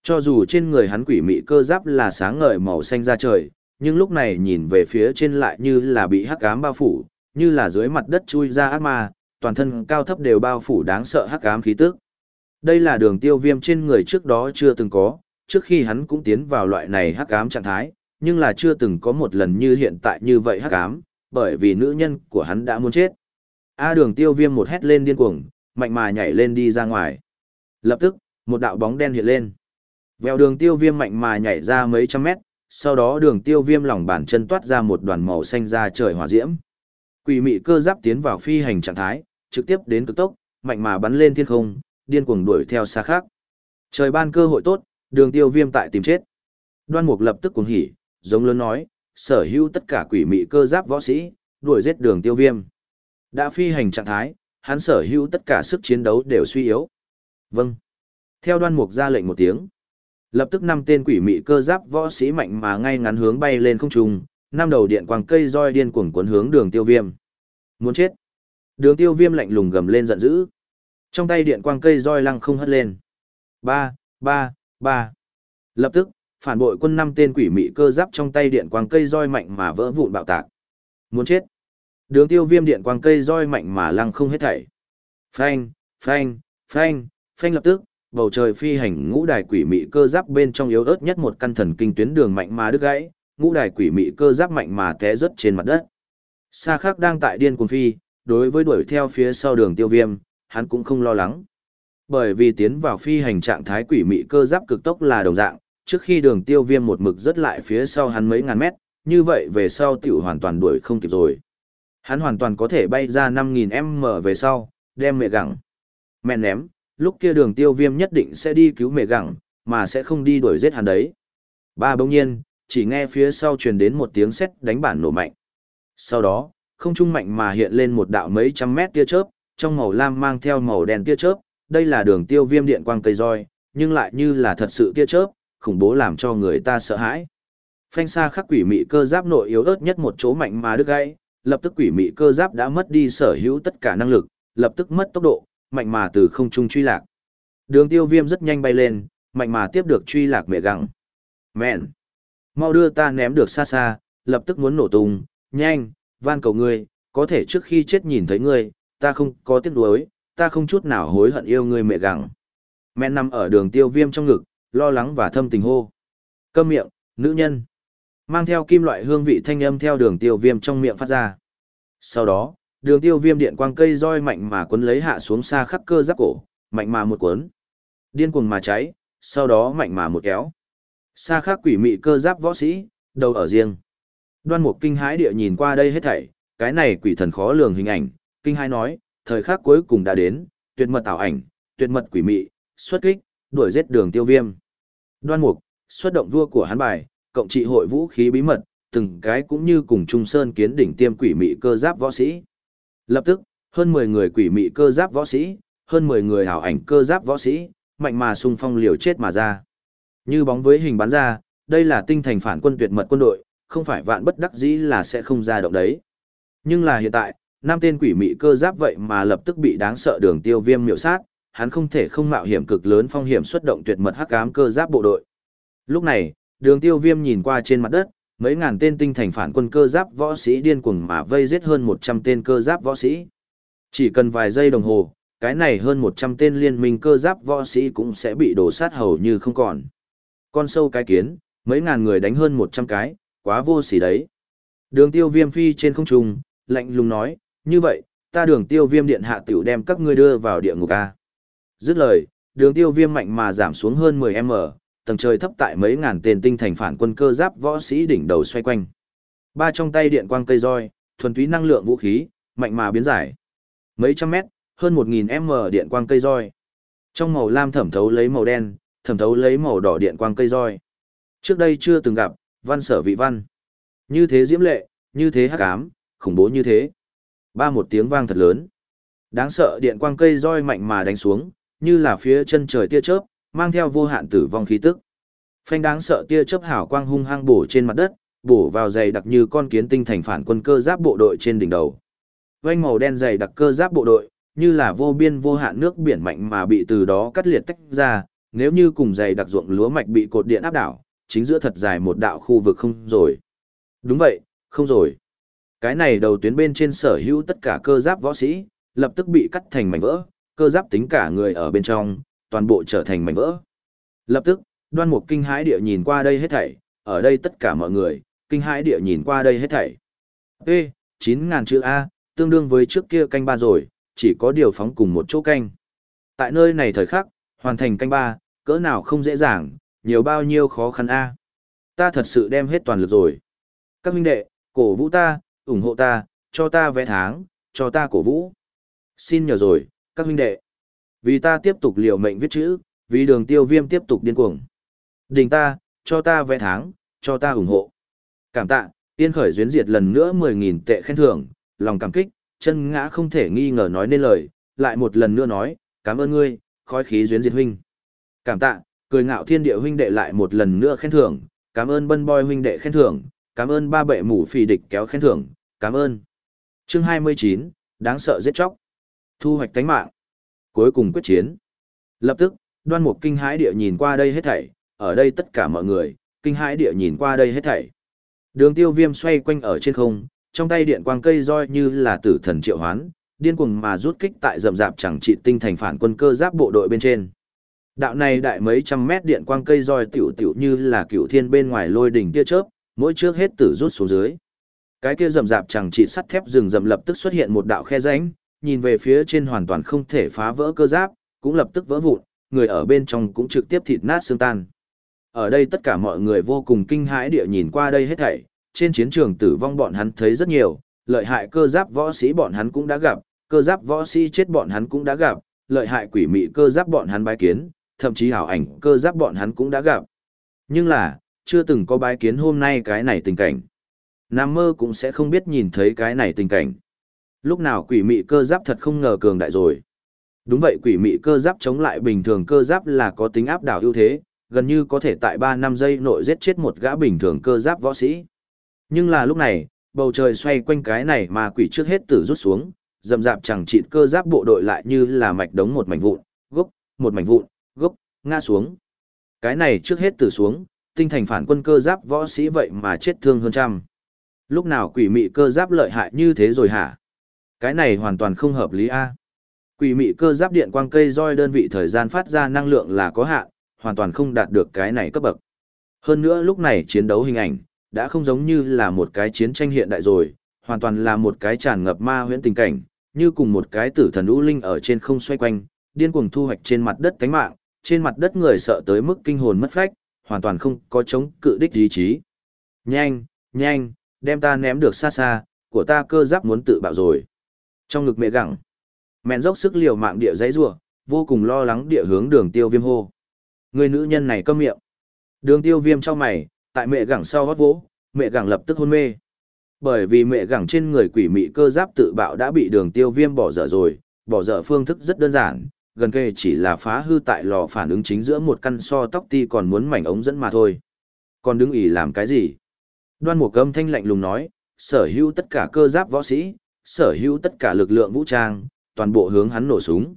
Cho dù trên người hắn quỷ mị cơ giáp là sáng ngời màu xanh ra trời, nhưng lúc này nhìn về phía trên lại như là bị hắc ám bao phủ, như là dưới mặt đất chui ra ác ma, toàn thân cao thấp đều bao phủ đáng sợ hắc ám khí tức. Đây là đường tiêu viêm trên người trước đó chưa từng có, trước khi hắn cũng tiến vào loại này hắc ám trạng thái, nhưng là chưa từng có một lần như hiện tại như vậy hắc ám, bởi vì nữ nhân của hắn đã muốn chết. A đường tiêu viêm một hét lên điên cuồng, mạnh mà nhảy lên đi ra ngoài. Lập tức, một đạo bóng đen hiện lên. Vèo đường tiêu viêm mạnh mà nhảy ra mấy trăm mét, sau đó đường tiêu viêm lòng bàn chân toát ra một đoàn màu xanh ra trời hỏa diễm. Quỷ mị cơ giáp tiến vào phi hành trạng thái, trực tiếp đến cực tốc, mạnh mà bắn lên thiên không, điên cuồng đuổi theo xa khác. Trời ban cơ hội tốt, đường tiêu viêm tại tìm chết. Đoan mục lập tức cuồng hỉ, giống lớn nói, sở hữu tất cả quỷ mị cơ giáp võ sĩ, đuổi giết đường tiêu viêm. Đã phi hành trạng thái, hắn sở hữu tất cả sức chiến đấu đều suy yếu. Vâng. Theo đoan mục ra lệnh một tiếng. Lập tức năm tên quỷ mị cơ giáp võ sĩ mạnh mà ngay ngắn hướng bay lên không trung, năm đầu điện quang cây roi điên cuồng cuốn hướng đường tiêu viêm. Muốn chết. Đường tiêu viêm lạnh lùng gầm lên giận dữ. Trong tay điện quang cây roi lăng không hất lên. Ba, ba, ba. Lập tức, phản bội quân năm tên quỷ mị cơ giáp trong tay điện quang cây roi mạnh mà vỡ vụn bạo tạc. Muốn chết. Đường tiêu viêm điện quang cây roi mạnh mà lăng không hết thảy. Phanh, phanh, phanh, phanh lập tức, bầu trời phi hành ngũ đài quỷ mị cơ giáp bên trong yếu ớt nhất một căn thần kinh tuyến đường mạnh mà đứt gãy, ngũ đài quỷ mị cơ giáp mạnh mà té rớt trên mặt đất. Sa Khắc đang tại điên cuồng phi, đối với đuổi theo phía sau đường tiêu viêm, hắn cũng không lo lắng. Bởi vì tiến vào phi hành trạng thái quỷ mị cơ giáp cực tốc là đồng dạng, trước khi đường tiêu viêm một mực rất lại phía sau hắn mấy ngàn mét, như vậy về sau tiểu hoàn toàn đuổi không kịp rồi. Hắn hoàn toàn có thể bay ra 5.000m về sau, đem mẹ gặng. Mẹ ném, lúc kia đường tiêu viêm nhất định sẽ đi cứu mẹ gặng, mà sẽ không đi đuổi giết hắn đấy. Ba bỗng nhiên, chỉ nghe phía sau truyền đến một tiếng sét đánh bản nổ mạnh. Sau đó, không trung mạnh mà hiện lên một đạo mấy trăm mét tia chớp, trong màu lam mang theo màu đen tia chớp, đây là đường tiêu viêm điện quang cây roi, nhưng lại như là thật sự tia chớp, khủng bố làm cho người ta sợ hãi. Phanh xa khắc quỷ mị cơ giáp nội yếu ớt nhất một chỗ mạnh mà đứt gãy, lập tức quỷ mị cơ giáp đã mất đi sở hữu tất cả năng lực, lập tức mất tốc độ, mạnh mà từ không trung truy lạc. Đường tiêu viêm rất nhanh bay lên, mạnh mà tiếp được truy lạc mẹ gặng. Mẹn! Mau đưa ta ném được xa xa, lập tức muốn nổ tung, nhanh, van cầu ngươi, có thể trước khi chết nhìn thấy ngươi, ta không có tiếc nuối, ta không chút nào hối hận yêu ngươi mẹ gặng. Mẹn nằm ở đường tiêu viêm trong ngực, lo lắng và thâm tình hô. Câm miệng, nữ nhân. Mang theo kim loại hương vị thanh âm theo đường tiêu viêm trong miệng phát ra. Sau đó, đường tiêu viêm điện quang cây roi mạnh mà cuốn lấy hạ xuống xa khắp cơ giáp cổ, mạnh mà một cuốn. Điên cuồng mà cháy, sau đó mạnh mà một kéo. Xa khắc quỷ mị cơ giáp võ sĩ, đầu ở riêng. Đoan mục kinh hãi địa nhìn qua đây hết thảy, cái này quỷ thần khó lường hình ảnh, kinh hãi nói, thời khắc cuối cùng đã đến, tuyệt mật ảo ảnh, tuyệt mật quỷ mị, xuất kích, đuổi giết đường tiêu viêm. Đoan mục, xuất động vua của hắn bài, cộng trị hội vũ khí bí mật, từng cái cũng như cùng Trung Sơn kiến đỉnh tiêm quỷ mị cơ giáp võ sĩ. Lập tức, hơn 10 người quỷ mị cơ giáp võ sĩ, hơn 10 người hảo ảnh cơ giáp võ sĩ, mạnh mà xung phong liều chết mà ra. Như bóng với hình bắn ra, đây là tinh thành phản quân tuyệt mật quân đội, không phải vạn bất đắc dĩ là sẽ không ra động đấy. Nhưng là hiện tại, năm tên quỷ mị cơ giáp vậy mà lập tức bị đáng sợ đường tiêu viêm miểu sát, hắn không thể không mạo hiểm cực lớn phong hiểm xuất động tuyệt mật hắc ám cơ giáp bộ đội. Lúc này, đường tiêu viêm nhìn qua trên mặt đất, mấy ngàn tên tinh thành phản quân cơ giáp võ sĩ điên cuồng mà vây giết hơn 100 tên cơ giáp võ sĩ. Chỉ cần vài giây đồng hồ, cái này hơn 100 tên liên minh cơ giáp võ sĩ cũng sẽ bị đổ sát hầu như không còn. Con sâu cái kiến, mấy ngàn người đánh hơn 100 cái, quá vô sỉ đấy. Đường tiêu viêm phi trên không trung, lạnh lùng nói, như vậy, ta đường tiêu viêm điện hạ tiểu đem các ngươi đưa vào địa ngục A. Dứt lời, đường tiêu viêm mạnh mà giảm xuống hơn 10m, tầng trời thấp tại mấy ngàn tên tinh thành phản quân cơ giáp võ sĩ đỉnh đầu xoay quanh. Ba trong tay điện quang cây roi, thuần túy năng lượng vũ khí, mạnh mà biến giải. Mấy trăm mét, hơn 1000 m điện quang cây roi. Trong màu lam thẩm thấu lấy màu đen, thẩm thấu lấy màu đỏ điện quang cây roi. Trước đây chưa từng gặp, văn sở vị văn. Như thế diễm lệ, như thế hắc ám, khủng bố như thế. Ba một tiếng vang thật lớn. Đáng sợ điện quang cây roi mạnh mà đánh xuống, như là phía chân trời tia chớp, mang theo vô hạn tử vong khí tức. Phanh đáng sợ tia chớp hào quang hung hăng bổ trên mặt đất, bổ vào dày đặc như con kiến tinh thành phản quân cơ giáp bộ đội trên đỉnh đầu. Vành màu đen dày đặc cơ giáp bộ đội, như là vô biên vô hạn nước biển mạnh mà bị từ đó cắt liệt tách ra, nếu như cùng dày đặc ruộng lúa mạch bị cột điện áp đảo, chính giữa thật dài một đạo khu vực không rồi. Đúng vậy, không rồi. Cái này đầu tuyến bên trên sở hữu tất cả cơ giáp võ sĩ, lập tức bị cắt thành mảnh vỡ, cơ giáp tính cả người ở bên trong, toàn bộ trở thành mảnh vỡ. Lập tức, đoan mục kinh hãi địa nhìn qua đây hết thảy, ở đây tất cả mọi người, kinh hãi địa nhìn qua đây hết thảy. Ê, 9.000 chữ A, tương đương với trước kia canh ba rồi, chỉ có điều phóng cùng một chỗ canh. Tại nơi này thời khắc, hoàn thành canh ba, cỡ nào không dễ dàng, nhiều bao nhiêu khó khăn A. Ta thật sự đem hết toàn lực rồi. Các huynh đệ, cổ vũ ta, ủng hộ ta, cho ta vẽ tháng, cho ta cổ vũ. Xin nhờ rồi, các huynh đệ. Vì ta tiếp tục liều mệnh viết chữ, vì đường tiêu viêm tiếp tục điên cuồng. Đình ta, cho ta vẽ tháng, cho ta ủng hộ. Cảm tạ, yên khởi duyến diệt lần nữa 10.000 tệ khen thưởng, lòng cảm kích, chân ngã không thể nghi ngờ nói nên lời, lại một lần nữa nói, cảm ơn ngươi, khói khí duyến diệt huynh. Cảm tạ, cười ngạo thiên địa huynh đệ lại một lần nữa khen thưởng, cảm ơn bân boy huynh đệ khen thưởng, cảm ơn ba bệ mủ phì địch kéo khen thưởng, cảm ơn. Chương 29, đáng sợ giết chóc. Thu hoạch tánh mạng. Cuối cùng quyết chiến. Lập tức, đoan mục kinh hãi địa nhìn qua đây hết thảy, ở đây tất cả mọi người, kinh hãi địa nhìn qua đây hết thảy. Đường tiêu viêm xoay quanh ở trên không, trong tay điện quang cây roi như là tử thần triệu hoán, điên cuồng mà rút kích tại rậm rạp chẳng trị tinh thành phản quân cơ giáp bộ đội bên trên. Đạo này đại mấy trăm mét điện quang cây roi tiểu tiểu như là cựu thiên bên ngoài lôi đỉnh tia chớp, mỗi trước hết tử rút xuống dưới. Cái kia rậm rạp chẳng trị sắt thép rừng rậm lập tức xuất hiện một đạo khe rãnh, nhìn về phía trên hoàn toàn không thể phá vỡ cơ giáp, cũng lập tức vỡ vụn, người ở bên trong cũng trực tiếp thịt nát xương tan. Ở đây tất cả mọi người vô cùng kinh hãi địa nhìn qua đây hết thảy, trên chiến trường tử vong bọn hắn thấy rất nhiều, lợi hại cơ giáp võ sĩ bọn hắn cũng đã gặp, cơ giáp võ sĩ chết bọn hắn cũng đã gặp, lợi hại quỷ mị cơ giáp bọn hắn bái kiến, thậm chí hảo ảnh cơ giáp bọn hắn cũng đã gặp. Nhưng là, chưa từng có bái kiến hôm nay cái này tình cảnh. Nam mơ cũng sẽ không biết nhìn thấy cái này tình cảnh. Lúc nào quỷ mị cơ giáp thật không ngờ cường đại rồi. Đúng vậy quỷ mị cơ giáp chống lại bình thường cơ giáp là có tính áp đảo ưu thế, gần như có thể tại 3 năm giây nội giết chết một gã bình thường cơ giáp võ sĩ. Nhưng là lúc này, bầu trời xoay quanh cái này mà quỷ trước hết tử rút xuống, dầm dạp chẳng chịt cơ giáp bộ đội lại như là mạch đống một mảnh vụn, gốc, một mảnh vụn, gốc, ngã xuống. Cái này trước hết tử xuống, tinh thành phản quân cơ giáp võ sĩ vậy mà chết thương hơn trăm. Lúc nào quỷ mị cơ giáp lợi hại như thế rồi hả? Cái này hoàn toàn không hợp lý a. Quỷ mị cơ giáp điện quang cây roi đơn vị thời gian phát ra năng lượng là có hạn, hoàn toàn không đạt được cái này cấp bậc. Hơn nữa lúc này chiến đấu hình ảnh, đã không giống như là một cái chiến tranh hiện đại rồi, hoàn toàn là một cái tràn ngập ma huyễn tình cảnh, như cùng một cái tử thần u linh ở trên không xoay quanh, điên cuồng thu hoạch trên mặt đất cánh mạng, trên mặt đất người sợ tới mức kinh hồn mất phách, hoàn toàn không có chống cự đích ý chí. Nhanh, nhanh, đem ta ném được xa xa, của ta cơ giáp muốn tự bạo rồi. Trong ngực mẹ gặng, mẹn dốc sức liều mạng địa giấy rủa vô cùng lo lắng địa hướng đường tiêu viêm hô. Người nữ nhân này câm miệng. Đường tiêu viêm cho mày, tại mẹ gặng sau hót vỗ, mẹ gặng lập tức hôn mê. Bởi vì mẹ gặng trên người quỷ mị cơ giáp tự bạo đã bị đường tiêu viêm bỏ dở rồi, bỏ dở phương thức rất đơn giản, gần kề chỉ là phá hư tại lò phản ứng chính giữa một căn so tóc ti còn muốn mảnh ống dẫn mà thôi. Còn đứng ỉ làm cái gì? Đoan mục âm thanh lạnh lùng nói, sở hữu tất cả cơ giáp võ sĩ, sở hữu tất cả lực lượng vũ trang, toàn bộ hướng hắn nổ súng.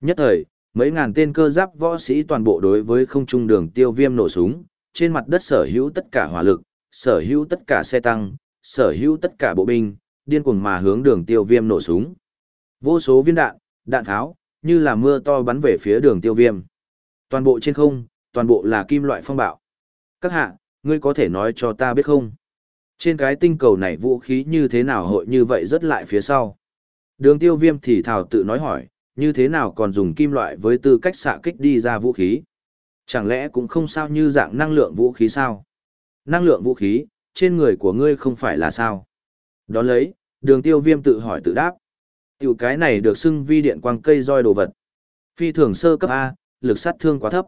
Nhất thời, mấy ngàn tên cơ giáp võ sĩ toàn bộ đối với không trung đường tiêu viêm nổ súng, trên mặt đất sở hữu tất cả hỏa lực, sở hữu tất cả xe tăng, sở hữu tất cả bộ binh, điên cuồng mà hướng đường tiêu viêm nổ súng. Vô số viên đạn, đạn tháo, như là mưa to bắn về phía đường tiêu viêm. Toàn bộ trên không, toàn bộ là kim loại phong bạo. Các hạ, ngươi có thể nói cho ta biết không? Trên cái tinh cầu này vũ khí như thế nào hội như vậy rất lại phía sau? Đường tiêu viêm thì thảo tự nói hỏi, như thế nào còn dùng kim loại với tư cách xạ kích đi ra vũ khí? Chẳng lẽ cũng không sao như dạng năng lượng vũ khí sao? Năng lượng vũ khí, trên người của ngươi không phải là sao? Đón lấy, đường tiêu viêm tự hỏi tự đáp. Tiểu cái này được xưng vi điện quang cây roi đồ vật. Phi thường sơ cấp A, lực sát thương quá thấp.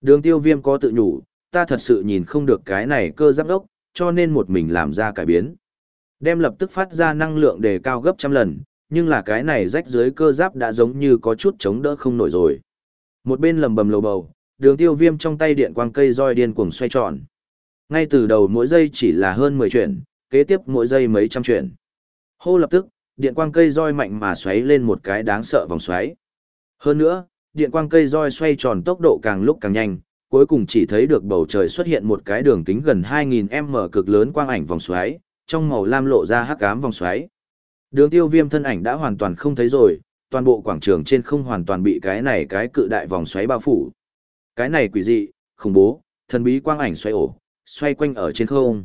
Đường tiêu viêm có tự nhủ, ta thật sự nhìn không được cái này cơ giáp đốc, cho nên một mình làm ra cải biến. Đem lập tức phát ra năng lượng đề cao gấp trăm lần, nhưng là cái này rách dưới cơ giáp đã giống như có chút chống đỡ không nổi rồi. Một bên lầm bầm lầu bầu, đường tiêu viêm trong tay điện quang cây roi điên cuồng xoay tròn. Ngay từ đầu mỗi giây chỉ là hơn 10 chuyển, kế tiếp mỗi giây mấy trăm chuyển. Hô lập tức, điện quang cây roi mạnh mà xoáy lên một cái đáng sợ vòng xoáy. Hơn nữa, điện quang cây roi xoay tròn tốc độ càng lúc càng nhanh, cuối cùng chỉ thấy được bầu trời xuất hiện một cái đường kính gần 2000m cực lớn quang ảnh vòng xoáy, trong màu lam lộ ra hắc ám vòng xoáy. Đường tiêu viêm thân ảnh đã hoàn toàn không thấy rồi, toàn bộ quảng trường trên không hoàn toàn bị cái này cái cự đại vòng xoáy bao phủ. Cái này quỷ dị, khủng bố, thần bí quang ảnh xoay ổ, xoay quanh ở trên không.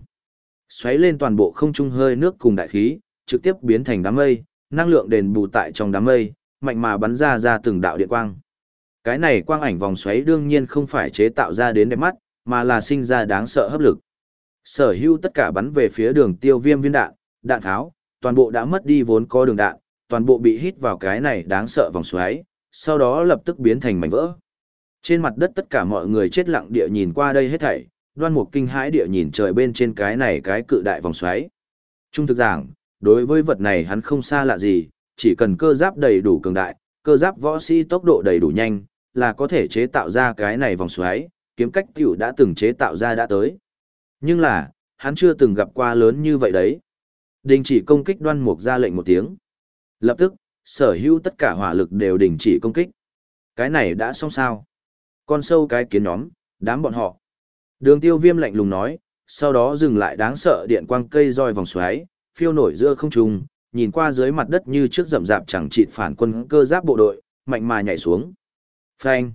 Xoáy lên toàn bộ không trung hơi nước cùng đại khí, trực tiếp biến thành đám mây, năng lượng đền bù tại trong đám mây, mạnh mà bắn ra ra từng đạo điện quang. Cái này quang ảnh vòng xoáy đương nhiên không phải chế tạo ra đến đẹp mắt, mà là sinh ra đáng sợ hấp lực. Sở hữu tất cả bắn về phía đường tiêu viêm viên đạn, đạn tháo, toàn bộ đã mất đi vốn có đường đạn, toàn bộ bị hít vào cái này đáng sợ vòng xoáy, sau đó lập tức biến thành mảnh vỡ. Trên mặt đất tất cả mọi người chết lặng địa nhìn qua đây hết thảy, đoan mục kinh hãi địa nhìn trời bên trên cái này cái cự đại vòng xoáy. Trung thực giảng, đối với vật này hắn không xa lạ gì, chỉ cần cơ giáp đầy đủ cường đại, cơ giáp võ sĩ tốc độ đầy đủ nhanh, là có thể chế tạo ra cái này vòng xoáy, kiếm cách tiểu đã từng chế tạo ra đã tới. Nhưng là, hắn chưa từng gặp qua lớn như vậy đấy. Đình chỉ công kích đoan mục ra lệnh một tiếng. Lập tức, sở hữu tất cả hỏa lực đều đình chỉ công kích. Cái này đã xong sao? Con sâu cái kiến nhóm, đám bọn họ. Đường tiêu viêm lạnh lùng nói, sau đó dừng lại đáng sợ điện quang cây roi vòng xoáy, phiêu nổi giữa không trung, nhìn qua dưới mặt đất như trước rậm rạp chẳng chịt phản quân cơ giáp bộ đội, mạnh mà nhảy xuống. Phanh.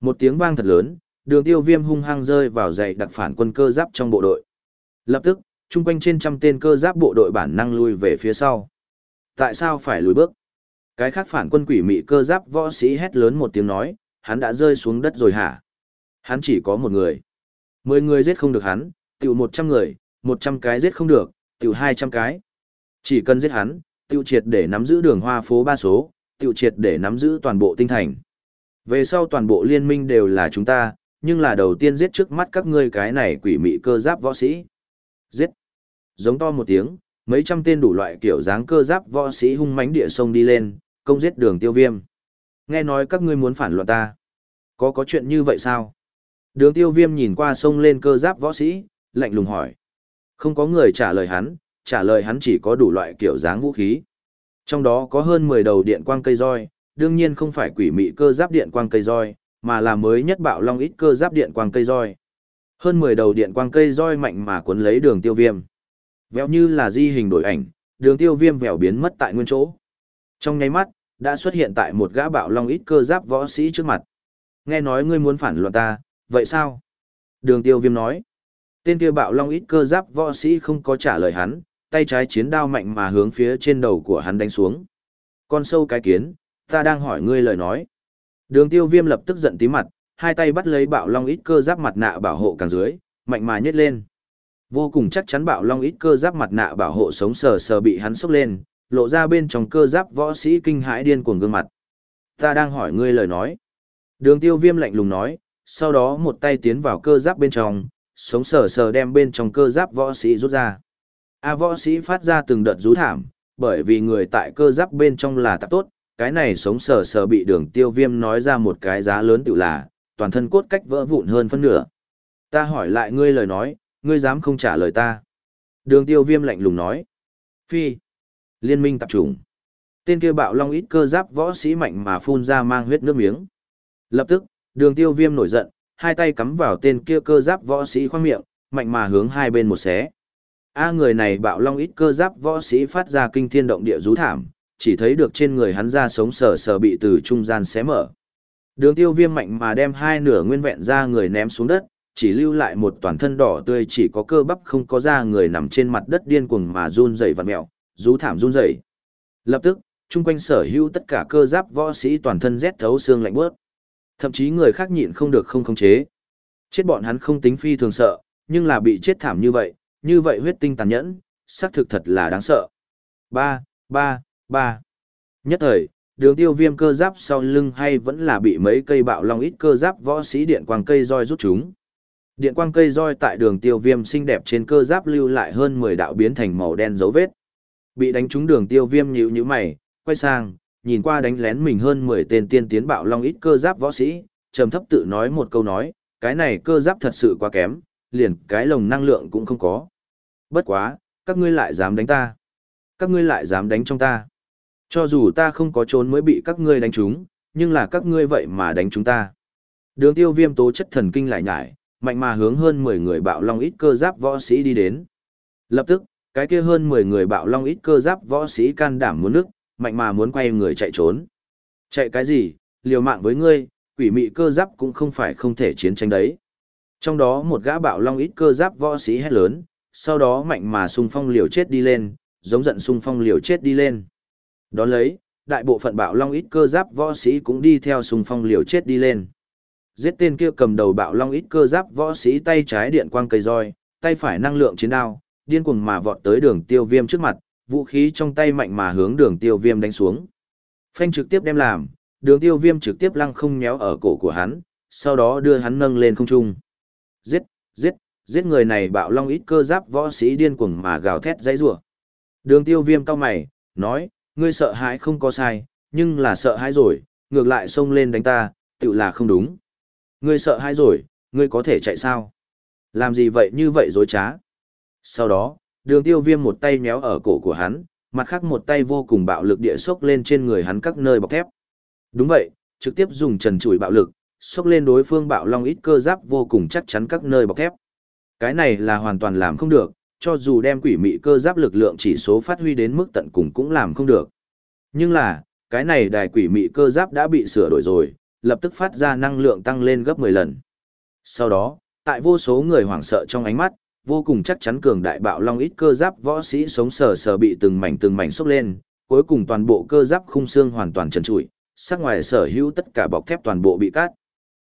Một tiếng vang thật lớn, đường tiêu viêm hung hăng rơi vào dày đặc phản quân cơ giáp trong bộ đội. Lập tức, chung quanh trên trăm tên cơ giáp bộ đội bản năng lui về phía sau. Tại sao phải lùi bước? Cái khác phản quân quỷ mị cơ giáp võ sĩ hét lớn một tiếng nói, hắn đã rơi xuống đất rồi hả? Hắn chỉ có một người. Mười người giết không được hắn, tiểu một trăm người, một trăm cái giết không được, tiểu hai trăm cái. Chỉ cần giết hắn, tiểu triệt để nắm giữ đường hoa phố ba số, tiểu triệt để nắm giữ toàn bộ tinh thành. Về sau toàn bộ liên minh đều là chúng ta, nhưng là đầu tiên giết trước mắt các ngươi cái này quỷ mị cơ giáp võ sĩ. Giết. Giống to một tiếng, mấy trăm tên đủ loại kiểu dáng cơ giáp võ sĩ hung mãnh địa sông đi lên, công giết đường tiêu viêm. Nghe nói các ngươi muốn phản loạn ta. Có có chuyện như vậy sao? Đường tiêu viêm nhìn qua sông lên cơ giáp võ sĩ, lạnh lùng hỏi. Không có người trả lời hắn, trả lời hắn chỉ có đủ loại kiểu dáng vũ khí. Trong đó có hơn 10 đầu điện quang cây roi, đương nhiên không phải quỷ mị cơ giáp điện quang cây roi, mà là mới nhất bạo long ít cơ giáp điện quang cây roi. Hơn 10 đầu điện quang cây roi mạnh mà cuốn lấy đường tiêu viêm. Vẹo như là di hình đổi ảnh, đường tiêu viêm vẹo biến mất tại nguyên chỗ. Trong nháy mắt, đã xuất hiện tại một gã bạo long ít cơ giáp võ sĩ trước mặt. Nghe nói ngươi muốn phản loạn ta, vậy sao? Đường tiêu viêm nói. Tên kia bạo long ít cơ giáp võ sĩ không có trả lời hắn, tay trái chiến đao mạnh mà hướng phía trên đầu của hắn đánh xuống. Con sâu cái kiến, ta đang hỏi ngươi lời nói. Đường tiêu viêm lập tức giận tí mặt, hai tay bắt lấy bạo long ít cơ giáp mặt nạ bảo hộ càng dưới, mạnh mà nhét lên. Vô cùng chắc chắn bạo long ít cơ giáp mặt nạ bảo hộ sống sờ sờ bị hắn sốc lên, lộ ra bên trong cơ giáp võ sĩ kinh hãi điên cuồng gương mặt. Ta đang hỏi ngươi lời nói. Đường tiêu viêm lạnh lùng nói, sau đó một tay tiến vào cơ giáp bên trong, sống sờ sờ đem bên trong cơ giáp võ sĩ rút ra. A võ sĩ phát ra từng đợt rú thảm, bởi vì người tại cơ giáp bên trong là tạp tốt, cái này sống sờ sờ bị đường tiêu viêm nói ra một cái giá lớn tự là, toàn thân cốt cách vỡ vụn hơn phân nửa. Ta hỏi lại ngươi lời nói, ngươi dám không trả lời ta. Đường tiêu viêm lạnh lùng nói. Phi. Liên minh tập trung. Tên kia bạo long ít cơ giáp võ sĩ mạnh mà phun ra mang huyết nước miếng. Lập tức, đường tiêu viêm nổi giận, hai tay cắm vào tên kia cơ giáp võ sĩ khoang miệng, mạnh mà hướng hai bên một xé. A người này bạo long ít cơ giáp võ sĩ phát ra kinh thiên động địa rú thảm, chỉ thấy được trên người hắn ra sống sờ sờ bị từ trung gian xé mở. Đường tiêu viêm mạnh mà đem hai nửa nguyên vẹn ra người ném xuống đất, chỉ lưu lại một toàn thân đỏ tươi chỉ có cơ bắp không có da người nằm trên mặt đất điên cuồng mà run rẩy vặn mẹo, rú thảm run rẩy. Lập tức, chung quanh sở hữu tất cả cơ giáp võ sĩ toàn thân rét thấu xương lạnh bước. Thậm chí người khác nhịn không được không khống chế. Chết bọn hắn không tính phi thường sợ, nhưng là bị chết thảm như vậy, như vậy huyết tinh tàn nhẫn, xác thực thật là đáng sợ. Ba, ba, ba. Nhất thời, đường tiêu viêm cơ giáp sau lưng hay vẫn là bị mấy cây bạo long ít cơ giáp võ sĩ điện quang cây roi rút chúng. Điện quang cây roi tại đường tiêu viêm xinh đẹp trên cơ giáp lưu lại hơn 10 đạo biến thành màu đen dấu vết. Bị đánh trúng đường tiêu viêm nhíu nhíu mày, quay sang, nhìn qua đánh lén mình hơn 10 tên tiên tiến bạo long ít cơ giáp võ sĩ, trầm thấp tự nói một câu nói, cái này cơ giáp thật sự quá kém, liền cái lồng năng lượng cũng không có. Bất quá, các ngươi lại dám đánh ta. Các ngươi lại dám đánh trong ta. Cho dù ta không có trốn mới bị các ngươi đánh trúng, nhưng là các ngươi vậy mà đánh chúng ta. Đường tiêu viêm tố chất thần kinh lại nhải, mạnh mà hướng hơn 10 người bạo long ít cơ giáp võ sĩ đi đến. Lập tức, cái kia hơn 10 người bạo long ít cơ giáp võ sĩ can đảm muốn nước, mạnh mà muốn quay người chạy trốn. Chạy cái gì, liều mạng với ngươi, quỷ mị cơ giáp cũng không phải không thể chiến tranh đấy. Trong đó một gã bạo long ít cơ giáp võ sĩ hét lớn, sau đó mạnh mà xung phong liều chết đi lên, giống giận xung phong liều chết đi lên. Đón lấy, đại bộ phận bạo long ít cơ giáp võ sĩ cũng đi theo sùng phong liều chết đi lên. Giết tên kia cầm đầu bạo long ít cơ giáp võ sĩ tay trái điện quang cây roi, tay phải năng lượng chiến đao, điên cuồng mà vọt tới đường tiêu viêm trước mặt, vũ khí trong tay mạnh mà hướng đường tiêu viêm đánh xuống. Phanh trực tiếp đem làm, đường tiêu viêm trực tiếp lăng không nhéo ở cổ của hắn, sau đó đưa hắn nâng lên không trung. Giết, giết, giết người này bạo long ít cơ giáp võ sĩ điên cuồng mà gào thét dãy rủa. Đường tiêu viêm cao mày, nói, ngươi sợ hãi không có sai, nhưng là sợ hãi rồi, ngược lại xông lên đánh ta, tự là không đúng. Ngươi sợ hãi rồi, ngươi có thể chạy sao? Làm gì vậy như vậy dối trá? Sau đó, đường tiêu viêm một tay méo ở cổ của hắn, mặt khác một tay vô cùng bạo lực địa sốc lên trên người hắn các nơi bọc thép. Đúng vậy, trực tiếp dùng trần chùi bạo lực, sốc lên đối phương bạo long ít cơ giáp vô cùng chắc chắn các nơi bọc thép. Cái này là hoàn toàn làm không được, cho dù đem quỷ mị cơ giáp lực lượng chỉ số phát huy đến mức tận cùng cũng làm không được. Nhưng là, cái này đài quỷ mị cơ giáp đã bị sửa đổi rồi, lập tức phát ra năng lượng tăng lên gấp 10 lần. Sau đó, tại vô số người hoảng sợ trong ánh mắt, vô cùng chắc chắn cường đại bạo long ít cơ giáp võ sĩ sống sờ sờ bị từng mảnh từng mảnh xốc lên, cuối cùng toàn bộ cơ giáp khung xương hoàn toàn trần trụi, sắc ngoài sở hữu tất cả bọc thép toàn bộ bị cắt.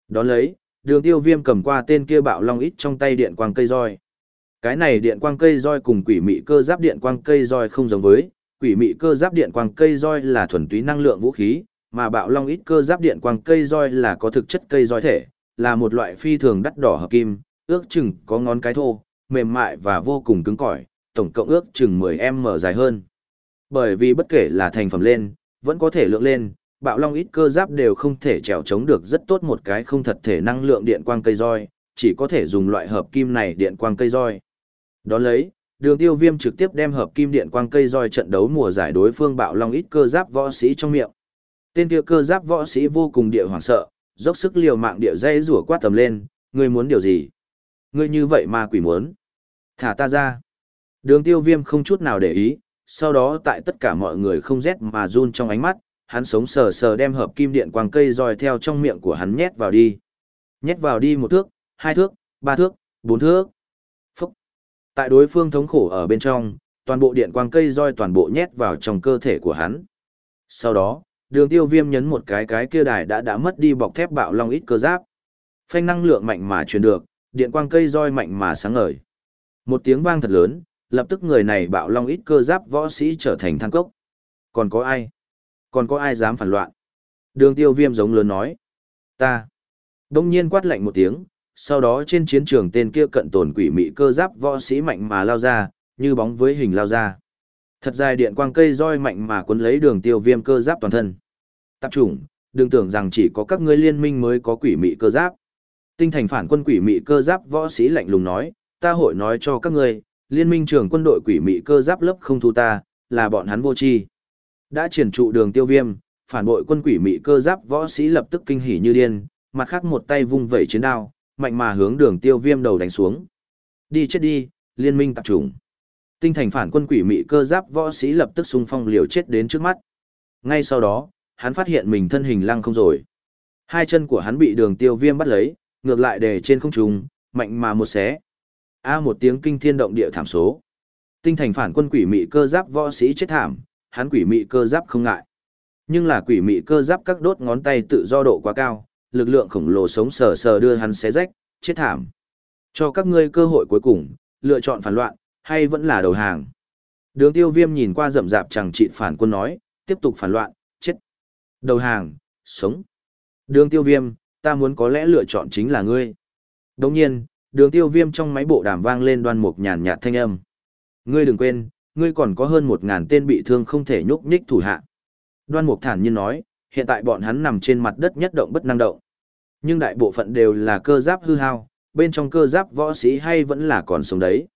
Đón lấy, đường tiêu viêm cầm qua tên kia bạo long ít trong tay điện quang cây roi. Cái này điện quang cây roi cùng quỷ mị cơ giáp điện quang cây roi không giống với, quỷ mị cơ giáp điện quang cây roi là thuần túy năng lượng vũ khí, mà bạo long ít cơ giáp điện quang cây roi là có thực chất cây roi thể, là một loại phi thường đắt đỏ hợp kim, ước chừng có ngón cái thô, mềm mại và vô cùng cứng cỏi, tổng cộng ước chừng 10m dài hơn. Bởi vì bất kể là thành phẩm lên, vẫn có thể lượng lên, bạo long ít cơ giáp đều không thể trèo chống được rất tốt một cái không thật thể năng lượng điện quang cây roi, chỉ có thể dùng loại hợp kim này điện quang cây roi. Đón lấy, đường tiêu viêm trực tiếp đem hợp kim điện quang cây roi trận đấu mùa giải đối phương bạo long ít cơ giáp võ sĩ trong miệng. Tên kia cơ giáp võ sĩ vô cùng địa hoảng sợ, dốc sức liều mạng địa dây rủa quát tầm lên, ngươi muốn điều gì? Ngươi như vậy mà quỷ muốn. Thả ta ra. Đường tiêu viêm không chút nào để ý, sau đó tại tất cả mọi người không rét mà run trong ánh mắt, hắn sống sờ sờ đem hợp kim điện quang cây roi theo trong miệng của hắn nhét vào đi. Nhét vào đi một thước, hai thước, ba thước, bốn thước. Tại đối phương thống khổ ở bên trong, toàn bộ điện quang cây roi toàn bộ nhét vào trong cơ thể của hắn. Sau đó, đường tiêu viêm nhấn một cái cái kia đài đã đã mất đi bọc thép bạo long ít cơ giáp. Phanh năng lượng mạnh mà truyền được, điện quang cây roi mạnh mà sáng ngời. Một tiếng vang thật lớn, lập tức người này bạo long ít cơ giáp võ sĩ trở thành than cốc. Còn có ai? Còn có ai dám phản loạn? Đường tiêu viêm giống lớn nói. Ta. Đông nhiên quát lạnh một tiếng, sau đó trên chiến trường tên kia cận tồn quỷ mị cơ giáp võ sĩ mạnh mà lao ra, như bóng với hình lao ra. Thật dài điện quang cây roi mạnh mà cuốn lấy đường tiêu viêm cơ giáp toàn thân. Tạp chủng, đừng tưởng rằng chỉ có các ngươi liên minh mới có quỷ mị cơ giáp. Tinh thành phản quân quỷ mị cơ giáp võ sĩ lạnh lùng nói, ta hội nói cho các ngươi, liên minh trưởng quân đội quỷ mị cơ giáp lớp không thu ta, là bọn hắn vô tri. Đã triển trụ đường tiêu viêm, phản bội quân quỷ mị cơ giáp võ sĩ lập tức kinh hỉ như điên, mặt khác một tay vung vẩy chiến đao, mạnh mà hướng đường tiêu viêm đầu đánh xuống. Đi chết đi, liên minh tập trung. Tinh thành phản quân quỷ mị cơ giáp võ sĩ lập tức xung phong liều chết đến trước mắt. Ngay sau đó, hắn phát hiện mình thân hình lăng không rồi. Hai chân của hắn bị đường tiêu viêm bắt lấy, ngược lại để trên không trung, mạnh mà một xé. A một tiếng kinh thiên động địa thảm số. Tinh thành phản quân quỷ mị cơ giáp võ sĩ chết thảm, hắn quỷ mị cơ giáp không ngại. Nhưng là quỷ mị cơ giáp các đốt ngón tay tự do độ quá cao, lực lượng khổng lồ sống sờ sờ đưa hắn xé rách, chết thảm. Cho các ngươi cơ hội cuối cùng, lựa chọn phản loạn, hay vẫn là đầu hàng. Đường tiêu viêm nhìn qua rậm rạp chẳng trị phản quân nói, tiếp tục phản loạn, chết. Đầu hàng, sống. Đường tiêu viêm, ta muốn có lẽ lựa chọn chính là ngươi. Đồng nhiên, đường tiêu viêm trong máy bộ đàm vang lên đoan mục nhàn nhạt thanh âm. Ngươi đừng quên, ngươi còn có hơn một ngàn tên bị thương không thể nhúc nhích thủ hạ. Đoan mục thản nhiên nói, hiện tại bọn hắn nằm trên mặt đất nhất động bất năng động. Nhưng đại bộ phận đều là cơ giáp hư hao, bên trong cơ giáp võ sĩ hay vẫn là còn sống đấy.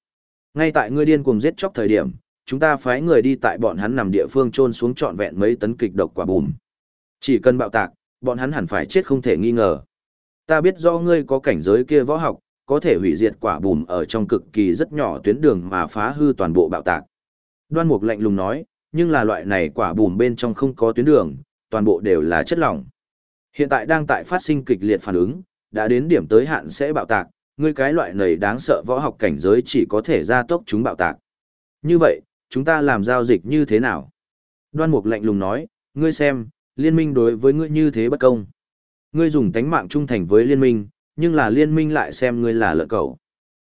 Ngay tại ngươi điên cuồng giết chóc thời điểm, chúng ta phái người đi tại bọn hắn nằm địa phương trôn xuống trọn vẹn mấy tấn kịch độc quả bùm. Chỉ cần bạo tạc, bọn hắn hẳn phải chết không thể nghi ngờ. Ta biết do ngươi có cảnh giới kia võ học, có thể hủy diệt quả bùm ở trong cực kỳ rất nhỏ tuyến đường mà phá hư toàn bộ bạo tạc. Đoan Mục lạnh lùng nói, nhưng là loại này quả bùm bên trong không có tuyến đường, toàn bộ đều là chất lỏng. Hiện tại đang tại phát sinh kịch liệt phản ứng, đã đến điểm tới hạn sẽ bạo tạc, ngươi cái loại này đáng sợ võ học cảnh giới chỉ có thể gia tốc chúng bạo tạc. Như vậy, chúng ta làm giao dịch như thế nào? Đoan Mục lạnh lùng nói, ngươi xem, liên minh đối với ngươi như thế bất công. Ngươi dùng tánh mạng trung thành với liên minh, nhưng là liên minh lại xem ngươi là lợn cẩu.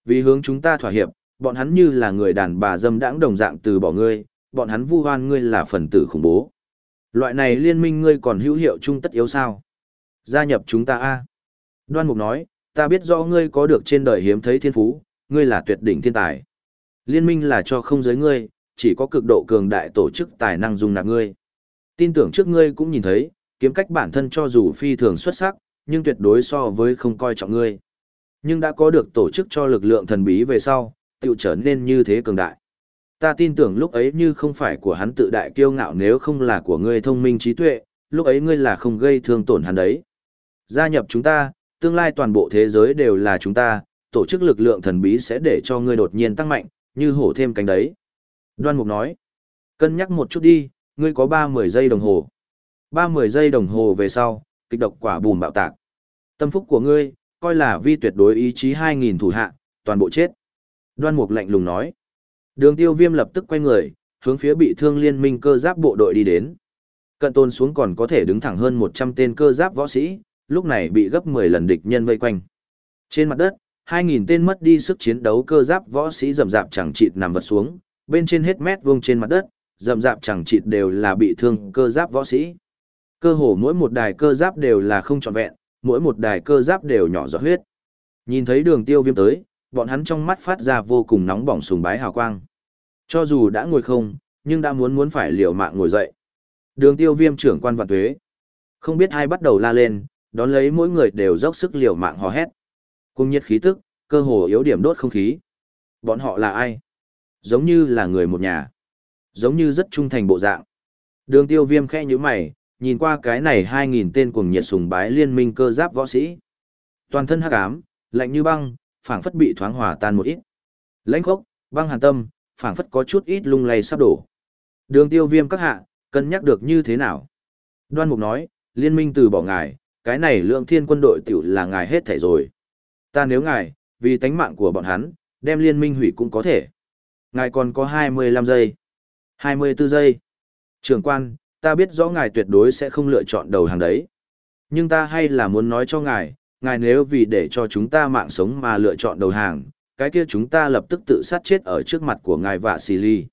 Vì hướng chúng ta thỏa hiệp, bọn hắn như là người đàn bà dâm đãng đồng dạng từ bỏ ngươi, bọn hắn vu oan ngươi là phần tử khủng bố. Loại này liên minh ngươi còn hữu hiệu trung tất yếu sao? Gia nhập chúng ta a. Đoan Mục nói, ta biết rõ ngươi có được trên đời hiếm thấy thiên phú, ngươi là tuyệt đỉnh thiên tài. Liên minh là cho không giới ngươi, chỉ có cực độ cường đại tổ chức tài năng dung nạp ngươi. Tin tưởng trước ngươi cũng nhìn thấy, kiếm cách bản thân cho dù phi thường xuất sắc, nhưng tuyệt đối so với không coi trọng ngươi. Nhưng đã có được tổ chức cho lực lượng thần bí về sau, tựu trở nên như thế cường đại. Ta tin tưởng lúc ấy như không phải của hắn tự đại kiêu ngạo nếu không là của ngươi thông minh trí tuệ, lúc ấy ngươi là không gây thương tổn hắn đấy. Gia nhập chúng ta, tương lai toàn bộ thế giới đều là chúng ta, tổ chức lực lượng thần bí sẽ để cho ngươi đột nhiên tăng mạnh, như hổ thêm cánh đấy. Đoan Mục nói, cân nhắc một chút đi, ngươi có 30 giây đồng hồ. 30 giây đồng hồ về sau, kịch độc quả bùm bạo tạc. Tâm phúc của ngươi, coi là vi tuyệt đối ý chí 2.000 thủ hạ, toàn bộ chết. Đoan Mục lạnh lùng nói. Đường tiêu viêm lập tức quay người, hướng phía bị thương liên minh cơ giáp bộ đội đi đến. Cận tôn xuống còn có thể đứng thẳng hơn 100 tên cơ giáp võ sĩ, lúc này bị gấp 10 lần địch nhân vây quanh. Trên mặt đất, 2.000 tên mất đi sức chiến đấu cơ giáp võ sĩ rầm rạp chẳng chịt nằm vật xuống, bên trên hết mét vuông trên mặt đất, rầm rạp chẳng chịt đều là bị thương cơ giáp võ sĩ. Cơ hồ mỗi một đài cơ giáp đều là không trọn vẹn, mỗi một đài cơ giáp đều nhỏ giọt huyết. Nhìn thấy đường tiêu viêm tới, bọn hắn trong mắt phát ra vô cùng nóng bỏng sùng bái hào quang. Cho dù đã ngồi không, nhưng đã muốn muốn phải liều mạng ngồi dậy. Đường tiêu viêm trưởng quan vạn tuế. Không biết ai bắt đầu la lên, đón lấy mỗi người đều dốc sức liều mạng hò hét. Cùng nhiệt khí tức, cơ hồ yếu điểm đốt không khí. Bọn họ là ai? Giống như là người một nhà. Giống như rất trung thành bộ dạng. Đường tiêu viêm khẽ như mày, nhìn qua cái này 2.000 tên cuồng nhiệt sùng bái liên minh cơ giáp võ sĩ. Toàn thân hắc ám, lạnh như băng, phảng phất bị thoáng hòa tan một ít. Lãnh khốc, băng hàn tâm, phảng phất có chút ít lung lay sắp đổ. Đường tiêu viêm các hạ, cân nhắc được như thế nào? Đoan Mục nói, liên minh từ bỏ ngài, cái này lượng thiên quân đội tiểu là ngài hết thể rồi. Ta nếu ngài, vì tánh mạng của bọn hắn, đem liên minh hủy cũng có thể. Ngài còn có 25 giây, 24 giây. Trưởng quan, ta biết rõ ngài tuyệt đối sẽ không lựa chọn đầu hàng đấy. Nhưng ta hay là muốn nói cho ngài, ngài nếu vì để cho chúng ta mạng sống mà lựa chọn đầu hàng, cái kia chúng ta lập tức tự sát chết ở trước mặt của ngài và xì ly.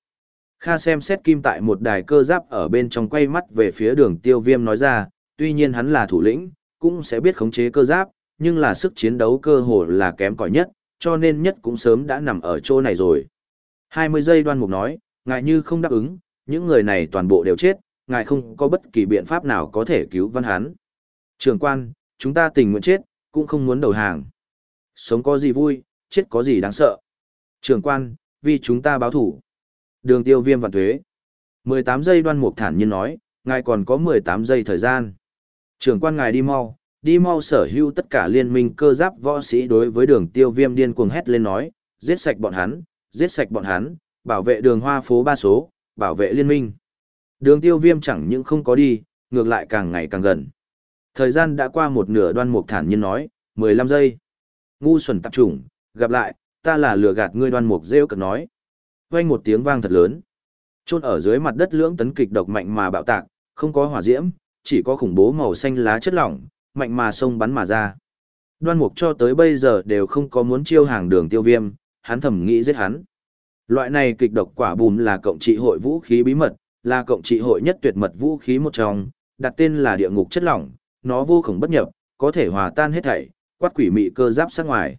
Kha xem xét kim tại một đài cơ giáp ở bên trong quay mắt về phía đường tiêu viêm nói ra, tuy nhiên hắn là thủ lĩnh, cũng sẽ biết khống chế cơ giáp, nhưng là sức chiến đấu cơ hồ là kém cỏi nhất, cho nên nhất cũng sớm đã nằm ở chỗ này rồi. 20 giây đoan mục nói, ngài như không đáp ứng, những người này toàn bộ đều chết, ngài không có bất kỳ biện pháp nào có thể cứu văn hắn. Trường quan, chúng ta tình nguyện chết, cũng không muốn đầu hàng. Sống có gì vui, chết có gì đáng sợ. Trường quan, vì chúng ta báo thủ. Đường tiêu viêm vạn thuế. 18 giây đoan mục thản nhiên nói, ngài còn có 18 giây thời gian. Trường quan ngài đi mau, đi mau sở hữu tất cả liên minh cơ giáp võ sĩ đối với đường tiêu viêm điên cuồng hét lên nói, giết sạch bọn hắn, giết sạch bọn hắn, bảo vệ đường hoa phố ba số, bảo vệ liên minh. Đường tiêu viêm chẳng những không có đi, ngược lại càng ngày càng gần. Thời gian đã qua một nửa đoan mục thản nhiên nói, 15 giây. Ngu xuẩn tạp trùng, gặp lại, ta là lừa gạt ngươi đoan mục rêu cực nói. Quanh một tiếng vang thật lớn. Trôn ở dưới mặt đất lưỡng tấn kịch độc mạnh mà bạo tạc, không có hỏa diễm, chỉ có khủng bố màu xanh lá chất lỏng, mạnh mà sông bắn mà ra. Đoan mục cho tới bây giờ đều không có muốn chiêu hàng đường tiêu viêm, hắn thầm nghĩ giết hắn. Loại này kịch độc quả bùm là cộng trị hội vũ khí bí mật, là cộng trị hội nhất tuyệt mật vũ khí một trong, đặt tên là địa ngục chất lỏng, nó vô khổng bất nhập, có thể hòa tan hết thảy, quát quỷ mị cơ giáp sát ngoài.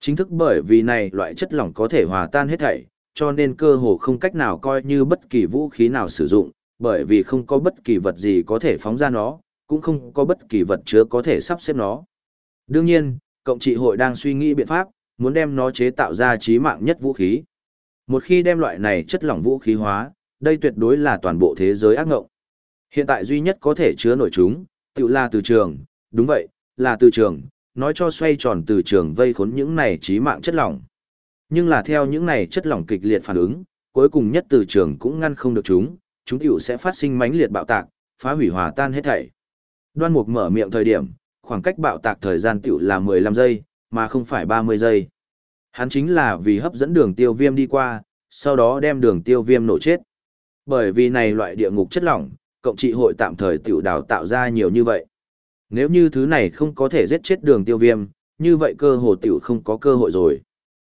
Chính thức bởi vì này loại chất lỏng có thể hòa tan hết thảy, cho nên cơ hồ không cách nào coi như bất kỳ vũ khí nào sử dụng, bởi vì không có bất kỳ vật gì có thể phóng ra nó, cũng không có bất kỳ vật chứa có thể sắp xếp nó. Đương nhiên, cộng trị hội đang suy nghĩ biện pháp, muốn đem nó chế tạo ra trí mạng nhất vũ khí. Một khi đem loại này chất lỏng vũ khí hóa, đây tuyệt đối là toàn bộ thế giới ác ngộng. Hiện tại duy nhất có thể chứa nổi chúng, tự là từ trường, đúng vậy, là từ trường, nói cho xoay tròn từ trường vây khốn những này trí mạng chất lỏng. Nhưng là theo những này chất lỏng kịch liệt phản ứng, cuối cùng nhất từ trường cũng ngăn không được chúng, chúng tiểu sẽ phát sinh mãnh liệt bạo tạc, phá hủy hòa tan hết thảy. Đoan Mục mở miệng thời điểm, khoảng cách bạo tạc thời gian tiểu là 15 giây, mà không phải 30 giây. Hắn chính là vì hấp dẫn đường tiêu viêm đi qua, sau đó đem đường tiêu viêm nổ chết. Bởi vì này loại địa ngục chất lỏng, cộng trị hội tạm thời tiểu đào tạo ra nhiều như vậy. Nếu như thứ này không có thể giết chết đường tiêu viêm, như vậy cơ hồ tiểu không có cơ hội rồi.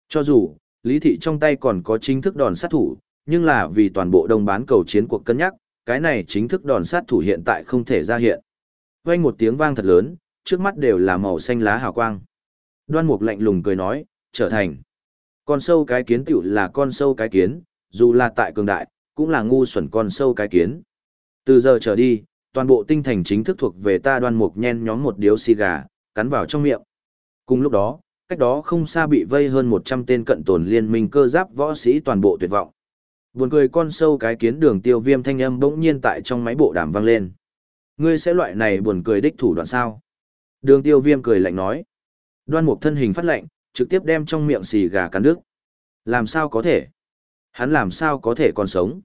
Cho dù, Lý Thị trong tay còn có chính thức đòn sát thủ, nhưng là vì toàn bộ đồng bán cầu chiến cuộc cân nhắc, cái này chính thức đòn sát thủ hiện tại không thể ra hiện. Vang một tiếng vang thật lớn, trước mắt đều là màu xanh lá hào quang. Đoan Mục lạnh lùng cười nói, trở thành. Con sâu cái kiến tiểu là con sâu cái kiến, dù là tại cường đại, cũng là ngu xuẩn con sâu cái kiến. Từ giờ trở đi, toàn bộ tinh thành chính thức thuộc về ta đoan mục nhen nhóm một điếu xì gà, cắn vào trong miệng. Cùng lúc đó, cách đó không xa bị vây hơn 100 tên cận tồn liên minh cơ giáp võ sĩ toàn bộ tuyệt vọng. Buồn cười con sâu cái kiến đường tiêu viêm thanh âm bỗng nhiên tại trong máy bộ đàm vang lên. Ngươi sẽ loại này buồn cười đích thủ đoạn sao? Đường tiêu viêm cười lạnh nói. Đoan mục thân hình phát lạnh, trực tiếp đem trong miệng xì gà cắn đứt. Làm sao có thể? Hắn làm sao có thể còn sống?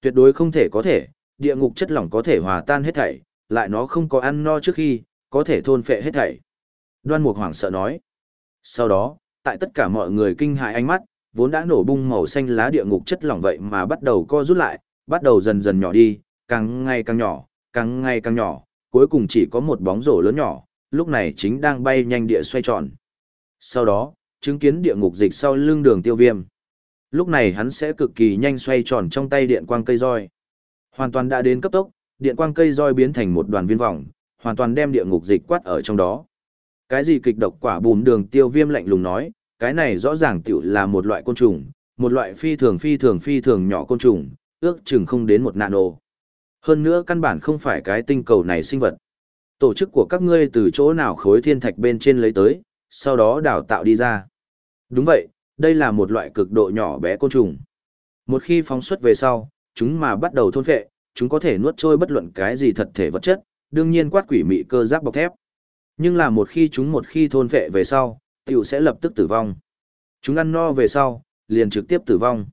Tuyệt đối không thể có thể, địa ngục chất lỏng có thể hòa tan hết thảy, lại nó không có ăn no trước khi, có thể thôn phệ hết thảy. Đoan Mục hoảng sợ nói. Sau đó, tại tất cả mọi người kinh hại ánh mắt, vốn đã nổ bung màu xanh lá địa ngục chất lỏng vậy mà bắt đầu co rút lại, bắt đầu dần dần nhỏ đi, càng ngày càng nhỏ, càng ngày càng nhỏ, cuối cùng chỉ có một bóng rổ lớn nhỏ, lúc này chính đang bay nhanh địa xoay tròn. Sau đó, chứng kiến địa ngục dịch sau lưng đường tiêu viêm. Lúc này hắn sẽ cực kỳ nhanh xoay tròn trong tay điện quang cây roi. Hoàn toàn đã đến cấp tốc, điện quang cây roi biến thành một đoàn viên vòng, hoàn toàn đem địa ngục dịch quát ở trong đó. Cái gì kịch độc quả bùm đường tiêu viêm lạnh lùng nói, cái này rõ ràng tiểu là một loại côn trùng, một loại phi thường phi thường phi thường nhỏ côn trùng, ước chừng không đến một nano. Hơn nữa căn bản không phải cái tinh cầu này sinh vật. Tổ chức của các ngươi từ chỗ nào khối thiên thạch bên trên lấy tới, sau đó đào tạo đi ra. Đúng vậy, đây là một loại cực độ nhỏ bé côn trùng. Một khi phóng xuất về sau, chúng mà bắt đầu thôn phệ, chúng có thể nuốt trôi bất luận cái gì thật thể vật chất, đương nhiên quát quỷ mị cơ giáp bọc thép. Nhưng là một khi chúng một khi thôn phệ về sau, tiểu sẽ lập tức tử vong. Chúng ăn no về sau, liền trực tiếp tử vong.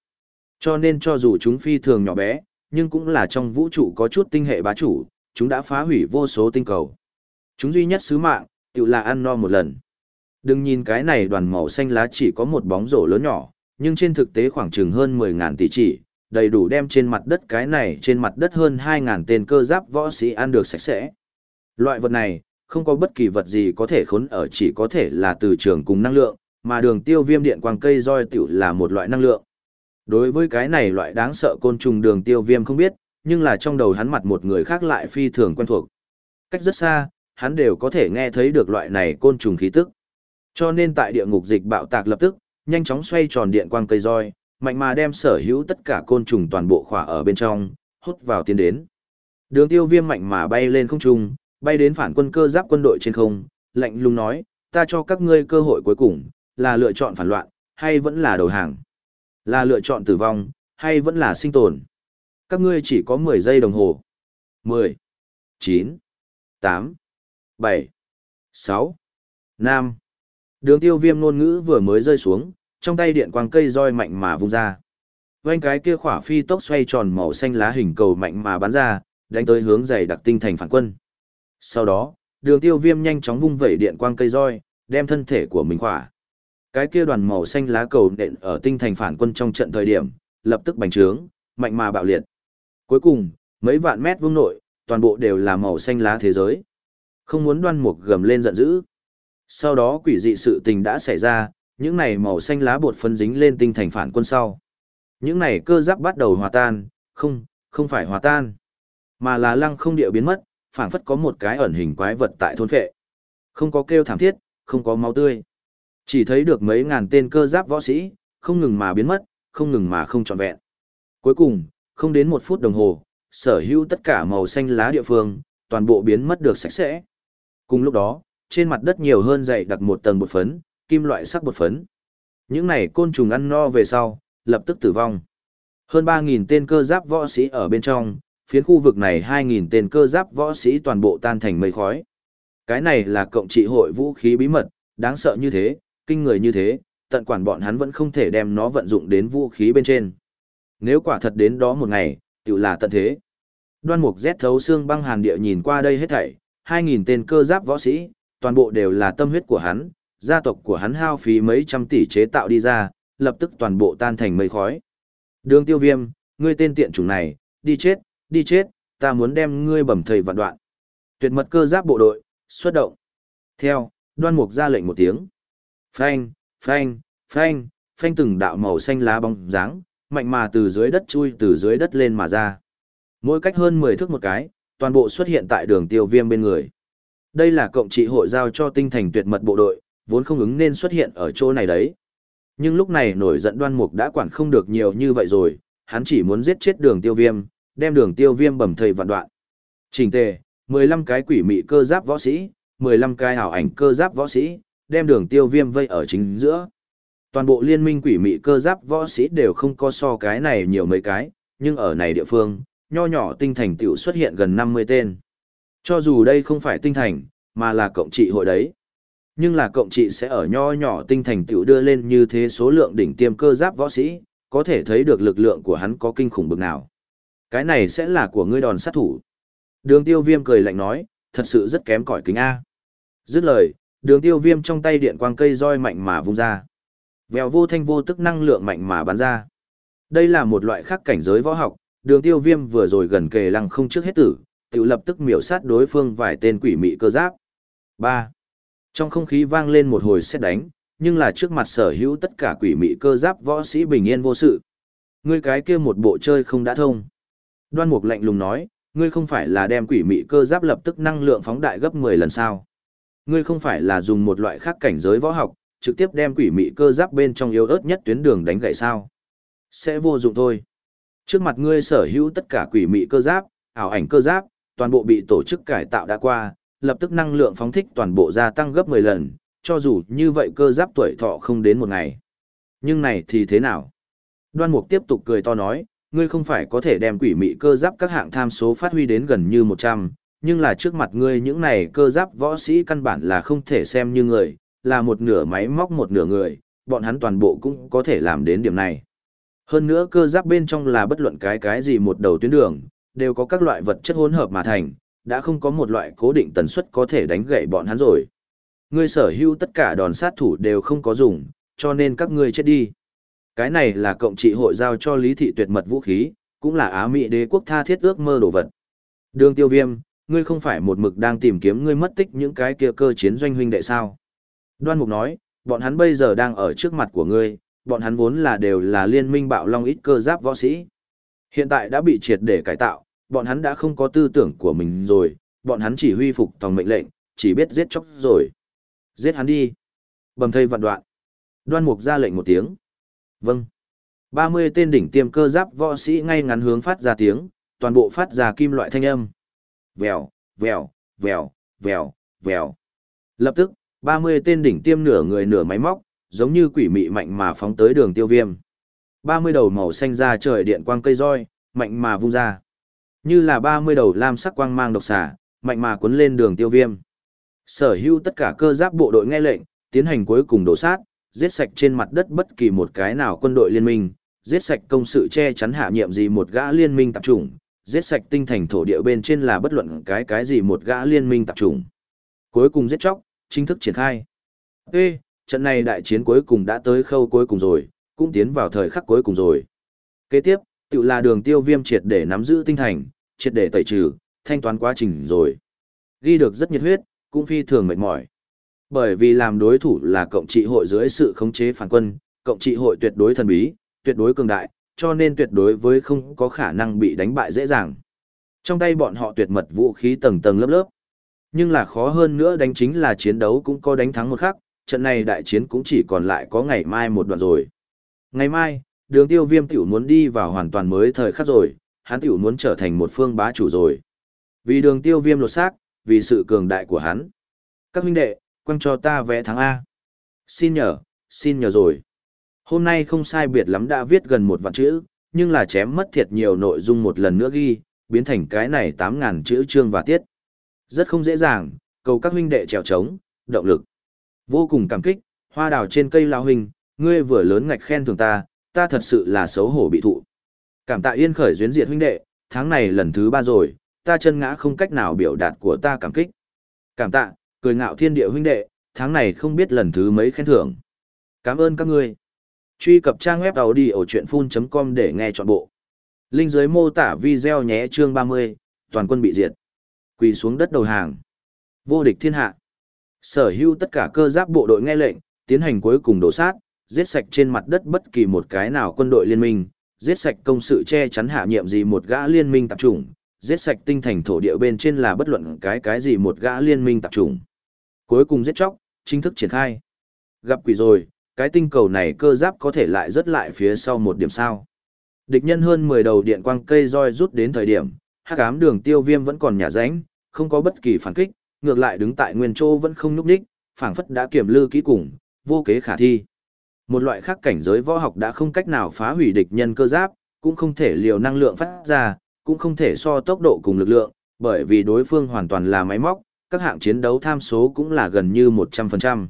Cho nên cho dù chúng phi thường nhỏ bé, nhưng cũng là trong vũ trụ có chút tinh hệ bá chủ, chúng đã phá hủy vô số tinh cầu. Chúng duy nhất sứ mạng, tiểu là ăn no một lần. Đừng nhìn cái này đoàn màu xanh lá chỉ có một bóng rổ lớn nhỏ, nhưng trên thực tế khoảng chừng hơn 10.000 tỷ chỉ, đầy đủ đem trên mặt đất cái này trên mặt đất hơn 2.000 tên cơ giáp võ sĩ ăn được sạch sẽ. Loại vật này, không có bất kỳ vật gì có thể khốn ở chỉ có thể là từ trường cùng năng lượng, mà đường tiêu viêm điện quang cây roi tiểu là một loại năng lượng. Đối với cái này loại đáng sợ côn trùng đường tiêu viêm không biết, nhưng là trong đầu hắn mặt một người khác lại phi thường quen thuộc. Cách rất xa, hắn đều có thể nghe thấy được loại này côn trùng khí tức. Cho nên tại địa ngục dịch bạo tạc lập tức, nhanh chóng xoay tròn điện quang cây roi, mạnh mà đem sở hữu tất cả côn trùng toàn bộ khỏa ở bên trong, hút vào tiến đến. Đường tiêu viêm mạnh mà bay lên không trung, bay đến phản quân cơ giáp quân đội trên không, lạnh lùng nói, ta cho các ngươi cơ hội cuối cùng, là lựa chọn phản loạn, hay vẫn là đầu hàng? Là lựa chọn tử vong, hay vẫn là sinh tồn? Các ngươi chỉ có 10 giây đồng hồ. 10, 9, 8, 7, 6, 5. Đường tiêu viêm ngôn ngữ vừa mới rơi xuống, trong tay điện quang cây roi mạnh mà vung ra. Vành cái kia khỏa phi tốc xoay tròn màu xanh lá hình cầu mạnh mà bắn ra, đánh tới hướng dày đặc tinh thành phản quân. Sau đó, đường tiêu viêm nhanh chóng vung vẩy điện quang cây roi, đem thân thể của mình khỏa. Cái kia đoàn màu xanh lá cầu nện ở tinh thành phản quân trong trận thời điểm, lập tức bành trướng, mạnh mà bạo liệt. Cuối cùng, mấy vạn mét vuông nội, toàn bộ đều là màu xanh lá thế giới. Không muốn đoan mục gầm lên giận dữ. Sau đó quỷ dị sự tình đã xảy ra, những này màu xanh lá bột phân dính lên tinh thành phản quân sau. Những này cơ giáp bắt đầu hòa tan, không, không phải hòa tan, mà là lăng không địa biến mất, phảng phất có một cái ẩn hình quái vật tại thôn phệ. Không có kêu thảm thiết, không có máu tươi. Chỉ thấy được mấy ngàn tên cơ giáp võ sĩ, không ngừng mà biến mất, không ngừng mà không trọn vẹn. Cuối cùng, không đến một phút đồng hồ, sở hữu tất cả màu xanh lá địa phương, toàn bộ biến mất được sạch sẽ. Cùng lúc đó, trên mặt đất nhiều hơn dày đặc một tầng bột phấn, kim loại sắc bột phấn. Những này côn trùng ăn no về sau, lập tức tử vong. Hơn 3.000 tên cơ giáp võ sĩ ở bên trong, phiến khu vực này 2.000 tên cơ giáp võ sĩ toàn bộ tan thành mây khói. Cái này là cộng trị hội vũ khí bí mật, đáng sợ như thế, kinh người như thế, tận quản bọn hắn vẫn không thể đem nó vận dụng đến vũ khí bên trên. Nếu quả thật đến đó một ngày, tự là tận thế. Đoan mục rét thấu xương băng hàn địa nhìn qua đây hết thảy, 2.000 tên cơ giáp võ sĩ, toàn bộ đều là tâm huyết của hắn, gia tộc của hắn hao phí mấy trăm tỷ chế tạo đi ra, lập tức toàn bộ tan thành mây khói. Đường tiêu viêm, ngươi tên tiện chủng này, đi chết, đi chết, ta muốn đem ngươi bẩm thầy vạn đoạn. Tuyệt mật cơ giáp bộ đội, xuất động. Theo, đoan mục ra lệnh một tiếng. Phanh, phanh, phanh, phanh từng đạo màu xanh lá bóng dáng, mạnh mà từ dưới đất chui từ dưới đất lên mà ra. Mỗi cách hơn 10 thước một cái, toàn bộ xuất hiện tại đường tiêu viêm bên người. Đây là cộng trị hội giao cho tinh thành tuyệt mật bộ đội, vốn không ứng nên xuất hiện ở chỗ này đấy. Nhưng lúc này nổi giận đoan mục đã quản không được nhiều như vậy rồi, hắn chỉ muốn giết chết đường tiêu viêm, đem đường tiêu viêm bầm thầy vạn đoạn. Trình tề, 15 cái quỷ mị cơ giáp võ sĩ, 15 cái hảo ảnh cơ giáp võ sĩ, đem đường tiêu viêm vây ở chính giữa. Toàn bộ liên minh quỷ mị cơ giáp võ sĩ đều không có so cái này nhiều mấy cái, nhưng ở này địa phương, nho nhỏ tinh thành tiểu xuất hiện gần 50 tên. Cho dù đây không phải tinh thành, mà là cộng trị hội đấy. Nhưng là cộng trị sẽ ở nho nhỏ tinh thành tiểu đưa lên như thế số lượng đỉnh tiêm cơ giáp võ sĩ, có thể thấy được lực lượng của hắn có kinh khủng bực nào. Cái này sẽ là của ngươi đòn sát thủ. Đường tiêu viêm cười lạnh nói, thật sự rất kém cỏi kính A. Dứt lời, đường tiêu viêm trong tay điện quang cây roi mạnh mà vung ra. Vèo vô thanh vô tức năng lượng mạnh mà bắn ra. Đây là một loại khác cảnh giới võ học, đường tiêu viêm vừa rồi gần kề lăng không trước hết tử, tự lập tức miểu sát đối phương vài tên quỷ mị cơ giáp. 3. Trong không khí vang lên một hồi xét đánh, nhưng là trước mặt sở hữu tất cả quỷ mị cơ giáp võ sĩ bình yên vô sự. Ngươi cái kia một bộ chơi không đã thông. Đoan Mục lạnh lùng nói, ngươi không phải là đem quỷ mị cơ giáp lập tức năng lượng phóng đại gấp 10 lần sao? Ngươi không phải là dùng một loại khác cảnh giới võ học, trực tiếp đem quỷ mị cơ giáp bên trong yếu ớt nhất tuyến đường đánh gãy sao? Sẽ vô dụng thôi. Trước mặt ngươi sở hữu tất cả quỷ mị cơ giáp, ảo ảnh cơ giáp, toàn bộ bị tổ chức cải tạo đã qua, lập tức năng lượng phóng thích toàn bộ gia tăng gấp 10 lần, cho dù như vậy cơ giáp tuổi thọ không đến một ngày. Nhưng này thì thế nào? Đoan Mục tiếp tục cười to nói, ngươi không phải có thể đem quỷ mị cơ giáp các hạng tham số phát huy đến gần như 100, nhưng là trước mặt ngươi những này cơ giáp võ sĩ căn bản là không thể xem như người, là một nửa máy móc một nửa người, bọn hắn toàn bộ cũng có thể làm đến điểm này. Hơn nữa cơ giáp bên trong là bất luận cái cái gì một đầu tuyến đường, đều có các loại vật chất hỗn hợp mà thành, đã không có một loại cố định tần suất có thể đánh gãy bọn hắn rồi. Ngươi sở hữu tất cả đòn sát thủ đều không có dùng, cho nên các ngươi chết đi. Cái này là cộng trị hội giao cho lý thị tuyệt mật vũ khí, cũng là Á Mỹ đế quốc tha thiết ước mơ đồ vật. Đường tiêu viêm, ngươi không phải một mực đang tìm kiếm ngươi mất tích những cái kia cơ chiến doanh huynh đệ sao. Đoan Mục nói, bọn hắn bây giờ đang ở trước mặt của ngươi, bọn hắn vốn là đều là liên minh bạo long ít cơ giáp võ sĩ. Hiện tại đã bị triệt để cải tạo, bọn hắn đã không có tư tưởng của mình rồi, bọn hắn chỉ huy phục tòng mệnh lệnh, chỉ biết giết chóc rồi. Giết hắn đi. Bầm thây vạn đoạn. Đoan Mục ra lệnh một tiếng. Vâng. 30 tên đỉnh tiêm cơ giáp võ sĩ ngay ngắn hướng phát ra tiếng, toàn bộ phát ra kim loại thanh âm. Vèo, vèo, vèo, vèo, vèo. Lập tức, 30 tên đỉnh tiêm nửa người nửa máy móc, giống như quỷ mị mạnh mà phóng tới đường tiêu viêm. 30 đầu màu xanh ra trời điện quang cây roi, mạnh mà vung ra. Như là 30 đầu lam sắc quang mang độc xà, mạnh mà cuốn lên đường tiêu viêm. Sở hữu tất cả cơ giáp bộ đội nghe lệnh, tiến hành cuối cùng đổ sát, giết sạch trên mặt đất bất kỳ một cái nào quân đội liên minh, giết sạch công sự che chắn hạ nhiệm gì một gã liên minh tập trung, giết sạch tinh thành thổ địa bên trên là bất luận cái cái gì một gã liên minh tập trung. Cuối cùng giết chóc, chính thức triển khai. Ê, trận này đại chiến cuối cùng đã tới khâu cuối cùng rồi, cũng tiến vào thời khắc cuối cùng rồi. Kế tiếp, tự là đường tiêu viêm triệt để nắm giữ tinh thành, triệt để tẩy trừ, thanh toán quá trình rồi. Ghi được rất nhiệt huyết, cũng phi thường mệt mỏi. Bởi vì làm đối thủ là cộng trị hội dưới sự khống chế phản quân, cộng trị hội tuyệt đối thần bí, tuyệt đối cường đại, cho nên tuyệt đối với không có khả năng bị đánh bại dễ dàng. Trong tay bọn họ tuyệt mật vũ khí tầng tầng lớp lớp. Nhưng là khó hơn nữa đánh chính là chiến đấu cũng có đánh thắng một khắc, trận này đại chiến cũng chỉ còn lại có ngày mai một đoạn rồi. Ngày mai, đường tiêu viêm tiểu muốn đi vào hoàn toàn mới thời khắc rồi, hắn tiểu muốn trở thành một phương bá chủ rồi. Vì đường tiêu viêm lột xác, vì sự cường đại của hắn. Các huynh đệ, quăng cho ta vẽ thắng A. Xin nhờ, xin nhờ rồi. Hôm nay không sai biệt lắm đã viết gần một vạn chữ, nhưng là chém mất thiệt nhiều nội dung một lần nữa ghi, biến thành cái này 8.000 chữ chương và tiết. Rất không dễ dàng, cầu các huynh đệ trèo trống, động lực. Vô cùng cảm kích, hoa đào trên cây lao huynh, ngươi vừa lớn ngạch khen thường ta, ta thật sự là xấu hổ bị thụ. Cảm tạ yên khởi duyên diệt huynh đệ, tháng này lần thứ ba rồi, ta chân ngã không cách nào biểu đạt của ta cảm kích. Cảm tạ, cười ngạo thiên địa huynh đệ, tháng này không biết lần thứ mấy khen thưởng. Cảm ơn các ngươi. Truy cập trang web đầu đi ở chuyện full.com để nghe trọn bộ. Linh dưới mô tả video nhé chương 30, toàn quân bị diệt. Quỳ xuống đất đầu hàng. Vô địch thiên hạ. Sở hữu tất cả cơ giáp bộ đội nghe lệnh, tiến hành cuối cùng đổ sát, giết sạch trên mặt đất bất kỳ một cái nào quân đội liên minh, giết sạch công sự che chắn hạ nhiệm gì một gã liên minh tập trung, giết sạch tinh thành thổ địa bên trên là bất luận cái cái gì một gã liên minh tập trung. Cuối cùng giết chóc, chính thức triển khai. Gặp quỷ rồi, cái tinh cầu này cơ giáp có thể lại rất lại phía sau một điểm sao. Địch nhân hơn 10 đầu điện quang cây roi rút đến thời điểm, hắc ám đường tiêu viêm vẫn còn nhả ránh, không có bất kỳ phản kích, ngược lại đứng tại nguyên châu vẫn không núp đích, phảng phất đã kiểm lư kỹ cùng, vô kế khả thi. Một loại khác cảnh giới võ học đã không cách nào phá hủy địch nhân cơ giáp, cũng không thể liều năng lượng phát ra, cũng không thể so tốc độ cùng lực lượng, bởi vì đối phương hoàn toàn là máy móc, các hạng chiến đấu tham số cũng là gần như 100%.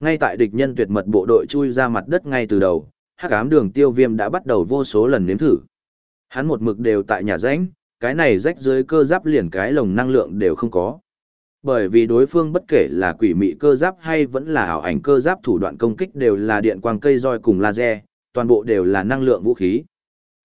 Ngay tại địch nhân tuyệt mật bộ đội chui ra mặt đất ngay từ đầu, hắc ám đường tiêu viêm đã bắt đầu vô số lần nếm thử. Hắn một mực đều tại nhà rãnh, cái này rách dưới cơ giáp liền cái lồng năng lượng đều không có. Bởi vì đối phương bất kể là quỷ mị cơ giáp hay vẫn là ảo ảnh cơ giáp thủ đoạn công kích đều là điện quang cây roi cùng laser, toàn bộ đều là năng lượng vũ khí.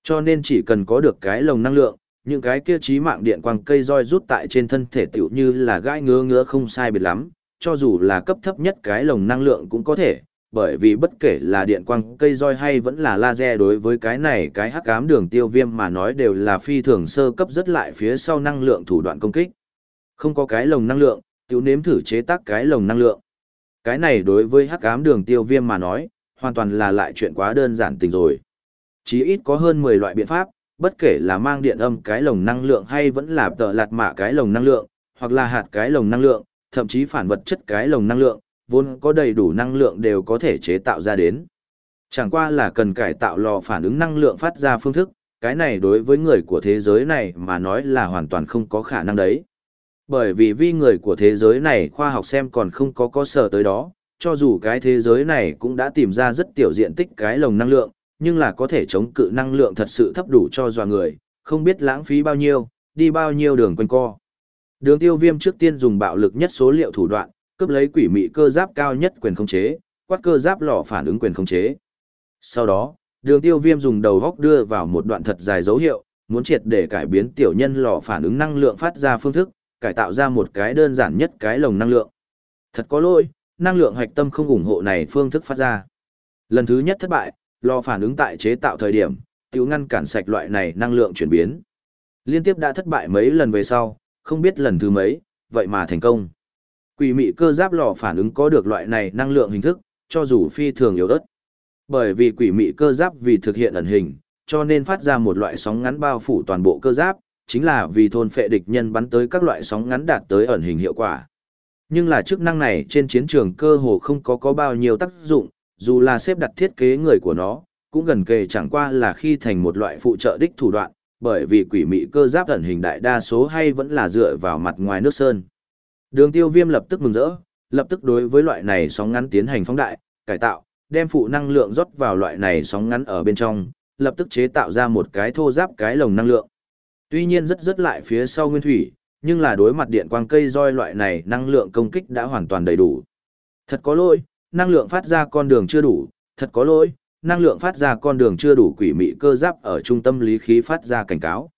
Cho nên chỉ cần có được cái lồng năng lượng, những cái kia trí mạng điện quang cây roi rút tại trên thân thể tiểu như là gai ngứa ngứa không sai biệt lắm, cho dù là cấp thấp nhất cái lồng năng lượng cũng có thể, bởi vì bất kể là điện quang cây roi hay vẫn là laser đối với cái này cái hắc ám đường tiêu viêm mà nói đều là phi thường sơ cấp rất lại phía sau năng lượng thủ đoạn công kích. Không có cái lồng năng lượng, tiểu nếm thử chế tác cái lồng năng lượng. Cái này đối với hắc ám đường tiêu viêm mà nói, hoàn toàn là lại chuyện quá đơn giản tình rồi. Chí ít có hơn 10 loại biện pháp, bất kể là mang điện âm cái lồng năng lượng hay vẫn là tợ lạt mạ cái lồng năng lượng, hoặc là hạt cái lồng năng lượng, thậm chí phản vật chất cái lồng năng lượng, vốn có đầy đủ năng lượng đều có thể chế tạo ra đến. Chẳng qua là cần cải tạo lò phản ứng năng lượng phát ra phương thức, cái này đối với người của thế giới này mà nói là hoàn toàn không có khả năng đấy. Bởi vì vi người của thế giới này khoa học xem còn không có có sở tới đó, cho dù cái thế giới này cũng đã tìm ra rất tiểu diện tích cái lồng năng lượng, nhưng là có thể chống cự năng lượng thật sự thấp đủ cho dọa người, không biết lãng phí bao nhiêu, đi bao nhiêu đường quanh co. Đường tiêu viêm trước tiên dùng bạo lực nhất số liệu thủ đoạn, cướp lấy quỷ mị cơ giáp cao nhất quyền khống chế, quát cơ giáp lò phản ứng quyền khống chế. Sau đó, đường tiêu viêm dùng đầu góc đưa vào một đoạn thật dài dấu hiệu, muốn triệt để cải biến tiểu nhân lò phản ứng năng lượng phát ra phương thức, cải tạo ra một cái đơn giản nhất cái lồng năng lượng. Thật có lỗi, năng lượng hạch tâm không ủng hộ này phương thức phát ra. Lần thứ nhất thất bại, lò phản ứng tại chế tạo thời điểm, tiểu ngăn cản sạch loại này năng lượng chuyển biến. Liên tiếp đã thất bại mấy lần về sau, không biết lần thứ mấy, vậy mà thành công. Quỷ mị cơ giáp lò phản ứng có được loại này năng lượng hình thức, cho dù phi thường yếu ớt. Bởi vì quỷ mị cơ giáp vì thực hiện ẩn hình, cho nên phát ra một loại sóng ngắn bao phủ toàn bộ cơ giáp, chính là vì thôn phệ địch nhân bắn tới các loại sóng ngắn đạt tới ẩn hình hiệu quả. Nhưng là chức năng này trên chiến trường cơ hồ không có có bao nhiêu tác dụng, dù là xếp đặt thiết kế người của nó, cũng gần kề chẳng qua là khi thành một loại phụ trợ đích thủ đoạn, bởi vì quỷ mị cơ giáp ẩn hình đại đa số hay vẫn là dựa vào mặt ngoài nước sơn. Đường tiêu viêm lập tức mừng rỡ, lập tức đối với loại này sóng ngắn tiến hành phóng đại, cải tạo, đem phụ năng lượng rót vào loại này sóng ngắn ở bên trong, lập tức chế tạo ra một cái thô giáp cái lồng năng lượng. Tuy nhiên rất rất lại phía sau nguyên thủy, nhưng là đối mặt điện quang cây roi loại này năng lượng công kích đã hoàn toàn đầy đủ. Thật có lỗi, năng lượng phát ra con đường chưa đủ, thật có lỗi, năng lượng phát ra con đường chưa đủ quỷ mị cơ giáp ở trung tâm lý khí phát ra cảnh cáo.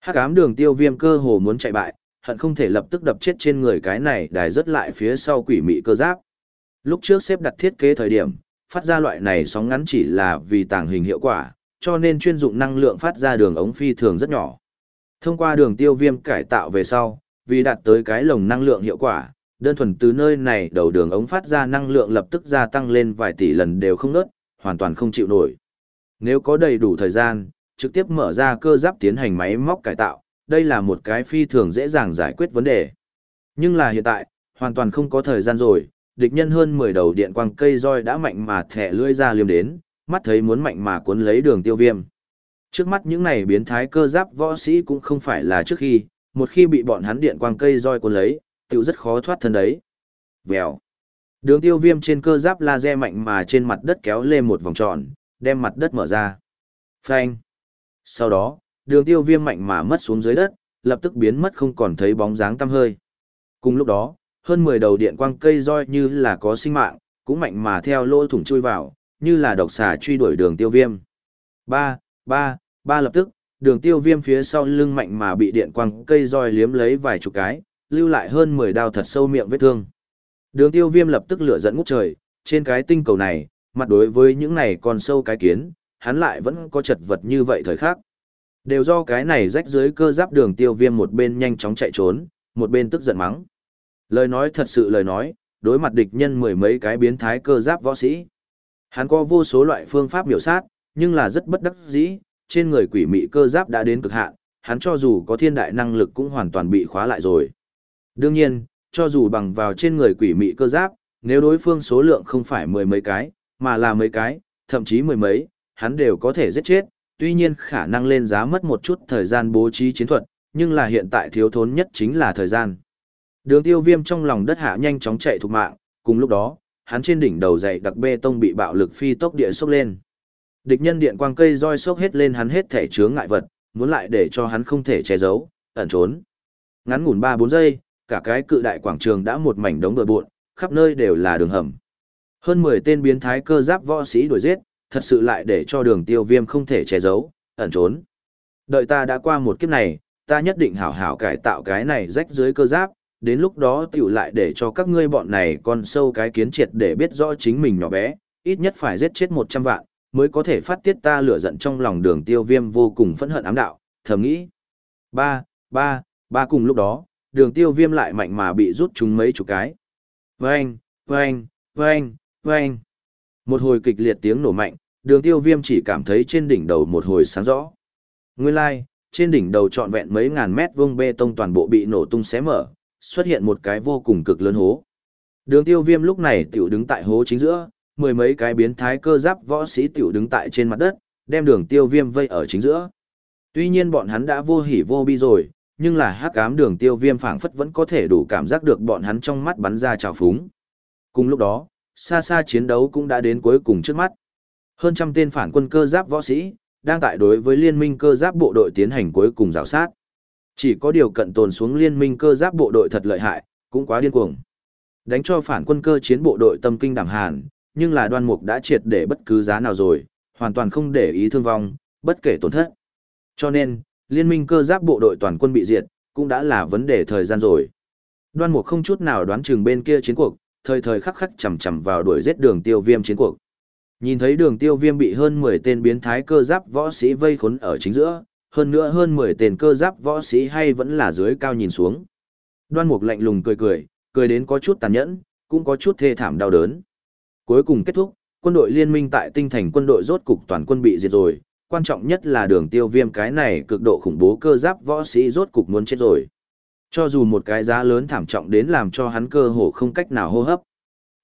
Hắc ám đường tiêu viêm cơ hồ muốn chạy bại, hận không thể lập tức đập chết trên người cái này đài rất lại phía sau quỷ mị cơ giáp. Lúc trước xếp đặt thiết kế thời điểm, phát ra loại này sóng ngắn chỉ là vì tàng hình hiệu quả, cho nên chuyên dụng năng lượng phát ra đường ống phi thường rất nhỏ. Thông qua đường tiêu viêm cải tạo về sau, vì đạt tới cái lồng năng lượng hiệu quả, đơn thuần từ nơi này đầu đường ống phát ra năng lượng lập tức gia tăng lên vài tỷ lần đều không nớt, hoàn toàn không chịu nổi. Nếu có đầy đủ thời gian, trực tiếp mở ra cơ giáp tiến hành máy móc cải tạo, đây là một cái phi thường dễ dàng giải quyết vấn đề. Nhưng là hiện tại, hoàn toàn không có thời gian rồi, địch nhân hơn 10 đầu điện quang cây roi đã mạnh mà thẻ lưỡi ra liêm đến, mắt thấy muốn mạnh mà cuốn lấy đường tiêu viêm. Trước mắt những này biến thái cơ giáp võ sĩ cũng không phải là trước khi, một khi bị bọn hắn điện quang cây roi cuốn lấy, tiểu rất khó thoát thân đấy. Vèo. Đường tiêu viêm trên cơ giáp laser mạnh mà trên mặt đất kéo lên một vòng tròn, đem mặt đất mở ra. Phanh. Sau đó, đường tiêu viêm mạnh mà mất xuống dưới đất, lập tức biến mất không còn thấy bóng dáng tăm hơi. Cùng lúc đó, hơn 10 đầu điện quang cây roi như là có sinh mạng, cũng mạnh mà theo lỗ thủng chui vào, như là độc xà truy đuổi đường tiêu viêm. Ba, ba, ba lập tức, đường tiêu viêm phía sau lưng mạnh mà bị điện quang cây roi liếm lấy vài chục cái, lưu lại hơn 10 đao thật sâu miệng vết thương. Đường tiêu viêm lập tức lửa dẫn ngút trời, trên cái tinh cầu này, mặt đối với những này còn sâu cái kiến, hắn lại vẫn có chật vật như vậy thời khắc. Đều do cái này rách dưới cơ giáp đường tiêu viêm một bên nhanh chóng chạy trốn, một bên tức giận mắng. Lời nói thật sự lời nói, đối mặt địch nhân mười mấy cái biến thái cơ giáp võ sĩ. Hắn có vô số loại phương pháp biểu sát, nhưng là rất bất đắc dĩ, trên người quỷ mị cơ giáp đã đến cực hạn, hắn cho dù có thiên đại năng lực cũng hoàn toàn bị khóa lại rồi. Đương nhiên, cho dù bằng vào trên người quỷ mị cơ giáp, nếu đối phương số lượng không phải mười mấy cái, mà là mấy cái, thậm chí mười mấy, hắn đều có thể giết chết, tuy nhiên khả năng lên giá mất một chút thời gian bố trí chiến thuật, nhưng là hiện tại thiếu thốn nhất chính là thời gian. Đường tiêu viêm trong lòng đất hạ nhanh chóng chạy thục mạng, cùng lúc đó, hắn trên đỉnh đầu dày đặc bê tông bị bạo lực phi tốc địa sốc lên. Địch nhân điện quang cây roi sốc hết lên hắn hết thể chướng ngại vật, muốn lại để cho hắn không thể che giấu, ẩn trốn. Ngắn ngủn 3-4 giây, cả cái cự đại quảng trường đã một mảnh đống bừa bộn, khắp nơi đều là đường hầm. Hơn 10 tên biến thái cơ giáp võ sĩ đuổi giết, thật sự lại để cho đường tiêu viêm không thể che giấu, ẩn trốn. Đợi ta đã qua một kiếp này, ta nhất định hảo hảo cải tạo cái này rách dưới cơ giáp, đến lúc đó tiểu lại để cho các ngươi bọn này con sâu cái kiến triệt để biết rõ chính mình nhỏ bé, ít nhất phải giết chết 100 vạn, mới có thể phát tiết ta lửa giận trong lòng đường tiêu viêm vô cùng phẫn hận ám đạo, thầm nghĩ. Ba, ba, ba cùng lúc đó, đường tiêu viêm lại mạnh mà bị rút chúng mấy chục cái. Vâng, vâng, vâng, vâng. Một hồi kịch liệt tiếng nổ mạnh, đường tiêu viêm chỉ cảm thấy trên đỉnh đầu một hồi sáng rõ. Nguyên lai, like, trên đỉnh đầu trọn vẹn mấy ngàn mét vuông bê tông toàn bộ bị nổ tung xé mở, xuất hiện một cái vô cùng cực lớn hố. Đường tiêu viêm lúc này tiểu đứng tại hố chính giữa, mười mấy cái biến thái cơ giáp võ sĩ tiểu đứng tại trên mặt đất, đem đường tiêu viêm vây ở chính giữa. Tuy nhiên bọn hắn đã vô hỉ vô bi rồi, nhưng là hắc ám đường tiêu viêm phảng phất vẫn có thể đủ cảm giác được bọn hắn trong mắt bắn ra trào phúng. Cùng lúc đó, xa xa chiến đấu cũng đã đến cuối cùng trước mắt. Hơn trăm tên phản quân cơ giáp võ sĩ, đang tại đối với liên minh cơ giáp bộ đội tiến hành cuối cùng rào sát. Chỉ có điều cận tồn xuống liên minh cơ giáp bộ đội thật lợi hại, cũng quá điên cuồng. Đánh cho phản quân cơ chiến bộ đội tâm kinh đảm hàn, nhưng là đoan mục đã triệt để bất cứ giá nào rồi, hoàn toàn không để ý thương vong, bất kể tổn thất. Cho nên, liên minh cơ giáp bộ đội toàn quân bị diệt, cũng đã là vấn đề thời gian rồi. Đoan mục không chút nào đoán chừng bên kia chiến cuộc, thời thời khắc khắc chầm chầm vào đuổi giết đường tiêu viêm chiến cuộc. Nhìn thấy đường tiêu viêm bị hơn 10 tên biến thái cơ giáp võ sĩ vây khốn ở chính giữa, hơn nữa hơn 10 tên cơ giáp võ sĩ hay vẫn là dưới cao nhìn xuống. Đoan mục lạnh lùng cười cười, cười đến có chút tàn nhẫn, cũng có chút thê thảm đau đớn. Cuối cùng kết thúc, quân đội liên minh tại tinh thành quân đội rốt cục toàn quân bị diệt rồi, quan trọng nhất là đường tiêu viêm cái này cực độ khủng bố cơ giáp võ sĩ rốt cục muốn chết rồi. Cho dù một cái giá lớn thảm trọng đến làm cho hắn cơ hồ không cách nào hô hấp.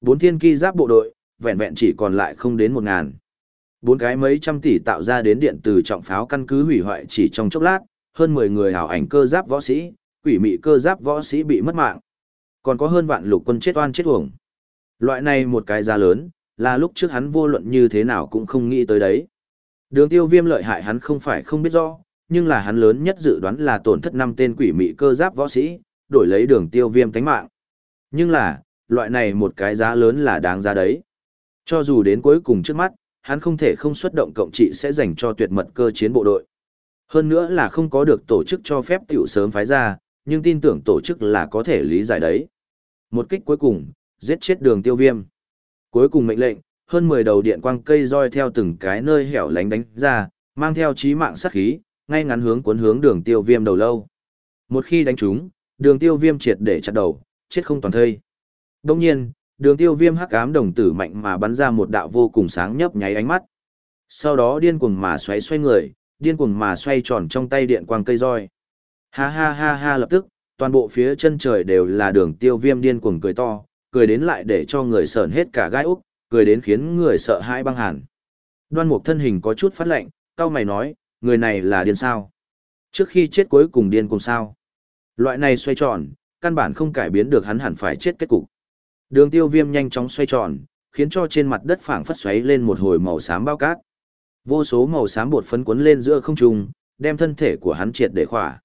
Bốn thiên kỳ giáp bộ đội, vẹn vẹn chỉ còn lại không đến một ngàn. Bốn cái mấy trăm tỷ tạo ra đến điện từ trọng pháo căn cứ hủy hoại chỉ trong chốc lát, hơn 10 người hảo ảnh cơ giáp võ sĩ, quỷ mị cơ giáp võ sĩ bị mất mạng. Còn có hơn vạn lục quân chết oan chết uổng. Loại này một cái giá lớn, là lúc trước hắn vô luận như thế nào cũng không nghĩ tới đấy. Đường tiêu viêm lợi hại hắn không phải không biết rõ, nhưng là hắn lớn nhất dự đoán là tổn thất năm tên quỷ mị cơ giáp võ sĩ, đổi lấy đường tiêu viêm tánh mạng. Nhưng là, loại này một cái giá lớn là đáng giá đấy. Cho dù đến cuối cùng trước mắt, hắn không thể không xuất động cộng trị sẽ dành cho tuyệt mật cơ chiến bộ đội. Hơn nữa là không có được tổ chức cho phép tiểu sớm phái ra, nhưng tin tưởng tổ chức là có thể lý giải đấy. Một kích cuối cùng, giết chết đường tiêu viêm. Cuối cùng mệnh lệnh, hơn 10 đầu điện quang cây roi theo từng cái nơi hẻo lánh đánh ra, mang theo chí mạng sát khí, ngay ngắn hướng cuốn hướng đường tiêu viêm đầu lâu. Một khi đánh chúng, đường tiêu viêm triệt để chặt đầu, chết không toàn thây. Đồng nhiên, đường tiêu viêm hắc ám đồng tử mạnh mà bắn ra một đạo vô cùng sáng nhấp nháy ánh mắt. Sau đó điên cuồng mà xoáy xoay người, điên cuồng mà xoay tròn trong tay điện quang cây roi. Ha ha ha ha lập tức, toàn bộ phía chân trời đều là đường tiêu viêm điên cuồng cười to, cười đến lại để cho người sờn hết cả gai úc, cười đến khiến người sợ hãi băng hàn. Đoan mục thân hình có chút phát lạnh, cao mày nói, người này là điên sao? Trước khi chết cuối cùng điên cùng sao? Loại này xoay tròn, căn bản không cải biến được hắn hẳn phải chết kết cục. Đường tiêu viêm nhanh chóng xoay tròn, khiến cho trên mặt đất phảng phất xoáy lên một hồi màu xám bao cát. Vô số màu xám bột phấn cuốn lên giữa không trung, đem thân thể của hắn triệt để khỏa.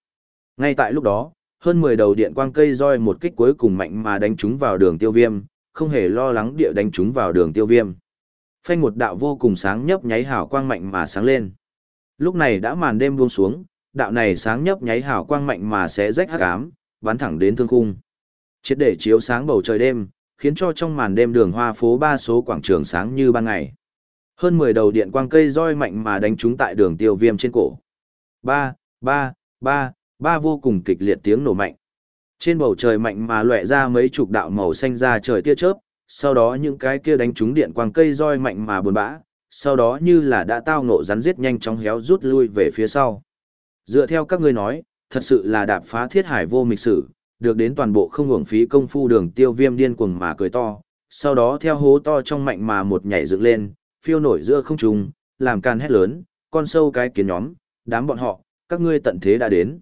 Ngay tại lúc đó, hơn 10 đầu điện quang cây roi một kích cuối cùng mạnh mà đánh chúng vào đường tiêu viêm, không hề lo lắng địa đánh chúng vào đường tiêu viêm. Phanh một đạo vô cùng sáng nhấp nháy hào quang mạnh mà sáng lên. Lúc này đã màn đêm buông xuống, đạo này sáng nhấp nháy hào quang mạnh mà sẽ rách hắc ám, bắn thẳng đến thương khung. Chết để chiếu sáng bầu trời đêm, khiến cho trong màn đêm đường hoa phố ba số quảng trường sáng như ban ngày. Hơn 10 đầu điện quang cây roi mạnh mà đánh trúng tại đường tiêu viêm trên cổ. Ba, ba, ba, ba vô cùng kịch liệt tiếng nổ mạnh. Trên bầu trời mạnh mà lóe ra mấy chục đạo màu xanh ra trời tia chớp, sau đó những cái kia đánh trúng điện quang cây roi mạnh mà buồn bã, sau đó như là đã tao ngộ rắn giết nhanh chóng héo rút lui về phía sau. Dựa theo các ngươi nói, thật sự là đạp phá thiết hải vô mịch sử, được đến toàn bộ không hưởng phí công phu đường tiêu viêm điên cuồng mà cười to, sau đó theo hố to trong mạnh mà một nhảy dựng lên, phiêu nổi giữa không trung, làm can hét lớn, con sâu cái kiến nhóm, đám bọn họ, các ngươi tận thế đã đến.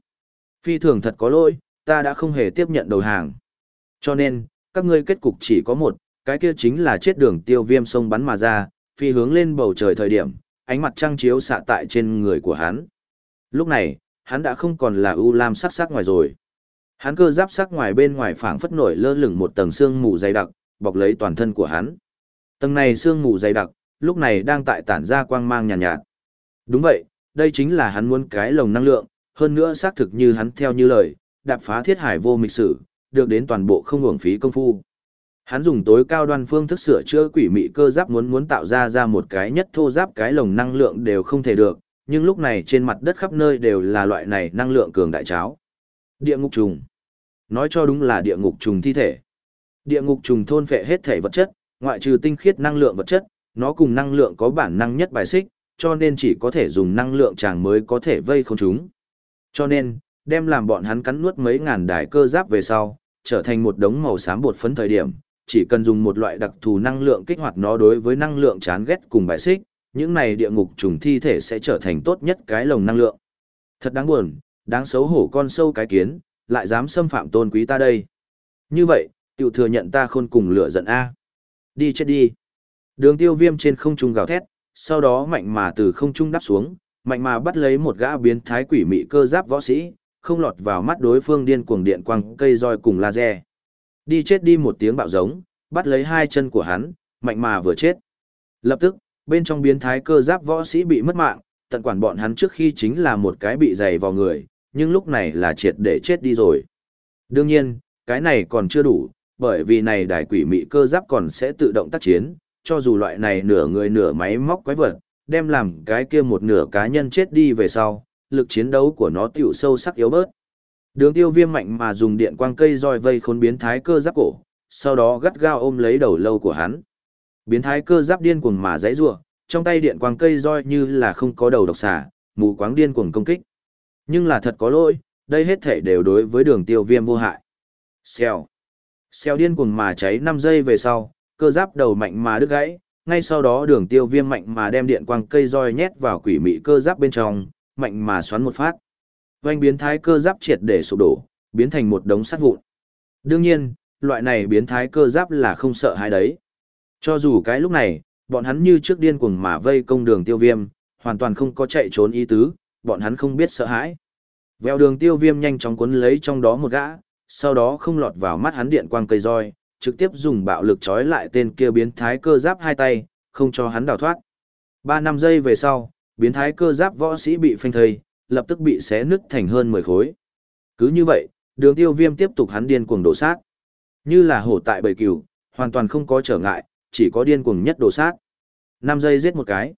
Phi thường thật có lỗi, ta đã không hề tiếp nhận đầu hàng. Cho nên, các ngươi kết cục chỉ có một, cái kia chính là chết đường tiêu viêm sông bắn mà ra, phi hướng lên bầu trời thời điểm, ánh mặt trăng chiếu xạ tại trên người của hắn. Lúc này, hắn đã không còn là ưu lam sắc sắc ngoài rồi. Hắn cơ giáp sắc ngoài bên ngoài phảng phất nổi lơ lửng một tầng xương mù dày đặc, bọc lấy toàn thân của hắn. Tầng này xương mù dày đặc, lúc này đang tại tản ra quang mang nhàn nhạt, nhạt. Đúng vậy, đây chính là hắn muốn cái lồng năng lượng, hơn nữa xác thực như hắn theo như lời, đạp phá thiết hải vô mịch sử, được đến toàn bộ không hưởng phí công phu. Hắn dùng tối cao đoan phương thức sửa chữa quỷ mị cơ giáp muốn muốn tạo ra ra một cái nhất thô giáp cái lồng năng lượng đều không thể được, nhưng lúc này trên mặt đất khắp nơi đều là loại này năng lượng cường đại cháo. Địa ngục trùng. Nói cho đúng là địa ngục trùng thi thể. Địa ngục trùng thôn phệ hết thể vật chất, ngoại trừ tinh khiết năng lượng vật chất, nó cùng năng lượng có bản năng nhất bài xích, cho nên chỉ có thể dùng năng lượng chàng mới có thể vây không chúng. Cho nên, đem làm bọn hắn cắn nuốt mấy ngàn đài cơ giáp về sau, trở thành một đống màu xám bột phấn thời điểm, chỉ cần dùng một loại đặc thù năng lượng kích hoạt nó đối với năng lượng chán ghét cùng bài xích, những này địa ngục trùng thi thể sẽ trở thành tốt nhất cái lồng năng lượng. Thật đáng buồn, đáng xấu hổ con sâu cái kiến, lại dám xâm phạm tôn quý ta đây. Như vậy, tiểu thừa nhận ta khôn cùng lửa giận A. Đi chết đi. Đường tiêu viêm trên không trung gào thét, sau đó mạnh mà từ không trung đắp xuống, mạnh mà bắt lấy một gã biến thái quỷ mị cơ giáp võ sĩ, không lọt vào mắt đối phương điên cuồng điện quang cây roi cùng laser. Đi chết đi một tiếng bạo giống, bắt lấy hai chân của hắn, mạnh mà vừa chết. Lập tức, bên trong biến thái cơ giáp võ sĩ bị mất mạng, tận quản bọn hắn trước khi chính là một cái bị dày vào người, nhưng lúc này là triệt để chết đi rồi. Đương nhiên, cái này còn chưa đủ, bởi vì này đài quỷ mị cơ giáp còn sẽ tự động tác chiến, cho dù loại này nửa người nửa máy móc quái vật, đem làm cái kia một nửa cá nhân chết đi về sau, lực chiến đấu của nó tiểu sâu sắc yếu bớt. Đường tiêu viêm mạnh mà dùng điện quang cây roi vây khốn biến thái cơ giáp cổ, sau đó gắt gao ôm lấy đầu lâu của hắn. Biến thái cơ giáp điên cuồng mà dãy rủa, trong tay điện quang cây roi như là không có đầu độc xà, mù quáng điên cuồng công kích. Nhưng là thật có lỗi, đây hết thể đều đối với đường tiêu viêm vô hại. Xèo. Xèo điên cuồng mà cháy 5 giây về sau, cơ giáp đầu mạnh mà đứt gãy, ngay sau đó đường tiêu viêm mạnh mà đem điện quang cây roi nhét vào quỷ mị cơ giáp bên trong, mạnh mà xoắn một phát. Vành biến thái cơ giáp triệt để sụp đổ, biến thành một đống sắt vụn. Đương nhiên, loại này biến thái cơ giáp là không sợ hãi đấy. Cho dù cái lúc này, bọn hắn như trước điên cuồng mà vây công đường tiêu viêm, hoàn toàn không có chạy trốn ý tứ, bọn hắn không biết sợ hãi. Vèo đường tiêu viêm nhanh chóng cuốn lấy trong đó một gã, sau đó không lọt vào mắt hắn điện quang cây roi, trực tiếp dùng bạo lực trói lại tên kia biến thái cơ giáp hai tay, không cho hắn đào thoát. Ba năm giây về sau, biến thái cơ giáp võ sĩ bị phanh thây, lập tức bị xé nứt thành hơn 10 khối. Cứ như vậy, đường tiêu viêm tiếp tục hắn điên cuồng đổ sát. Như là hổ tại bầy cừu, hoàn toàn không có trở ngại, chỉ có điên cuồng nhất đổ sát. 5 giây giết một cái.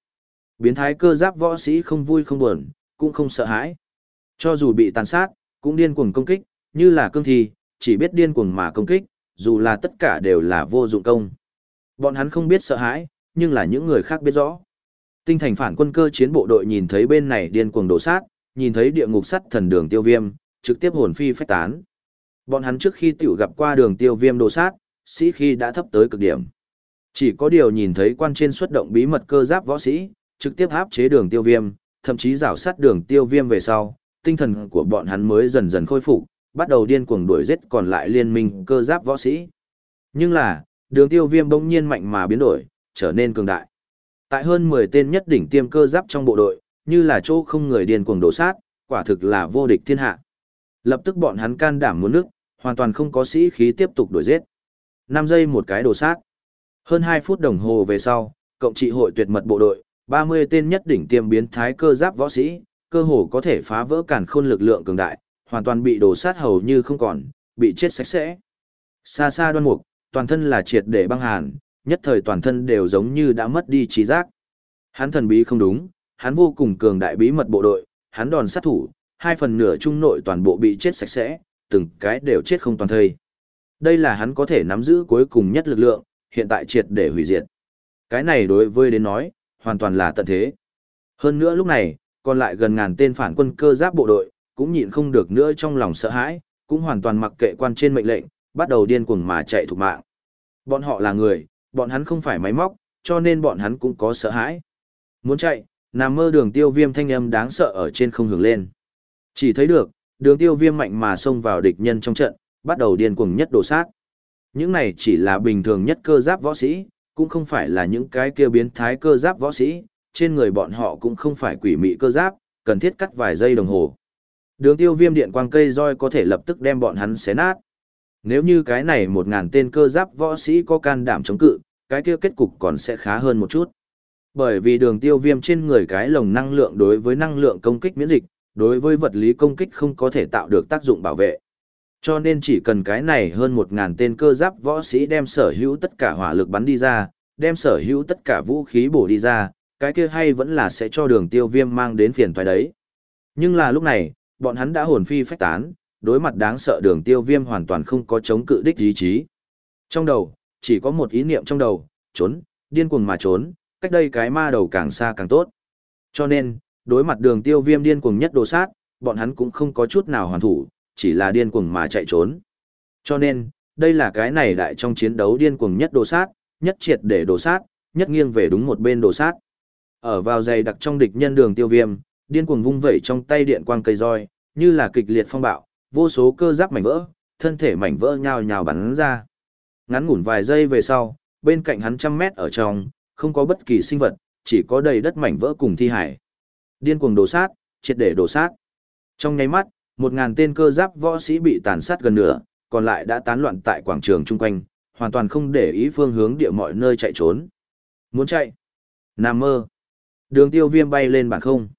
Biến thái cơ giáp võ sĩ không vui không buồn, cũng không sợ hãi. Cho dù bị tàn sát, cũng điên cuồng công kích, như là cương thi, chỉ biết điên cuồng mà công kích, dù là tất cả đều là vô dụng công. Bọn hắn không biết sợ hãi, nhưng là những người khác biết rõ. Tinh thành phản quân cơ chiến bộ đội nhìn thấy bên này điên cuồng đổ sát, nhìn thấy địa ngục sắt thần đường tiêu viêm, trực tiếp hồn phi phách tán. Bọn hắn trước khi tiểu gặp qua đường tiêu viêm đổ sát, sĩ khi đã thấp tới cực điểm. Chỉ có điều nhìn thấy quan trên xuất động bí mật cơ giáp võ sĩ, trực tiếp áp chế đường tiêu viêm, thậm chí rào sát đường tiêu viêm về sau, tinh thần của bọn hắn mới dần dần khôi phục, bắt đầu điên cuồng đuổi giết còn lại liên minh cơ giáp võ sĩ. Nhưng là, đường tiêu viêm bỗng nhiên mạnh mà biến đổi, trở nên cường đại. Tại hơn 10 tên nhất đỉnh tiêm cơ giáp trong bộ đội, như là chỗ không người điên cuồng đổ sát, quả thực là vô địch thiên hạ. Lập tức bọn hắn can đảm muốn nước, hoàn toàn không có sĩ khí tiếp tục đuổi giết. 5 giây một cái đổ sát. Hơn 2 phút đồng hồ về sau, cộng trị hội tuyệt mật bộ đội, 30 tên nhất đỉnh tiêm biến thái cơ giáp võ sĩ, cơ hồ có thể phá vỡ cản khôn lực lượng cường đại, hoàn toàn bị đổ sát hầu như không còn, bị chết sạch sẽ. Xa xa đoan mục, toàn thân là triệt để băng hàn, nhất thời toàn thân đều giống như đã mất đi trí giác. Hắn thần bí không đúng, hắn vô cùng cường đại bí mật bộ đội, hắn đòn sát thủ, hai phần nửa trung nội toàn bộ bị chết sạch sẽ, từng cái đều chết không toàn thây. Đây là hắn có thể nắm giữ cuối cùng nhất lực lượng, hiện tại triệt để hủy diệt. Cái này đối với đến nói, hoàn toàn là tận thế. Hơn nữa lúc này, còn lại gần ngàn tên phản quân cơ giáp bộ đội, cũng nhịn không được nữa trong lòng sợ hãi, cũng hoàn toàn mặc kệ quan trên mệnh lệnh, bắt đầu điên cuồng mà chạy thục mạng. Bọn họ là người, bọn hắn không phải máy móc, cho nên bọn hắn cũng có sợ hãi. Muốn chạy, nằm mơ đường tiêu viêm thanh âm đáng sợ ở trên không hưởng lên. Chỉ thấy được, đường tiêu viêm mạnh mà xông vào địch nhân trong trận, bắt đầu điên cuồng nhất đổ sát. Những này chỉ là bình thường nhất cơ giáp võ sĩ, cũng không phải là những cái kia biến thái cơ giáp võ sĩ, trên người bọn họ cũng không phải quỷ mị cơ giáp, cần thiết cắt vài giây đồng hồ. Đường tiêu viêm điện quang cây roi có thể lập tức đem bọn hắn xé nát. Nếu như cái này một ngàn tên cơ giáp võ sĩ có can đảm chống cự, cái kia kết cục còn sẽ khá hơn một chút. Bởi vì đường tiêu viêm trên người cái lồng năng lượng đối với năng lượng công kích miễn dịch, đối với vật lý công kích không có thể tạo được tác dụng bảo vệ. Cho nên chỉ cần cái này hơn một ngàn tên cơ giáp võ sĩ đem sở hữu tất cả hỏa lực bắn đi ra, đem sở hữu tất cả vũ khí bổ đi ra, cái kia hay vẫn là sẽ cho đường tiêu viêm mang đến phiền toái đấy. Nhưng là lúc này, bọn hắn đã hồn phi phách tán, đối mặt đáng sợ đường tiêu viêm hoàn toàn không có chống cự đích ý chí. Trong đầu, chỉ có một ý niệm trong đầu, trốn, điên cuồng mà trốn, cách đây cái ma đầu càng xa càng tốt. Cho nên, đối mặt đường tiêu viêm điên cuồng nhất đồ sát, bọn hắn cũng không có chút nào hoàn thủ, chỉ là điên cuồng mà chạy trốn. Cho nên, đây là cái này đại trong chiến đấu điên cuồng nhất đồ sát, nhất triệt để đồ sát, nhất nghiêng về đúng một bên đồ sát. Ở vào dày đặc trong địch nhân đường tiêu viêm, điên cuồng vung vẩy trong tay điện quang cây roi, như là kịch liệt phong bạo, vô số cơ giáp mảnh vỡ, thân thể mảnh vỡ nhào nhào bắn ra. Ngắn ngủn vài giây về sau, bên cạnh hắn trăm mét ở trong, không có bất kỳ sinh vật, chỉ có đầy đất mảnh vỡ cùng thi hải. Điên cuồng đổ sát, triệt để đổ sát. Trong nháy mắt, một ngàn tên cơ giáp võ sĩ bị tàn sát gần nửa, còn lại đã tán loạn tại quảng trường chung quanh, hoàn toàn không để ý phương hướng địa mọi nơi chạy trốn. Muốn chạy? Nam mơ. Đường tiêu viêm bay lên bản không.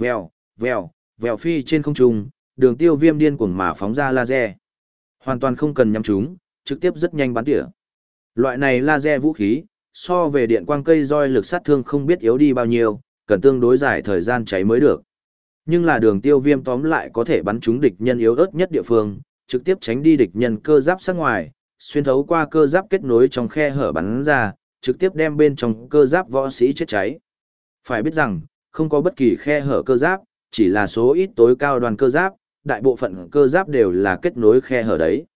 Vèo, vèo, vèo phi trên không trung, đường tiêu viêm điên cuồng mà phóng ra laser. Hoàn toàn không cần nhắm chúng, trực tiếp rất nhanh bắn tỉa. Loại này laser vũ khí, so về điện quang cây roi lực sát thương không biết yếu đi bao nhiêu, cần tương đối dài thời gian cháy mới được. Nhưng là đường tiêu viêm tóm lại có thể bắn trúng địch nhân yếu ớt nhất địa phương, trực tiếp tránh đi địch nhân cơ giáp sát ngoài, xuyên thấu qua cơ giáp kết nối trong khe hở bắn ra, trực tiếp đem bên trong cơ giáp võ sĩ chết cháy. Phải biết rằng, không có bất kỳ khe hở cơ giáp, chỉ là số ít tối cao đoàn cơ giáp, đại bộ phận cơ giáp đều là kết nối khe hở đấy.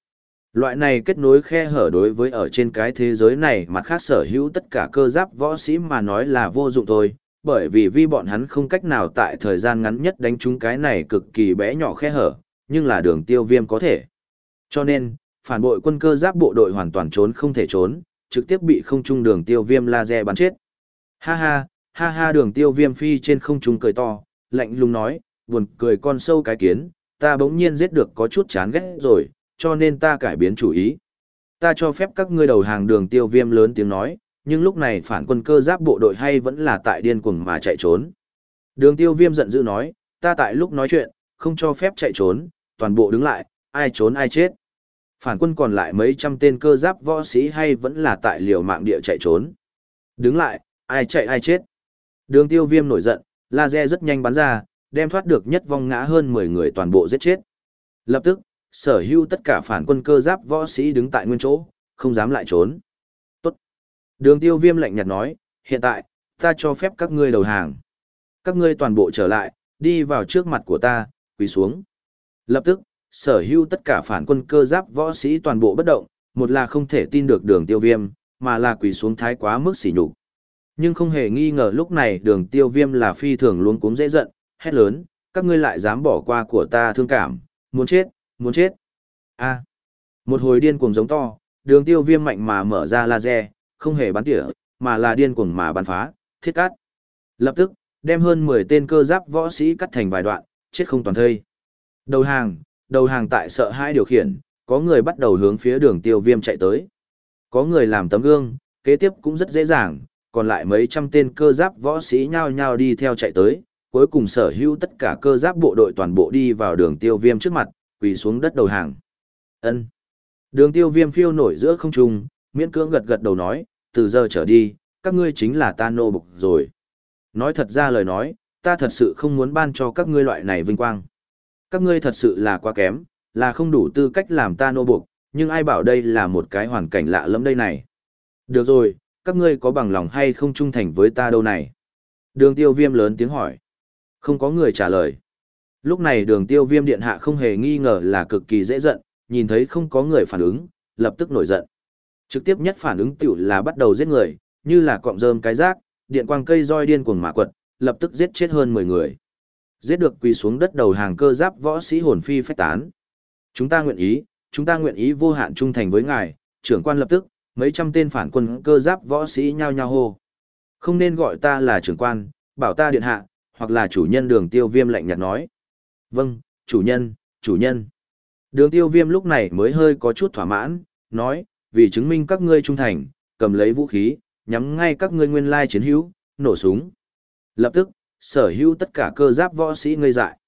Loại này kết nối khe hở đối với ở trên cái thế giới này mặt khác sở hữu tất cả cơ giáp võ sĩ mà nói là vô dụng thôi, bởi vì vi bọn hắn không cách nào tại thời gian ngắn nhất đánh trúng cái này cực kỳ bé nhỏ khe hở, nhưng là đường tiêu viêm có thể. Cho nên, phản bội quân cơ giáp bộ đội hoàn toàn trốn không thể trốn, trực tiếp bị không trung đường tiêu viêm laser bắn chết. Ha ha, ha ha đường tiêu viêm phi trên không trung cười to, lạnh lùng nói, buồn cười con sâu cái kiến, ta bỗng nhiên giết được có chút chán ghét rồi, cho nên ta cải biến chủ ý. Ta cho phép các ngươi đầu hàng đường tiêu viêm lớn tiếng nói, nhưng lúc này phản quân cơ giáp bộ đội hay vẫn là tại điên cuồng mà chạy trốn. Đường tiêu viêm giận dữ nói, ta tại lúc nói chuyện, không cho phép chạy trốn, toàn bộ đứng lại, ai trốn ai chết. Phản quân còn lại mấy trăm tên cơ giáp võ sĩ hay vẫn là tại liều mạng địa chạy trốn. Đứng lại, ai chạy ai chết. Đường tiêu viêm nổi giận, laser rất nhanh bắn ra, đem thoát được nhất vong ngã hơn 10 người toàn bộ giết chết. Lập tức, sở hữu tất cả phản quân cơ giáp võ sĩ đứng tại nguyên chỗ, không dám lại trốn. Tốt. Đường tiêu viêm lạnh nhạt nói, hiện tại, ta cho phép các ngươi đầu hàng. Các ngươi toàn bộ trở lại, đi vào trước mặt của ta, quỳ xuống. Lập tức, sở hữu tất cả phản quân cơ giáp võ sĩ toàn bộ bất động, một là không thể tin được đường tiêu viêm, mà là quỳ xuống thái quá mức sỉ nhục. Nhưng không hề nghi ngờ lúc này đường tiêu viêm là phi thường luôn cuống dễ giận, hét lớn, các ngươi lại dám bỏ qua của ta thương cảm, muốn chết, muốn chết. a một hồi điên cuồng giống to, đường tiêu viêm mạnh mà mở ra laser, không hề bắn tỉa, mà là điên cuồng mà bắn phá, thiết cắt. Lập tức, đem hơn 10 tên cơ giáp võ sĩ cắt thành vài đoạn, chết không toàn thây. Đầu hàng, đầu hàng tại sợ hai điều khiển, có người bắt đầu hướng phía đường tiêu viêm chạy tới. Có người làm tấm gương, kế tiếp cũng rất dễ dàng, còn lại mấy trăm tên cơ giáp võ sĩ nhao nhao đi theo chạy tới, cuối cùng sở hữu tất cả cơ giáp bộ đội toàn bộ đi vào đường tiêu viêm trước mặt, quỳ xuống đất đầu hàng. ân Đường tiêu viêm phiêu nổi giữa không trung, miễn cưỡng gật gật đầu nói, từ giờ trở đi, các ngươi chính là ta nô bục rồi. Nói thật ra lời nói, ta thật sự không muốn ban cho các ngươi loại này vinh quang. Các ngươi thật sự là quá kém, là không đủ tư cách làm ta nô bục nhưng ai bảo đây là một cái hoàn cảnh lạ lẫm đây này. Được rồi, các ngươi có bằng lòng hay không trung thành với ta đâu này? Đường tiêu viêm lớn tiếng hỏi. Không có người trả lời. Lúc này đường tiêu viêm điện hạ không hề nghi ngờ là cực kỳ dễ giận, nhìn thấy không có người phản ứng, lập tức nổi giận. Trực tiếp nhất phản ứng tiểu là bắt đầu giết người, như là cọng rơm cái rác, điện quang cây roi điên cuồng mã quật, lập tức giết chết hơn 10 người. Giết được quỳ xuống đất đầu hàng cơ giáp võ sĩ hồn phi phách tán. Chúng ta nguyện ý, chúng ta nguyện ý vô hạn trung thành với ngài, trưởng quan lập tức, mấy trăm tên phản quân cơ giáp võ sĩ nhao nhao hô. Không nên gọi ta là trưởng quan, bảo ta điện hạ, hoặc là chủ nhân đường tiêu viêm lạnh nhạt nói. Vâng, chủ nhân, chủ nhân. Đường tiêu viêm lúc này mới hơi có chút thỏa mãn, nói, vì chứng minh các ngươi trung thành, cầm lấy vũ khí, nhắm ngay các ngươi nguyên lai chiến hữu, nổ súng. Lập tức, sở hữu tất cả cơ giáp võ sĩ ngây dại.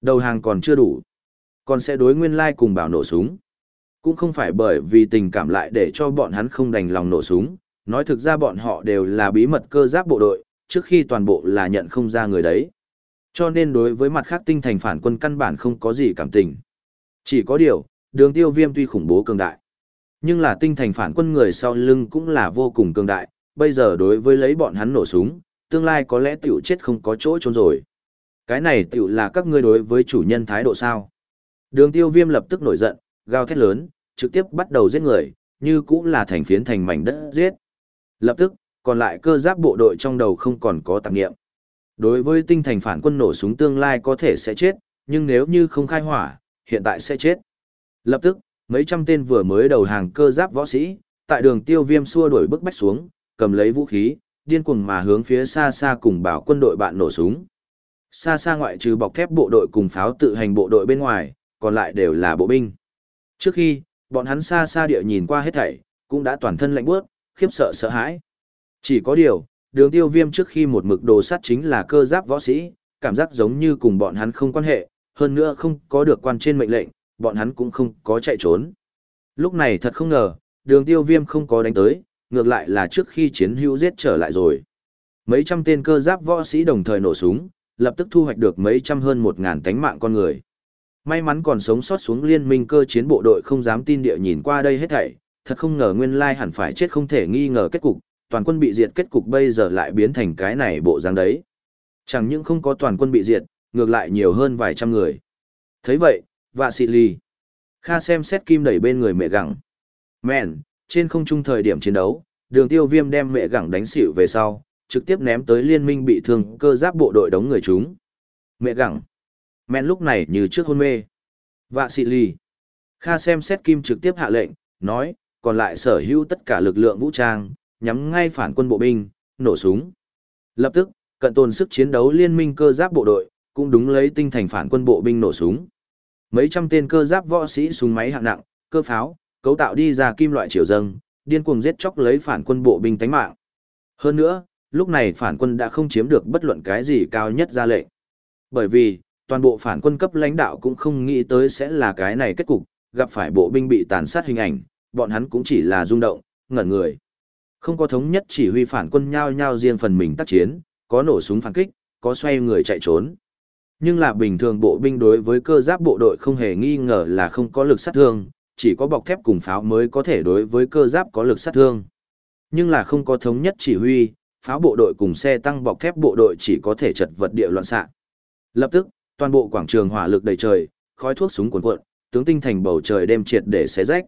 Đầu hàng còn chưa đủ, còn sẽ đối nguyên lai cùng bảo nổ súng. Cũng không phải bởi vì tình cảm lại để cho bọn hắn không đành lòng nổ súng, nói thực ra bọn họ đều là bí mật cơ giáp bộ đội, trước khi toàn bộ là nhận không ra người đấy. Cho nên đối với mặt khác tinh thành phản quân căn bản không có gì cảm tình. Chỉ có điều, đường tiêu viêm tuy khủng bố cường đại. Nhưng là tinh thành phản quân người sau lưng cũng là vô cùng cường đại, bây giờ đối với lấy bọn hắn nổ súng, tương lai có lẽ tiểu chết không có chỗ trốn rồi. Cái này tiểu là các ngươi đối với chủ nhân thái độ sao. Đường tiêu viêm lập tức nổi giận, gào thét lớn, trực tiếp bắt đầu giết người, như cũng là thành phiến thành mảnh đất giết. Lập tức, còn lại cơ giáp bộ đội trong đầu không còn có tạp nghiệm. Đối với tinh thành phản quân nổ súng tương lai có thể sẽ chết, nhưng nếu như không khai hỏa, hiện tại sẽ chết. Lập tức, mấy trăm tên vừa mới đầu hàng cơ giáp võ sĩ, tại đường tiêu viêm xua đuổi bức bách xuống, cầm lấy vũ khí, điên cuồng mà hướng phía xa xa cùng bảo quân đội bạn nổ súng. Xa xa ngoại trừ bọc thép bộ đội cùng pháo tự hành bộ đội bên ngoài, còn lại đều là bộ binh. Trước khi, bọn hắn xa xa địa nhìn qua hết thảy, cũng đã toàn thân lạnh bước, khiếp sợ sợ hãi. Chỉ có điều, đường tiêu viêm trước khi một mực đồ sắt chính là cơ giáp võ sĩ, cảm giác giống như cùng bọn hắn không quan hệ, hơn nữa không có được quan trên mệnh lệnh, bọn hắn cũng không có chạy trốn. Lúc này thật không ngờ, đường tiêu viêm không có đánh tới, ngược lại là trước khi chiến hữu giết trở lại rồi. Mấy trăm tên cơ giáp võ sĩ đồng thời nổ súng, lập tức thu hoạch được mấy trăm hơn một ngàn tánh mạng con người. May mắn còn sống sót xuống liên minh cơ chiến bộ đội không dám tin địa nhìn qua đây hết thảy, thật không ngờ nguyên lai hẳn phải chết không thể nghi ngờ kết cục, toàn quân bị diệt kết cục bây giờ lại biến thành cái này bộ dáng đấy. Chẳng những không có toàn quân bị diệt, ngược lại nhiều hơn vài trăm người. thấy vậy, vạ xị lì. Kha xem xét kim đẩy bên người mẹ gặng. Mẹn, trên không trung thời điểm chiến đấu, đường tiêu viêm đem mẹ gặng đánh xỉu về sau, trực tiếp ném tới liên minh bị thương cơ giáp bộ đội đóng người chúng. Mẹ gặng men lúc này như trước hôn mê. Vạ xị lì. Kha xem xét kim trực tiếp hạ lệnh, nói, còn lại sở hữu tất cả lực lượng vũ trang, nhắm ngay phản quân bộ binh, nổ súng. Lập tức, cận tồn sức chiến đấu liên minh cơ giáp bộ đội, cũng đúng lấy tinh thành phản quân bộ binh nổ súng. Mấy trăm tên cơ giáp võ sĩ súng máy hạng nặng, cơ pháo, cấu tạo đi ra kim loại triều dâng, điên cuồng giết chóc lấy phản quân bộ binh tánh mạng. Hơn nữa, lúc này phản quân đã không chiếm được bất luận cái gì cao nhất ra lệnh. Bởi vì, toàn bộ phản quân cấp lãnh đạo cũng không nghĩ tới sẽ là cái này kết cục, gặp phải bộ binh bị tàn sát hình ảnh, bọn hắn cũng chỉ là rung động, ngẩn người. Không có thống nhất chỉ huy phản quân nhau nhau riêng phần mình tác chiến, có nổ súng phản kích, có xoay người chạy trốn. Nhưng là bình thường bộ binh đối với cơ giáp bộ đội không hề nghi ngờ là không có lực sát thương, chỉ có bọc thép cùng pháo mới có thể đối với cơ giáp có lực sát thương. Nhưng là không có thống nhất chỉ huy, pháo bộ đội cùng xe tăng bọc thép bộ đội chỉ có thể chật vật địa loạn xạ. Lập tức, toàn bộ quảng trường hỏa lực đầy trời, khói thuốc súng cuồn cuộn, tướng tinh thành bầu trời đêm triệt để xé rách.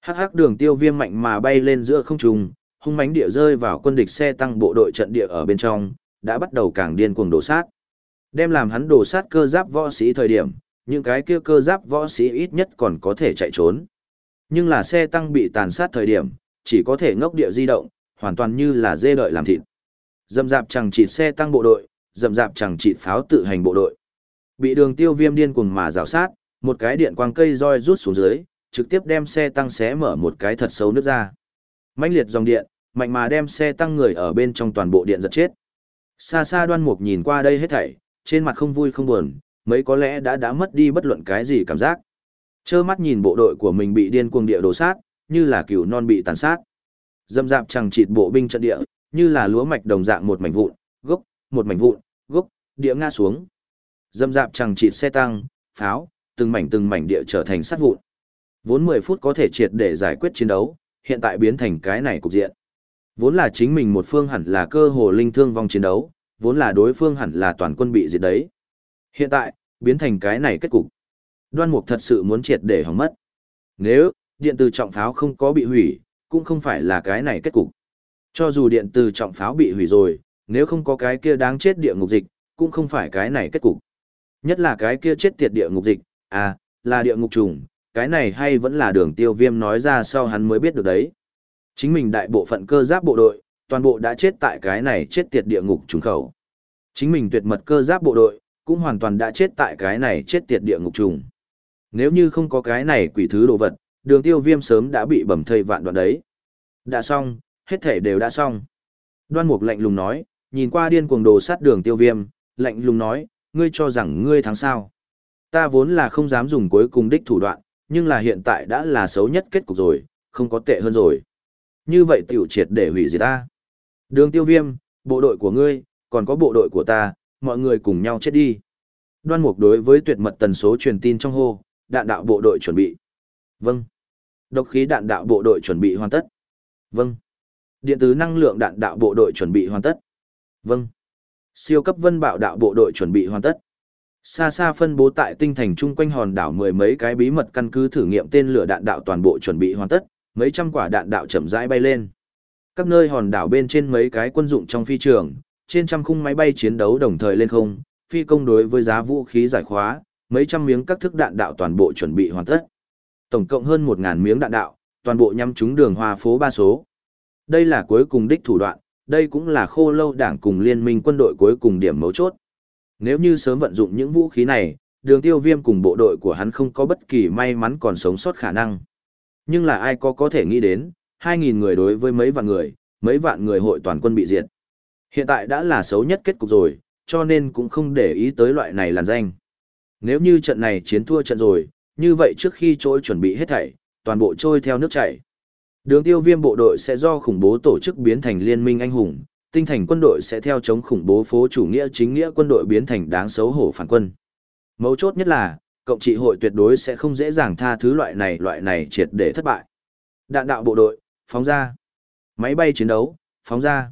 Hắc hắc đường tiêu viêm mạnh mà bay lên giữa không trung, hung mãnh địa rơi vào quân địch xe tăng bộ đội trận địa ở bên trong, đã bắt đầu càng điên cuồng đổ sát. Đem làm hắn đổ sát cơ giáp võ sĩ thời điểm, những cái kia cơ giáp võ sĩ ít nhất còn có thể chạy trốn. Nhưng là xe tăng bị tàn sát thời điểm, chỉ có thể ngốc địa di động, hoàn toàn như là dê đợi làm thịt. Dầm dạp chẳng chịt xe tăng bộ đội, dầm dạp chẳng chịt pháo tự hành bộ đội. Bị đường tiêu viêm điên cuồng mà rào sát, một cái điện quang cây roi rút xuống dưới, trực tiếp đem xe tăng xé mở một cái thật sâu nước ra. mãnh liệt dòng điện, mạnh mà đem xe tăng người ở bên trong toàn bộ điện giật chết. Xa xa đoan mục nhìn qua đây hết thảy, trên mặt không vui không buồn, mấy có lẽ đã đã mất đi bất luận cái gì cảm giác. Chơ mắt nhìn bộ đội của mình bị điên cuồng địa đổ sát, như là cừu non bị tàn sát. Dâm dạp chẳng chịt bộ binh trận địa, như là lúa mạch đồng dạng một mảnh vụn, gốc, một mảnh vụn, gốc, địa ngã xuống. Dâm dạp chẳng chịt xe tăng, pháo, từng mảnh từng mảnh địa trở thành sát vụn. Vốn 10 phút có thể triệt để giải quyết chiến đấu, hiện tại biến thành cái này cục diện. Vốn là chính mình một phương hẳn là cơ hồ linh thương vong chiến đấu, vốn là đối phương hẳn là toàn quân bị diệt đấy. Hiện tại, biến thành cái này kết cục. Đoan mục thật sự muốn triệt để hỏng mất. Nếu, điện từ trọng pháo không có bị hủy, cũng không phải là cái này kết cục. Cho dù điện từ trọng pháo bị hủy rồi, nếu không có cái kia đáng chết địa ngục dịch, cũng không phải cái này kết cục. Nhất là cái kia chết tiệt địa ngục dịch, à, là địa ngục trùng, cái này hay vẫn là đường tiêu viêm nói ra sau hắn mới biết được đấy. Chính mình đại bộ phận cơ giáp bộ đội, toàn bộ đã chết tại cái này chết tiệt địa ngục trùng khẩu. Chính mình tuyệt mật cơ giáp bộ đội, cũng hoàn toàn đã chết tại cái này chết tiệt địa ngục trùng. Nếu như không có cái này quỷ thứ đồ vật, đường tiêu viêm sớm đã bị bầm thây vạn đoạn đấy. Đã xong, hết thể đều đã xong. Đoan mục lạnh lùng nói, nhìn qua điên cuồng đồ sát đường tiêu viêm, lạnh lùng nói, ngươi cho rằng ngươi thắng sao. Ta vốn là không dám dùng cuối cùng đích thủ đoạn, nhưng là hiện tại đã là xấu nhất kết cục rồi, không có tệ hơn rồi. Như vậy tiểu triệt để hủy diệt ta. Đường tiêu viêm, bộ đội của ngươi, còn có bộ đội của ta, mọi người cùng nhau chết đi. Đoan mục đối với tuyệt mật tần số truyền tin trong hô, đạn đạo bộ đội chuẩn bị. Vâng. Độc khí đạn đạo bộ đội chuẩn bị hoàn tất. Vâng. Điện tử năng lượng đạn đạo bộ đội chuẩn bị hoàn tất. Vâng. Siêu cấp vân bạo đạo bộ đội chuẩn bị hoàn tất. Xa xa phân bố tại tinh thành chung quanh hòn đảo mười mấy cái bí mật căn cứ thử nghiệm tên lửa đạn đạo toàn bộ chuẩn bị hoàn tất, mấy trăm quả đạn đạo chậm rãi bay lên. Các nơi hòn đảo bên trên mấy cái quân dụng trong phi trường, trên trăm khung máy bay chiến đấu đồng thời lên không, phi công đối với giá vũ khí giải khóa, mấy trăm miếng các thức đạn đạo toàn bộ chuẩn bị hoàn tất. Tổng cộng hơn 1000 miếng đạn đạo, toàn bộ nhắm trúng đường hoa phố ba số. Đây là cuối cùng đích thủ đoạn, đây cũng là khô lâu đảng cùng liên minh quân đội cuối cùng điểm mấu chốt. Nếu như sớm vận dụng những vũ khí này, đường tiêu viêm cùng bộ đội của hắn không có bất kỳ may mắn còn sống sót khả năng. Nhưng là ai có có thể nghĩ đến, 2.000 người đối với mấy vạn người, mấy vạn người hội toàn quân bị diệt. Hiện tại đã là xấu nhất kết cục rồi, cho nên cũng không để ý tới loại này làn danh. Nếu như trận này chiến thua trận rồi, như vậy trước khi trôi chuẩn bị hết thảy, toàn bộ trôi theo nước chảy. Đường tiêu viêm bộ đội sẽ do khủng bố tổ chức biến thành liên minh anh hùng, tinh thành quân đội sẽ theo chống khủng bố phố chủ nghĩa chính nghĩa quân đội biến thành đáng xấu hổ phản quân. Mấu chốt nhất là, cộng trị hội tuyệt đối sẽ không dễ dàng tha thứ loại này loại này triệt để thất bại. Đạn đạo bộ đội, phóng ra. Máy bay chiến đấu, phóng ra.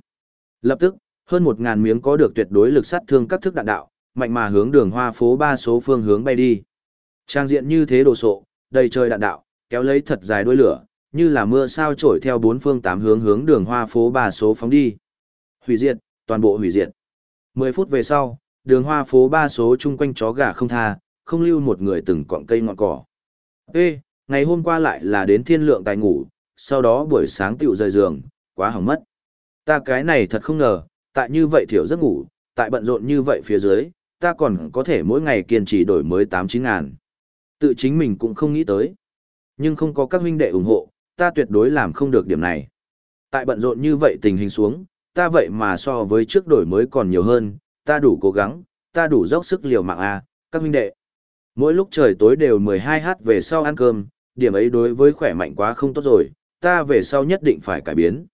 Lập tức, hơn 1.000 miếng có được tuyệt đối lực sát thương các thức đạn đạo, mạnh mà hướng đường hoa phố ba số phương hướng bay đi. Trang diện như thế đồ sộ, đầy trời đạn đạo, kéo lấy thật dài đuôi lửa, như là mưa sao trổi theo bốn phương tám hướng hướng đường hoa phố ba số phóng đi. Hủy diệt, toàn bộ hủy diệt. 10 phút về sau, đường hoa phố ba số chung quanh chó gà không tha, không lưu một người từng cọng cây ngọn cỏ. Ê, ngày hôm qua lại là đến thiên lượng tài ngủ, sau đó buổi sáng tiểu rời giường, quá hỏng mất. Ta cái này thật không ngờ, tại như vậy thiểu giấc ngủ, tại bận rộn như vậy phía dưới, ta còn có thể mỗi ngày kiên trì đổi mới 8-9 ngàn. Tự chính mình cũng không nghĩ tới. Nhưng không có các huynh đệ ủng hộ, ta tuyệt đối làm không được điểm này. Tại bận rộn như vậy tình hình xuống, ta vậy mà so với trước đổi mới còn nhiều hơn, ta đủ cố gắng, ta đủ dốc sức liều mạng a, các huynh đệ. Mỗi lúc trời tối đều 12h về sau ăn cơm, điểm ấy đối với khỏe mạnh quá không tốt rồi, ta về sau nhất định phải cải biến.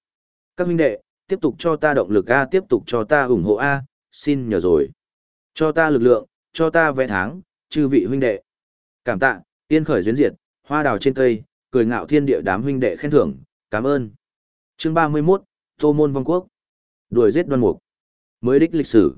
Các huynh đệ, tiếp tục cho ta động lực A, tiếp tục cho ta ủng hộ A, xin nhờ rồi. Cho ta lực lượng, cho ta vẽ tháng, chư vị huynh đệ. Cảm tạ, yên khởi duyên diệt, hoa đào trên cây, cười ngạo thiên địa đám huynh đệ khen thưởng, cảm ơn. Chương 31, Tô Môn Vong Quốc. Đuổi giết đoan mục. Mới đích lịch sử.